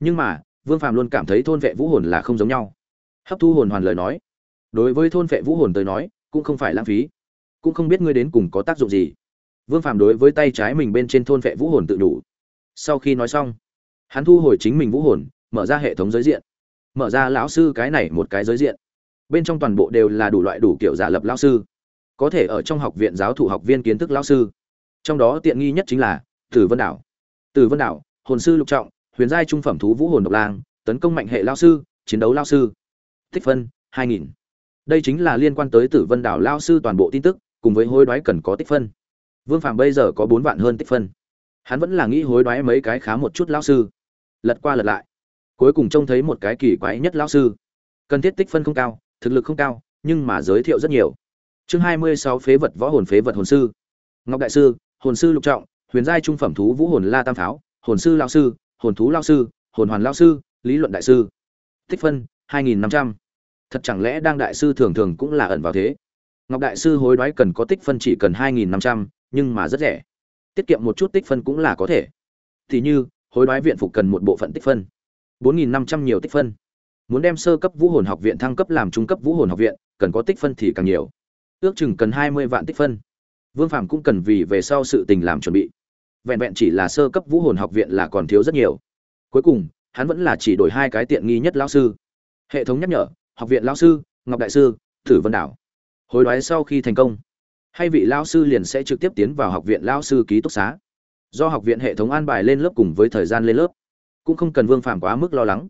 nhưng mà, vương phàm luôn cảm thấy thôn vệ vũ hồn là không giống nhau. Hấp thu hồn hoàn lời nói. Đối với thôn vệ vũ hồn tới nói, cũng không phải lãng phí. Cũng không biết ngươi đến cùng có tác dụng gì vương phàm đối với tay trái mình bên trên thôn vệ vũ hồn tự đủ. Sau khi nói xong, hắn thu hồi chính mình vũ hồn, mở ra hệ thống giới diện. Mở ra lão sư cái này một cái giới diện. Bên trong toàn bộ đều là đủ loại đủ kiểu giả lập lão sư. Có thể ở trong học viện giáo thủ học viên kiến thức lão sư. Trong đó tiện nghi nhất chính là tử vân đảo. Tử vân đảo, hồn sư lục trọng, huyền giai trung phẩm thú vũ hồn độc lang, tấn công mạnh hệ lão sư, chiến đấu lão sư. Tích phân 2000. đây chính là liên quan tới tử vân đảo lão sư toàn bộ tin tức, cùng với hối đoái cần có tích phân vương phạm bây giờ có bốn vạn hơn tích phân. Hắn vẫn là nghĩ hối đoái mấy cái khá một chút lão sư. Lật qua lật lại. Cuối cùng trông thấy một cái kỳ quái nhất lão sư. Cần thiết tích phân không cao, thực lực không cao, nhưng mà giới thiệu rất nhiều. Chương hai mươi sáu phế vật võ hồn phế vật hồn sư. Ngọc đại sư, hồn sư lục trọng, huyền giai trung phẩm thú vũ hồn la tam pháo hồn sư lao sư, hồn thú lao sư, hồn hoàn lao sư, lý luận đại sư. Tích phân, hai nghìn năm trăm. Thật chẳng lẽ đang đại sư thường thường cũng là ẩn vào thế? Ngọc đại sư hối đoái cần có tích phân chỉ cần hai nghìn năm trăm nhưng mà rất rẻ. Tiết kiệm một chút tích phân cũng là có thể. Thì như, hối đoái viện phục cần một bộ phận tích phân. bốn nghìn năm trăm nhiều tích phân. Muốn đem sơ cấp vũ hồn học viện thăng cấp làm trung cấp vũ hồn học viện, cần có tích phân thì càng nhiều. Ước chừng cần hai mươi vạn tích phân. Vương phạm cũng cần vì về sau sự tình làm chuẩn bị. Vẹn vẹn chỉ là sơ cấp vũ hồn học viện là còn thiếu rất nhiều. Cuối cùng, hắn vẫn là chỉ đổi hai cái tiện nghi nhất lão sư. Hệ thống nhắc nhở, học viện lão sư, ngọc đại sư, thử vân đảo. Hối đoái sau khi thành công hay vị lão sư liền sẽ trực tiếp tiến vào học viện lão sư ký túc xá? Do học viện hệ thống an bài lên lớp cùng với thời gian lên lớp, cũng không cần vương phạm quá mức lo lắng.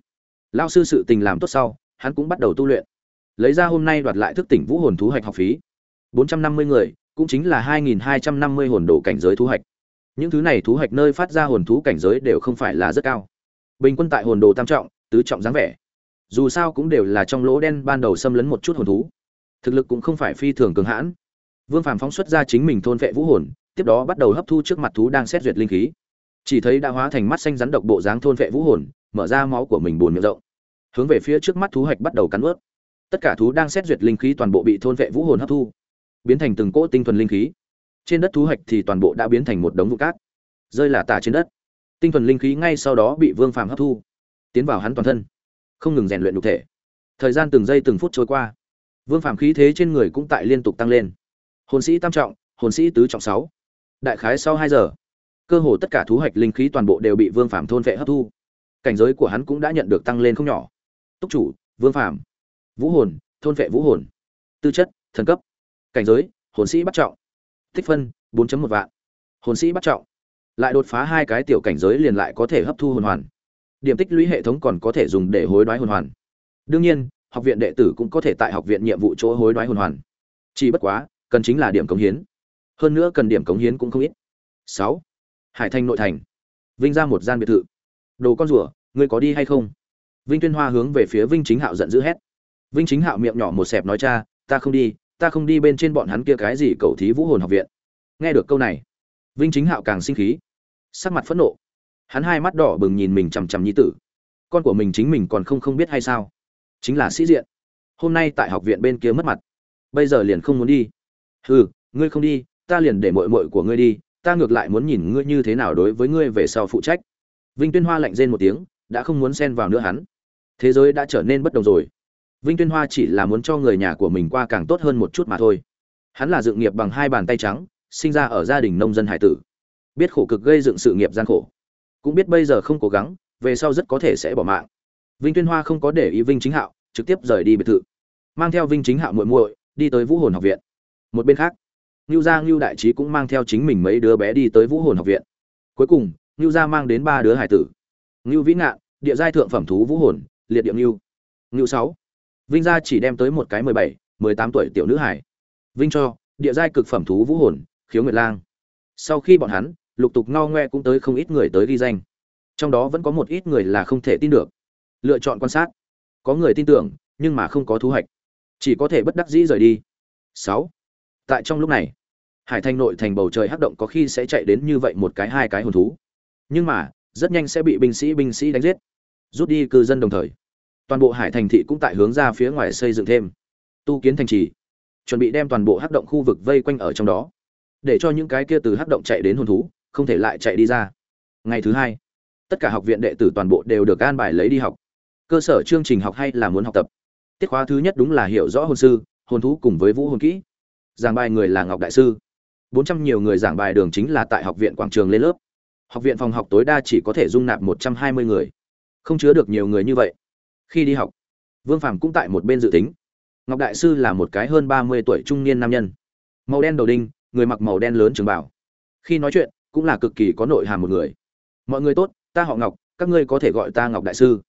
Lão sư sự tình làm tốt sau, hắn cũng bắt đầu tu luyện. Lấy ra hôm nay đoạt lại thức tỉnh vũ hồn thú hoạch học phí. Bốn trăm năm mươi người, cũng chính là hai nghìn hai trăm năm mươi hồn đồ cảnh giới thú hoạch những thứ này thú hoạch nơi phát ra hồn thú cảnh giới đều không phải là rất cao. Bình quân tại hồn đồ tam trọng, tứ trọng dáng vẻ. Dù sao cũng đều là trong lỗ đen ban đầu xâm lấn một chút hồn thú. Thực lực cũng không phải phi thường cường hãn vương phàm phóng xuất ra chính mình thôn vệ vũ hồn, tiếp đó bắt đầu hấp thu trước mặt thú đang xét duyệt linh khí. Chỉ thấy đã hóa thành mắt xanh rắn độc bộ dáng thôn vệ vũ hồn, mở ra máu của mình buồn miệng rộng. Hướng về phía trước mắt thú hạch bắt đầu cắn ướt. Tất cả thú đang xét duyệt linh khí toàn bộ bị thôn vệ vũ hồn hấp thu, biến thành từng cỗ tinh thuần linh khí. Trên đất thú hạch thì toàn bộ đã biến thành một đống vụ cát, rơi là tả trên đất. Tinh thuần linh khí ngay sau đó bị vương phàm hấp thu, tiến vào hắn toàn thân, không ngừng rèn luyện nhục thể. Thời gian từng giây từng phút trôi qua, vương phàm khí thế trên người cũng tại liên tục tăng lên hồn sĩ tam trọng, hồn sĩ tứ trọng sáu. Đại khái sau hai giờ, cơ hồ tất cả thú hạch linh khí toàn bộ đều bị vương phàm thôn vệ hấp thu. Cảnh giới của hắn cũng đã nhận được tăng lên không nhỏ. Túc chủ, vương phàm. Vũ hồn, thôn vệ vũ hồn. Tư chất, thần cấp. Cảnh giới, hồn sĩ bắt trọng. Tích phân 4 một vạn. Hồn sĩ bắt trọng. Lại đột phá hai cái tiểu cảnh giới liền lại có thể hấp thu hồn hoàn. Điểm tích lũy hệ thống còn có thể dùng để hối đoái hồn hoàn. Đương nhiên, học viện đệ tử cũng có thể tại học viện nhiệm vụ chỗ hối đoái hồn hoàn. Chỉ bất quá cần chính là điểm cống hiến. Hơn nữa cần điểm cống hiến cũng không ít. Sáu, hải thanh nội thành. Vinh ra một gian biệt thự. Đồ con rùa, ngươi có đi hay không? Vinh tuyên hoa hướng về phía vinh chính hạo giận dữ hét. Vinh chính hạo miệng nhỏ một xẹp nói, cha, ta không đi, ta không đi bên trên bọn hắn kia cái gì cầu thí vũ hồn học viện. Nghe được câu này, vinh chính hạo càng sinh khí, sắc mặt phẫn nộ. Hắn hai mắt đỏ bừng nhìn mình chằm chằm nhi tử. Con của mình chính mình còn không không biết hay sao? Chính là sĩ diện. Hôm nay tại học viện bên kia mất mặt. Bây giờ liền không muốn đi hừ ngươi không đi ta liền để muội muội của ngươi đi ta ngược lại muốn nhìn ngươi như thế nào đối với ngươi về sau phụ trách vinh tuyên hoa lạnh rên một tiếng đã không muốn xen vào nữa hắn thế giới đã trở nên bất đồng rồi Vinh Tuyên Hoa chỉ là muốn cho người nhà của mình qua càng tốt hơn một chút mà thôi. Hắn là dựng nghiệp bằng hai bàn tay trắng, sinh ra ở gia đình nông dân hải tử. Biết khổ cực gây dựng sự nghiệp gian khổ, cũng biết bây giờ không cố gắng, về sau rất có thể sẽ bỏ mạng. Vinh Tuyên Hoa không có để ý Vinh Chính Hạo, trực tiếp rời đi biệt thự. Mang theo Vinh Chính Hạo muội muội, đi tới Vũ Hồn học viện. Một bên khác, ngưu Gia ngưu đại trí cũng mang theo chính mình mấy đứa bé đi tới Vũ Hồn học viện. Cuối cùng, ngưu Gia mang đến ba đứa hải tử. ngưu Vĩ Ngạn, địa giai thượng phẩm thú Vũ Hồn, liệt địa ngưu ngưu sáu Vinh gia chỉ đem tới một cái mười bảy, mười tám tuổi tiểu nữ hải. Vinh cho, địa giai cực phẩm thú vũ hồn, khiếu nguyệt lang. Sau khi bọn hắn, lục tục ngao ngoe cũng tới không ít người tới ghi danh. Trong đó vẫn có một ít người là không thể tin được. Lựa chọn quan sát. Có người tin tưởng, nhưng mà không có thu hoạch. Chỉ có thể bất đắc dĩ rời đi. Sáu. Tại trong lúc này, Hải Thanh nội thành bầu trời hắc động có khi sẽ chạy đến như vậy một cái hai cái hồn thú. Nhưng mà, rất nhanh sẽ bị binh sĩ binh sĩ đánh giết. Rút đi cư dân đồng thời toàn bộ hải thành thị cũng tại hướng ra phía ngoài xây dựng thêm tu kiến thành trì chuẩn bị đem toàn bộ hắc động khu vực vây quanh ở trong đó để cho những cái kia từ hắc động chạy đến hồn thú không thể lại chạy đi ra ngày thứ hai tất cả học viện đệ tử toàn bộ đều được an bài lấy đi học cơ sở chương trình học hay là muốn học tập tiết khóa thứ nhất đúng là hiểu rõ hồn sư hồn thú cùng với vũ hồn kỹ giảng bài người là ngọc đại sư. Bốn trăm nhiều người giảng bài đường chính là tại học viện quảng trường lên lớp. Học viện phòng học tối đa chỉ có thể dung nạp một trăm hai mươi người. Không chứa được nhiều người như vậy. Khi đi học, vương phàm cũng tại một bên dự tính. Ngọc đại sư là một cái hơn ba mươi tuổi trung niên nam nhân. Màu đen đầu đinh, người mặc màu đen lớn trường bảo khi nói chuyện, cũng là cực kỳ có nội hàm một người. Mọi người tốt, ta họ ngọc, các ngươi có thể gọi ta ngọc đại sư.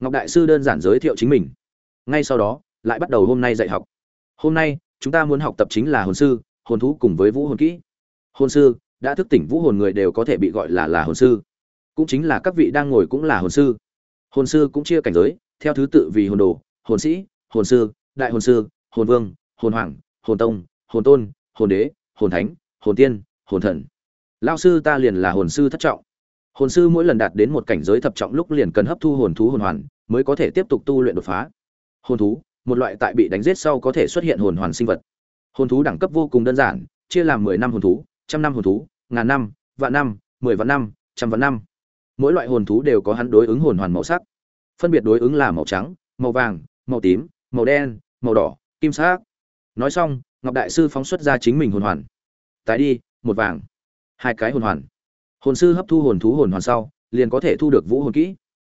Ngọc đại sư đơn giản giới thiệu chính mình. Ngay sau đó, lại bắt đầu hôm nay dạy học. Hôm nay chúng ta muốn học tập chính là hồn sư, hồn thú cùng với vũ hồn kỹ. Hồn sư, đã thức tỉnh vũ hồn người đều có thể bị gọi là là hồn sư. Cũng chính là các vị đang ngồi cũng là hồn sư. Hồn sư cũng chia cảnh giới, theo thứ tự vì hồn đồ, hồn sĩ, hồn sư, đại hồn sư, hồn vương, hồn hoàng, hồn tông, hồn tôn, hồn đế, hồn thánh, hồn tiên, hồn thần. Lao sư ta liền là hồn sư thất trọng. Hồn sư mỗi lần đạt đến một cảnh giới thập trọng lúc liền cần hấp thu hồn thú hồn hoàn, mới có thể tiếp tục tu luyện đột phá. Hồn thú một loại tại bị đánh giết sau có thể xuất hiện hồn hoàn sinh vật. Hồn thú đẳng cấp vô cùng đơn giản, chia làm mười năm hồn thú, trăm năm hồn thú, ngàn năm, vạn năm, mười vạn năm, trăm vạn năm. Mỗi loại hồn thú đều có hắn đối ứng hồn hoàn màu sắc. Phân biệt đối ứng là màu trắng, màu vàng, màu tím, màu đen, màu đỏ, kim sắc. Nói xong, ngọc đại sư phóng xuất ra chính mình hồn hoàn. Tái đi, một vàng, hai cái hồn hoàn. Hồn sư hấp thu hồn thú hồn hoàn sau, liền có thể thu được vũ hồn kỹ.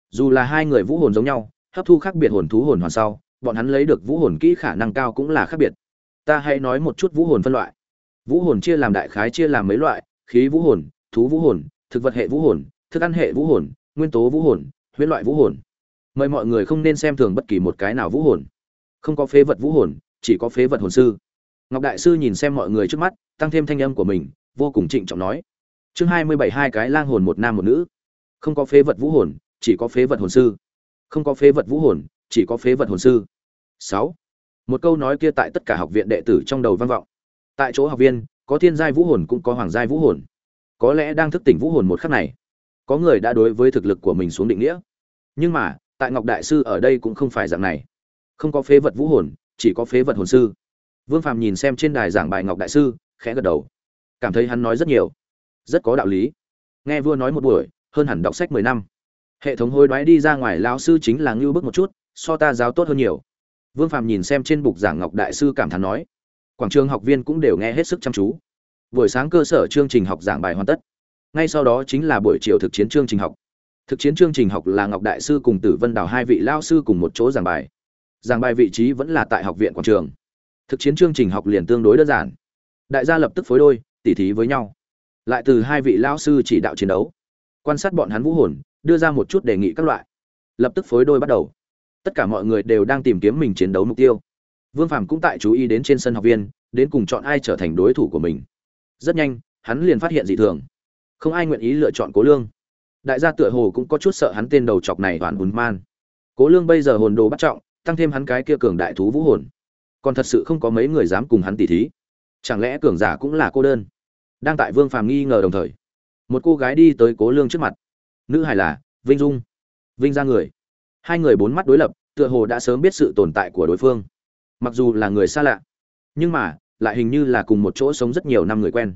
Dù là hai người vũ hồn giống nhau, hấp thu khác biệt hồn thú hồn hoàn sau bọn hắn lấy được vũ hồn kỹ khả năng cao cũng là khác biệt. Ta hãy nói một chút vũ hồn phân loại. Vũ hồn chia làm đại khái chia làm mấy loại, khí vũ hồn, thú vũ hồn, thực vật hệ vũ hồn, thức ăn hệ vũ hồn, nguyên tố vũ hồn, huyết loại vũ hồn. Mời mọi người không nên xem thường bất kỳ một cái nào vũ hồn. Không có phế vật vũ hồn, chỉ có phế vật hồn sư. Ngọc đại sư nhìn xem mọi người trước mắt, tăng thêm thanh âm của mình, vô cùng trịnh trọng nói. Chương hai mươi bảy hai cái lang hồn một nam một nữ. Không có phế vật vũ hồn, chỉ có phế vật hồn sư. Không có phế vật vũ hồn chỉ có phế vật hồn sư. Sáu. Một câu nói kia tại tất cả học viện đệ tử trong đầu vang vọng. Tại chỗ học viên, có thiên giai vũ hồn cũng có hoàng giai vũ hồn. Có lẽ đang thức tỉnh vũ hồn một khắc này, có người đã đối với thực lực của mình xuống định nghĩa. Nhưng mà, tại ngọc đại sư ở đây cũng không phải dạng này. Không có phế vật vũ hồn, chỉ có phế vật hồn sư. Vương phàm nhìn xem trên đài giảng bài ngọc đại sư, khẽ gật đầu. Cảm thấy hắn nói rất nhiều. Rất có đạo lý. Nghe vua nói một buổi, hơn hẳn đọc sách mười năm. Hệ thống hối đoái đi ra ngoài, lão sư chính là ngưu bức một chút so ta giáo tốt hơn nhiều. Vương phàm nhìn xem trên bục giảng ngọc đại sư cảm thán nói. Quảng trường học viên cũng đều nghe hết sức chăm chú. Buổi sáng cơ sở chương trình học giảng bài hoàn tất. Ngay sau đó chính là buổi chiều thực chiến chương trình học. Thực chiến chương trình học là ngọc đại sư cùng tử vân đào hai vị lao sư cùng một chỗ giảng bài. Giảng bài vị trí vẫn là tại học viện quảng trường. Thực chiến chương trình học liền tương đối đơn giản. Đại gia lập tức phối đôi, tỉ thí với nhau. Lại từ hai vị lao sư chỉ đạo chiến đấu. Quan sát bọn hắn vũ hồn, đưa ra một chút đề nghị các loại. Lập tức phối đôi bắt đầu tất cả mọi người đều đang tìm kiếm mình chiến đấu mục tiêu. Vương phàm cũng tại chú ý đến trên sân học viên, đến cùng chọn ai trở thành đối thủ của mình. Rất nhanh, hắn liền phát hiện dị thường. Không ai nguyện ý lựa chọn cố lương. Đại gia tựa hồ cũng có chút sợ hắn tên đầu chọc này toàn hùn man. Cố lương bây giờ hồn đồ bắt trọng, tăng thêm hắn cái kia cường đại thú vũ hồn. Còn thật sự không có mấy người dám cùng hắn tỉ thí. Chẳng lẽ cường giả cũng là cô đơn? Đang tại vương phàm nghi ngờ đồng thời, một cô gái đi tới cố lương trước mặt. Nữ hài là vinh dung. Vinh ra người hai người bốn mắt đối lập, tựa hồ đã sớm biết sự tồn tại của đối phương. Mặc dù là người xa lạ, nhưng mà, lại hình như là cùng một chỗ sống rất nhiều năm người quen.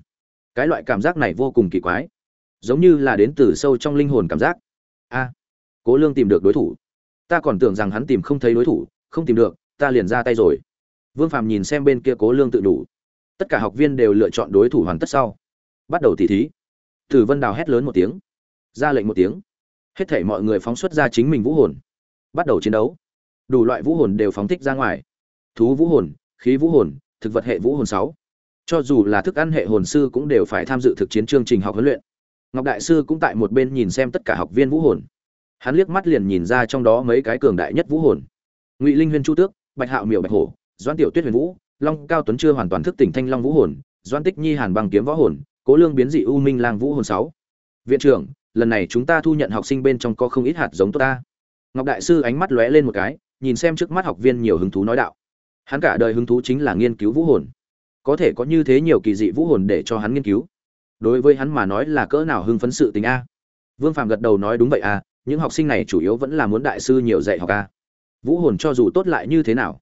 Cái loại cảm giác này vô cùng kỳ quái, giống như là đến từ sâu trong linh hồn cảm giác. A, cố lương tìm được đối thủ. Ta còn tưởng rằng hắn tìm không thấy đối thủ, không tìm được, ta liền ra tay rồi. Vương phàm nhìn xem bên kia cố lương tự đủ. Tất cả học viên đều lựa chọn đối thủ hoàn tất sau. Bắt đầu tỉ thí. Tử vân đào hét lớn một tiếng. Ra lệnh một tiếng. Hết thảy mọi người phóng xuất ra chính mình vũ hồn bắt đầu chiến đấu. Đủ loại vũ hồn đều phóng thích ra ngoài. Thú vũ hồn, khí vũ hồn, thực vật hệ vũ hồn sáu. Cho dù là thức ăn hệ hồn sư cũng đều phải tham dự thực chiến chương trình học huấn luyện. Ngọc đại sư cũng tại một bên nhìn xem tất cả học viên vũ hồn. Hắn liếc mắt liền nhìn ra trong đó mấy cái cường đại nhất vũ hồn. Ngụy linh huyên chu tước, bạch hạo miểu bạch hổ, doãn tiểu tuyết huyền vũ, long cao tuấn chưa hoàn toàn thức tỉnh thanh long vũ hồn, doãn tích nhi hàn bằng kiếm võ hồn, cố lương biến dị u minh lang vũ hồn sáu. Viện trưởng, lần này chúng ta thu nhận học sinh bên trong có không ít hạt giống tốt ta ngọc đại sư ánh mắt lóe lên một cái, nhìn xem trước mắt học viên nhiều hứng thú nói đạo. Hắn cả đời hứng thú chính là nghiên cứu vũ hồn. Có thể có như thế nhiều kỳ dị vũ hồn để cho hắn nghiên cứu. Đối với hắn mà nói là cỡ nào hưng phấn sự tình a? Vương phàm gật đầu nói đúng vậy a, những học sinh này chủ yếu vẫn là muốn đại sư nhiều dạy học a. Vũ hồn cho dù tốt lại như thế nào,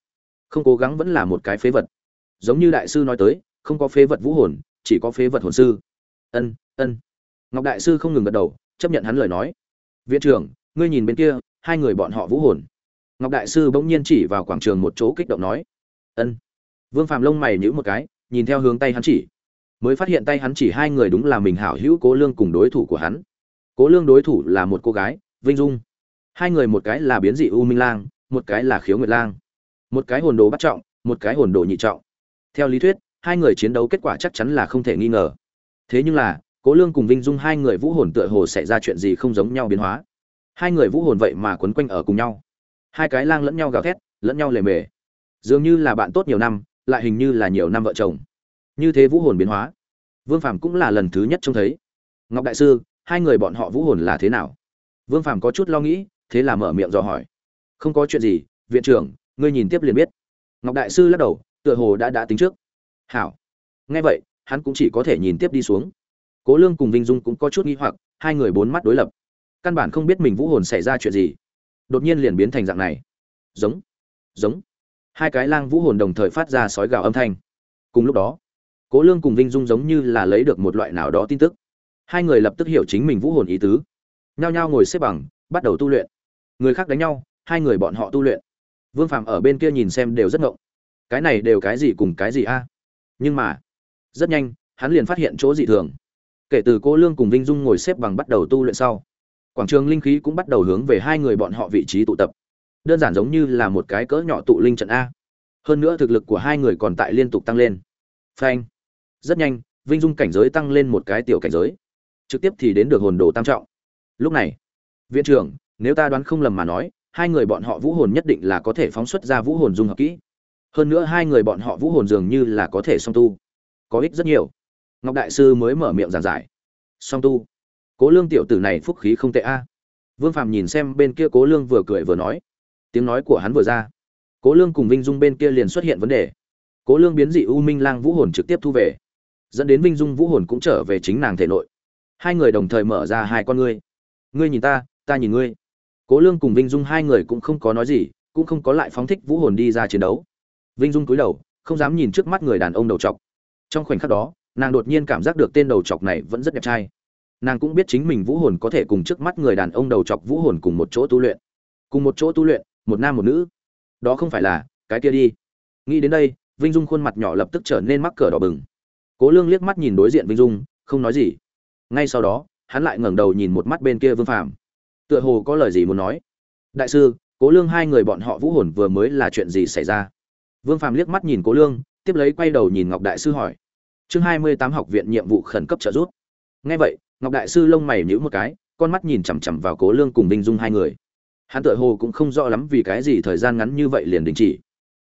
không cố gắng vẫn là một cái phế vật. Giống như đại sư nói tới, không có phế vật vũ hồn, chỉ có phế vật hồn sư. Ân ân. Ngọc đại sư không ngừng gật đầu, chấp nhận hắn lời nói. Viện trưởng, ngươi nhìn bên kia hai người bọn họ vũ hồn. Ngọc đại sư bỗng nhiên chỉ vào quảng trường một chỗ kích động nói, ân. Vương phàm lông mày nhữ một cái, nhìn theo hướng tay hắn chỉ, mới phát hiện tay hắn chỉ hai người đúng là mình hảo hữu cố lương cùng đối thủ của hắn. Cố lương đối thủ là một cô gái, vinh dung. Hai người một cái là biến dị u minh lang, một cái là khiếu nguyệt lang. Một cái hồn đồ bắt trọng, một cái hồn đồ nhị trọng. Theo lý thuyết, hai người chiến đấu kết quả chắc chắn là không thể nghi ngờ. Thế nhưng là, cố lương cùng vinh dung hai người vũ hồn tựa hồ xảy ra chuyện gì không giống nhau biến hóa hai người vũ hồn vậy mà quấn quanh ở cùng nhau. Hai cái lang lẫn nhau gào thét, lẫn nhau lề mề. Dường như là bạn tốt nhiều năm, lại hình như là nhiều năm vợ chồng. Như thế vũ hồn biến hóa. Vương phàm cũng là lần thứ nhất trông thấy. Ngọc đại sư, hai người bọn họ vũ hồn là thế nào? Vương phàm có chút lo nghĩ, thế là mở miệng dò hỏi. Không có chuyện gì, viện trưởng, ngươi nhìn tiếp liền biết. Ngọc đại sư lắc đầu, tựa hồ đã đã tính trước. Hảo. Nghe vậy, hắn cũng chỉ có thể nhìn tiếp đi xuống. Cố lương cùng vinh dung cũng có chút nghi hoặc, hai người bốn mắt đối lập căn bản không biết mình vũ hồn xảy ra chuyện gì. Đột nhiên liền biến thành dạng này. Giống giống. Hai cái lang vũ hồn đồng thời phát ra sói gào âm thanh. Cùng lúc đó, cố lương cùng vinh dung giống như là lấy được một loại nào đó tin tức. Hai người lập tức hiểu chính mình vũ hồn ý tứ. Nhao nhao ngồi xếp bằng, bắt đầu tu luyện. Người khác đánh nhau, hai người bọn họ tu luyện. Vương phàm ở bên kia nhìn xem đều rất ngộng. Cái này đều cái gì cùng cái gì a? Nhưng mà, rất nhanh, hắn liền phát hiện chỗ dị thường. Kể từ cô lương cùng vinh dung ngồi xếp bằng bắt đầu tu luyện sau quảng trường linh khí cũng bắt đầu hướng về hai người bọn họ vị trí tụ tập. Đơn giản giống như là một cái cỡ nhỏ tụ linh trận a. Hơn nữa thực lực của hai người còn tại liên tục tăng lên. Phanh. Rất nhanh, vinh dung cảnh giới tăng lên một cái tiểu cảnh giới. Trực tiếp thì đến được hồn đồ tam trọng. Lúc này, viện trưởng, nếu ta đoán không lầm mà nói, hai người bọn họ vũ hồn nhất định là có thể phóng xuất ra vũ hồn dung hợp kỹ. Hơn nữa hai người bọn họ vũ hồn dường như là có thể song tu. Có ích rất nhiều. Ngọc đại sư mới mở miệng giảng giải. Song tu cố lương tiểu tử này phúc khí không tệ a. À. Vương Phạm nhìn xem bên kia cố lương vừa cười vừa nói. Tiếng nói của hắn vừa ra. Cố lương cùng vinh dung bên kia liền xuất hiện vấn đề. Cố lương biến dị u minh lang vũ hồn trực tiếp thu về. Dẫn đến vinh dung vũ hồn cũng trở về chính nàng thể nội. Hai người đồng thời mở ra hai con ngươi. Ngươi nhìn ta ta nhìn ngươi. Cố lương cùng vinh dung hai người cũng không có nói gì, cũng không có lại phóng thích vũ hồn đi ra chiến đấu. Vinh dung cúi đầu, không dám nhìn trước mắt người đàn ông đầu trọc trong khoảnh khắc đó, nàng đột nhiên cảm giác được tên đầu trọc này vẫn rất đẹp trai nàng cũng biết chính mình vũ hồn có thể cùng trước mắt người đàn ông đầu trọc vũ hồn cùng một chỗ tu luyện. Cùng một chỗ tu luyện, một nam một nữ. Đó không phải là, cái kia đi. Nghĩ đến đây, vinh dung khuôn mặt nhỏ lập tức trở nên mắc cờ đỏ bừng. Cố lương liếc mắt nhìn đối diện vinh dung, không nói gì. Ngay sau đó, hắn lại ngẩng đầu nhìn một mắt bên kia vương phàm. Tựa hồ có lời gì muốn nói. Đại sư, cố lương hai người bọn họ vũ hồn vừa mới là chuyện gì xảy ra? Vương phàm liếc mắt nhìn cố lương, tiếp lấy quay đầu nhìn ngọc đại sư hỏi. Chương hai mươi tám học viện nhiệm vụ khẩn cấp trợ giúp. Nghe vậy ngọc đại sư lông mày nhíu một cái, con mắt nhìn chằm chằm vào cố lương cùng vinh dung hai người. Hắn tựa hồ cũng không rõ lắm vì cái gì thời gian ngắn như vậy liền đình chỉ.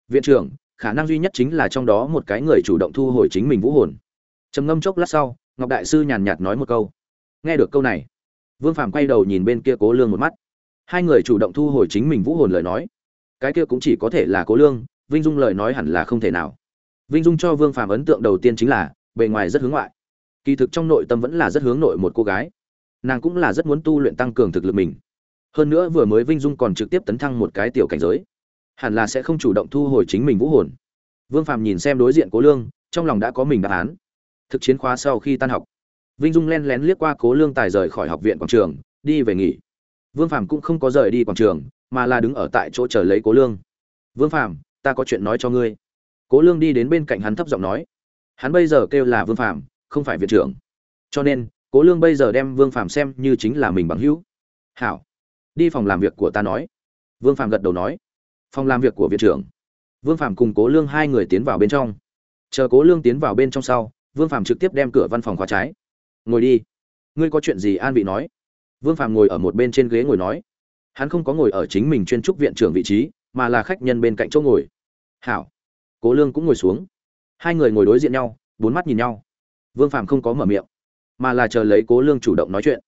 Viện trưởng, khả năng duy nhất chính là trong đó một cái người chủ động thu hồi chính mình vũ hồn. Trầm ngâm chốc lát sau, ngọc đại sư nhàn nhạt nói một câu. Nghe được câu này, vương phàm quay đầu nhìn bên kia cố lương một mắt. Hai người chủ động thu hồi chính mình vũ hồn lời nói. Cái kia cũng chỉ có thể là cố lương, vinh dung lời nói hẳn là không thể nào. Vinh dung cho vương phàm ấn tượng đầu tiên chính là, bề ngoài rất hướng ngoại kỳ thực trong nội tâm vẫn là rất hướng nội một cô gái. Nàng cũng là rất muốn tu luyện tăng cường thực lực mình. Hơn nữa vừa mới vinh dung còn trực tiếp tấn thăng một cái tiểu cảnh giới. Hẳn là sẽ không chủ động thu hồi chính mình vũ hồn. Vương phàm nhìn xem đối diện cố lương, trong lòng đã có mình đáp án. Thực chiến khóa sau khi tan học, vinh dung len lén liếc qua cố lương tài rời khỏi học viện quảng trường, đi về nghỉ. Vương phàm cũng không có rời đi quảng trường, mà là đứng ở tại chỗ chờ lấy cố lương. Vương phàm, ta có chuyện nói cho ngươi. Cố lương đi đến bên cạnh hắn thấp giọng nói. Hắn bây giờ kêu là vương phàm không phải viện trưởng. Cho nên, cố lương bây giờ đem vương phàm xem như chính là mình bằng hữu. Hảo, đi phòng làm việc của ta nói. Vương phàm gật đầu nói. Phòng làm việc của viện trưởng. Vương phàm cùng cố lương hai người tiến vào bên trong. Chờ cố lương tiến vào bên trong sau, vương phàm trực tiếp đem cửa văn phòng khóa trái. Ngồi đi. Ngươi có chuyện gì an vị nói. Vương phàm ngồi ở một bên trên ghế ngồi nói. Hắn không có ngồi ở chính mình chuyên trúc viện trưởng vị trí, mà là khách nhân bên cạnh chỗ ngồi. Hảo. Cố lương cũng ngồi xuống. Hai người ngồi đối diện nhau, bốn mắt nhìn nhau vương phàm không có mở miệng, mà là chờ lấy cố lương chủ động nói chuyện.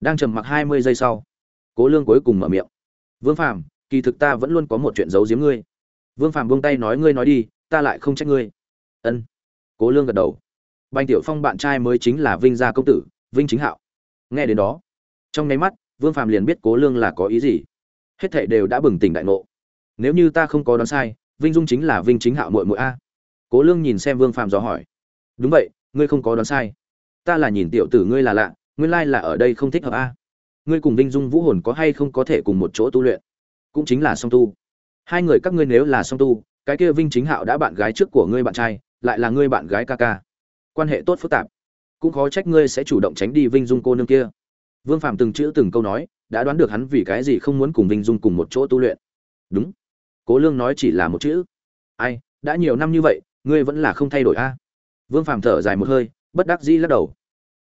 Đang trầm mặc hai mươi giây sau, cố lương cuối cùng mở miệng. Vương phàm, kỳ thực ta vẫn luôn có một chuyện giấu giếm ngươi. Vương phàm buông tay nói, ngươi nói đi, ta lại không trách ngươi. Ân. Cố lương gật đầu. Bành tiểu phong bạn trai mới chính là vinh gia công tử, vinh chính hạo. Nghe đến đó, trong nháy mắt, vương phàm liền biết cố lương là có ý gì. Hết thảy đều đã bừng tỉnh đại ngộ. Nếu như ta không có đoán sai, vinh dung chính là vinh chính hạo muội muội a. Cố lương nhìn xem vương phàm dò hỏi. Đúng vậy ngươi không có đoán sai. Ta là nhìn tiểu tử ngươi là lạ, nguyên lai là ở đây không thích hợp a. Ngươi cùng vinh dung vũ hồn có hay không có thể cùng một chỗ tu luyện? Cũng chính là song tu. Hai người các ngươi nếu là song tu, cái kia vinh chính hạo đã bạn gái trước của ngươi bạn trai, lại là ngươi bạn gái ca ca. Quan hệ tốt phức tạp. Cũng khó trách ngươi sẽ chủ động tránh đi vinh dung cô nương kia. Vương phạm từng chữ từng câu nói, đã đoán được hắn vì cái gì không muốn cùng vinh dung cùng một chỗ tu luyện. Đúng. Cố lương nói chỉ là một chữ. Ai, đã nhiều năm như vậy, ngươi vẫn là không thay đổi a vương phạm thở dài một hơi, bất đắc dĩ lắc đầu.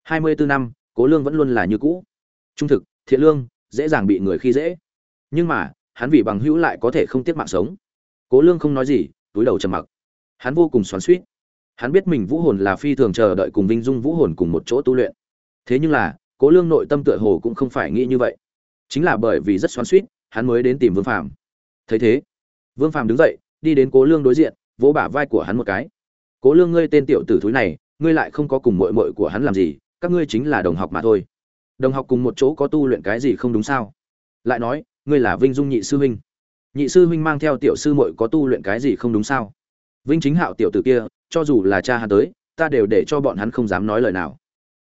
Hai mươi bốn năm, cố lương vẫn luôn là như cũ. Trung thực, thiện lương, dễ dàng bị người khi dễ. Nhưng mà, hắn vì bằng hữu lại có thể không tiếc mạng sống. Cố lương không nói gì, túi đầu trầm mặc. Hắn vô cùng xoắn xuýt. Hắn biết mình vũ hồn là phi thường chờ đợi cùng vinh dung vũ hồn cùng một chỗ tu luyện. Thế nhưng là, cố lương nội tâm tựa hồ cũng không phải nghĩ như vậy. Chính là bởi vì rất xoắn xuýt, hắn mới đến tìm vương phàm. Thấy thế, vương phàm đứng dậy, đi đến cố lương đối diện, vỗ bả vai của hắn một cái cố lương ngươi tên tiểu tử thúi này, ngươi lại không có cùng mội mội của hắn làm gì, các ngươi chính là đồng học mà thôi. Đồng học cùng một chỗ có tu luyện cái gì không đúng sao? Lại nói, ngươi là vinh dung nhị sư huynh. Nhị sư huynh mang theo tiểu sư muội có tu luyện cái gì không đúng sao? Vinh chính hạo tiểu tử kia, cho dù là cha hắn tới, ta đều để cho bọn hắn không dám nói lời nào.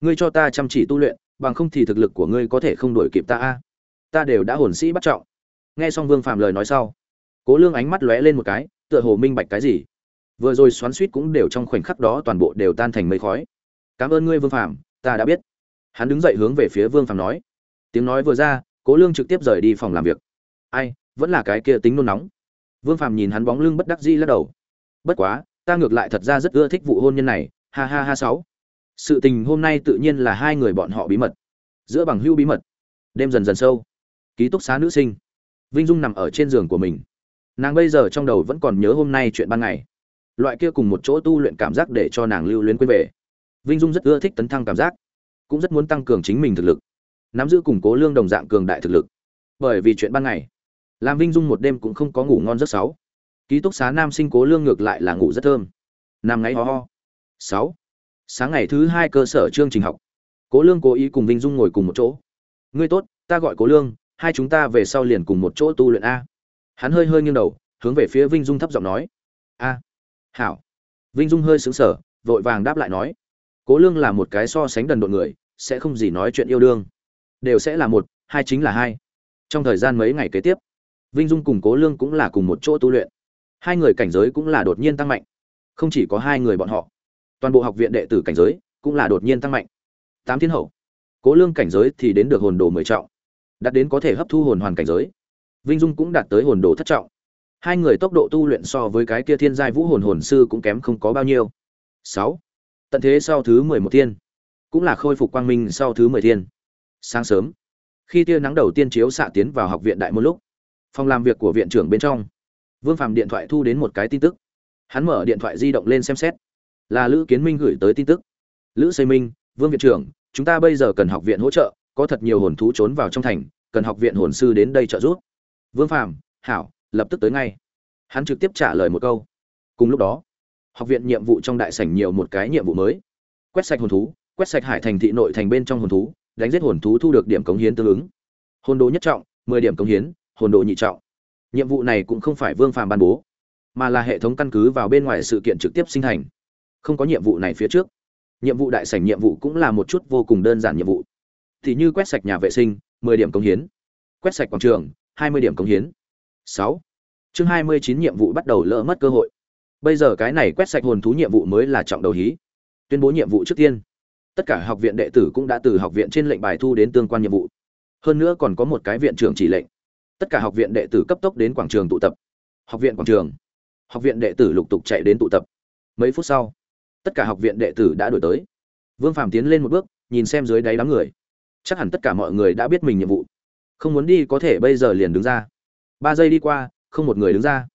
Ngươi cho ta chăm chỉ tu luyện, bằng không thì thực lực của ngươi có thể không đuổi kịp ta a. Ta đều đã hồn sĩ bắt trọng. Nghe xong vương phạm lời nói sau, cố lương ánh mắt lóe lên một cái, tựa hồ minh bạch cái gì vừa rồi xoắn suýt cũng đều trong khoảnh khắc đó toàn bộ đều tan thành mây khói. Cảm ơn ngươi, vương phạm ta đã biết. Hắn đứng dậy hướng về phía vương phạm nói. Tiếng nói vừa ra, cố lương trực tiếp rời đi phòng làm việc. Ai, vẫn là cái kia tính nôn nóng. Vương phạm nhìn hắn bóng lưng bất đắc dĩ lắc đầu. Bất quá, ta ngược lại thật ra rất ưa thích vụ hôn nhân này. Ha ha ha sáu. Sự tình hôm nay tự nhiên là hai người bọn họ bí mật. Giữa bằng hưu bí mật. Đêm dần dần sâu. Ký túc xá nữ sinh. Vinh dung nằm ở trên giường của mình. Nàng bây giờ trong đầu vẫn còn nhớ hôm nay chuyện ban ngày loại kia cùng một chỗ tu luyện cảm giác để cho nàng lưu luyến quên về. Vinh dung rất ưa thích tấn thăng cảm giác, cũng rất muốn tăng cường chính mình thực lực, nắm giữ củng cố lương đồng dạng cường đại thực lực. Bởi vì chuyện ban ngày, làm vinh dung một đêm cũng không có ngủ ngon rất sáu. Ký túc xá nam sinh cố lương ngược lại là ngủ rất thơm. Nằm ngáy ho ho. Sáu. Sáng ngày thứ hai cơ sở chương trình học, cố lương cố ý cùng vinh dung ngồi cùng một chỗ. Ngươi tốt, ta gọi cố lương, hai chúng ta về sau liền cùng một chỗ tu luyện a. Hắn hơi hơi nghiêng đầu, hướng về phía vinh dung thấp giọng nói. A hảo. Vinh dung hơi xứng sở vội vàng đáp lại nói, cố lương là một cái so sánh đần độn người, sẽ không gì nói chuyện yêu đương. Đều sẽ là một, hai chính là hai. Trong thời gian mấy ngày kế tiếp, vinh dung cùng cố lương cũng là cùng một chỗ tu luyện. Hai người cảnh giới cũng là đột nhiên tăng mạnh. Không chỉ có hai người bọn họ, toàn bộ học viện đệ tử cảnh giới cũng là đột nhiên tăng mạnh. Tám thiên hậu, cố lương cảnh giới thì đến được hồn đồ mười trọng, đạt đến có thể hấp thu hồn hoàn cảnh giới. Vinh dung cũng đạt tới hồn đồ thất trọng hai người tốc độ tu luyện so với cái kia thiên giai vũ hồn hồn sư cũng kém không có bao nhiêu. Sáu, tận thế sau thứ mười một thiên, cũng là khôi phục quang minh sau thứ mười thiên. Sáng sớm, khi tia nắng đầu tiên chiếu xạ tiến vào học viện đại môn lúc, phòng làm việc của viện trưởng bên trong, vương phàm điện thoại thu đến một cái tin tức. Hắn mở điện thoại di động lên xem xét. Là lữ kiến minh gửi tới tin tức. Lữ xây minh, vương viện trưởng, chúng ta bây giờ cần học viện hỗ trợ, có thật nhiều hồn thú trốn vào trong thành, cần học viện hồn sư đến đây trợ giúp. Vương phàm, hảo lập tức tới ngay. Hắn trực tiếp trả lời một câu. Cùng lúc đó, học viện nhiệm vụ trong đại sảnh nhiều một cái nhiệm vụ mới. Quét sạch hồn thú, quét sạch hải thành thị nội thành bên trong hồn thú, đánh giết hồn thú thu được điểm cống hiến tương ứng. Hồn đồ nhất trọng, mười điểm cống hiến, hồn đồ nhị trọng. Nhiệm vụ này cũng không phải vương phàm ban bố, mà là hệ thống căn cứ vào bên ngoài sự kiện trực tiếp sinh thành. Không có nhiệm vụ này phía trước. Nhiệm vụ đại sảnh nhiệm vụ cũng là một chút vô cùng đơn giản nhiệm vụ. Thì như quét sạch nhà vệ sinh, mười điểm cống hiến. Quét sạch quảng trường, hai mươi điểm cống hiến sáu. Chương hai mươi chín nhiệm vụ bắt đầu lỡ mất cơ hội. Bây giờ cái này quét sạch hồn thú nhiệm vụ mới là trọng đầu hí. Tuyên bố nhiệm vụ trước tiên. Tất cả học viện đệ tử cũng đã từ học viện trên lệnh bài thu đến tương quan nhiệm vụ. Hơn nữa còn có một cái viện trưởng chỉ lệnh. Tất cả học viện đệ tử cấp tốc đến quảng trường tụ tập. Học viện quảng trường. Học viện đệ tử lục tục chạy đến tụ tập. Mấy phút sau, tất cả học viện đệ tử đã đổi tới. Vương phàm tiến lên một bước, nhìn xem dưới đáy đám người. Chắc hẳn tất cả mọi người đã biết mình nhiệm vụ. Không muốn đi có thể bây giờ liền đứng ra ba giây đi qua, không một người đứng ra.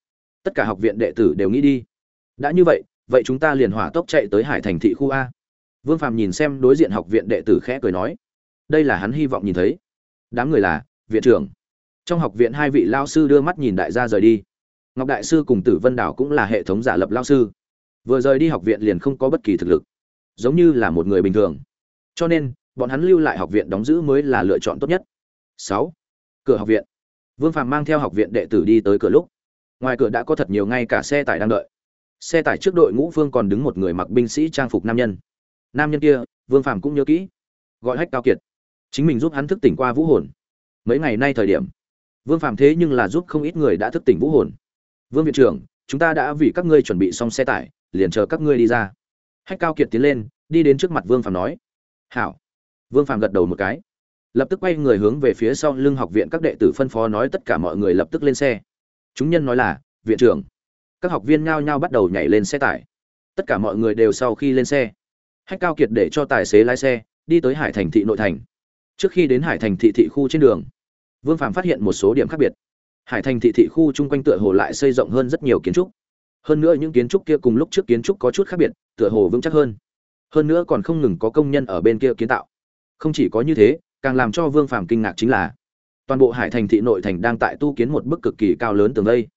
Tất cả học viện đệ tử đều nghĩ đi. Đã như vậy vậy chúng ta liền hỏa tốc chạy tới hải thành thị khu a. Vương phàm nhìn xem đối diện học viện đệ tử khẽ cười nói. Đây là hắn hy vọng nhìn thấy. Đám người là, viện trưởng. Trong học viện hai vị lao sư đưa mắt nhìn đại gia rời đi. Ngọc đại sư cùng tử vân đảo cũng là hệ thống giả lập lao sư. Vừa rời đi học viện liền không có bất kỳ thực lực. Giống như là một người bình thường. Cho nên, bọn hắn lưu lại học viện đóng giữ mới là lựa chọn tốt nhất. Sáu. Cửa học viện vương phạm mang theo học viện đệ tử đi tới cửa lúc, ngoài cửa đã có thật nhiều ngay cả xe tải đang đợi. Xe tải trước đội ngũ Vương còn đứng một người mặc binh sĩ trang phục nam nhân. Nam nhân kia, vương phàm cũng nhớ kỹ, gọi hách cao kiệt. Chính mình giúp hắn thức tỉnh qua vũ hồn. Mấy ngày nay thời điểm, vương phàm thế nhưng là giúp không ít người đã thức tỉnh vũ hồn. Vương viện trưởng, chúng ta đã vì các ngươi chuẩn bị xong xe tải, liền chờ các ngươi đi ra. Hách cao kiệt tiến lên, đi đến trước mặt vương phàm nói. Hảo. Vương phàm gật đầu một cái lập tức quay người hướng về phía sau lưng học viện các đệ tử phân phó nói tất cả mọi người lập tức lên xe. Chúng nhân nói là, viện trưởng. Các học viên nhao nhao bắt đầu nhảy lên xe tải. Tất cả mọi người đều sau khi lên xe. Hách cao kiệt để cho tài xế lái xe, đi tới hải thành thị nội thành. Trước khi đến hải thành thị thị khu trên đường, vương phạm phát hiện một số điểm khác biệt. Hải thành thị thị khu chung quanh tựa hồ lại xây rộng hơn rất nhiều kiến trúc. Hơn nữa những kiến trúc kia cùng lúc trước kiến trúc có chút khác biệt, tựa hồ vững chắc hơn. Hơn nữa còn không ngừng có công nhân ở bên kia kiến tạo. Không chỉ có như thế càng làm cho vương phàm kinh ngạc chính là, toàn bộ hải thành thị nội thành đang tại tu kiến một bức cực kỳ cao lớn tường vây.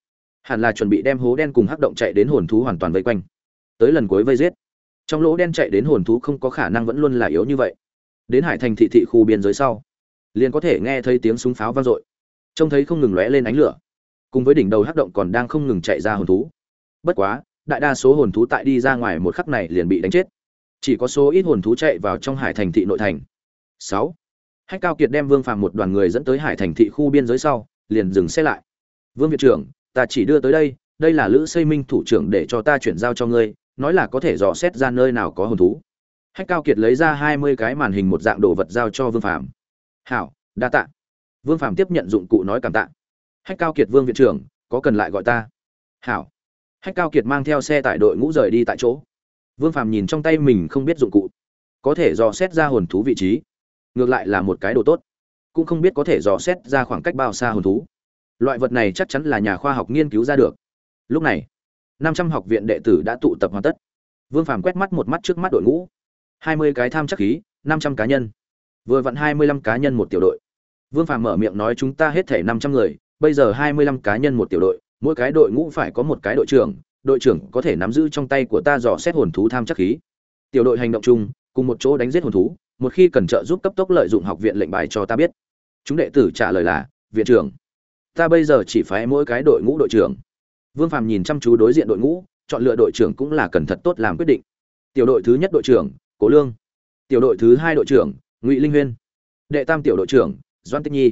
Hẳn là chuẩn bị đem hố đen cùng hắc động chạy đến hồn thú hoàn toàn vây quanh. Tới lần cuối vây giết, trong lỗ đen chạy đến hồn thú không có khả năng vẫn luôn là yếu như vậy. Đến hải thành thị thị khu biên giới sau, liền có thể nghe thấy tiếng súng pháo vang dội. Trông thấy không ngừng lóe lên ánh lửa, cùng với đỉnh đầu hắc động còn đang không ngừng chạy ra hồn thú. Bất quá, đại đa số hồn thú tại đi ra ngoài một khắc này liền bị đánh chết. Chỉ có số ít hồn thú chạy vào trong hải thành thị nội thành. Sáu hách cao kiệt đem vương phàm một đoàn người dẫn tới hải thành thị khu biên giới sau, liền dừng xe lại. Vương viện trưởng, ta chỉ đưa tới đây đây là lữ xây minh thủ trưởng để cho ta chuyển giao cho ngươi, nói là có thể dò xét ra nơi nào có hồn thú. Hách cao kiệt lấy ra hai mươi cái màn hình một dạng đồ vật giao cho vương phàm. Hảo, đa tạ. Vương phàm tiếp nhận dụng cụ nói cảm tạ. Hách cao kiệt vương viện trưởng, có cần lại gọi ta? Hảo. Hách cao kiệt mang theo xe tải đội ngũ rời đi tại chỗ. Vương phàm nhìn trong tay mình không biết dụng cụ. Có thể dò xét ra hồn thú vị trí ngược lại là một cái đồ tốt. Cũng không biết có thể dò xét ra khoảng cách bao xa hồn thú. Loại vật này chắc chắn là nhà khoa học nghiên cứu ra được. Lúc này, năm trăm học viện đệ tử đã tụ tập hoàn tất. Vương phàm quét mắt một mắt trước mắt đội ngũ. Hai mươi cái tham chắc khí, năm trăm cá nhân. Vừa vặn hai mươi lăm cá nhân một tiểu đội. Vương phàm mở miệng nói chúng ta hết thể năm trăm người, bây giờ hai mươi lăm cá nhân một tiểu đội, mỗi cái đội ngũ phải có một cái đội trưởng đội trưởng có thể nắm giữ trong tay của ta dò xét hồn thú tham chắc khí. Tiểu đội hành động chung, cùng một chỗ đánh giết hồn thú một khi cần trợ giúp cấp tốc lợi dụng học viện lệnh bài cho ta biết. Chúng đệ tử trả lời là, viện trưởng, ta bây giờ chỉ phải mỗi cái đội ngũ đội trưởng. Vương phàm nhìn chăm chú đối diện đội ngũ, chọn lựa đội trưởng cũng là cần thật tốt làm quyết định. Tiểu đội thứ nhất đội trưởng cố lương. Tiểu đội thứ hai đội trưởng, ngụy linh huyên. Đệ tam tiểu đội trưởng doan tích nhi.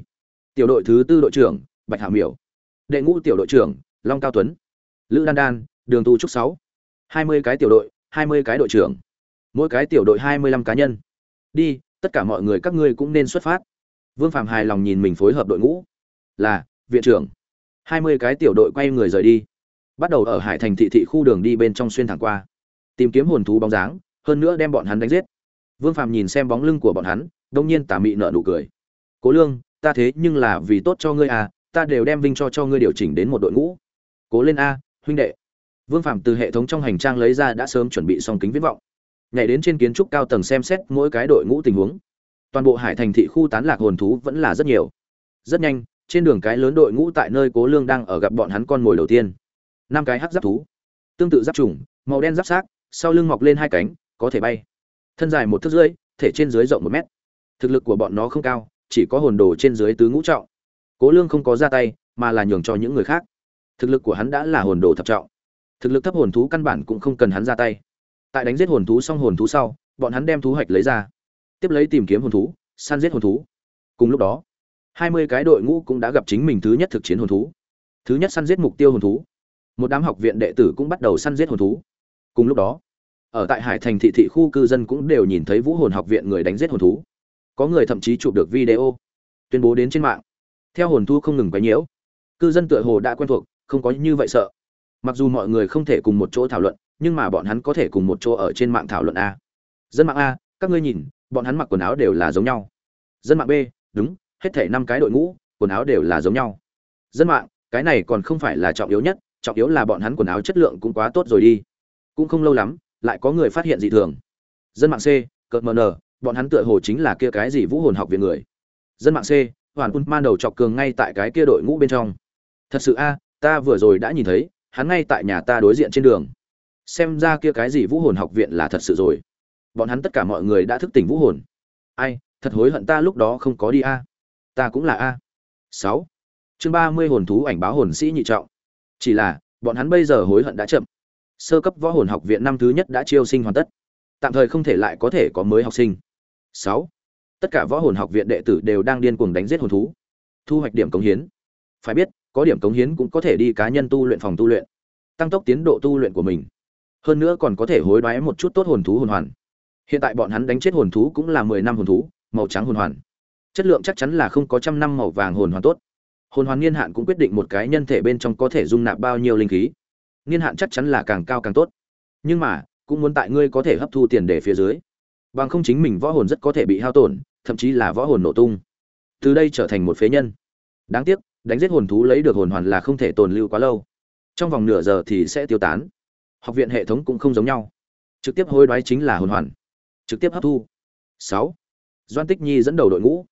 Tiểu đội thứ tư đội trưởng, bạch hạ miểu. Đệ ngũ tiểu đội trưởng, long cao tuấn. Lữ đan đan, đường tu trúc sáu. Hai mươi cái tiểu đội, hai mươi cái đội trưởng. Mỗi cái tiểu đội hai mươi lăm cá nhân đi, tất cả mọi người các ngươi cũng nên xuất phát. Vương phạm hài lòng nhìn mình phối hợp đội ngũ. Là, viện trưởng. Hai mươi cái tiểu đội quay người rời đi. Bắt đầu ở hải thành thị thị khu đường đi bên trong xuyên thẳng qua. Tìm kiếm hồn thú bóng dáng, hơn nữa đem bọn hắn đánh giết. Vương phạm nhìn xem bóng lưng của bọn hắn, đông nhiên tà mị nợ nụ cười. Cố lương, ta thế nhưng là vì tốt cho ngươi à ta đều đem vinh cho cho ngươi điều chỉnh đến một đội ngũ. Cố lên a, huynh đệ. Vương phạm từ hệ thống trong hành trang lấy ra đã sớm chuẩn bị xong kính viễn vọng nhảy đến trên kiến trúc cao tầng xem xét mỗi cái đội ngũ tình huống. Toàn bộ hải thành thị khu tán lạc hồn thú vẫn là rất nhiều. Rất nhanh, trên đường cái lớn đội ngũ tại nơi cố lương đang ở gặp bọn hắn con mồi đầu tiên. Năm cái hắc giáp thú, tương tự giáp trùng, màu đen giáp xác, sau lưng mọc lên hai cánh, có thể bay. Thân dài một thước rưỡi, thể trên dưới rộng một mét. Thực lực của bọn nó không cao, chỉ có hồn đồ trên dưới tứ ngũ trọng. Cố lương không có ra tay, mà là nhường cho những người khác. Thực lực của hắn đã là hồn đồ thập trọng. Thực lực thấp hồn thú căn bản cũng không cần hắn ra tay tại đánh giết hồn thú xong hồn thú sau, bọn hắn đem thú hạch lấy ra, tiếp lấy tìm kiếm hồn thú, săn giết hồn thú. Cùng lúc đó, hai mươi cái đội ngũ cũng đã gặp chính mình thứ nhất thực chiến hồn thú. Thứ nhất săn giết mục tiêu hồn thú. Một đám học viện đệ tử cũng bắt đầu săn giết hồn thú. Cùng lúc đó, ở tại hải thành thị thị khu cư dân cũng đều nhìn thấy vũ hồn học viện người đánh giết hồn thú. Có người thậm chí chụp được video, tuyên bố đến trên mạng. Theo hồn thú không ngừng quấy nhiễu, cư dân tựa hồ đã quen thuộc, không có như vậy sợ. Mặc dù mọi người không thể cùng một chỗ thảo luận nhưng mà bọn hắn có thể cùng một chỗ ở trên mạng thảo luận a. Dân mạng a, các ngươi nhìn, bọn hắn mặc quần áo đều là giống nhau. Dân mạng b, đúng, hết thể năm cái đội ngũ, quần áo đều là giống nhau. Dân mạng, cái này còn không phải là trọng yếu nhất, trọng yếu là bọn hắn quần áo chất lượng cũng quá tốt rồi đi. Cũng không lâu lắm, lại có người phát hiện dị thường. Dân mạng c, cợt mờ nờ, bọn hắn tựa hồ chính là kia cái gì vũ hồn học viện người. Dân mạng c, hoàn quân man đầu chọc cường ngay tại cái kia đội ngũ bên trong. Thật sự a, ta vừa rồi đã nhìn thấy, hắn ngay tại nhà ta đối diện trên đường xem ra kia cái gì vũ hồn học viện là thật sự rồi. Bọn hắn tất cả mọi người đã thức tỉnh vũ hồn. Ai, thật hối hận ta lúc đó không có đi a. Ta cũng là a. Sáu. Chương ba mươi hồn thú ảnh báo hồn sĩ nhị trọng. Chỉ là, bọn hắn bây giờ hối hận đã chậm. Sơ cấp võ hồn học viện năm thứ nhất đã chiêu sinh hoàn tất. Tạm thời không thể lại có thể có mới học sinh. Sáu. Tất cả võ hồn học viện đệ tử đều đang điên cuồng đánh giết hồn thú. Thu hoạch điểm cống hiến. Phải biết, có điểm cống hiến cũng có thể đi cá nhân tu luyện phòng tu luyện. Tăng tốc tiến độ tu luyện của mình hơn nữa còn có thể hối đoái một chút tốt hồn thú hồn hoàn. Hiện tại bọn hắn đánh chết hồn thú cũng là mười năm hồn thú, màu trắng hồn hoàn. Chất lượng chắc chắn là không có trăm năm màu vàng hồn hoàn tốt. Hồn hoàn niên hạn cũng quyết định một cái nhân thể bên trong có thể dung nạp bao nhiêu linh khí. Niên hạn chắc chắn là càng cao càng tốt. Nhưng mà, cũng muốn tại ngươi có thể hấp thu tiền để phía dưới. Bằng không chính mình võ hồn rất có thể bị hao tổn, thậm chí là võ hồn nổ tung. Từ đây trở thành một phế nhân. Đáng tiếc, đánh giết hồn thú lấy được hồn hoàn là không thể tồn lưu quá lâu. Trong vòng nửa giờ thì sẽ tiêu tán học viện hệ thống cũng không giống nhau. Trực tiếp hối đoái chính là hồn hoàn. Trực tiếp hấp thu. Sáu. Doan tích nhi dẫn đầu đội ngũ.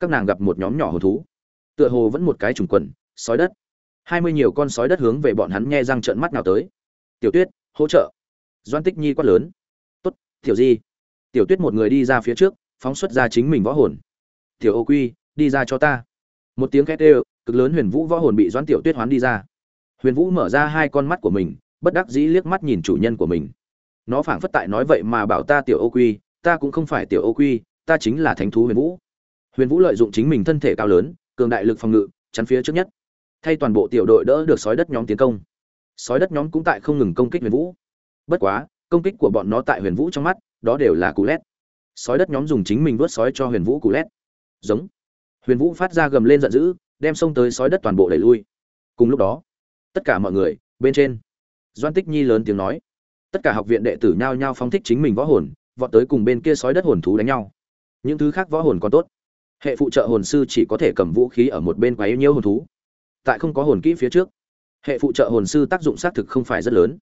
Các nàng gặp một nhóm nhỏ hồn thú. Tựa hồ vẫn một cái trùng quần, sói đất. Hai mươi nhiều con sói đất hướng về bọn hắn nghe răng trợn mắt nào tới. Tiểu tuyết, hỗ trợ. Doan tích nhi quát lớn. Tốt, tiểu di. Tiểu tuyết một người đi ra phía trước, phóng xuất ra chính mình võ hồn. Tiểu ô quy, đi ra cho ta. Một tiếng két ê cực lớn huyền vũ võ hồn bị doan tiểu tuyết hoán đi ra. Huyền vũ mở ra hai con mắt của mình bất đắc dĩ liếc mắt nhìn chủ nhân của mình. Nó phảng phất tại nói vậy mà bảo ta tiểu ô quy, ta cũng không phải tiểu ô quy, ta chính là thánh thú huyền vũ. Huyền vũ lợi dụng chính mình thân thể cao lớn, cường đại lực phòng ngự, chắn phía trước nhất. Thay toàn bộ tiểu đội đỡ được sói đất nhóm tiến công. Sói đất nhóm cũng tại không ngừng công kích huyền vũ. Bất quá, công kích của bọn nó tại huyền vũ trong mắt, đó đều là cú lét. Sói đất nhóm dùng chính mình vớt sói cho huyền vũ cú lét. Giống. Huyền vũ phát ra gầm lên giận dữ, đem xông tới sói đất toàn bộ đẩy lui. Cùng lúc đó, tất cả mọi người, bên trên doan tích nhi lớn tiếng nói. Tất cả học viện đệ tử nhao nhao phóng thích chính mình võ hồn, vọt tới cùng bên kia sói đất hồn thú đánh nhau. Những thứ khác võ hồn còn tốt. Hệ phụ trợ hồn sư chỉ có thể cầm vũ khí ở một bên quấy nhiêu hồn thú. Tại không có hồn kỹ phía trước, hệ phụ trợ hồn sư tác dụng xác thực không phải rất lớn.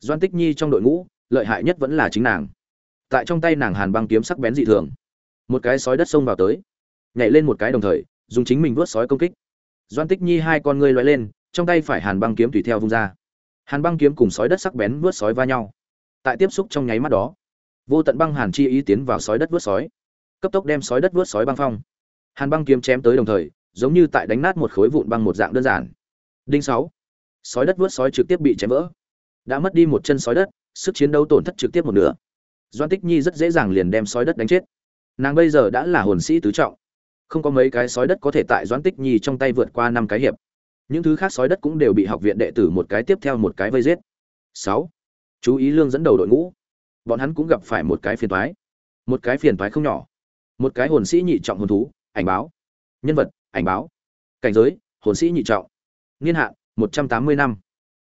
Doan tích nhi trong đội ngũ, lợi hại nhất vẫn là chính nàng. Tại trong tay nàng hàn băng kiếm sắc bén dị thường. Một cái sói đất xông vào tới. Nhảy lên một cái đồng thời, dùng chính mình vớt sói công kích. Doan tích nhi hai con ngươi loay lên, trong tay phải hàn băng kiếm tùy theo vung ra hàn băng kiếm cùng sói đất sắc bén vớt sói va nhau. Tại tiếp xúc trong nháy mắt đó, vô tận băng hàn chi ý tiến vào sói đất vớt sói, cấp tốc đem sói đất vớt sói băng phong. Hàn băng kiếm chém tới đồng thời, giống như tại đánh nát một khối vụn băng một dạng đơn giản. Đinh sáu, sói đất vớt sói trực tiếp bị chém vỡ. Đã mất đi một chân sói đất, sức chiến đấu tổn thất trực tiếp một nửa. Doan tích nhi rất dễ dàng liền đem sói đất đánh chết. Nàng bây giờ đã là hồn sĩ tứ trọng. Không có mấy cái sói đất có thể tại doan tích nhi trong tay vượt qua năm cái hiệp những thứ khác sói đất cũng đều bị học viện đệ tử một cái tiếp theo một cái vây giết. Sáu, chú ý lương dẫn đầu đội ngũ. Bọn hắn cũng gặp phải một cái phiền toái. Một cái phiền toái không nhỏ. Một cái hồn sĩ nhị trọng hồn thú, ảnh báo. Nhân vật, ảnh báo. Cảnh giới, hồn sĩ nhị trọng. Niên hạn, một trăm tám mươi năm.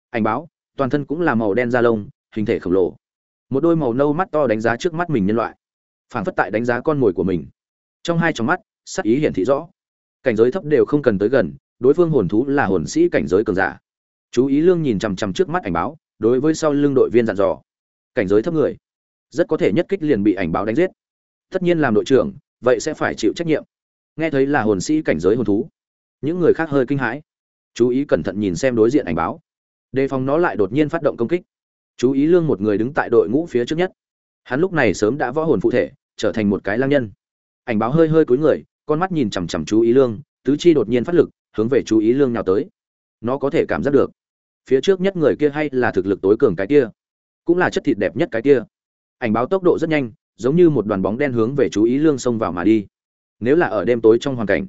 Ảnh báo, toàn thân cũng là màu đen da lông, hình thể khổng lồ. Một đôi màu nâu mắt to đánh giá trước mắt mình nhân loại. Phảng phất tại đánh giá con mồi của mình. Trong hai trong mắt, sắc ý hiển thị rõ. Cảnh giới thấp đều không cần tới gần đối phương hồn thú là hồn sĩ cảnh giới cường giả. Chú ý lương nhìn chằm chằm trước mắt ảnh báo, đối với sau lưng đội viên dặn dò. Cảnh giới thấp người, rất có thể nhất kích liền bị ảnh báo đánh giết. Tất nhiên làm đội trưởng, vậy sẽ phải chịu trách nhiệm. Nghe thấy là hồn sĩ cảnh giới hồn thú, những người khác hơi kinh hãi. Chú ý cẩn thận nhìn xem đối diện ảnh báo. Đề phòng nó lại đột nhiên phát động công kích. Chú ý lương một người đứng tại đội ngũ phía trước nhất. Hắn lúc này sớm đã võ hồn phụ thể, trở thành một cái lang nhân. Ảnh báo hơi hơi cúi người, con mắt nhìn chằm chằm chú ý lương, tứ chi đột nhiên phát lực hướng về chú ý lương nhào tới. Nó có thể cảm giác được, phía trước nhất người kia hay là thực lực tối cường cái kia, cũng là chất thịt đẹp nhất cái kia. Ảnh báo tốc độ rất nhanh, giống như một đoàn bóng đen hướng về chú ý lương xông vào mà đi. Nếu là ở đêm tối trong hoàn cảnh,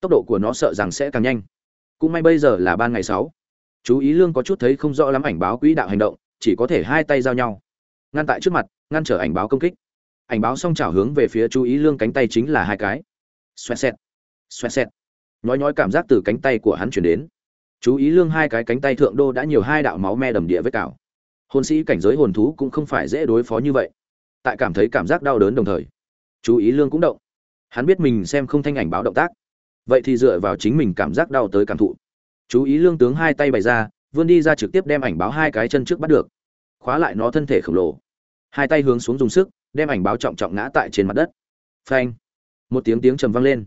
tốc độ của nó sợ rằng sẽ càng nhanh. Cũng may bây giờ là ban ngày sáu. Chú ý lương có chút thấy không rõ lắm ảnh báo quỹ đạo hành động, chỉ có thể hai tay giao nhau. Ngăn tại trước mặt, ngăn trở ảnh báo công kích. Ảnh báo xong chảo hướng về phía chú ý lương cánh tay chính là hai cái. Xoẹt xẹt. Xoẹt xẹt nhói nhói cảm giác từ cánh tay của hắn chuyển đến. Chú ý lương hai cái cánh tay thượng đô đã nhiều hai đạo máu me đầm địa vết cào. Hồn sĩ cảnh giới hồn thú cũng không phải dễ đối phó như vậy. Tại cảm thấy cảm giác đau đớn đồng thời, chú ý lương cũng động. Hắn biết mình xem không thanh ảnh báo động tác. Vậy thì dựa vào chính mình cảm giác đau tới cảm thụ. Chú ý lương tướng hai tay bày ra, vươn đi ra trực tiếp đem ảnh báo hai cái chân trước bắt được. Khóa lại nó thân thể khổng lồ. Hai tay hướng xuống dùng sức, đem ảnh báo trọng trọng ngã tại trên mặt đất. Phanh. Một tiếng tiếng trầm vang lên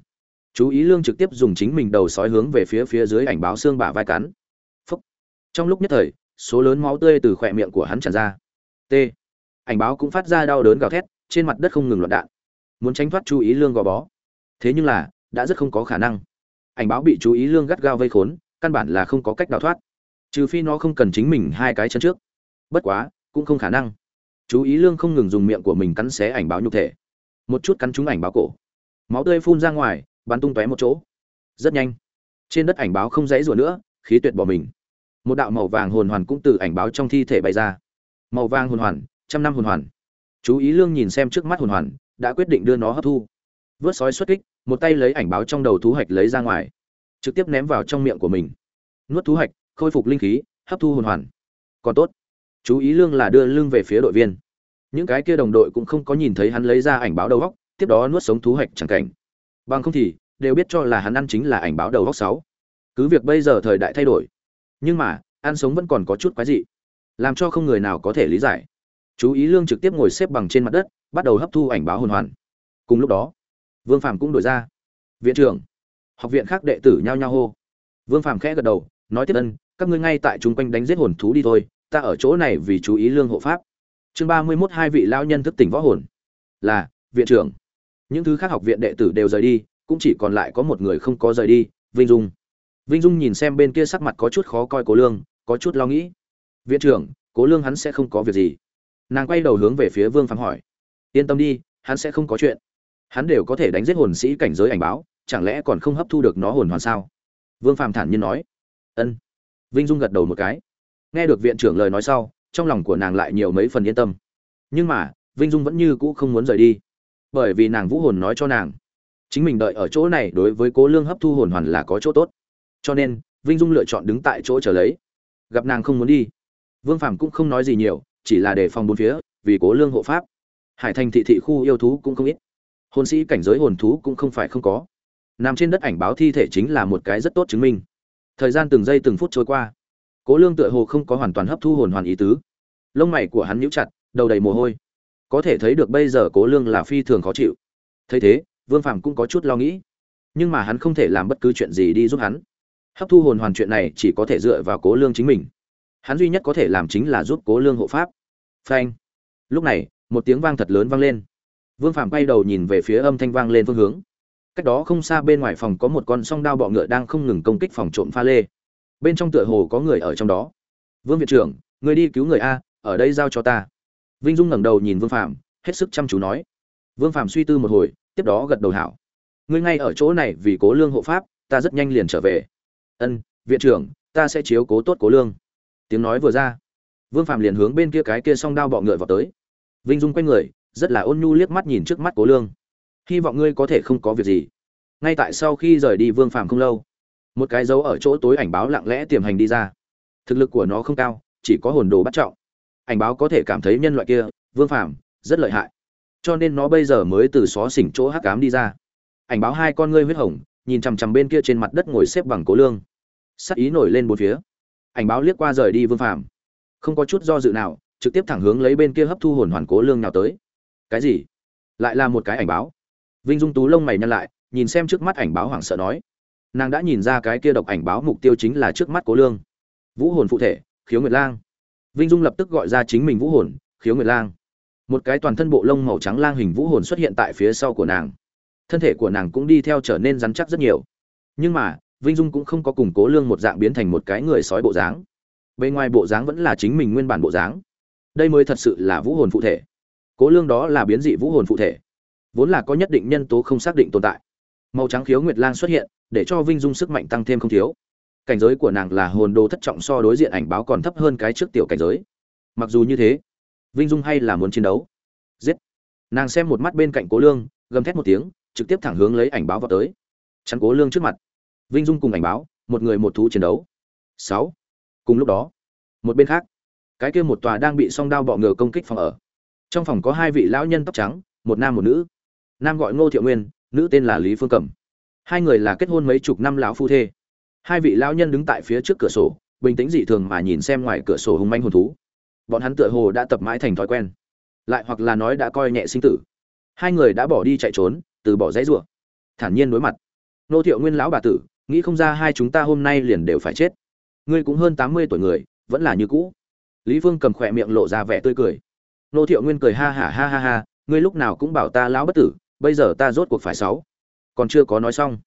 chú ý lương trực tiếp dùng chính mình đầu sói hướng về phía phía dưới ảnh báo xương bả vai cắn. Phúc. trong lúc nhất thời, số lớn máu tươi từ khỏe miệng của hắn tràn ra. T. Ảnh báo cũng phát ra đau đớn gào thét, trên mặt đất không ngừng loạn đạn. Muốn tránh thoát chú ý lương gò bó. Thế nhưng là, đã rất không có khả năng. Ảnh báo bị chú ý lương gắt gao vây khốn, căn bản là không có cách đào thoát. Trừ phi nó không cần chính mình hai cái chân trước. Bất quá, cũng không khả năng. Chú ý lương không ngừng dùng miệng của mình cắn xé ảnh báo nhục thể. Một chút cắn trúng ảnh báo cổ. Máu tươi phun ra ngoài bắn tung tóe một chỗ. Rất nhanh. Trên đất ảnh báo không dãy rủa nữa, khí tuyệt bỏ mình. Một đạo màu vàng hồn hoàn cũng từ ảnh báo trong thi thể bay ra. Màu vàng hồn hoàn, trăm năm hồn hoàn. Chú ý lương nhìn xem trước mắt hồn hoàn, đã quyết định đưa nó hấp thu. Vớt sói xuất kích, một tay lấy ảnh báo trong đầu thú hạch lấy ra ngoài. Trực tiếp ném vào trong miệng của mình. Nuốt thú hạch, khôi phục linh khí, hấp thu hồn hoàn. Còn tốt. Chú ý lương là đưa lưng về phía đội viên. Những cái kia đồng đội cũng không có nhìn thấy hắn lấy ra ảnh báo đầu góc tiếp đó nuốt sống thú hạch chẳng cảnh bằng không thì, đều biết cho là hắn ăn chính là ảnh báo đầu góc sáu. Cứ việc bây giờ thời đại thay đổi, nhưng mà, ăn sống vẫn còn có chút quái dị, làm cho không người nào có thể lý giải. Chú ý lương trực tiếp ngồi xếp bằng trên mặt đất, bắt đầu hấp thu ảnh báo hồn hoàn. Cùng lúc đó, vương phàm cũng đổi ra. Viện trưởng, học viện khác đệ tử nhao nhao hô. Vương phàm khẽ gật đầu, nói tiếp ân, các ngươi ngay tại chung quanh đánh giết hồn thú đi thôi, ta ở chỗ này vì chú ý lương hộ pháp. Chương ba mươi mốt hai vị lao nhân thức tỉnh võ hồn. Là, viện trưởng những thứ khác học viện đệ tử đều rời đi, cũng chỉ còn lại có một người không có rời đi, vinh dung. Vinh dung nhìn xem bên kia sắc mặt có chút khó coi cố lương, có chút lo nghĩ. Viện trưởng, cố lương hắn sẽ không có việc gì. Nàng quay đầu hướng về phía vương phàm hỏi. Yên tâm đi, hắn sẽ không có chuyện. Hắn đều có thể đánh giết hồn sĩ cảnh giới ảnh báo, chẳng lẽ còn không hấp thu được nó hồn hoàn sao? Vương phàm thản nhiên nói. Ân. Vinh dung gật đầu một cái. Nghe được viện trưởng lời nói sau, trong lòng của nàng lại nhiều mấy phần yên tâm. Nhưng mà, vinh dung vẫn như cũ không muốn rời đi bởi vì nàng vũ hồn nói cho nàng. Chính mình đợi ở chỗ này đối với cố lương hấp thu hồn hoàn là có chỗ tốt. Cho nên, vinh dung lựa chọn đứng tại chỗ chờ lấy. Gặp nàng không muốn đi. Vương phàm cũng không nói gì nhiều, chỉ là đề phòng bốn phía, vì cố lương hộ pháp. Hải thành thị thị khu yêu thú cũng không ít. Hồn sĩ cảnh giới hồn thú cũng không phải không có. Nằm trên đất ảnh báo thi thể chính là một cái rất tốt chứng minh. Thời gian từng giây từng phút trôi qua. Cố lương tựa hồ không có hoàn toàn hấp thu hồn hoàn ý tứ. Lông mày của hắn nhíu chặt, đầu đầy mồ hôi có thể thấy được bây giờ cố lương là phi thường khó chịu. Thấy thế, vương phàm cũng có chút lo nghĩ. Nhưng mà hắn không thể làm bất cứ chuyện gì đi giúp hắn. Hấp thu hồn hoàn chuyện này chỉ có thể dựa vào cố lương chính mình. Hắn duy nhất có thể làm chính là giúp cố lương hộ pháp. Phanh. Lúc này, một tiếng vang thật lớn vang lên. Vương phàm quay đầu nhìn về phía âm thanh vang lên phương hướng. Cách đó không xa bên ngoài phòng có một con song đao bọ ngựa đang không ngừng công kích phòng trộm pha lê. Bên trong tựa hồ có người ở trong đó. Vương viện trưởng, người đi cứu người a, ở đây giao cho ta vinh dung ngẩng đầu nhìn vương phạm hết sức chăm chú nói. Vương phạm suy tư một hồi, tiếp đó gật đầu hảo. Ngươi ngay ở chỗ này vì cố lương hộ pháp, ta rất nhanh liền trở về. Ân, viện trưởng, ta sẽ chiếu cố tốt cố lương. Tiếng nói vừa ra, vương phạm liền hướng bên kia cái kia song đao bọ ngựa vào tới. Vinh dung quay người, rất là ôn nhu liếc mắt nhìn trước mắt cố lương. Hy vọng ngươi có thể không có việc gì. Ngay tại sau khi rời đi vương phạm không lâu, một cái dấu ở chỗ tối ảnh báo lặng lẽ tiềm hành đi ra. Thực lực của nó không cao, chỉ có hồn đồ bắt trọng ảnh báo có thể cảm thấy nhân loại kia, vương phàm, rất lợi hại. Cho nên nó bây giờ mới từ xó xỉnh chỗ hắc cám đi ra. Ảnh báo hai con ngươi huyết hồng, nhìn chằm chằm bên kia trên mặt đất ngồi xếp bằng cố lương. Sắc ý nổi lên bốn phía. Ảnh báo liếc qua rời đi vương phàm. Không có chút do dự nào, trực tiếp thẳng hướng lấy bên kia hấp thu hồn hoàn cố lương nào tới. Cái gì? Lại là một cái ảnh báo. Vinh dung tú lông mày nhăn lại, nhìn xem trước mắt ảnh báo hoảng sợ nói. Nàng đã nhìn ra cái kia độc ảnh báo mục tiêu chính là trước mắt cố lương. Vũ hồn phụ thể, khiếu nguyệt lang vinh dung lập tức gọi ra chính mình vũ hồn, khiếu nguyệt lang. Một cái toàn thân bộ lông màu trắng lang hình vũ hồn xuất hiện tại phía sau của nàng. Thân thể của nàng cũng đi theo trở nên rắn chắc rất nhiều. Nhưng mà, vinh dung cũng không có củng cố lương một dạng biến thành một cái người sói bộ dáng. Bên ngoài bộ dáng vẫn là chính mình nguyên bản bộ dáng. Đây mới thật sự là vũ hồn phụ thể. Cố lương đó là biến dị vũ hồn phụ thể. Vốn là có nhất định nhân tố không xác định tồn tại. Màu trắng khiếu nguyệt lang xuất hiện, để cho vinh dung sức mạnh tăng thêm không thiếu cảnh giới của nàng là hồn đồ thất trọng so đối diện ảnh báo còn thấp hơn cái trước tiểu cảnh giới. Mặc dù như thế, vinh dung hay là muốn chiến đấu. Giết. Nàng xem một mắt bên cạnh cố lương, gầm thét một tiếng, trực tiếp thẳng hướng lấy ảnh báo vào tới. Chắn cố lương trước mặt. Vinh dung cùng ảnh báo, một người một thú chiến đấu. Sáu. Cùng lúc đó, một bên khác, cái kia một tòa đang bị song đao bọ ngựa công kích phòng ở. Trong phòng có hai vị lão nhân tóc trắng, một nam một nữ. Nam gọi ngô thiệu nguyên, nữ tên là lý phương cẩm. Hai người là kết hôn mấy chục năm lão phu thê hai vị lão nhân đứng tại phía trước cửa sổ, bình tĩnh dị thường mà nhìn xem ngoài cửa sổ hùng manh hồn thú. Bọn hắn tựa hồ đã tập mãi thành thói quen, lại hoặc là nói đã coi nhẹ sinh tử. Hai người đã bỏ đi chạy trốn, từ bỏ dãy rủa. Thản nhiên đối mặt. Nô thiệu nguyên lão bà tử, nghĩ không ra hai chúng ta hôm nay liền đều phải chết. Ngươi cũng hơn tám mươi tuổi người, vẫn là như cũ. Lý phương cầm khỏe miệng lộ ra vẻ tươi cười. Nô thiệu nguyên cười ha hả ha ha ha, ngươi lúc nào cũng bảo ta lão bất tử, bây giờ ta rốt cuộc phải sáu. Còn chưa có nói xong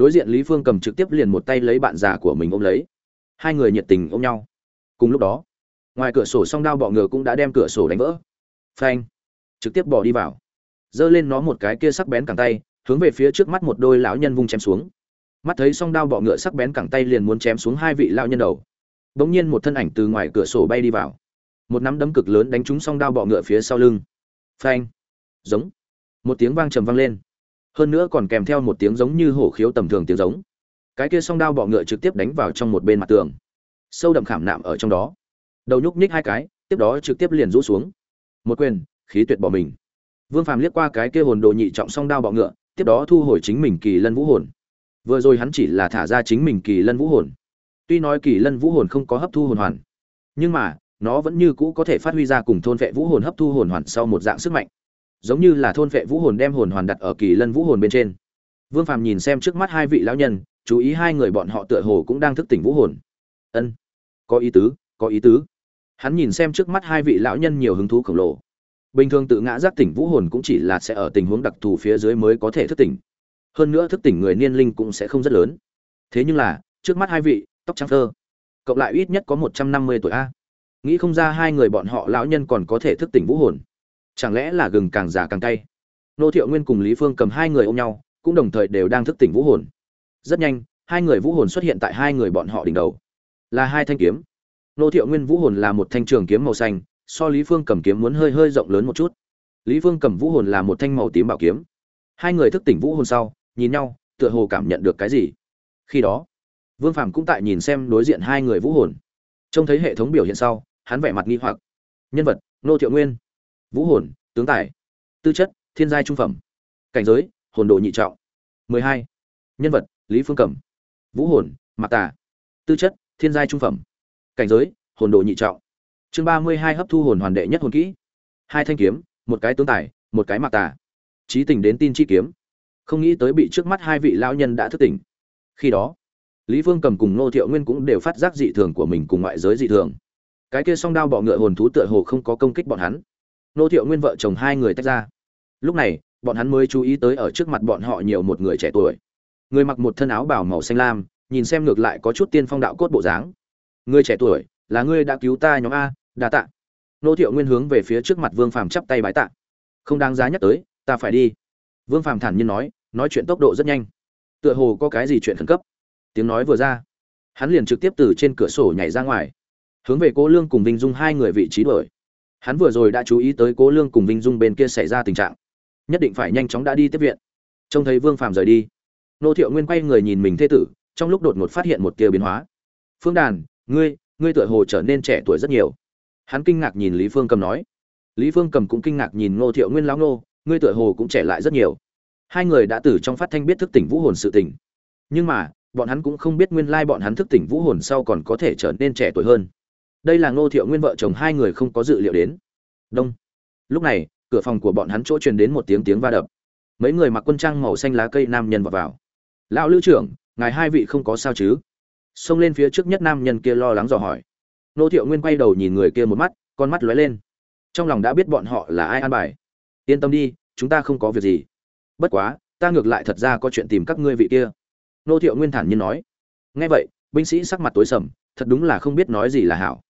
đối diện lý phương cầm trực tiếp liền một tay lấy bạn già của mình ôm lấy. Hai người nhiệt tình ôm nhau. Cùng lúc đó, ngoài cửa sổ song đao bọ ngựa cũng đã đem cửa sổ đánh vỡ. Phanh! Trực tiếp bỏ đi vào. Giơ lên nó một cái kia sắc bén cẳng tay, hướng về phía trước mắt một đôi lão nhân vung chém xuống. Mắt thấy song đao bọ ngựa sắc bén cẳng tay liền muốn chém xuống hai vị lão nhân đầu. Bỗng nhiên một thân ảnh từ ngoài cửa sổ bay đi vào. Một nắm đấm cực lớn đánh trúng song đao bọ ngựa phía sau lưng. Phanh! Giống! Một tiếng vang trầm vang lên hơn nữa còn kèm theo một tiếng giống như hổ khiếu tầm thường tiếng giống. Cái kia song đao bọ ngựa trực tiếp đánh vào trong một bên mặt tường. Sâu đậm khảm nạm ở trong đó. Đầu nhúc nhích hai cái, tiếp đó trực tiếp liền rũ xuống. Một quyền, khí tuyệt bỏ mình. Vương phàm liếc qua cái kia hồn đồ nhị trọng song đao bọ ngựa, tiếp đó thu hồi chính mình kỳ lân vũ hồn. Vừa rồi hắn chỉ là thả ra chính mình kỳ lân vũ hồn. Tuy nói kỳ lân vũ hồn không có hấp thu hồn hoàn, nhưng mà, nó vẫn như cũ có thể phát huy ra cùng thôn vệ vũ hồn hấp thu hồn hoàn sau một dạng sức mạnh giống như là thôn vệ vũ hồn đem hồn hoàn đặt ở kỳ lân vũ hồn bên trên. Vương phàm nhìn xem trước mắt hai vị lão nhân, chú ý hai người bọn họ tựa hồ cũng đang thức tỉnh vũ hồn. Ân, có ý tứ, có ý tứ. Hắn nhìn xem trước mắt hai vị lão nhân nhiều hứng thú khổng lồ. Bình thường tự ngã giác tỉnh vũ hồn cũng chỉ là sẽ ở tình huống đặc thù phía dưới mới có thể thức tỉnh. Hơn nữa thức tỉnh người niên linh cũng sẽ không rất lớn. Thế nhưng là, trước mắt hai vị, tóc trắng thơ, cộng lại ít nhất có một trăm năm mươi tuổi a. Nghĩ không ra hai người bọn họ lão nhân còn có thể thức tỉnh vũ hồn chẳng lẽ là gừng càng già càng cay? Nô thiệu nguyên cùng lý phương cầm hai người ôm nhau, cũng đồng thời đều đang thức tỉnh vũ hồn. Rất nhanh, hai người vũ hồn xuất hiện tại hai người bọn họ đỉnh đầu. Là hai thanh kiếm. Nô thiệu nguyên vũ hồn là một thanh trường kiếm màu xanh, so lý phương cầm kiếm muốn hơi hơi rộng lớn một chút. Lý phương cầm vũ hồn là một thanh màu tím bảo kiếm. Hai người thức tỉnh vũ hồn sau, nhìn nhau, tựa hồ cảm nhận được cái gì. Khi đó, vương phàm cũng tại nhìn xem đối diện hai người vũ hồn. Trông thấy hệ thống biểu hiện sau, hắn vẻ mặt nghi hoặc. Nhân vật, nô thiệu nguyên vũ hồn, tướng tài. Tư chất, thiên giai trung phẩm. Cảnh giới, hồn độ nhị trọng. Mười hai. Nhân vật, lý phương cẩm vũ hồn, mạc tà. Tư chất, thiên giai trung phẩm. Cảnh giới, hồn độ nhị trọng. Chương ba mươi hai hấp thu hồn hoàn đệ nhất hồn kỹ. Hai thanh kiếm, một cái tướng tài, một cái mạc tà. Trí tình đến tin chi kiếm. Không nghĩ tới bị trước mắt hai vị lão nhân đã thức tỉnh. Khi đó, lý phương cầm cùng nô thiệu nguyên cũng đều phát giác dị thường của mình cùng ngoại giới dị thường. Cái kia song đao bọ ngựa hồn thú tựa hồ không có công kích bọn hắn nô thiệu nguyên vợ chồng hai người tách ra. Lúc này, bọn hắn mới chú ý tới ở trước mặt bọn họ nhiều một người trẻ tuổi. Người mặc một thân áo bảo màu xanh lam, nhìn xem ngược lại có chút tiên phong đạo cốt bộ dáng. Người trẻ tuổi, là ngươi đã cứu ta nhóm a, đa tạ. Nô thiệu nguyên hướng về phía trước mặt vương phàm chắp tay bái tạ. Không đáng giá nhắc tới, ta phải đi. Vương phàm thản nhiên nói nói chuyện tốc độ rất nhanh. Tựa hồ có cái gì chuyện khẩn cấp. Tiếng nói vừa ra, hắn liền trực tiếp từ trên cửa sổ nhảy ra ngoài. Hướng về cố lương cùng vinh dung hai người vị trí đuổi hắn vừa rồi đã chú ý tới cố lương cùng vinh dung bên kia xảy ra tình trạng. Nhất định phải nhanh chóng đã đi tiếp viện. Trông thấy vương phàm rời đi, nô thiệu nguyên quay người nhìn mình thê tử, trong lúc đột ngột phát hiện một tia biến hóa. Phương đàn, ngươi ngươi tựa hồ trở nên trẻ tuổi rất nhiều. Hắn kinh ngạc nhìn lý phương cầm nói. Lý phương cầm cũng kinh ngạc nhìn ngô thiệu nguyên lão nô, ngươi tựa hồ cũng trẻ lại rất nhiều. Hai người đã từ trong phát thanh biết thức tỉnh vũ hồn sự tỉnh nhưng mà, bọn hắn cũng không biết nguyên lai bọn hắn thức tỉnh vũ hồn sau còn có thể trở nên trẻ tuổi hơn đây là ngô thiệu nguyên vợ chồng hai người không có dự liệu đến. Đông. Lúc này, cửa phòng của bọn hắn chỗ truyền đến một tiếng tiếng va đập. Mấy người mặc quân trang màu xanh lá cây nam nhân vào vào. Lão lữ trưởng, ngài hai vị không có sao chứ? Xông lên phía trước nhất nam nhân kia lo lắng dò hỏi. Nô thiệu nguyên quay đầu nhìn người kia một mắt, con mắt lóe lên. Trong lòng đã biết bọn họ là ai an bài. Yên tâm đi, chúng ta không có việc gì. Bất quá, ta ngược lại thật ra có chuyện tìm các ngươi vị kia. Nô thiệu nguyên thản nhiên nói. Nghe vậy, binh sĩ sắc mặt tối sầm, thật đúng là không biết nói gì là hảo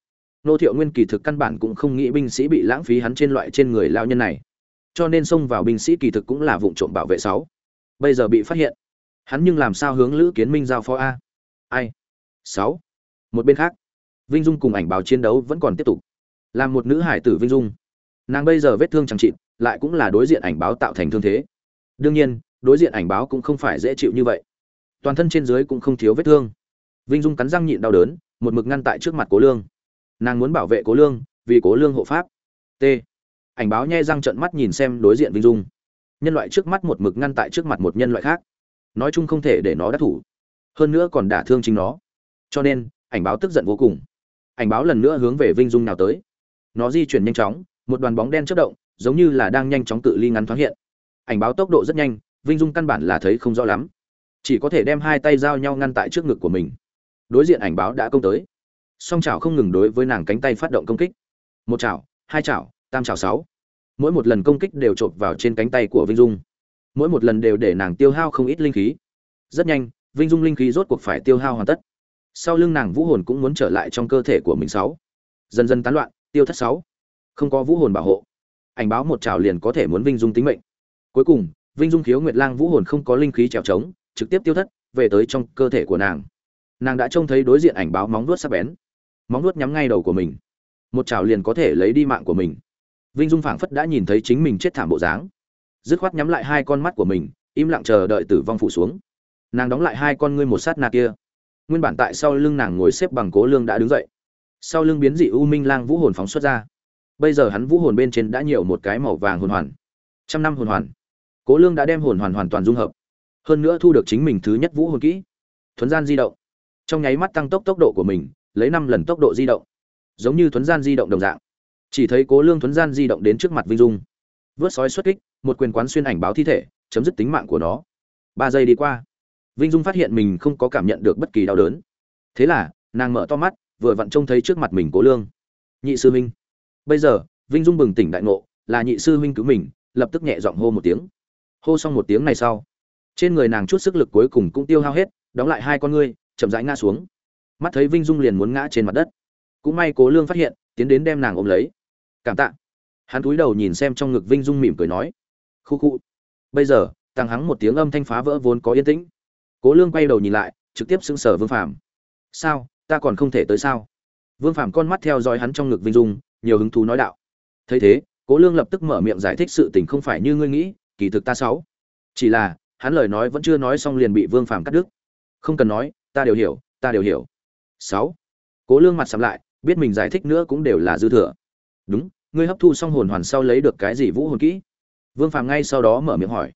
nô thiệu nguyên kỳ thực căn bản cũng không nghĩ binh sĩ bị lãng phí hắn trên loại trên người lao nhân này. Cho nên xông vào binh sĩ kỳ thực cũng là vụ trộm bảo vệ sáu. Bây giờ bị phát hiện. Hắn nhưng làm sao hướng lữ kiến minh giao phó a? Ai? Sáu. Một bên khác, vinh dung cùng ảnh báo chiến đấu vẫn còn tiếp tục. Làm một nữ hải tử vinh dung. Nàng bây giờ vết thương chẳng trị lại cũng là đối diện ảnh báo tạo thành thương thế. Đương nhiên, đối diện ảnh báo cũng không phải dễ chịu như vậy. Toàn thân trên dưới cũng không thiếu vết thương. Vinh dung cắn răng nhịn đau đớn, một mực ngăn tại trước mặt cố lương nàng muốn bảo vệ cố lương, vì cố lương hộ pháp. T. Ảnh báo nhai răng trận mắt nhìn xem đối diện vinh dung. Nhân loại trước mắt một mực ngăn tại trước mặt một nhân loại khác. Nói chung không thể để nó đắc thủ. Hơn nữa còn đả thương chính nó. Cho nên, ảnh báo tức giận vô cùng. Ảnh báo lần nữa hướng về vinh dung nào tới. Nó di chuyển nhanh chóng, một đoàn bóng đen chất động, giống như là đang nhanh chóng cự ly ngắn thoáng hiện. Ảnh báo tốc độ rất nhanh, vinh dung căn bản là thấy không rõ lắm. Chỉ có thể đem hai tay giao nhau ngăn tại trước ngực của mình. Đối diện ảnh báo đã công tới song chảo không ngừng đối với nàng cánh tay phát động công kích. Một chảo, hai chảo, tam chảo sáu. Mỗi một lần công kích đều chộp vào trên cánh tay của vinh dung. Mỗi một lần đều để nàng tiêu hao không ít linh khí. Rất nhanh, vinh dung linh khí rốt cuộc phải tiêu hao hoàn tất. Sau lưng nàng vũ hồn cũng muốn trở lại trong cơ thể của mình sáu. Dần dần tán loạn, tiêu thất sáu. Không có vũ hồn bảo hộ. Ảnh báo một trào liền có thể muốn vinh dung tính mệnh. Cuối cùng, vinh dung khiếu nguyệt lang vũ hồn không có linh khí trèo trống, trực tiếp tiêu thất, về tới trong cơ thể của nàng. Nàng đã trông thấy đối diện ảnh báo móng vuốt sắc bén móng nuốt nhắm ngay đầu của mình. Một chảo liền có thể lấy đi mạng của mình. Vinh dung phảng phất đã nhìn thấy chính mình chết thảm bộ dáng. Dứt khoát nhắm lại hai con mắt của mình, im lặng chờ đợi tử vong phủ xuống. Nàng đóng lại hai con ngươi một sát na kia. Nguyên bản tại sau lưng nàng ngồi xếp bằng cố lương đã đứng dậy. Sau lưng biến dị u minh lang vũ hồn phóng xuất ra. Bây giờ hắn vũ hồn bên trên đã nhiều một cái màu vàng hồn hoàn. Trăm năm hồn hoàn. Cố lương đã đem hồn hoàn hoàn toàn dung hợp. Hơn nữa thu được chính mình thứ nhất vũ hồn kỹ. Thuấn gian di động. Trong nháy mắt tăng tốc tốc độ của mình lấy năm lần tốc độ di động, giống như thuấn gian di động đồng dạng. Chỉ thấy cố lương thuấn gian di động đến trước mặt vinh dung. Vớt sói xuất kích, một quyền quán xuyên ảnh báo thi thể, chấm dứt tính mạng của nó. Ba giây đi qua, vinh dung phát hiện mình không có cảm nhận được bất kỳ đau đớn. Thế là, nàng mở to mắt, vừa vặn trông thấy trước mặt mình cố lương. Nhị sư huynh. Bây giờ, vinh dung bừng tỉnh đại ngộ, là nhị sư huynh cứu mình, lập tức nhẹ giọng hô một tiếng. Hô xong một tiếng này sau, trên người nàng chút sức lực cuối cùng cũng tiêu hao hết, đóng lại hai con ngươi, chậm rãi ngã xuống mắt thấy vinh dung liền muốn ngã trên mặt đất. Cũng may cố lương phát hiện, tiến đến đem nàng ôm lấy. Cảm tạ. Hắn cúi đầu nhìn xem trong ngực vinh dung mỉm cười nói, khu khu. Bây giờ, tăng hắng một tiếng âm thanh phá vỡ vốn có yên tĩnh. Cố lương quay đầu nhìn lại, trực tiếp sững sờ vương phàm. Sao? Ta còn không thể tới sao? Vương phàm con mắt theo dõi hắn trong ngực vinh dung, nhiều hứng thú nói đạo. Thấy thế, cố lương lập tức mở miệng giải thích sự tình không phải như ngươi nghĩ, kỳ thực ta sáu chỉ là, hắn lời nói vẫn chưa nói xong liền bị vương phàm cắt đứt. Không cần nói, ta đều hiểu, ta đều hiểu sáu. Cố lương mặt sầm lại, biết mình giải thích nữa cũng đều là dư thừa. Đúng, ngươi hấp thu xong hồn hoàn sau lấy được cái gì vũ hồn kỹ? Vương phàm ngay sau đó mở miệng hỏi.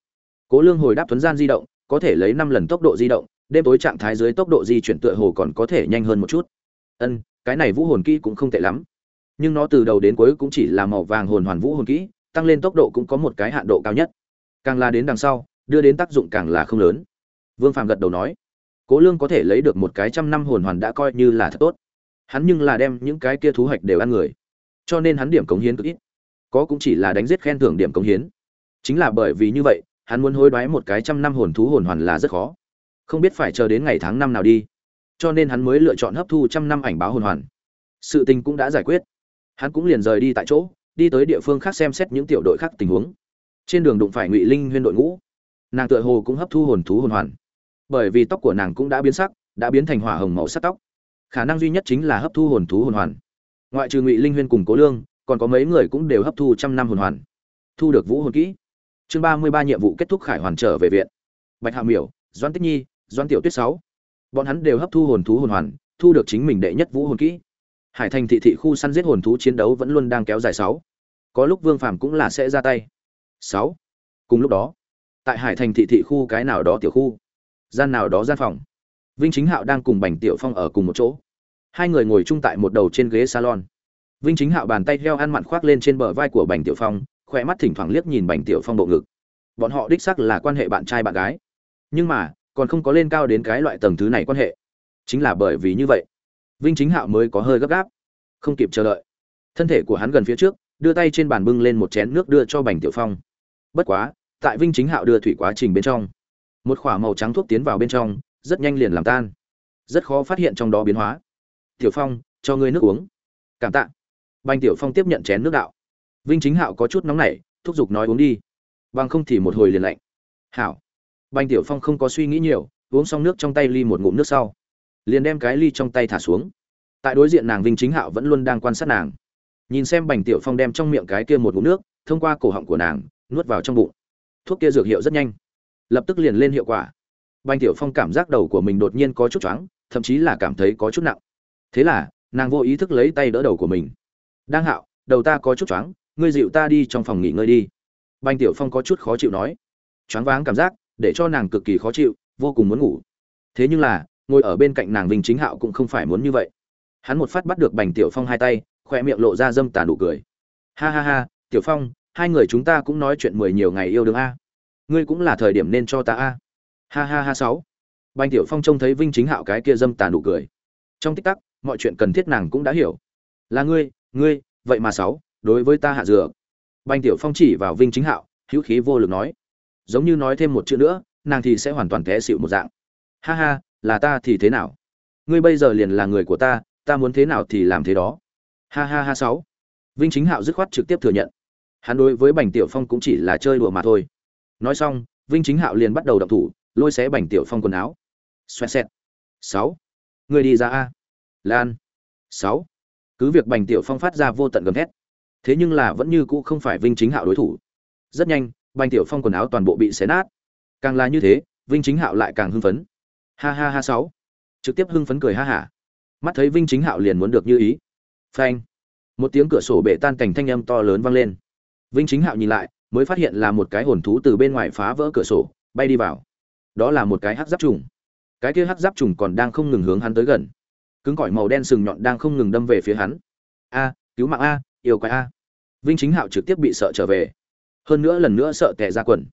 Cố lương hồi đáp tuấn gian di động, có thể lấy năm lần tốc độ di động, đêm tối trạng thái dưới tốc độ di chuyển tựa hồ còn có thể nhanh hơn một chút. Ân, cái này vũ hồn kỹ cũng không tệ lắm. Nhưng nó từ đầu đến cuối cũng chỉ là màu vàng hồn hoàn vũ hồn kỹ, tăng lên tốc độ cũng có một cái hạn độ cao nhất. Càng là đến đằng sau, đưa đến tác dụng càng là không lớn. Vương phàm gật đầu nói cố lương có thể lấy được một cái trăm năm hồn hoàn đã coi như là thật tốt. Hắn nhưng là đem những cái kia thú hoạch đều ăn người. Cho nên hắn điểm cống hiến cực ít. Có cũng chỉ là đánh giết khen thưởng điểm cống hiến. Chính là bởi vì như vậy, hắn muốn hối đoái một cái trăm năm hồn thú hồn hoàn là rất khó. Không biết phải chờ đến ngày tháng năm nào đi. Cho nên hắn mới lựa chọn hấp thu trăm năm ảnh báo hồn hoàn. Sự tình cũng đã giải quyết. Hắn cũng liền rời đi tại chỗ, đi tới địa phương khác xem xét những tiểu đội khác tình huống. Trên đường đụng phải ngụy linh huyên đội ngũ. Nàng tựa hồ cũng hấp thu hồn thú hồn hoàn bởi vì tóc của nàng cũng đã biến sắc, đã biến thành hỏa hồng màu sắc tóc. Khả năng duy nhất chính là hấp thu hồn thú hồn hoàn. Ngoại trừ ngụy linh huyên cùng cố lương, còn có mấy người cũng đều hấp thu trăm năm hồn hoàn. Thu được vũ hồn kỹ. Chương ba mươi ba nhiệm vụ kết thúc khải hoàn trở về viện. Bạch hạ miểu doan tích nhi doan tiểu tuyết sáu. Bọn hắn đều hấp thu hồn thú hồn hoàn, thu được chính mình đệ nhất vũ hồn kỹ. Hải thành thị thị khu săn giết hồn thú chiến đấu vẫn luôn đang kéo dài sáu. Có lúc vương phàm cũng là sẽ ra tay. Sáu. Cùng lúc đó, tại hải thành thị thị khu cái nào đó tiểu khu gian nào đó gian phòng. Vinh chính hạo đang cùng bành tiểu phong ở cùng một chỗ. Hai người ngồi chung tại một đầu trên ghế salon. Vinh chính hạo bàn tay heo ăn mặn khoác lên trên bờ vai của bành tiểu phong, khỏe mắt thỉnh thoảng liếc nhìn bành tiểu phong bộ ngực. Bọn họ đích sắc là quan hệ bạn trai bạn gái. Nhưng mà, còn không có lên cao đến cái loại tầng thứ này quan hệ. Chính là bởi vì như vậy, vinh chính hạo mới có hơi gấp gáp, không kịp chờ đợi. Thân thể của hắn gần phía trước, đưa tay trên bàn bưng lên một chén nước đưa cho bành tiểu phong. Bất quá, tại vinh chính hạo đưa thủy quá trình bên trong một k h ỏ a màu trắng thuốc tiến vào bên trong, rất nhanh liền làm tan. Rất khó phát hiện trong đó biến hóa. Tiểu phong, cho ngươi nước uống. Cảm tạ. Banh tiểu phong tiếp nhận chén nước đạo. Vinh chính hạo có chút nóng nảy, thúc giục nói uống đi. Bằng không thì một hồi liền lạnh. Hảo. Banh tiểu phong không có suy nghĩ nhiều, uống xong nước trong tay ly một ngụm nước sau, liền đem cái ly trong tay thả xuống. Tại đối diện nàng vinh chính hạo vẫn luôn đang quan sát nàng. Nhìn xem bành tiểu phong đem trong miệng cái kia một ngụm nước, thông qua cổ họng của nàng, nuốt vào trong bụng. Thuốc kia dược hiệu rất nhanh lập tức liền lên hiệu quả. Bành tiểu phong cảm giác đầu của mình đột nhiên có chút choáng, thậm chí là cảm thấy có chút nặng. Thế là, nàng vô ý thức lấy tay đỡ đầu của mình. Đang hạo, đầu ta có chút choáng, ngươi dịu ta đi trong phòng nghỉ ngơi đi. Bành tiểu phong có chút khó chịu nói. Choáng váng cảm giác, để cho nàng cực kỳ khó chịu, vô cùng muốn ngủ. Thế nhưng là, ngồi ở bên cạnh nàng vinh chính hạo cũng không phải muốn như vậy. Hắn một phát bắt được bành tiểu phong hai tay khoe miệng lộ ra dâm tàn đủ cười. Ha ha ha, tiểu phong, hai người chúng ta cũng nói chuyện mười nhiều ngày yêu đương a ngươi cũng là thời điểm nên cho ta a. Ha ha ha sáu. Bành tiểu phong trông thấy vinh chính hạo cái kia dâm tàn đủ cười. Trong tích tắc, mọi chuyện cần thiết nàng cũng đã hiểu. Là ngươi ngươi, vậy mà sáu, đối với ta hạ dừa. bành tiểu phong chỉ vào vinh chính hạo, hữu khí vô lực nói. Giống như nói thêm một chữ nữa, nàng thì sẽ hoàn toàn té xịu một dạng. Ha ha, là ta thì thế nào? Ngươi bây giờ liền là người của ta ta muốn thế nào thì làm thế đó. Ha ha ha sáu. Vinh chính hạo dứt khoát trực tiếp thừa nhận. Hắn đối với bành tiểu phong cũng chỉ là chơi đùa mà thôi nói xong, vinh chính hạo liền bắt đầu động thủ, lôi xé bành tiểu phong quần áo. Xoẹt xẹt. Sáu. Người đi ra a. Lan. Sáu. Cứ việc bành tiểu phong phát ra vô tận gầm thét, thế nhưng là vẫn như cũ không phải vinh chính hạo đối thủ. Rất nhanh, bành tiểu phong quần áo toàn bộ bị xé nát. Càng là như thế, vinh chính hạo lại càng hưng phấn. Ha ha ha, sáu. Trực tiếp hưng phấn cười ha hả. Mắt thấy vinh chính hạo liền muốn được như ý. Phanh. Một tiếng cửa sổ bể tan cảnh thanh âm to lớn vang lên. Vinh chính hạo nhìn lại mới phát hiện là một cái hồn thú từ bên ngoài phá vỡ cửa sổ, bay đi vào. Đó là một cái hắc giáp trùng. Cái kia hắc giáp trùng còn đang không ngừng hướng hắn tới gần. Cứng cỏi màu đen sừng nhọn đang không ngừng đâm về phía hắn. A, cứu mạng a, yêu quái a. Vinh chính hạo trực tiếp bị sợ trở về. Hơn nữa lần nữa sợ tệ ra quần.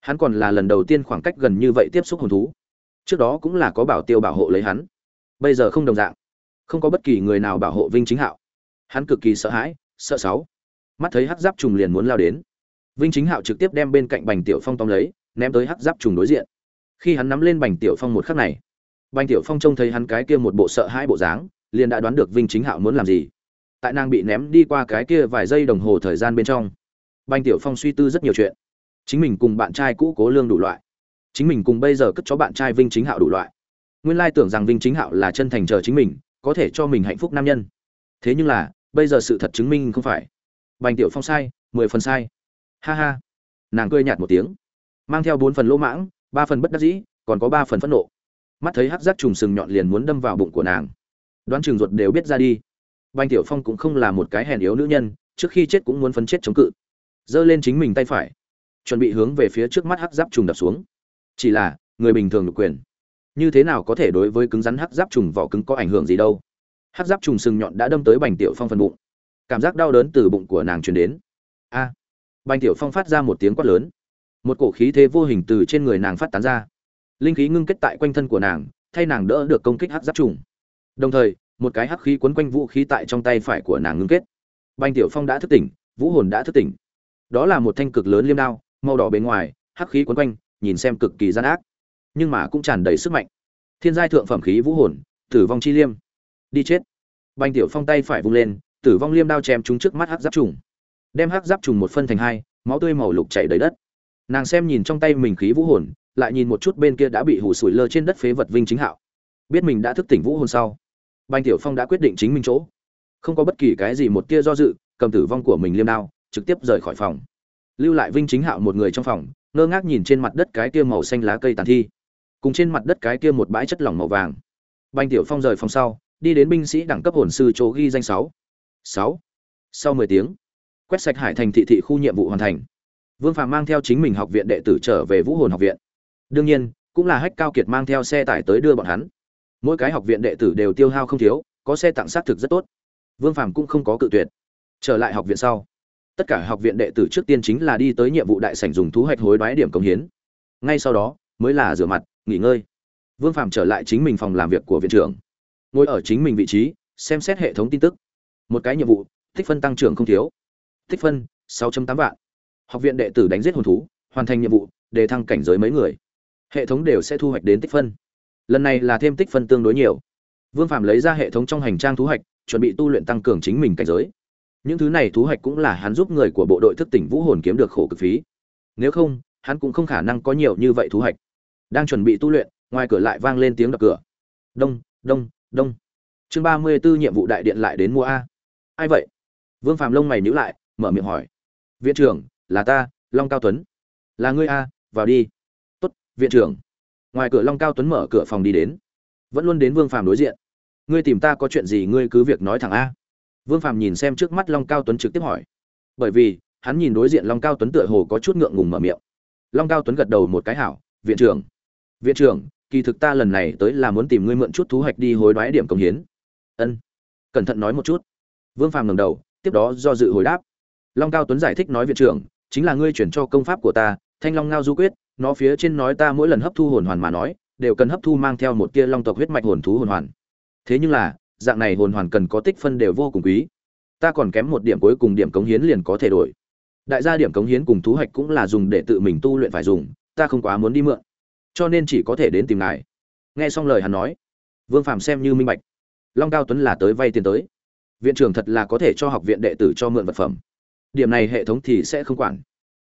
Hắn còn là lần đầu tiên khoảng cách gần như vậy tiếp xúc hồn thú. Trước đó cũng là có bảo tiêu bảo hộ lấy hắn. Bây giờ không đồng dạng. Không có bất kỳ người nào bảo hộ vinh chính hạo. Hắn cực kỳ sợ hãi, sợ sáu. Mắt thấy hắc giáp trùng liền muốn lao đến vinh chính hạo trực tiếp đem bên cạnh bành tiểu phong tóm lấy, ném tới hắc giáp trùng đối diện. Khi hắn nắm lên bành tiểu phong một khắc này, bành tiểu phong trông thấy hắn cái kia một bộ sợ hãi bộ dáng, liền đã đoán được vinh chính hạo muốn làm gì. Tại nàng bị ném đi qua cái kia vài giây đồng hồ thời gian bên trong, bành tiểu phong suy tư rất nhiều chuyện. Chính mình cùng bạn trai cũ cố lương đủ loại. Chính mình cùng bây giờ cất cho bạn trai vinh chính hạo đủ loại. Nguyên lai tưởng rằng vinh chính hạo là chân thành chờ chính mình, có thể cho mình hạnh phúc nam nhân. Thế nhưng là, bây giờ sự thật chứng minh không phải. Bành tiểu phong sai, mười phần sai ha ha. Nàng cười nhạt một tiếng, mang theo bốn phần lỗ mãng, ba phần bất đắc dĩ, còn có ba phần phẫn nộ. Mắt thấy hắc giác trùng sừng nhọn liền muốn đâm vào bụng của nàng. Đoán trường ruột đều biết ra đi. Bành tiểu phong cũng không là một cái hèn yếu nữ nhân, trước khi chết cũng muốn phấn chết chống cự. Giơ lên chính mình tay phải, chuẩn bị hướng về phía trước mắt hắc giáp trùng đập xuống. Chỉ là, người bình thường được quyền, như thế nào có thể đối với cứng rắn hắc giáp trùng vỏ cứng có ảnh hưởng gì đâu? Hắc giáp trùng sừng nhọn đã đâm tới bành tiểu phong phần bụng. Cảm giác đau đớn từ bụng của nàng truyền đến. A! Bành tiểu phong phát ra một tiếng quát lớn. Một cổ khí thế vô hình từ trên người nàng phát tán ra. Linh khí ngưng kết tại quanh thân của nàng, thay nàng đỡ được công kích hắc giáp trùng. Đồng thời, một cái hắc khí quấn quanh vũ khí tại trong tay phải của nàng ngưng kết. Bành tiểu phong đã thức tỉnh, vũ hồn đã thức tỉnh. Đó là một thanh cực lớn liêm đao, màu đỏ bên ngoài, hắc khí quấn quanh, nhìn xem cực kỳ gian ác. Nhưng mà cũng tràn đầy sức mạnh. Thiên giai thượng phẩm khí vũ hồn, tử vong chi liêm. Đi chết. Bành tiểu phong tay phải vung lên, tử vong liêm đao chém trúng trước mắt hắc giáp trùng đem hắc giáp trùng một phân thành hai, máu tươi màu lục chảy đầy đất. Nàng xem nhìn trong tay mình khí vũ hồn, lại nhìn một chút bên kia đã bị hủ sủi lơ trên đất phế vật vinh chính hạo. Biết mình đã thức tỉnh vũ hồn sau, bành tiểu phong đã quyết định chính mình chỗ. Không có bất kỳ cái gì một tia do dự, cầm tử vong của mình liêm đao, trực tiếp rời khỏi phòng. Lưu lại vinh chính hạo một người trong phòng, ngơ ngác nhìn trên mặt đất cái kia màu xanh lá cây tàn thi. Cùng trên mặt đất cái kia một bãi chất lỏng màu vàng. Bành tiểu phong rời phòng sau, đi đến binh sĩ đẳng cấp hồn sư chỗ ghi danh sáu. Sáu. Sau mười tiếng quét sạch hải thành thị thị khu nhiệm vụ hoàn thành. Vương phàm mang theo chính mình học viện đệ tử trở về vũ hồn học viện. Đương nhiên, cũng là hách cao kiệt mang theo xe tải tới đưa bọn hắn. Mỗi cái học viện đệ tử đều tiêu hao không thiếu, có xe tặng xác thực rất tốt. Vương phàm cũng không có cự tuyệt. Trở lại học viện sau, tất cả học viện đệ tử trước tiên chính là đi tới nhiệm vụ đại sảnh dùng thú hoạch hối đoái điểm công hiến. Ngay sau đó, mới là rửa mặt, nghỉ ngơi. Vương phàm trở lại chính mình phòng làm việc của viện trưởng. Ngồi ở chính mình vị trí, xem xét hệ thống tin tức. Một cái nhiệm vụ, tích phân tăng trưởng không thiếu tích phân 6.8 vạn. Học viện đệ tử đánh giết hồn thú, hoàn thành nhiệm vụ, đề thăng cảnh giới mấy người. Hệ thống đều sẽ thu hoạch đến tích phân. Lần này là thêm tích phân tương đối nhiều. Vương phạm lấy ra hệ thống trong hành trang thu hoạch, chuẩn bị tu luyện tăng cường chính mình cảnh giới. Những thứ này thu hoạch cũng là hắn giúp người của bộ đội thức tỉnh vũ hồn kiếm được khổ cực phí. Nếu không, hắn cũng không khả năng có nhiều như vậy thu hoạch. Đang chuẩn bị tu luyện, ngoài cửa lại vang lên tiếng đập cửa. Đông đông đông. Chương ba mươi b ố nhiệm vụ đại điện lại đến mua a. Ai vậy? Vương phạm lông mày nhữ lại mở miệng hỏi. Viện trưởng, là ta, long cao tuấn. Là ngươi a, vào đi. Tốt, viện trưởng. Ngoài cửa long cao tuấn mở cửa phòng đi đến. Vẫn luôn đến vương phàm đối diện. Ngươi tìm ta có chuyện gì ngươi cứ việc nói thẳng a. Vương phàm nhìn xem trước mắt long cao tuấn trực tiếp hỏi. Bởi vì, hắn nhìn đối diện long cao tuấn tựa hồ có chút ngượng ngùng mở miệng. Long cao tuấn gật đầu một cái hảo, viện trưởng viện trưởng, kỳ thực ta lần này tới là muốn tìm ngươi mượn chút thú hoạch đi hối đoái điểm công hiến. Ân, cẩn thận nói một chút. Vương phàm ngẩng đầu, tiếp đó do dự hồi đáp long cao tuấn giải thích nói viện trưởng, chính là ngươi chuyển cho công pháp của ta, thanh long ngao du quyết, nó phía trên nói ta mỗi lần hấp thu hồn hoàn mà nói, đều cần hấp thu mang theo một tia long tộc huyết mạch hồn thú hồn hoàn. Thế nhưng là, dạng này hồn hoàn cần có tích phân đều vô cùng quý. Ta còn kém một điểm cuối cùng điểm cống hiến liền có thể đổi. Đại gia điểm cống hiến cùng thú hoạch cũng là dùng để tự mình tu luyện phải dùng, ta không quá muốn đi mượn. Cho nên chỉ có thể đến tìm ngài. Nghe xong lời hắn nói, vương phàm xem như minh bạch. Long cao tuấn là tới vay tiền tới. Viện trưởng thật là có thể cho học viện đệ tử cho mượn vật phẩm điểm này hệ thống thì sẽ không quản.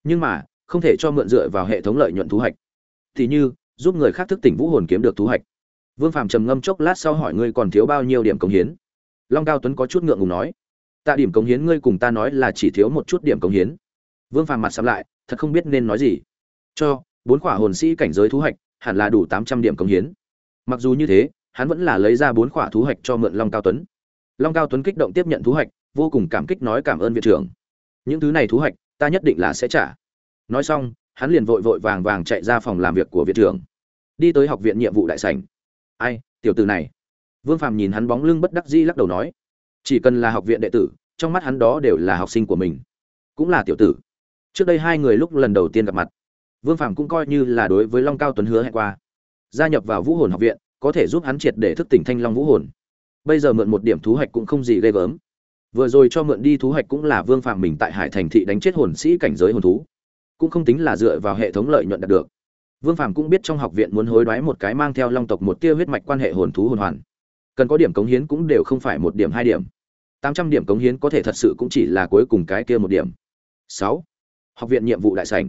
Nhưng mà, không thể cho mượn dựa vào hệ thống lợi nhuận thú hạch thì như, giúp người khác thức tỉnh vũ hồn kiếm được thú hạch vương phàm trầm ngâm chốc lát sau hỏi ngươi còn thiếu bao nhiêu điểm cống hiến? Long cao tuấn có chút ngượng ngùng nói. Tạ điểm cống hiến ngươi cùng ta nói là chỉ thiếu một chút điểm cống hiến. Vương phàm mặt sắm lại, thật không biết nên nói gì. Cho, bốn khỏa hồn sĩ cảnh giới thú hạch hẳn là đủ tám trăm điểm cống hiến. Mặc dù như thế, hắn vẫn là lấy ra bốn khỏa thú hạch cho mượn long cao tuấn. Long cao tuấn kích động tiếp nhận thú hạch vô cùng cảm kích nói cảm ơn viện trưởng những thứ này thú hoạch, ta nhất định là sẽ trả. Nói xong hắn liền vội vội vàng vàng chạy ra phòng làm việc của viện trưởng. Đi tới học viện nhiệm vụ đại sảnh. Ai tiểu tử này? Vương phàm nhìn hắn bóng lưng bất đắc dĩ lắc đầu nói. Chỉ cần là học viện đệ tử trong mắt hắn đó đều là học sinh của mình. Cũng là tiểu tử. Trước đây hai người lúc lần đầu tiên gặp mặt vương phàm cũng coi như là đối với long cao tuấn hứa hẹn qua. Gia nhập vào vũ hồn học viện có thể giúp hắn triệt để thức tỉnh thanh long vũ hồn. Bây giờ mượn một điểm thú hoạch cũng không gì ghê gớm vừa rồi cho mượn đi thú hạch cũng là vương phàm mình tại hải thành thị đánh chết hồn sĩ cảnh giới hồn thú. Cũng không tính là dựa vào hệ thống lợi nhuận đạt được. Vương phàm cũng biết trong học viện muốn hối đoái một cái mang theo long tộc một tia huyết mạch quan hệ hồn thú hồn hoàn. Cần có điểm cống hiến cũng đều không phải một điểm, hai điểm. Tám trăm điểm cống hiến có thể thật sự cũng chỉ là cuối cùng cái kia một điểm. Sáu. Học viện nhiệm vụ đại sảnh.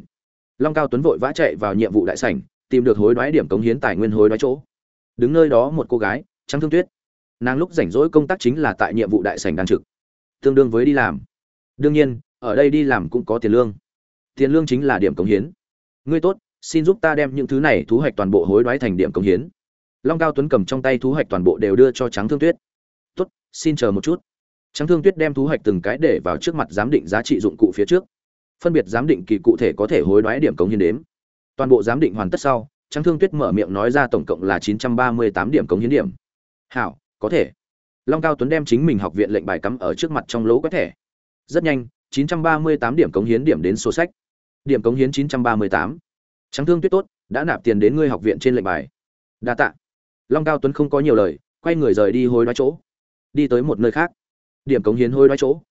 Long cao tuấn vội vã chạy vào nhiệm vụ đại sảnh, tìm được hối đoái điểm cống hiến tài nguyên hối đoái chỗ. Đứng nơi đó một cô gái, trắng thương tuyết. Nàng lúc rảnh rỗi công tác chính là tại nhiệm vụ đại sảnh đang trực tương đương với đi làm. Đương nhiên, ở đây đi làm cũng có tiền lương. Tiền lương chính là điểm cống hiến. Ngươi tốt, xin giúp ta đem những thứ này thu hoạch toàn bộ hối đoái thành điểm cống hiến. Long cao tuấn cầm trong tay thu hoạch toàn bộ đều đưa cho trắng thương tuyết. Tốt, xin chờ một chút. Trắng thương tuyết đem thu hoạch từng cái để vào trước mặt giám định giá trị dụng cụ phía trước. Phân biệt giám định kỳ cụ thể có thể hối đoái điểm cống hiến đếm. Toàn bộ giám định hoàn tất sau trắng thương tuyết mở miệng nói ra tổng cộng là chín trăm ba mươi tám điểm cống hiến điểm. Hảo, có thể long cao tuấn đem chính mình học viện lệnh bài cắm ở trước mặt trong lỗ quét thẻ. Rất nhanh, chín trăm ba mươi tám điểm cống hiến điểm đến sổ sách. Điểm cống hiến chín trăm ba mươi tám. Trắng thương tuyết tốt, đã nạp tiền đến ngươi học viện trên lệnh bài. Đa tạ. Long cao tuấn không có nhiều lời, quay người rời đi hối đoái chỗ. Đi tới một nơi khác. Điểm cống hiến hối đoái chỗ.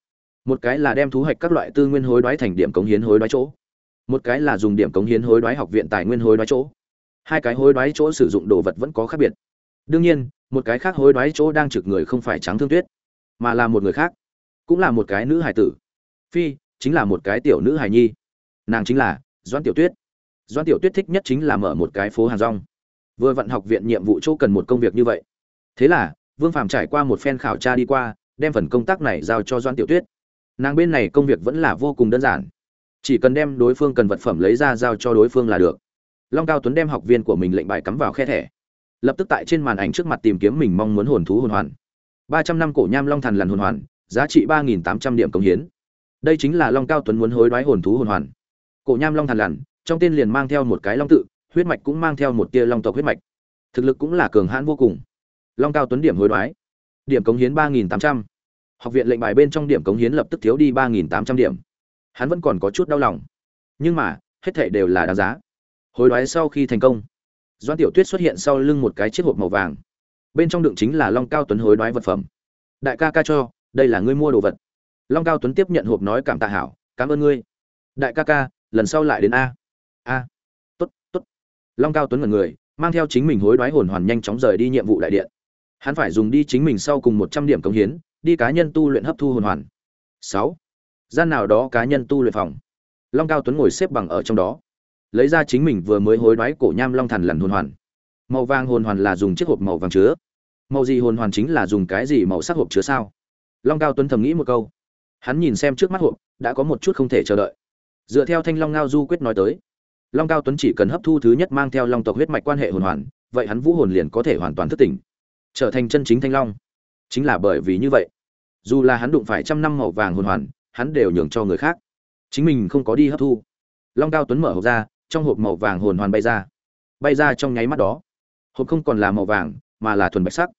Một cái là đem thu hoạch các loại tư nguyên hối đoái thành điểm cống hiến hối đoái chỗ. Một cái là dùng điểm cống hiến hối đoái học viện tài nguyên hối đoái chỗ. Hai cái hối đoái chỗ sử dụng đồ vật vẫn có khác biệt. Đương nhiên một cái khác hối đoái chỗ đang trực người không phải trắng thương tuyết, mà là một người khác, cũng là một cái nữ hài tử. Phi, chính là một cái tiểu nữ hài nhi. Nàng chính là doãn tiểu tuyết. Doãn tiểu tuyết thích nhất chính là mở một cái phố hàng rong. Vừa vận học viện nhiệm vụ chỗ cần một công việc như vậy. Thế là, vương phàm trải qua một phen khảo tra đi qua, đem phần công tác này giao cho doãn tiểu tuyết. Nàng bên này công việc vẫn là vô cùng đơn giản. Chỉ cần đem đối phương cần vật phẩm lấy ra giao cho đối phương là được. Long cao tuấn đem học viên của mình lệnh bài cắm vào khe thẻ lập tức tại trên màn ảnh trước mặt tìm kiếm mình mong muốn hồn thú hồn hoàn. Ba trăm năm cổ nham long thần lần hồn hoàn, giá trị ba nghìn tám trăm điểm công hiến. Đây chính là long cao tuấn muốn hối đoái hồn thú hồn hoàn. Cổ nham long thần lằn, trong tên liền mang theo một cái long tự, huyết mạch cũng mang theo một tia long tộc huyết mạch. Thực lực cũng là cường hãn vô cùng. Long cao tuấn điểm hối đoái. Điểm cống hiến ba nghìn tám trăm. Học viện lệnh bài bên trong điểm cống hiến lập tức thiếu đi ba nghìn tám trăm điểm. Hắn vẫn còn có chút đau lòng. Nhưng mà, hết thảy đều là đáng giá. Hối đoái sau khi thành công doan tiểu tuyết xuất hiện sau lưng một cái chiếc hộp màu vàng. Bên trong đựng chính là long cao tuấn hối đoái vật phẩm. Đại ca ca cho, đây là ngươi mua đồ vật. Long cao tuấn tiếp nhận hộp nói cảm tạ hảo, cảm ơn ngươi. Đại ca ca, lần sau lại đến a. A, tốt tốt. Long cao tuấn là người, mang theo chính mình hối đoái hồn hoàn nhanh chóng rời đi nhiệm vụ đại điện. Hắn phải dùng đi chính mình sau cùng một trăm điểm công hiến, đi cá nhân tu luyện hấp thu hồn hoàn. Sáu, gian nào đó cá nhân tu luyện phòng. Long cao tuấn ngồi xếp bằng ở trong đó lấy ra chính mình vừa mới hối đoái cổ nham long thần lần hồn hoàn. Màu vàng hồn hoàn là dùng chiếc hộp màu vàng chứa. Màu gì hồn hoàn chính là dùng cái gì màu sắc hộp chứa sao? Long cao tuấn thầm nghĩ một câu. Hắn nhìn xem trước mắt hộp, đã có một chút không thể chờ đợi. Dựa theo thanh long ngao du quyết nói tới, long cao tuấn chỉ cần hấp thu thứ nhất mang theo long tộc huyết mạch quan hệ hồn hoàn, vậy hắn vũ hồn liền có thể hoàn toàn thức tỉnh, trở thành chân chính thanh long. Chính là bởi vì như vậy, dù là hắn đụng phải trăm năm màu vàng hồn hoàn, hắn đều nhường cho người khác. Chính mình không có đi hấp thu. Long cao tuấn mở hộp ra trong hộp màu vàng hồn hoàn bay ra. Bay ra trong nháy mắt đó. Hộp không còn là màu vàng, mà là thuần bạch sắc.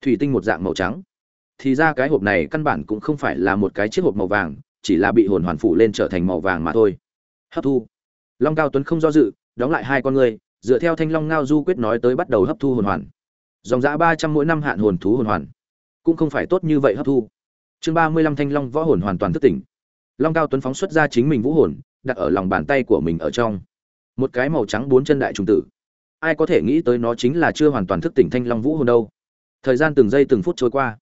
Thủy tinh một dạng màu trắng. Thì ra cái hộp này căn bản cũng không phải là một cái chiếc hộp màu vàng, chỉ là bị hồn hoàn phủ lên trở thành màu vàng mà thôi. Hấp thu. Long cao tuấn không do dự, đóng lại hai con người, dựa theo thanh long ngao du quyết nói tới bắt đầu hấp thu hồn hoàn. Dòng giã ba trăm mỗi năm hạn hồn thú hồn hoàn. Cũng không phải tốt như vậy hấp thu. Chương ba mươi lăm thanh long võ hồn hoàn toàn thức tỉnh. Long cao tuấn phóng xuất ra chính mình vũ hồn, đặt ở lòng bàn tay của mình ở trong một cái màu trắng bốn chân đại trùng tử. Ai có thể nghĩ tới nó chính là chưa hoàn toàn thức tỉnh thanh long vũ hồn đâu. Thời gian từng giây từng phút trôi qua.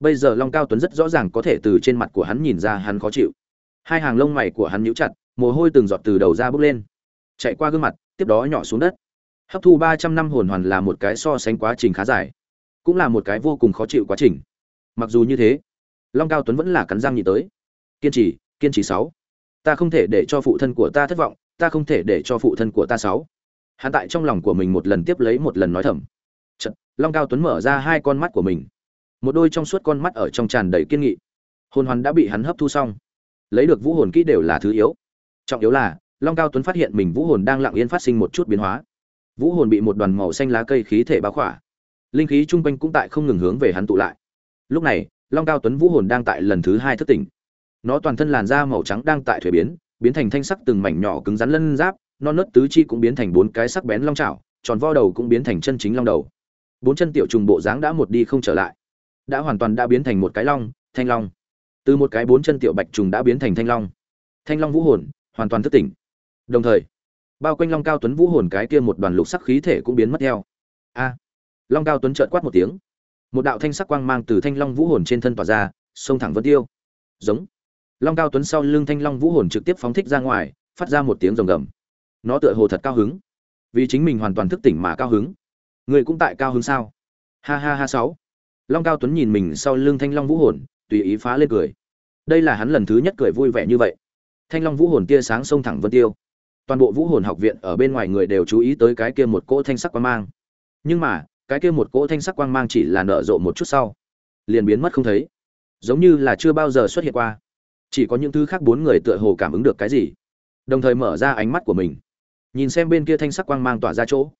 Bây giờ long cao tuấn rất rõ ràng có thể từ trên mặt của hắn nhìn ra hắn khó chịu. Hai hàng lông mày của hắn nhíu chặt, mồ hôi từng giọt từ đầu ra bốc lên. Chạy qua gương mặt, tiếp đó nhỏ xuống đất. Hấp thu ba trăm năm hồn hoàn là một cái so sánh quá trình khá dài, cũng là một cái vô cùng khó chịu quá trình. Mặc dù như thế, long cao tuấn vẫn là cắn răng nhị tới. Kiên trì kiên trì sáu. Ta không thể để cho phụ thân của ta thất vọng ta không thể để cho phụ thân của ta sáu. Hắn tại trong lòng của mình một lần tiếp lấy một lần nói thầm. Chật, long cao tuấn mở ra hai con mắt của mình. Một đôi trong suốt con mắt ở trong tràn đầy kiên nghị. Hồn hoàn đã bị hắn hấp thu xong. Lấy được vũ hồn kỹ đều là thứ yếu. Trọng yếu là long cao tuấn phát hiện mình vũ hồn đang lặng yên phát sinh một chút biến hóa. Vũ hồn bị một đoàn màu xanh lá cây khí thể bao khỏa. Linh khí chung quanh cũng tại không ngừng hướng về hắn tụ lại. Lúc này long cao tuấn vũ hồn đang tại lần thứ hai thức tỉnh. Nó toàn thân làn da màu trắng đang tại thuế biến biến thành thanh sắc từng mảnh nhỏ cứng rắn lân giáp, non nớt tứ chi cũng biến thành bốn cái sắc bén long trào tròn vo đầu cũng biến thành chân chính long đầu. Bốn chân tiểu trùng bộ dáng đã một đi không trở lại. Đã hoàn toàn đã biến thành một cái long, thanh long. Từ một cái bốn chân tiểu bạch trùng đã biến thành thanh long. Thanh long vũ hồn, hoàn toàn thức tỉnh. Đồng thời, bao quanh long cao tuấn vũ hồn cái kia một đoàn lục sắc khí thể cũng biến mất theo. A! Long cao tuấn trợn quát một tiếng. Một đạo thanh sắc quang mang từ thanh long vũ hồn trên thân tỏa ra, xông thẳng vân tiêu. Giống long cao tuấn sau lưng thanh long vũ hồn trực tiếp phóng thích ra ngoài, phát ra một tiếng rồng gầm. Nó tựa hồ thật cao hứng. Vì chính mình hoàn toàn thức tỉnh mà cao hứng. Người cũng tại cao hứng sao? Ha ha ha sáu. Long cao tuấn nhìn mình sau lưng thanh long vũ hồn, tùy ý phá lên cười. Đây là hắn lần thứ nhất cười vui vẻ như vậy. Thanh long vũ hồn tia sáng xông thẳng vân tiêu. Toàn bộ vũ hồn học viện ở bên ngoài người đều chú ý tới cái kia một cỗ thanh sắc quang mang. Nhưng mà, cái kia một cỗ thanh sắc quang mang chỉ là nở rộ một chút sau. Liền biến mất không thấy. Giống như là chưa bao giờ xuất hiện qua chỉ có những thứ khác bốn người tựa hồ cảm ứng được cái gì. Đồng thời mở ra ánh mắt của mình. Nhìn xem bên kia thanh sắc quang mang tỏa ra chỗ.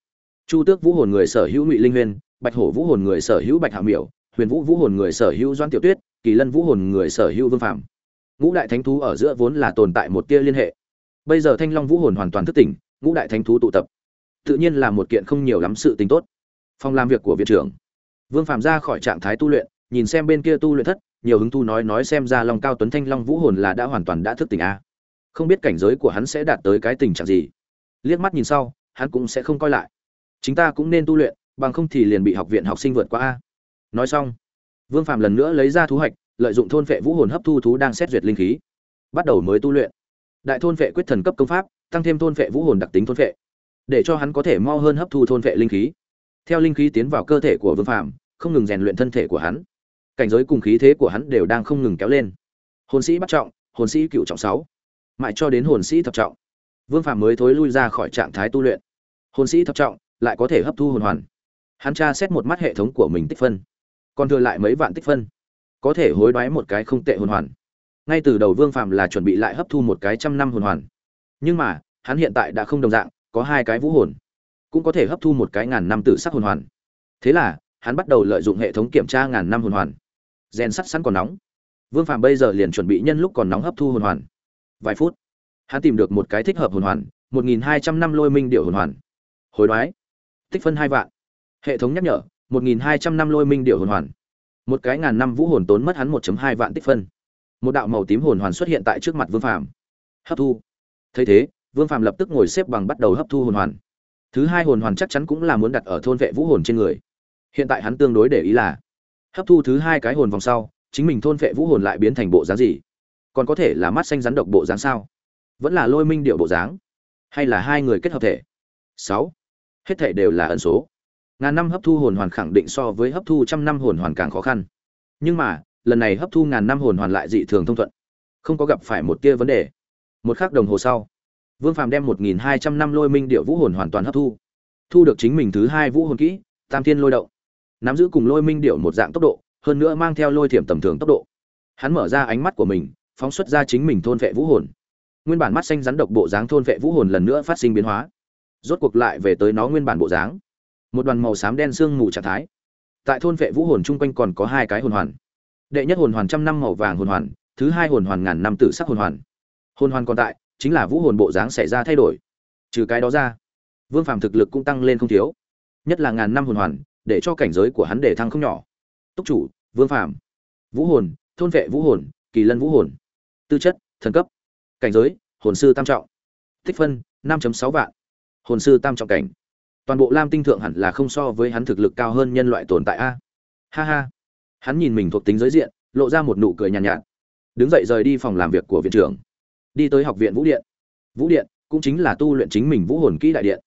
Chu tước vũ hồn người sở hữu ngụy linh huyên bạch hổ vũ hồn người sở hữu bạch hạ miểu, huyền vũ vũ hồn người sở hữu doan tiểu tuyết, kỳ lân vũ hồn người sở hữu vương phạm ngũ đại thánh thú ở giữa vốn là tồn tại một tia liên hệ. Bây giờ thanh long vũ hồn hoàn toàn thức tỉnh, ngũ đại thánh thú tụ tập. Tự nhiên là một kiện không nhiều lắm sự tính tốt. Phòng làm việc của viện trưởng. Vương phạm ra khỏi trạng thái tu luyện, nhìn xem bên kia tu luyện thất nhiều hứng thu nói nói xem ra long cao tuấn thanh long vũ hồn là đã hoàn toàn đã thức tỉnh a không biết cảnh giới của hắn sẽ đạt tới cái tình trạng gì. Liếc mắt nhìn sau, hắn cũng sẽ không coi lại. Chính ta cũng nên tu luyện, bằng không thì liền bị học viện học sinh vượt qua a. Nói xong, vương phạm lần nữa lấy ra thú hạch, lợi dụng thôn vệ vũ hồn hấp thu thú đang xét duyệt linh khí. Bắt đầu mới tu luyện. Đại thôn vệ quyết thần cấp công pháp, tăng thêm thôn vệ vũ hồn đặc tính thôn vệ, để cho hắn có thể mau hơn hấp thu thôn vệ linh khí. Theo linh khí tiến vào cơ thể của vương phạm không ngừng rèn luyện thân thể của hắn cảnh giới cùng khí thế của hắn đều đang không ngừng kéo lên. Hồn sĩ bắt trọng, hồn sĩ cựu trọng sáu. Mãi cho đến hồn sĩ thập trọng, vương phạm mới thối lui ra khỏi trạng thái tu luyện. Hồn sĩ thập trọng, lại có thể hấp thu hồn hoàn. Hắn tra xét một mắt hệ thống của mình tích phân, còn thừa lại mấy vạn tích phân, có thể hối đoái một cái không tệ hồn hoàn. Ngay từ đầu vương phạm là chuẩn bị lại hấp thu một cái trăm năm hồn hoàn. Nhưng mà, hắn hiện tại đã không đồng dạng, có hai cái vũ hồn, cũng có thể hấp thu một cái ngàn năm tử sắc hồn hoàn. Thế là, hắn bắt đầu lợi dụng hệ thống kiểm tra ngàn năm hồn hoàn rèn sắt sẵn còn nóng. Vương phạm bây giờ liền chuẩn bị nhân lúc còn nóng hấp thu hồn hoàn. Vài phút, hắn tìm được một cái thích hợp hồn hoàn, một nghìn hai trăm năm lôi minh điệu hồn hoàn. Hối đoái, tích phân hai vạn. Hệ thống nhắc nhở, một nghìn hai trăm năm lôi minh điệu hồn hoàn. Một cái ngàn năm vũ hồn tốn mất hắn một hai vạn tích phân. Một đạo màu tím hồn hoàn xuất hiện tại trước mặt vương phạm hấp thu. Thấy thế, vương phạm lập tức ngồi xếp bằng bắt đầu hấp thu hồn hoàn. Thứ hai hồn hoàn chắc chắn cũng là muốn đặt ở thôn vệ vũ hồn trên người. Hiện tại hắn tương đối để ý là hấp thu thứ hai cái hồn vòng sau, chính mình thôn vệ vũ hồn lại biến thành bộ dáng gì? Còn có thể là mắt xanh rắn độc bộ dáng sao? Vẫn là lôi minh điệu bộ dáng? Hay là hai người kết hợp thể? Sáu. Hết thể đều là ẩn số. Ngàn năm hấp thu hồn hoàn khẳng định so với hấp thu trăm năm hồn hoàn càng khó khăn. Nhưng mà, lần này hấp thu ngàn năm hồn hoàn lại dị thường thông thuận. Không có gặp phải một tia vấn đề. Một khắc đồng hồ sau, vương phàm đem một nghìn hai trăm năm lôi minh điệu vũ hồn hoàn toàn hấp thu. Thu được chính mình thứ hai vũ hồn kỹ, tam thiên lôi đậu nắm giữ cùng lôi minh điệu một dạng tốc độ, hơn nữa mang theo lôi thiểm tầm thường tốc độ. Hắn mở ra ánh mắt của mình, phóng xuất ra chính mình thôn vệ vũ hồn. Nguyên bản mắt xanh rắn độc bộ dáng thôn vệ vũ hồn lần nữa phát sinh biến hóa. Rốt cuộc lại về tới nó nguyên bản bộ dáng. Một đoàn màu xám đen sương mù trạng thái. Tại thôn vệ vũ hồn chung quanh còn có hai cái hồn hoàn. Đệ nhất hồn hoàn trăm năm màu vàng hồn hoàn, thứ hai hồn hoàn ngàn năm tử sắc hồn hoàn. Hồn hoàn còn tại, chính là vũ hồn bộ dáng xảy ra thay đổi. Trừ cái đó ra, vương phàm thực lực cũng tăng lên không thiếu. Nhất là ngàn năm hồn hoàn để cho cảnh giới của hắn để thăng không nhỏ. Túc chủ vương phàm vũ hồn thôn vệ vũ hồn kỳ lân vũ hồn. Tư chất thần cấp. Cảnh giới hồn sư tam trọng. Tích phân năm sáu vạn. Hồn sư tam trọng cảnh. Toàn bộ lam tinh thượng hẳn là không so với hắn thực lực cao hơn nhân loại tồn tại a. Ha ha. Hắn nhìn mình thuộc tính giới diện lộ ra một nụ cười nhàn nhạt, nhạt. Đứng dậy rời đi phòng làm việc của viện trưởng. Đi tới học viện vũ điện. Vũ điện cũng chính là tu luyện chính mình vũ hồn kỹ đại điện.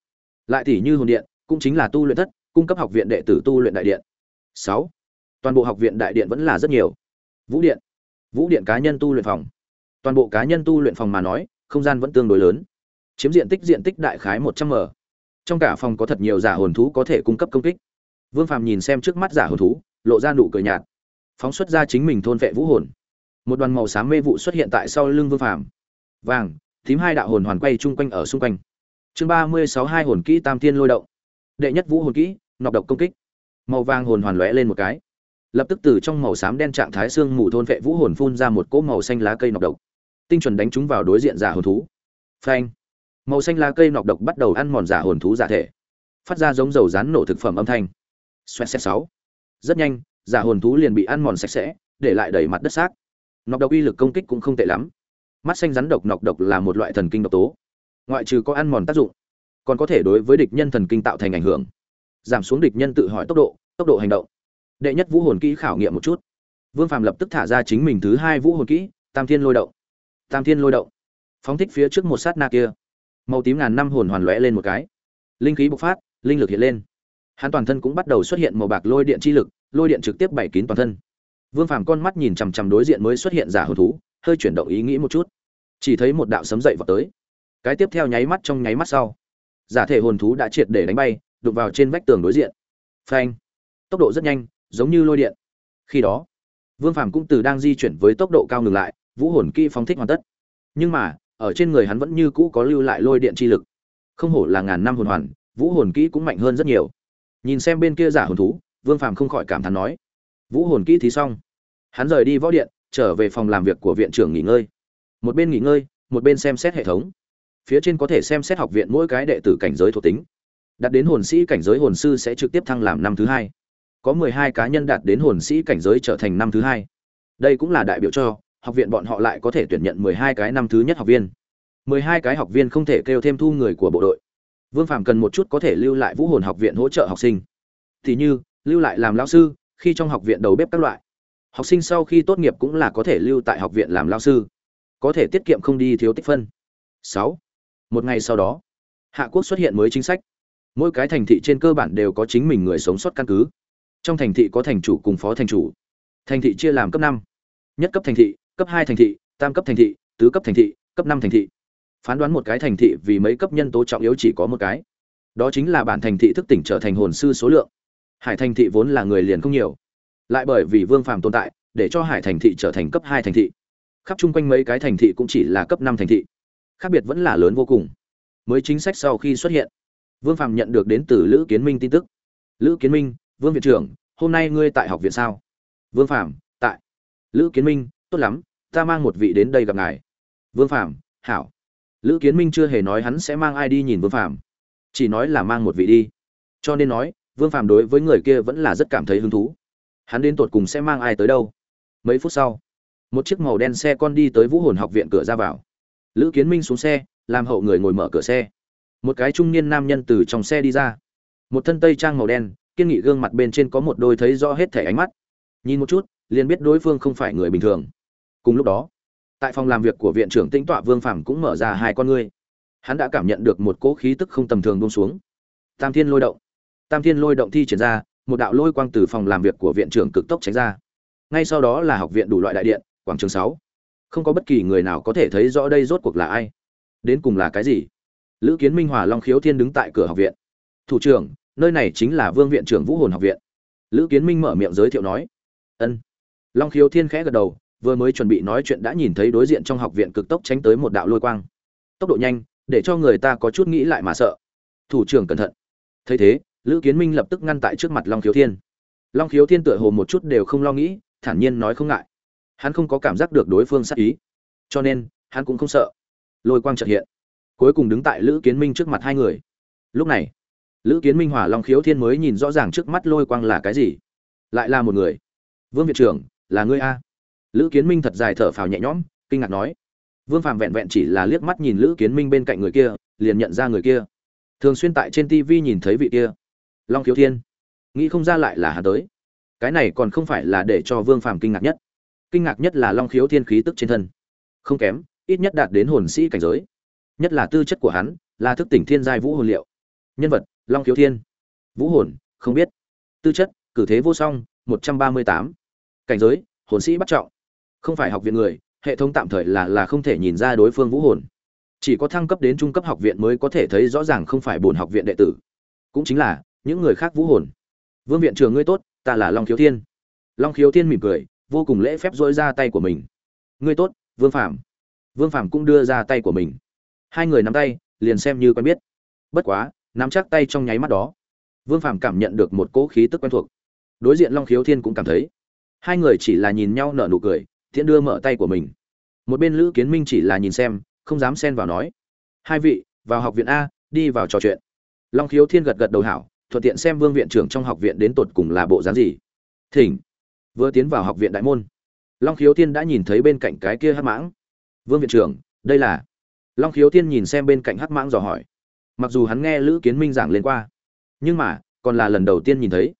Lại tỷ như hồn điện cũng chính là tu luyện thất cung cấp học viện đệ tử tu luyện đại điện. Sáu, toàn bộ học viện đại điện vẫn là rất nhiều. Vũ điện vũ điện cá nhân tu luyện phòng. Toàn bộ cá nhân tu luyện phòng mà nói, không gian vẫn tương đối lớn. Chiếm diện tích diện tích đại khái một trăm m. Trong cả phòng có thật nhiều giả hồn thú có thể cung cấp công kích. Vương phàm nhìn xem trước mắt giả hồn thú, lộ ra nụ cười nhạt. Phóng xuất ra chính mình thôn vệ vũ hồn. Một đoàn màu xám mê vụ xuất hiện tại sau lưng vương phàm. Vàng, tím hai đạo hồn hoàn quay chung quanh ở xung quanh. Chương ba mươi sáu hai hồn kỹ tam thiên lôi động. Đệ nhất vũ hồn kỹ nọc độc công kích. Màu vàng hồn hoàn lóe lên một cái. Lập tức từ trong màu xám đen trạng thái xương mù thôn vệ vũ hồn phun ra một cỗ màu xanh lá cây nọc độc. Tinh chuẩn đánh chúng vào đối diện giả hồn thú. Phanh. Màu xanh lá cây nọc độc bắt đầu ăn mòn giả hồn thú giả thể. Phát ra giống dầu rán nổ thực phẩm âm thanh. Xoẹt xẹt sáu. Rất nhanh, giả hồn thú liền bị ăn mòn sạch sẽ, để lại đầy mặt đất xác. Nọc độc uy lực công kích cũng không tệ lắm. Mắt xanh rắn độc nọc độc là một loại thần kinh độc tố. Ngoại trừ có ăn mòn tác dụng, còn có thể đối với địch nhân thần kinh tạo thành ảnh hưởng giảm xuống địch nhân tự hỏi tốc độ tốc độ hành động. Đệ nhất vũ hồn kỹ khảo nghiệm một chút. Vương phàm lập tức thả ra chính mình thứ hai vũ hồn kỹ, tam thiên lôi động. Tam thiên lôi động. Phóng thích phía trước một sát na kia. Màu tím ngàn năm hồn hoàn lóe lên một cái. Linh khí bộc phát, linh lực hiện lên. Hắn toàn thân cũng bắt đầu xuất hiện màu bạc lôi điện chi lực, lôi điện trực tiếp bảy kín toàn thân. Vương phàm con mắt nhìn chằm chằm đối diện mới xuất hiện giả hồn thú, hơi chuyển động ý nghĩ một chút. Chỉ thấy một đạo sấm dậy vào tới. Cái tiếp theo nháy mắt trong nháy mắt sau. Giả thể hồn thú đã triệt để đánh bay đụng vào trên vách tường đối diện. Phanh. Tốc độ rất nhanh, giống như lôi điện. Khi đó, vương phàm cũng từ đang di chuyển với tốc độ cao ngừng lại, vũ hồn kỹ phóng thích hoàn tất. Nhưng mà, ở trên người hắn vẫn như cũ có lưu lại lôi điện chi lực. Không hổ là ngàn năm hồn hoàn, vũ hồn kỹ cũng mạnh hơn rất nhiều. Nhìn xem bên kia giả hồn thú, vương phàm không khỏi cảm thán nói, vũ hồn kỹ thì xong. Hắn rời đi võ điện, trở về phòng làm việc của viện trưởng nghỉ ngơi. Một bên nghỉ ngơi, một bên xem xét hệ thống. Phía trên có thể xem xét học viện mỗi cái đệ tử cảnh giới thuộc tính đạt đến hồn sĩ cảnh giới hồn sư sẽ trực tiếp thăng làm năm thứ hai. Có mười hai cá nhân đạt đến hồn sĩ cảnh giới trở thành năm thứ hai. Đây cũng là đại biểu cho, học viện bọn họ lại có thể tuyển nhận mười hai cái năm thứ nhất học viên. mười hai cái học viên không thể kêu thêm thu người của bộ đội. Vương phạm cần một chút có thể lưu lại vũ hồn học viện hỗ trợ học sinh. Thì như, lưu lại làm lao sư, khi trong học viện đầu bếp các loại. Học sinh sau khi tốt nghiệp cũng là có thể lưu tại học viện làm lao sư. Có thể tiết kiệm không đi thiếu tích phân. Sáu. Một ngày sau đó, hạ quốc xuất hiện mới chính sách mỗi cái thành thị trên cơ bản đều có chính mình người sống sót căn cứ. Trong thành thị có thành chủ cùng phó thành chủ. Thành thị chia làm cấp năm. Nhất cấp thành thị, cấp hai thành thị, tam cấp thành thị, tứ cấp thành thị, cấp năm thành thị. Phán đoán một cái thành thị vì mấy cấp nhân tố trọng yếu chỉ có một cái. Đó chính là bản thành thị thức tỉnh trở thành hồn sư số lượng. Hải thành thị vốn là người liền không nhiều. Lại bởi vì vương phàm tồn tại, để cho hải thành thị trở thành cấp hai thành thị. Khắp chung quanh mấy cái thành thị cũng chỉ là cấp năm thành thị. Khác biệt vẫn là lớn vô cùng. Mới chính sách sau khi xuất hiện vương phàm nhận được đến từ lữ kiến minh tin tức. Lữ kiến minh, vương viện trưởng, hôm nay ngươi tại học viện sao? Vương phàm, tại. Lữ kiến minh, tốt lắm, ta mang một vị đến đây gặp ngài. Vương phàm, hảo. Lữ kiến minh chưa hề nói hắn sẽ mang ai đi nhìn vương phàm, chỉ nói là mang một vị đi. Cho nên nói, vương phàm đối với người kia vẫn là rất cảm thấy hứng thú. Hắn đến tột cùng sẽ mang ai tới đâu? Mấy phút sau, một chiếc màu đen xe con đi tới vũ hồn học viện cửa ra vào. Lữ kiến minh xuống xe, làm hậu người ngồi mở cửa xe một cái trung niên nam nhân từ trong xe đi ra. Một thân tây trang màu đen, kiên nghị gương mặt bên trên có một đôi thấy rõ hết thể ánh mắt. Nhìn một chút, liền biết đối phương không phải người bình thường. Cùng lúc đó, tại phòng làm việc của viện trưởng tĩnh tọa vương phàm cũng mở ra hai con ngươi. Hắn đã cảm nhận được một cỗ khí tức không tầm thường bông xuống. Tam thiên lôi động. Tam thiên lôi động thi triển ra, một đạo lôi quang từ phòng làm việc của viện trưởng cực tốc tránh ra. Ngay sau đó là học viện đủ loại đại điện, quảng trường sáu. Không có bất kỳ người nào có thể thấy rõ đây rốt cuộc là ai. Đến cùng là cái gì? Lữ kiến minh hòa long khiếu thiên đứng tại cửa học viện. Thủ trưởng, nơi này chính là vương viện trưởng vũ hồn học viện. Lữ kiến minh mở miệng giới thiệu nói. Ân. Long khiếu thiên khẽ gật đầu, vừa mới chuẩn bị nói chuyện đã nhìn thấy đối diện trong học viện cực tốc tránh tới một đạo lôi quang. Tốc độ nhanh, để cho người ta có chút nghĩ lại mà sợ. Thủ trưởng cẩn thận. Thấy thế, lữ kiến minh lập tức ngăn tại trước mặt long khiếu thiên. Long khiếu thiên tựa hồ một chút đều không lo nghĩ, thản nhiên nói không ngại. Hắn không có cảm giác được đối phương sát ý. Cho nên, hắn cũng không sợ. Lôi quang trật hiện cuối cùng đứng tại lữ kiến minh trước mặt hai người. Lúc này, lữ kiến minh hỏa long khiếu thiên mới nhìn rõ ràng trước mắt lôi quang là cái gì. Lại là một người. Vương viện trưởng, là ngươi a? Lữ kiến minh thật dài thở phào nhẹ nhõm, kinh ngạc nói. Vương phạm vẹn vẹn chỉ là liếc mắt nhìn lữ kiến minh bên cạnh người kia, liền nhận ra người kia. Thường xuyên tại trên tv nhìn thấy vị kia. Long khiếu thiên. Nghĩ không ra lại là Hà tới. Cái này còn không phải là để cho vương phàm kinh ngạc nhất. Kinh ngạc nhất là long khiếu thiên khí tức trên thân. Không kém, ít nhất đạt đến hồn sĩ cảnh giới nhất là tư chất của hắn, là thức tỉnh thiên giai vũ hồn liệu. Nhân vật, long khiếu thiên. Vũ hồn, không biết. Tư chất, cử thế vô song, một trăm ba mươi tám. Cảnh giới, hồn sĩ bắt trọng. Không phải học viện người, hệ thống tạm thời là là không thể nhìn ra đối phương vũ hồn. Chỉ có thăng cấp đến trung cấp học viện mới có thể thấy rõ ràng không phải bổn học viện đệ tử. Cũng chính là, những người khác vũ hồn. Vương viện trưởng ngươi tốt, ta là long khiếu thiên. Long khiếu thiên mỉm cười, vô cùng lễ phép dỗi ra tay của mình. Ngươi tốt, vương phạm vương phạm cũng đưa ra tay của mình hai người nắm tay, liền xem như quen biết. Bất quá, nắm chắc tay trong nháy mắt đó, vương phạm cảm nhận được một cỗ khí tức quen thuộc. Đối diện long khiếu thiên cũng cảm thấy, hai người chỉ là nhìn nhau nở nụ cười, thiện đưa mở tay của mình. Một bên lữ kiến minh chỉ là nhìn xem, không dám xen vào nói, hai vị, vào học viện a, đi vào trò chuyện. Long khiếu thiên gật gật đầu hảo, thuận tiện xem vương viện trưởng trong học viện đến tột cùng là bộ dáng gì. Thỉnh. Vừa tiến vào học viện đại môn, long khiếu thiên đã nhìn thấy bên cạnh cái kia hắc mãng. Vương viện trưởng, đây là long khiếu thiên nhìn xem bên cạnh hắc mãng dò hỏi. Mặc dù hắn nghe lữ kiến minh giảng lên qua, nhưng mà, còn là lần đầu tiên nhìn thấy.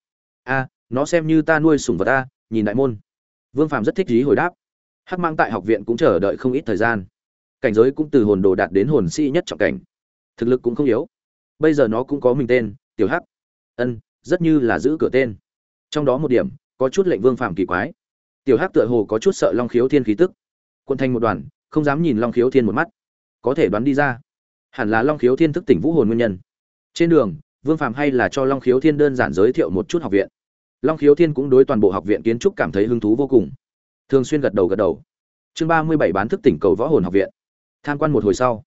A, nó xem như ta nuôi sủng vật ta nhìn đại môn. Vương Phạm rất thích trí hồi đáp. Hắc mãng tại học viện cũng chờ đợi không ít thời gian. Cảnh giới cũng từ hồn đồ đạt đến hồn sĩ nhất trọng cảnh. Thực lực cũng không yếu. Bây giờ nó cũng có mình tên, tiểu hắc. Ân, rất như là giữ cửa tên. Trong đó một điểm, có chút lệnh vương Phạm kỳ quái. Tiểu hắc tựa hồ có chút sợ long khiếu thiên khí tức. Quân thanh một đoàn, không dám nhìn long khiếu thiên một mắt có thể đoán đi ra. Hẳn là long khiếu thiên thức tỉnh vũ hồn nguyên nhân. Trên đường, vương phàm hay là cho long khiếu thiên đơn giản giới thiệu một chút học viện. Long khiếu thiên cũng đối toàn bộ học viện kiến trúc cảm thấy hứng thú vô cùng. Thường xuyên gật đầu gật đầu. Chương ba mươi bảy bán thức tỉnh cầu võ hồn học viện. Tham quan một hồi sau,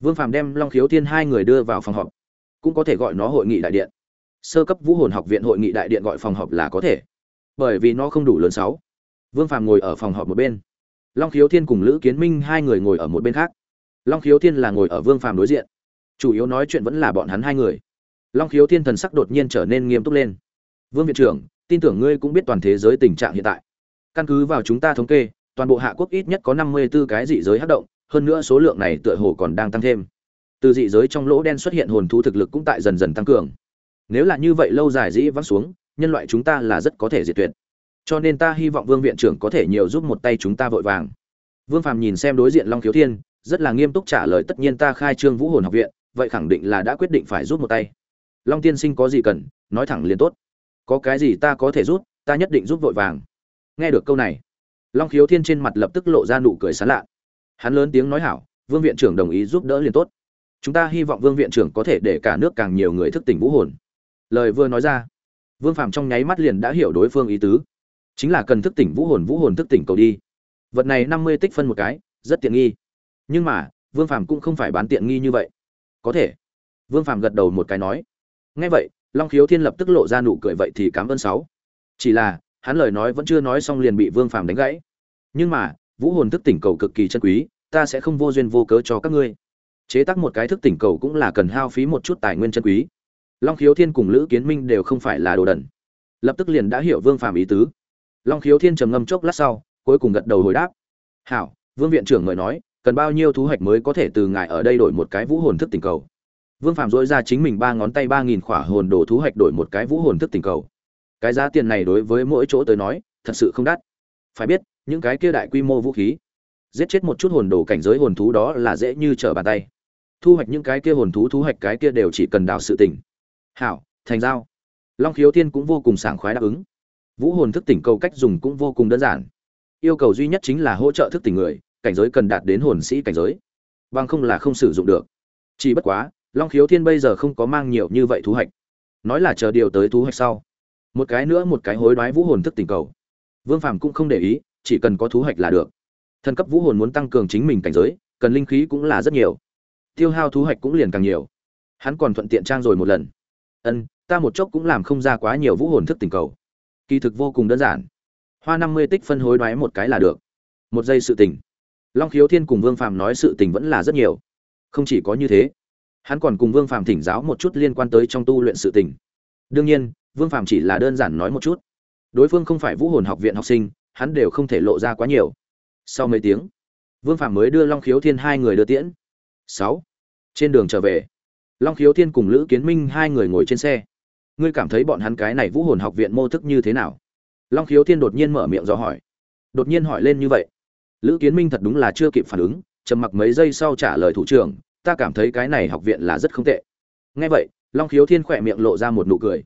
vương phàm đem long khiếu thiên hai người đưa vào phòng họp. Cũng có thể gọi nó hội nghị đại điện. Sơ cấp vũ hồn học viện hội nghị đại điện gọi phòng họp là có thể. Bởi vì nó không đủ lớn sáu. Vương phàm ngồi ở phòng họp một bên. Long khiếu thiên cùng lữ kiến minh hai người ngồi ở một bên khác long khiếu thiên là ngồi ở vương phàm đối diện. Chủ yếu nói chuyện vẫn là bọn hắn hai người. Long khiếu thiên thần sắc đột nhiên trở nên nghiêm túc lên. Vương viện trưởng, tin tưởng ngươi cũng biết toàn thế giới tình trạng hiện tại. Căn cứ vào chúng ta thống kê, toàn bộ hạ quốc ít nhất có năm mươi 54 cái dị giới hát động, hơn nữa số lượng này tựa hồ còn đang tăng thêm. Từ dị giới trong lỗ đen xuất hiện hồn thú thực lực cũng tại dần dần tăng cường. Nếu là như vậy lâu dài dĩ vắng xuống, nhân loại chúng ta là rất có thể diệt tuyệt. Cho nên ta hy vọng vương viện trưởng có thể nhiều giúp một tay chúng ta vội vàng. Vương phàm nhìn xem đối diện long khiếu thiên rất là nghiêm túc trả lời, tất nhiên ta khai trương vũ hồn học viện, vậy khẳng định là đã quyết định phải giúp một tay. Long tiên sinh có gì cần, nói thẳng liền tốt. Có cái gì ta có thể giúp ta nhất định giúp vội vàng. Nghe được câu này, long khiếu thiên trên mặt lập tức lộ ra nụ cười sán lạ. Hắn lớn tiếng nói hảo, vương viện trưởng đồng ý giúp đỡ liền tốt. Chúng ta hy vọng vương viện trưởng có thể để cả nước càng nhiều người thức tỉnh vũ hồn. Lời vừa nói ra, vương phạm trong nháy mắt liền đã hiểu đối phương ý tứ. Chính là cần thức tỉnh vũ hồn vũ hồn thức tỉnh cầu đi. Vật này năm mươi tích phân một cái, rất tiện nghi nhưng mà, vương phạm cũng không phải bán tiện nghi như vậy. Có thể. Vương phạm gật đầu một cái nói. Ngay vậy, long khiếu thiên lập tức lộ ra nụ cười vậy thì cảm ơn sáu. Chỉ là, hắn lời nói vẫn chưa nói xong liền bị vương phạm đánh gãy. Nhưng mà, vũ hồn thức tỉnh cầu cực kỳ chân quý, ta sẽ không vô duyên vô cớ cho các ngươi. Chế tác một cái thức tỉnh cầu cũng là cần hao phí một chút tài nguyên chân quý. Long khiếu thiên cùng lữ kiến minh đều không phải là đồ đần. Lập tức liền đã hiểu vương phạm ý tứ. Long khiếu thiên trầm ngâm chốc lát sau, cuối cùng gật đầu hồi đáp. Hảo, vương viện trưởng ngợi nói cần bao nhiêu thú hoạch mới có thể từ ngài ở đây đổi một cái vũ hồn thức tình cầu? Vương phạm dỗi ra chính mình ba ngón tay ba nghìn khỏa hồn đồ thú hoạch đổi một cái vũ hồn thức tình cầu. Cái giá tiền này đối với mỗi chỗ tới nói, thật sự không đắt. Phải biết, những cái kia đại quy mô vũ khí, giết chết một chút hồn đồ cảnh giới hồn thú đó là dễ như trở bàn tay. Thu hoạch những cái kia hồn thú thu hoạch cái kia đều chỉ cần đào sự tỉnh hảo, thành giao. Long khiếu thiên cũng vô cùng sảng khoái đáp ứng. Vũ hồn thức tỉnh cầu cách dùng cũng vô cùng đơn giản. Yêu cầu duy nhất chính là hỗ trợ thức tỉnh người cảnh giới cần đạt đến hồn sĩ cảnh giới, bằng không là không sử dụng được. Chỉ bất quá, long khiếu thiên bây giờ không có mang nhiều như vậy thú hoạch nói là chờ điều tới thú hoạch sau, một cái nữa một cái hối đoái vũ hồn thức tỉnh cầu. Vương phàm cũng không để ý, chỉ cần có thú hoạch là được. Thần cấp vũ hồn muốn tăng cường chính mình cảnh giới, cần linh khí cũng là rất nhiều. Tiêu hao thú hoạch cũng liền càng nhiều. Hắn còn thuận tiện trang rồi một lần. Ân, ta một chốc cũng làm không ra quá nhiều vũ hồn thức tình cầu. Kỳ thực vô cùng đơn giản. Hoa năm mươi tích phân hối đoái một cái là được. Một giây sự tình long khiếu thiên cùng vương phàm nói sự tình vẫn là rất nhiều. Không chỉ có như thế, hắn còn cùng vương phàm thỉnh giáo một chút liên quan tới trong tu luyện sự tình. Đương nhiên, vương phàm chỉ là đơn giản nói một chút. Đối phương không phải vũ hồn học viện học sinh, hắn đều không thể lộ ra quá nhiều. Sau mấy tiếng, vương phàm mới đưa long khiếu thiên hai người đưa tiễn. Sáu, trên đường trở về, long khiếu thiên cùng lữ kiến minh hai người ngồi trên xe. Ngươi cảm thấy bọn hắn cái này vũ hồn học viện mô thức như thế nào? Long khiếu thiên đột nhiên mở miệng dò hỏi. Đột nhiên hỏi lên như vậy lữ kiến minh thật đúng là chưa kịp phản ứng, trầm mặc mấy giây sau trả lời thủ trưởng, ta cảm thấy cái này học viện là rất không tệ. Nghe vậy, long khiếu thiên khỏe miệng lộ ra một nụ cười.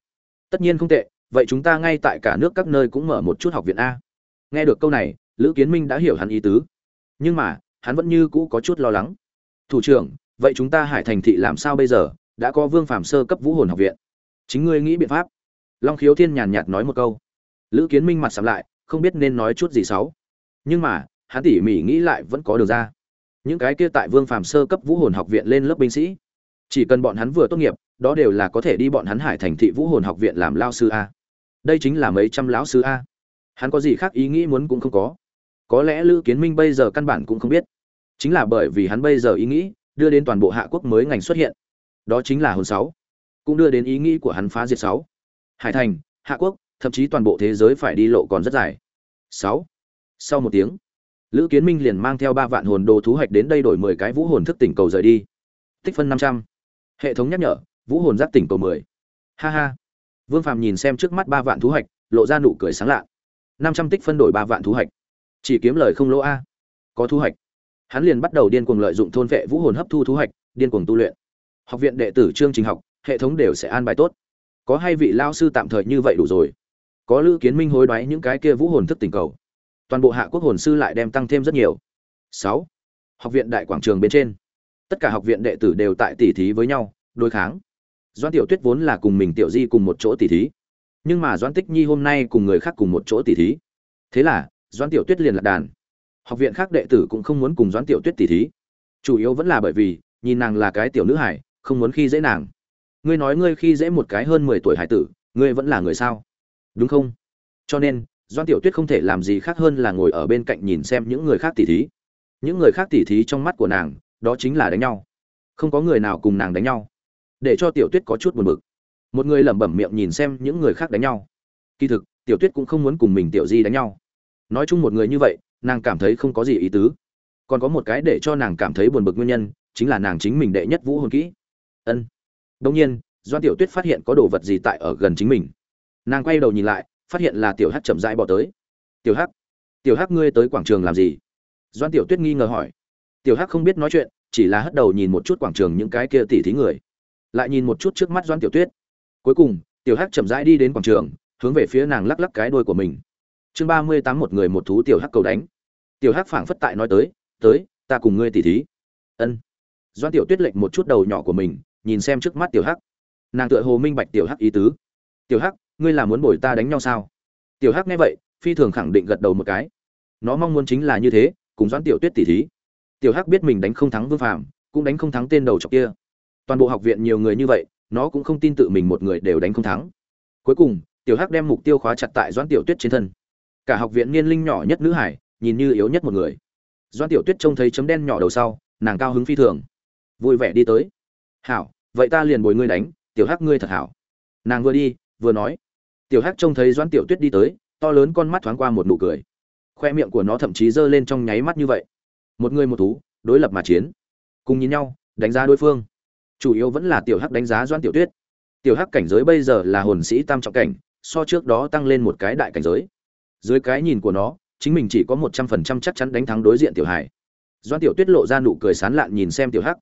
Tất nhiên không tệ, vậy chúng ta ngay tại cả nước các nơi cũng mở một chút học viện a. Nghe được câu này, lữ kiến minh đã hiểu hắn ý tứ. Nhưng mà, hắn vẫn như cũ có chút lo lắng. Thủ trưởng, vậy chúng ta hải thành thị làm sao bây giờ? Đã có vương phạm sơ cấp vũ hồn học viện. Chính ngươi nghĩ biện pháp. Long khiếu thiên nhàn nhạt nói một câu. Lữ kiến minh mặt sắm lại, không biết nên nói chút gì xấu. Nhưng mà hắn tỉ mỉ nghĩ lại vẫn có đường ra. Những cái kia tại vương phàm sơ cấp vũ hồn học viện lên lớp binh sĩ, chỉ cần bọn hắn vừa tốt nghiệp, đó đều là có thể đi bọn hắn hải thành thị vũ hồn học viện làm lao sư a. Đây chính là mấy trăm lão sư a. Hắn có gì khác ý nghĩ muốn cũng không có. Có lẽ lữ kiến minh bây giờ căn bản cũng không biết. Chính là bởi vì hắn bây giờ ý nghĩ, đưa đến toàn bộ hạ quốc mới ngành xuất hiện. Đó chính là hồn sáu. Cũng đưa đến ý nghĩ của hắn phá diệt sáu. Hải thành, hạ quốc, thậm chí toàn bộ thế giới phải đi lộ còn rất dài. Sáu. Sau một tiếng lữ kiến minh liền mang theo ba vạn hồn đồ thú hoạch đến đây đổi mười cái vũ hồn thức tỉnh cầu rời đi. Tích phân năm trăm. Hệ thống nhắc nhở, vũ hồn giác tỉnh cầu mười. Ha ha. Vương phàm nhìn xem trước mắt ba vạn thú hoạch lộ ra nụ cười sáng lạ. Năm trăm tích phân đổi ba vạn thú hoạch chỉ kiếm lời không lỗ a. Có thu hoạch hắn liền bắt đầu điên cuồng lợi dụng thôn vệ vũ hồn hấp thu thú hoạch điên cuồng tu luyện. Học viện đệ tử chương trình học, hệ thống đều sẽ an bài tốt. Có hai vị lao sư tạm thời như vậy đủ rồi. Có lữ kiến minh hối đoái những cái kia vũ hồn thức tỉnh cầu toàn bộ hạ quốc hồn sư lại đem tăng thêm rất nhiều. Sáu, học viện đại quảng trường bên trên. Tất cả học viện đệ tử đều tại tỷ thí với nhau, đối kháng. Doan tiểu tuyết vốn là cùng mình tiểu di cùng một chỗ tỷ thí, nhưng mà doan tích nhi hôm nay cùng người khác cùng một chỗ tỷ thí. Thế là doan tiểu tuyết liền lạc đàn. Học viện khác đệ tử cũng không muốn cùng doan tiểu tuyết tỷ thí. Chủ yếu vẫn là bởi vì, nhìn nàng là cái tiểu nữ hải không muốn khi dễ nàng. Ngươi nói ngươi khi dễ một cái hơn mười tuổi hải tử, ngươi vẫn là người sao? Đúng không? Cho nên doan tiểu tuyết không thể làm gì khác hơn là ngồi ở bên cạnh nhìn xem những người khác tỉ thí. Những người khác tỉ thí trong mắt của nàng, đó chính là đánh nhau. Không có người nào cùng nàng đánh nhau. Để cho tiểu tuyết có chút buồn bực. Một người lẩm bẩm miệng nhìn xem những người khác đánh nhau. Kỳ thực, tiểu tuyết cũng không muốn cùng mình tiểu di đánh nhau. Nói chung một người như vậy, nàng cảm thấy không có gì ý tứ. Còn có một cái để cho nàng cảm thấy buồn bực nguyên nhân, chính là nàng chính mình đệ nhất vũ hồn kỹ. Ân. Đông nhiên, doan tiểu tuyết phát hiện có đồ vật gì tại ở gần chính mình. Nàng quay đầu nhìn lại phát hiện là tiểu hắc chậm rãi bỏ tới. Tiểu hắc tiểu hắc ngươi tới quảng trường làm gì? Doan tiểu tuyết nghi ngờ hỏi. Tiểu hắc không biết nói chuyện, chỉ là hất đầu nhìn một chút quảng trường những cái kia tỉ thí người. Lại nhìn một chút trước mắt doan tiểu tuyết. Cuối cùng, tiểu hắc chậm rãi đi đến quảng trường, hướng về phía nàng lắc lắc cái đuôi của mình. Chương ba mươi tám một người một thú tiểu hắc cầu đánh. Tiểu hắc phảng phất tại nói tới tới, ta cùng ngươi tỉ thí. Ân. Doan tiểu tuyết lệnh một chút đầu nhỏ của mình, nhìn xem trước mắt tiểu hắc. Nàng tựa hồ minh bạch tiểu hắc ý tứ. Tiểu hắc ngươi là muốn bồi ta đánh nhau sao? Tiểu hắc nghe vậy, phi thường khẳng định gật đầu một cái. Nó mong muốn chính là như thế, cùng doãn tiểu tuyết tỉ thí. Tiểu hắc biết mình đánh không thắng vương phàm, cũng đánh không thắng tên đầu trọc kia. Toàn bộ học viện nhiều người như vậy, nó cũng không tin tự mình một người đều đánh không thắng. Cuối cùng, tiểu hắc đem mục tiêu khóa chặt tại doãn tiểu tuyết trên thân. Cả học viện niên linh nhỏ nhất nữ hải, nhìn như yếu nhất một người. Doãn tiểu tuyết trông thấy chấm đen nhỏ đầu sau, nàng cao hứng phi thường. Vui vẻ đi tới. Hảo, vậy ta liền bồi ngươi đánh, tiểu hắc ngươi thật hảo. Nàng vừa đi, vừa nói tiểu hắc trông thấy doãn tiểu tuyết đi tới, to lớn con mắt thoáng qua một nụ cười. Khoe miệng của nó thậm chí giơ lên trong nháy mắt như vậy. Một người một thú, đối lập mà chiến. Cùng nhìn nhau, đánh giá đối phương. Chủ yếu vẫn là tiểu hắc đánh giá doãn tiểu tuyết. Tiểu hắc cảnh giới bây giờ là hồn sĩ tam trọng cảnh, so trước đó tăng lên một cái đại cảnh giới. Dưới cái nhìn của nó, chính mình chỉ có một trăm phần trăm chắc chắn đánh thắng đối diện tiểu hải. Doãn tiểu tuyết lộ ra nụ cười sán lạn nhìn xem tiểu hắc.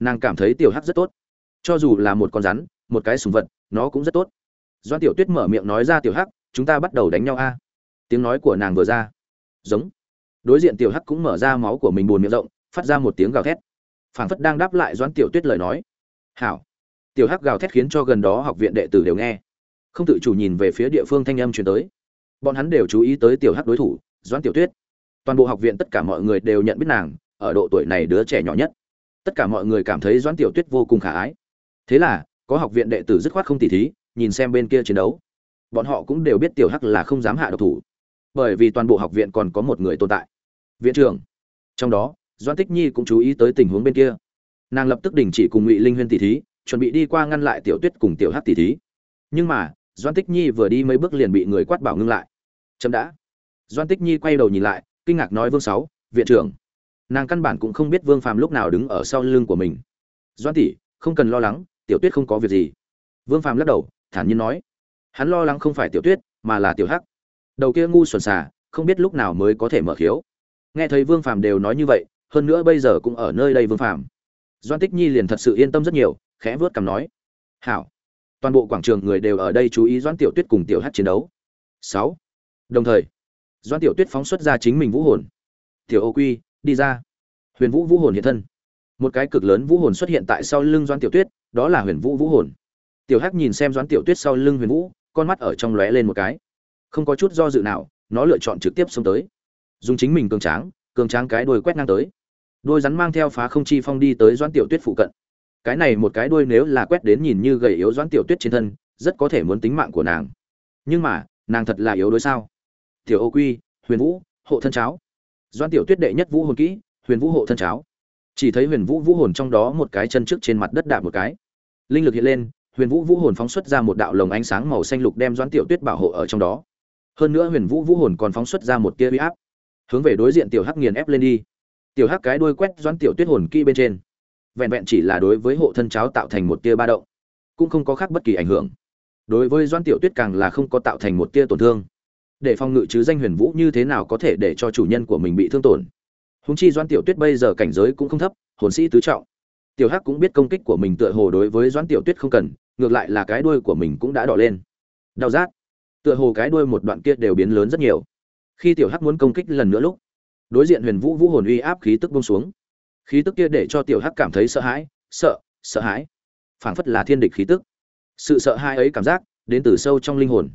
Nàng cảm thấy tiểu hắc rất tốt. Cho dù là một con rắn, một cái sùng vật, nó cũng rất tốt doan tiểu tuyết mở miệng nói ra tiểu hắc, chúng ta bắt đầu đánh nhau a. Tiếng nói của nàng vừa ra. Giống. Đối diện tiểu hắc cũng mở ra máu của mình buồn miệng rộng, phát ra một tiếng gào thét. Phảng phất đang đáp lại doan tiểu tuyết lời nói. Hảo. Tiểu hắc gào thét khiến cho gần đó học viện đệ tử đều nghe. Không tự chủ nhìn về phía địa phương thanh âm truyền tới. Bọn hắn đều chú ý tới tiểu hắc đối thủ doan tiểu tuyết. Toàn bộ học viện tất cả mọi người đều nhận biết nàng, ở độ tuổi này đứa trẻ nhỏ nhất. Tất cả mọi người cảm thấy doan tiểu tuyết vô cùng khả ái. Thế là, có học viện đệ tử dứt khoát không tỉ thí nhìn xem bên kia chiến đấu. Bọn họ cũng đều biết tiểu hắc là không dám hạ độc thủ, bởi vì toàn bộ học viện còn có một người tồn tại. Viện trưởng. Trong đó doan tích nhi cũng chú ý tới tình huống bên kia. Nàng lập tức đình chỉ cùng ngụy linh huyên tỷ thí, chuẩn bị đi qua ngăn lại tiểu tuyết cùng tiểu hắc tỷ thí. Nhưng mà doan tích nhi vừa đi mấy bước liền bị người quát bảo ngưng lại. Chậm đã. Doan tích nhi quay đầu nhìn lại, kinh ngạc nói vương sáu, viện trưởng. Nàng căn bản cũng không biết vương phàm lúc nào đứng ở sau lưng của mình. Doan tỷ, không cần lo lắng, tiểu tuyết không có việc gì. Vương phàm lắc đầu thản nhiên nói. Hắn lo lắng không phải tiểu tuyết, mà là tiểu hắc. Đầu kia ngu xuẩn xà, không biết lúc nào mới có thể mở khiếu. Nghe thấy vương phàm đều nói như vậy, hơn nữa bây giờ cũng ở nơi đây vương phàm. Doan tích nhi liền thật sự yên tâm rất nhiều, khẽ vớt cằm nói. Hảo. Toàn bộ quảng trường người đều ở đây chú ý doan tiểu tuyết cùng tiểu hát chiến đấu. Sáu. Đồng thời doan tiểu tuyết phóng xuất ra chính mình vũ hồn. Tiểu ô quy, đi ra. Huyền vũ vũ hồn hiện thân. Một cái cực lớn vũ hồn xuất hiện tại sau lưng doan tiểu tuyết, đó là huyền vũ vũ hồn tiểu hắc nhìn xem Doãn tiểu tuyết sau lưng huyền vũ, con mắt ở trong lóe lên một cái. Không có chút do dự nào, nó lựa chọn trực tiếp xông tới. Dùng chính mình cường tráng cường tráng cái đuôi quét ngang tới. Đôi rắn mang theo phá không chi phong đi tới Doãn tiểu tuyết phụ cận. Cái này một cái đuôi nếu là quét đến nhìn như gầy yếu Doãn tiểu tuyết trên thân, rất có thể muốn tính mạng của nàng. Nhưng mà, nàng thật là yếu đuối sao? Tiểu ô quy, huyền vũ, hộ thân cháo. Doãn tiểu tuyết đệ nhất vũ hồn kỹ, huyền vũ hộ thân cháo. Chỉ thấy huyền vũ vũ hồn trong đó một cái chân trước trên mặt đất đạp một cái. Linh lực hiện lên huyền vũ vũ hồn phóng xuất ra một đạo lồng ánh sáng màu xanh lục đem doãn tiểu tuyết bảo hộ ở trong đó. Hơn nữa huyền vũ vũ hồn còn phóng xuất ra một tia huy áp, hướng về đối diện tiểu hắc nghiền ép lên đi. Tiểu hắc cái đuôi quét doãn tiểu tuyết hồn kỹ bên trên, vẹn vẹn chỉ là đối với hộ thân cháo tạo thành một tia ba động, cũng không có khác bất kỳ ảnh hưởng. Đối với doãn tiểu tuyết càng là không có tạo thành một tia tổn thương. Để phòng ngự chứ danh huyền vũ như thế nào có thể để cho chủ nhân của mình bị thương tổn. Húng chi doãn tiểu tuyết bây giờ cảnh giới cũng không thấp, hồn sĩ tứ trọng tiểu hắc cũng biết công kích của mình tựa hồ đối với doãn tiểu tuyết không cần, ngược lại là cái đuôi của mình cũng đã đỏ lên. Đau rát. Tựa hồ cái đuôi một đoạn kia đều biến lớn rất nhiều. Khi tiểu hắc muốn công kích lần nữa lúc, đối diện huyền vũ vũ hồn uy áp khí tức bông xuống. Khí tức kia để cho tiểu hắc cảm thấy sợ hãi, sợ sợ hãi. Phảng phất là thiên địch khí tức. Sự sợ hãi ấy cảm giác đến từ sâu trong linh hồn.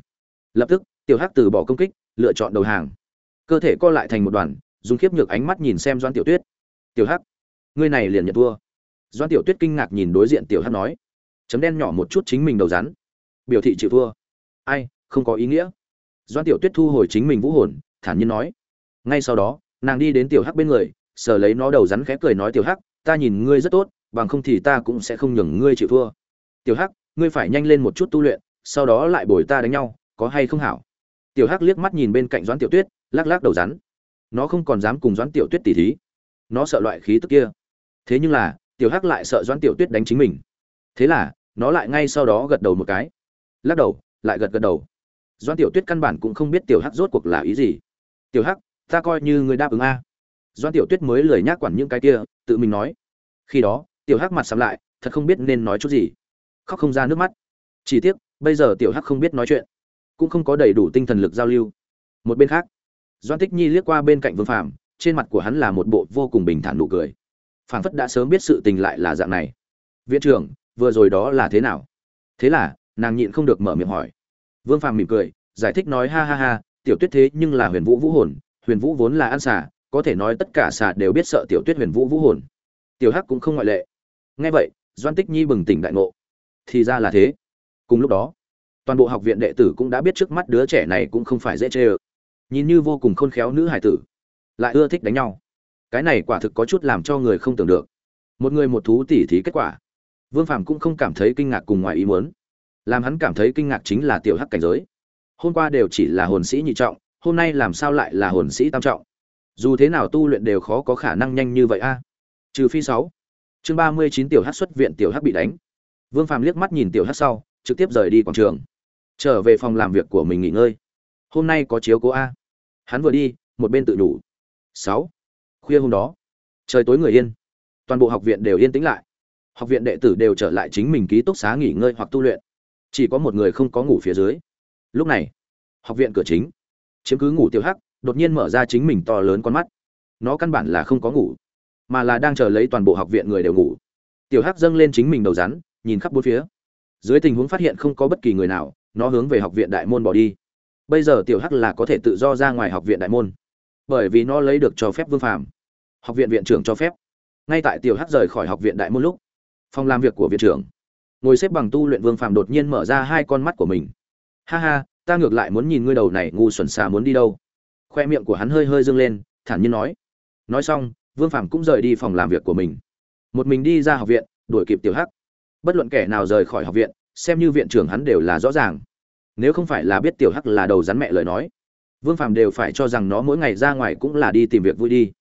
Lập tức, tiểu hắc từ bỏ công kích, lựa chọn đầu hàng. Cơ thể co lại thành một đoàn, dùng khiếp nhược ánh mắt nhìn xem doan tiểu tuyết. Tiểu hắc, ngươi này liền nhận thua doan tiểu tuyết kinh ngạc nhìn đối diện tiểu hắc nói, chấm đen nhỏ một chút chính mình đầu rắn. Biểu thị chịu thua. Ai, không có ý nghĩa. Doan tiểu tuyết thu hồi chính mình vũ hồn, thản nhiên nói, ngay sau đó, nàng đi đến tiểu hắc bên người, sờ lấy nó đầu rắn khẽ cười nói, tiểu hắc, ta nhìn ngươi rất tốt, bằng không thì ta cũng sẽ không nhường ngươi chịu thua. Tiểu hắc, ngươi phải nhanh lên một chút tu luyện, sau đó lại bồi ta đánh nhau, có hay không hảo? Tiểu hắc liếc mắt nhìn bên cạnh doãn tiểu tuyết, lắc lắc đầu rắn. Nó không còn dám cùng doãn tiểu tuyết tỉ thí. Nó sợ loại khí tức kia. Thế nhưng là tiểu hắc lại sợ doãn tiểu tuyết đánh chính mình. Thế là, nó lại ngay sau đó gật đầu một cái. Lắc đầu, lại gật gật đầu. Doãn tiểu tuyết căn bản cũng không biết tiểu hắc rốt cuộc là ý gì. Tiểu hắc, ta coi như người đáp ứng a. Doãn tiểu tuyết mới lười nhác quản những cái kia, tự mình nói. Khi đó, tiểu hắc mặt sắm lại, thật không biết nên nói chút gì. Khóc không ra nước mắt. Chỉ tiếc, bây giờ tiểu hắc không biết nói chuyện, cũng không có đầy đủ tinh thần lực giao lưu. Một bên khác doan tích nhi liếc qua bên cạnh vương phàm, trên mặt của hắn là một bộ vô cùng bình thản nụ cười phảng phất đã sớm biết sự tình lại là dạng này. Viện trưởng, vừa rồi đó là thế nào? Thế là, nàng nhịn không được mở miệng hỏi. Vương phàm mỉm cười, giải thích nói, ha ha ha, tiểu tuyết thế nhưng là huyền vũ vũ hồn, huyền vũ vốn là ăn xà, có thể nói tất cả xà đều biết sợ tiểu tuyết huyền vũ vũ hồn. Tiểu hắc cũng không ngoại lệ. Nghe vậy, doan tích nhi bừng tỉnh đại ngộ. Thì ra là thế. Cùng lúc đó, toàn bộ học viện đệ tử cũng đã biết trước mắt đứa trẻ này cũng không phải dễ chê ơ. Nhìn như vô cùng khôn khéo nữ hải tử, lại ưa thích đánh nhau cái này quả thực có chút làm cho người không tưởng được một người một thú tỉ thí kết quả Vương Phàm cũng không cảm thấy kinh ngạc cùng ngoài ý muốn. Làm hắn cảm thấy kinh ngạc chính là tiểu hắc cảnh giới. Hôm qua đều chỉ là hồn sĩ nhị trọng, hôm nay làm sao lại là hồn sĩ tam trọng? Dù thế nào tu luyện đều khó có khả năng nhanh như vậy a. Trừ phi sáu Chương 39 tiểu hắc xuất viện tiểu hắc bị đánh. Vương Phàm liếc mắt nhìn tiểu hắc sau, trực tiếp rời đi quảng trường. Trở về phòng làm việc của mình nghỉ ngơi. Hôm nay có chiếu cố a. Hắn vừa đi, một bên tự đủ sáu Khuya hôm đó, trời tối người yên. Toàn bộ học viện đều yên tĩnh lại. Học viện đệ tử đều trở lại chính mình ký túc xá nghỉ ngơi hoặc tu luyện. Chỉ có một người không có ngủ phía dưới. Lúc này học viện cửa chính. Chiếm cứ ngủ tiểu hắc đột nhiên mở ra chính mình to lớn con mắt. Nó căn bản là không có ngủ mà là đang chờ lấy toàn bộ học viện người đều ngủ. Tiểu hắc dâng lên chính mình đầu rắn nhìn khắp bốn phía. Dưới tình huống phát hiện không có bất kỳ người nào nó hướng về học viện đại môn bỏ đi. Bây giờ tiểu hắc là có thể tự do ra ngoài học viện đại môn bởi vì nó lấy được cho phép vương phạm học viện viện trưởng cho phép. Ngay tại tiểu hắc rời khỏi học viện đại môn lúc, phòng làm việc của viện trưởng, ngồi xếp bằng tu luyện vương phàm đột nhiên mở ra hai con mắt của mình. Ha ha, ta ngược lại muốn nhìn ngươi đầu này ngu xuẩn xà muốn đi đâu. Khoe miệng của hắn hơi hơi dâng lên, thản nhiên nói. Nói xong, vương phàm cũng rời đi phòng làm việc của mình. Một mình đi ra học viện, đuổi kịp tiểu hắc. Bất luận kẻ nào rời khỏi học viện, xem như viện trưởng hắn đều là rõ ràng. Nếu không phải là biết tiểu hắc là đầu rắn mẹ lời nói, vương phàm đều phải cho rằng nó mỗi ngày ra ngoài cũng là đi tìm việc vui đi.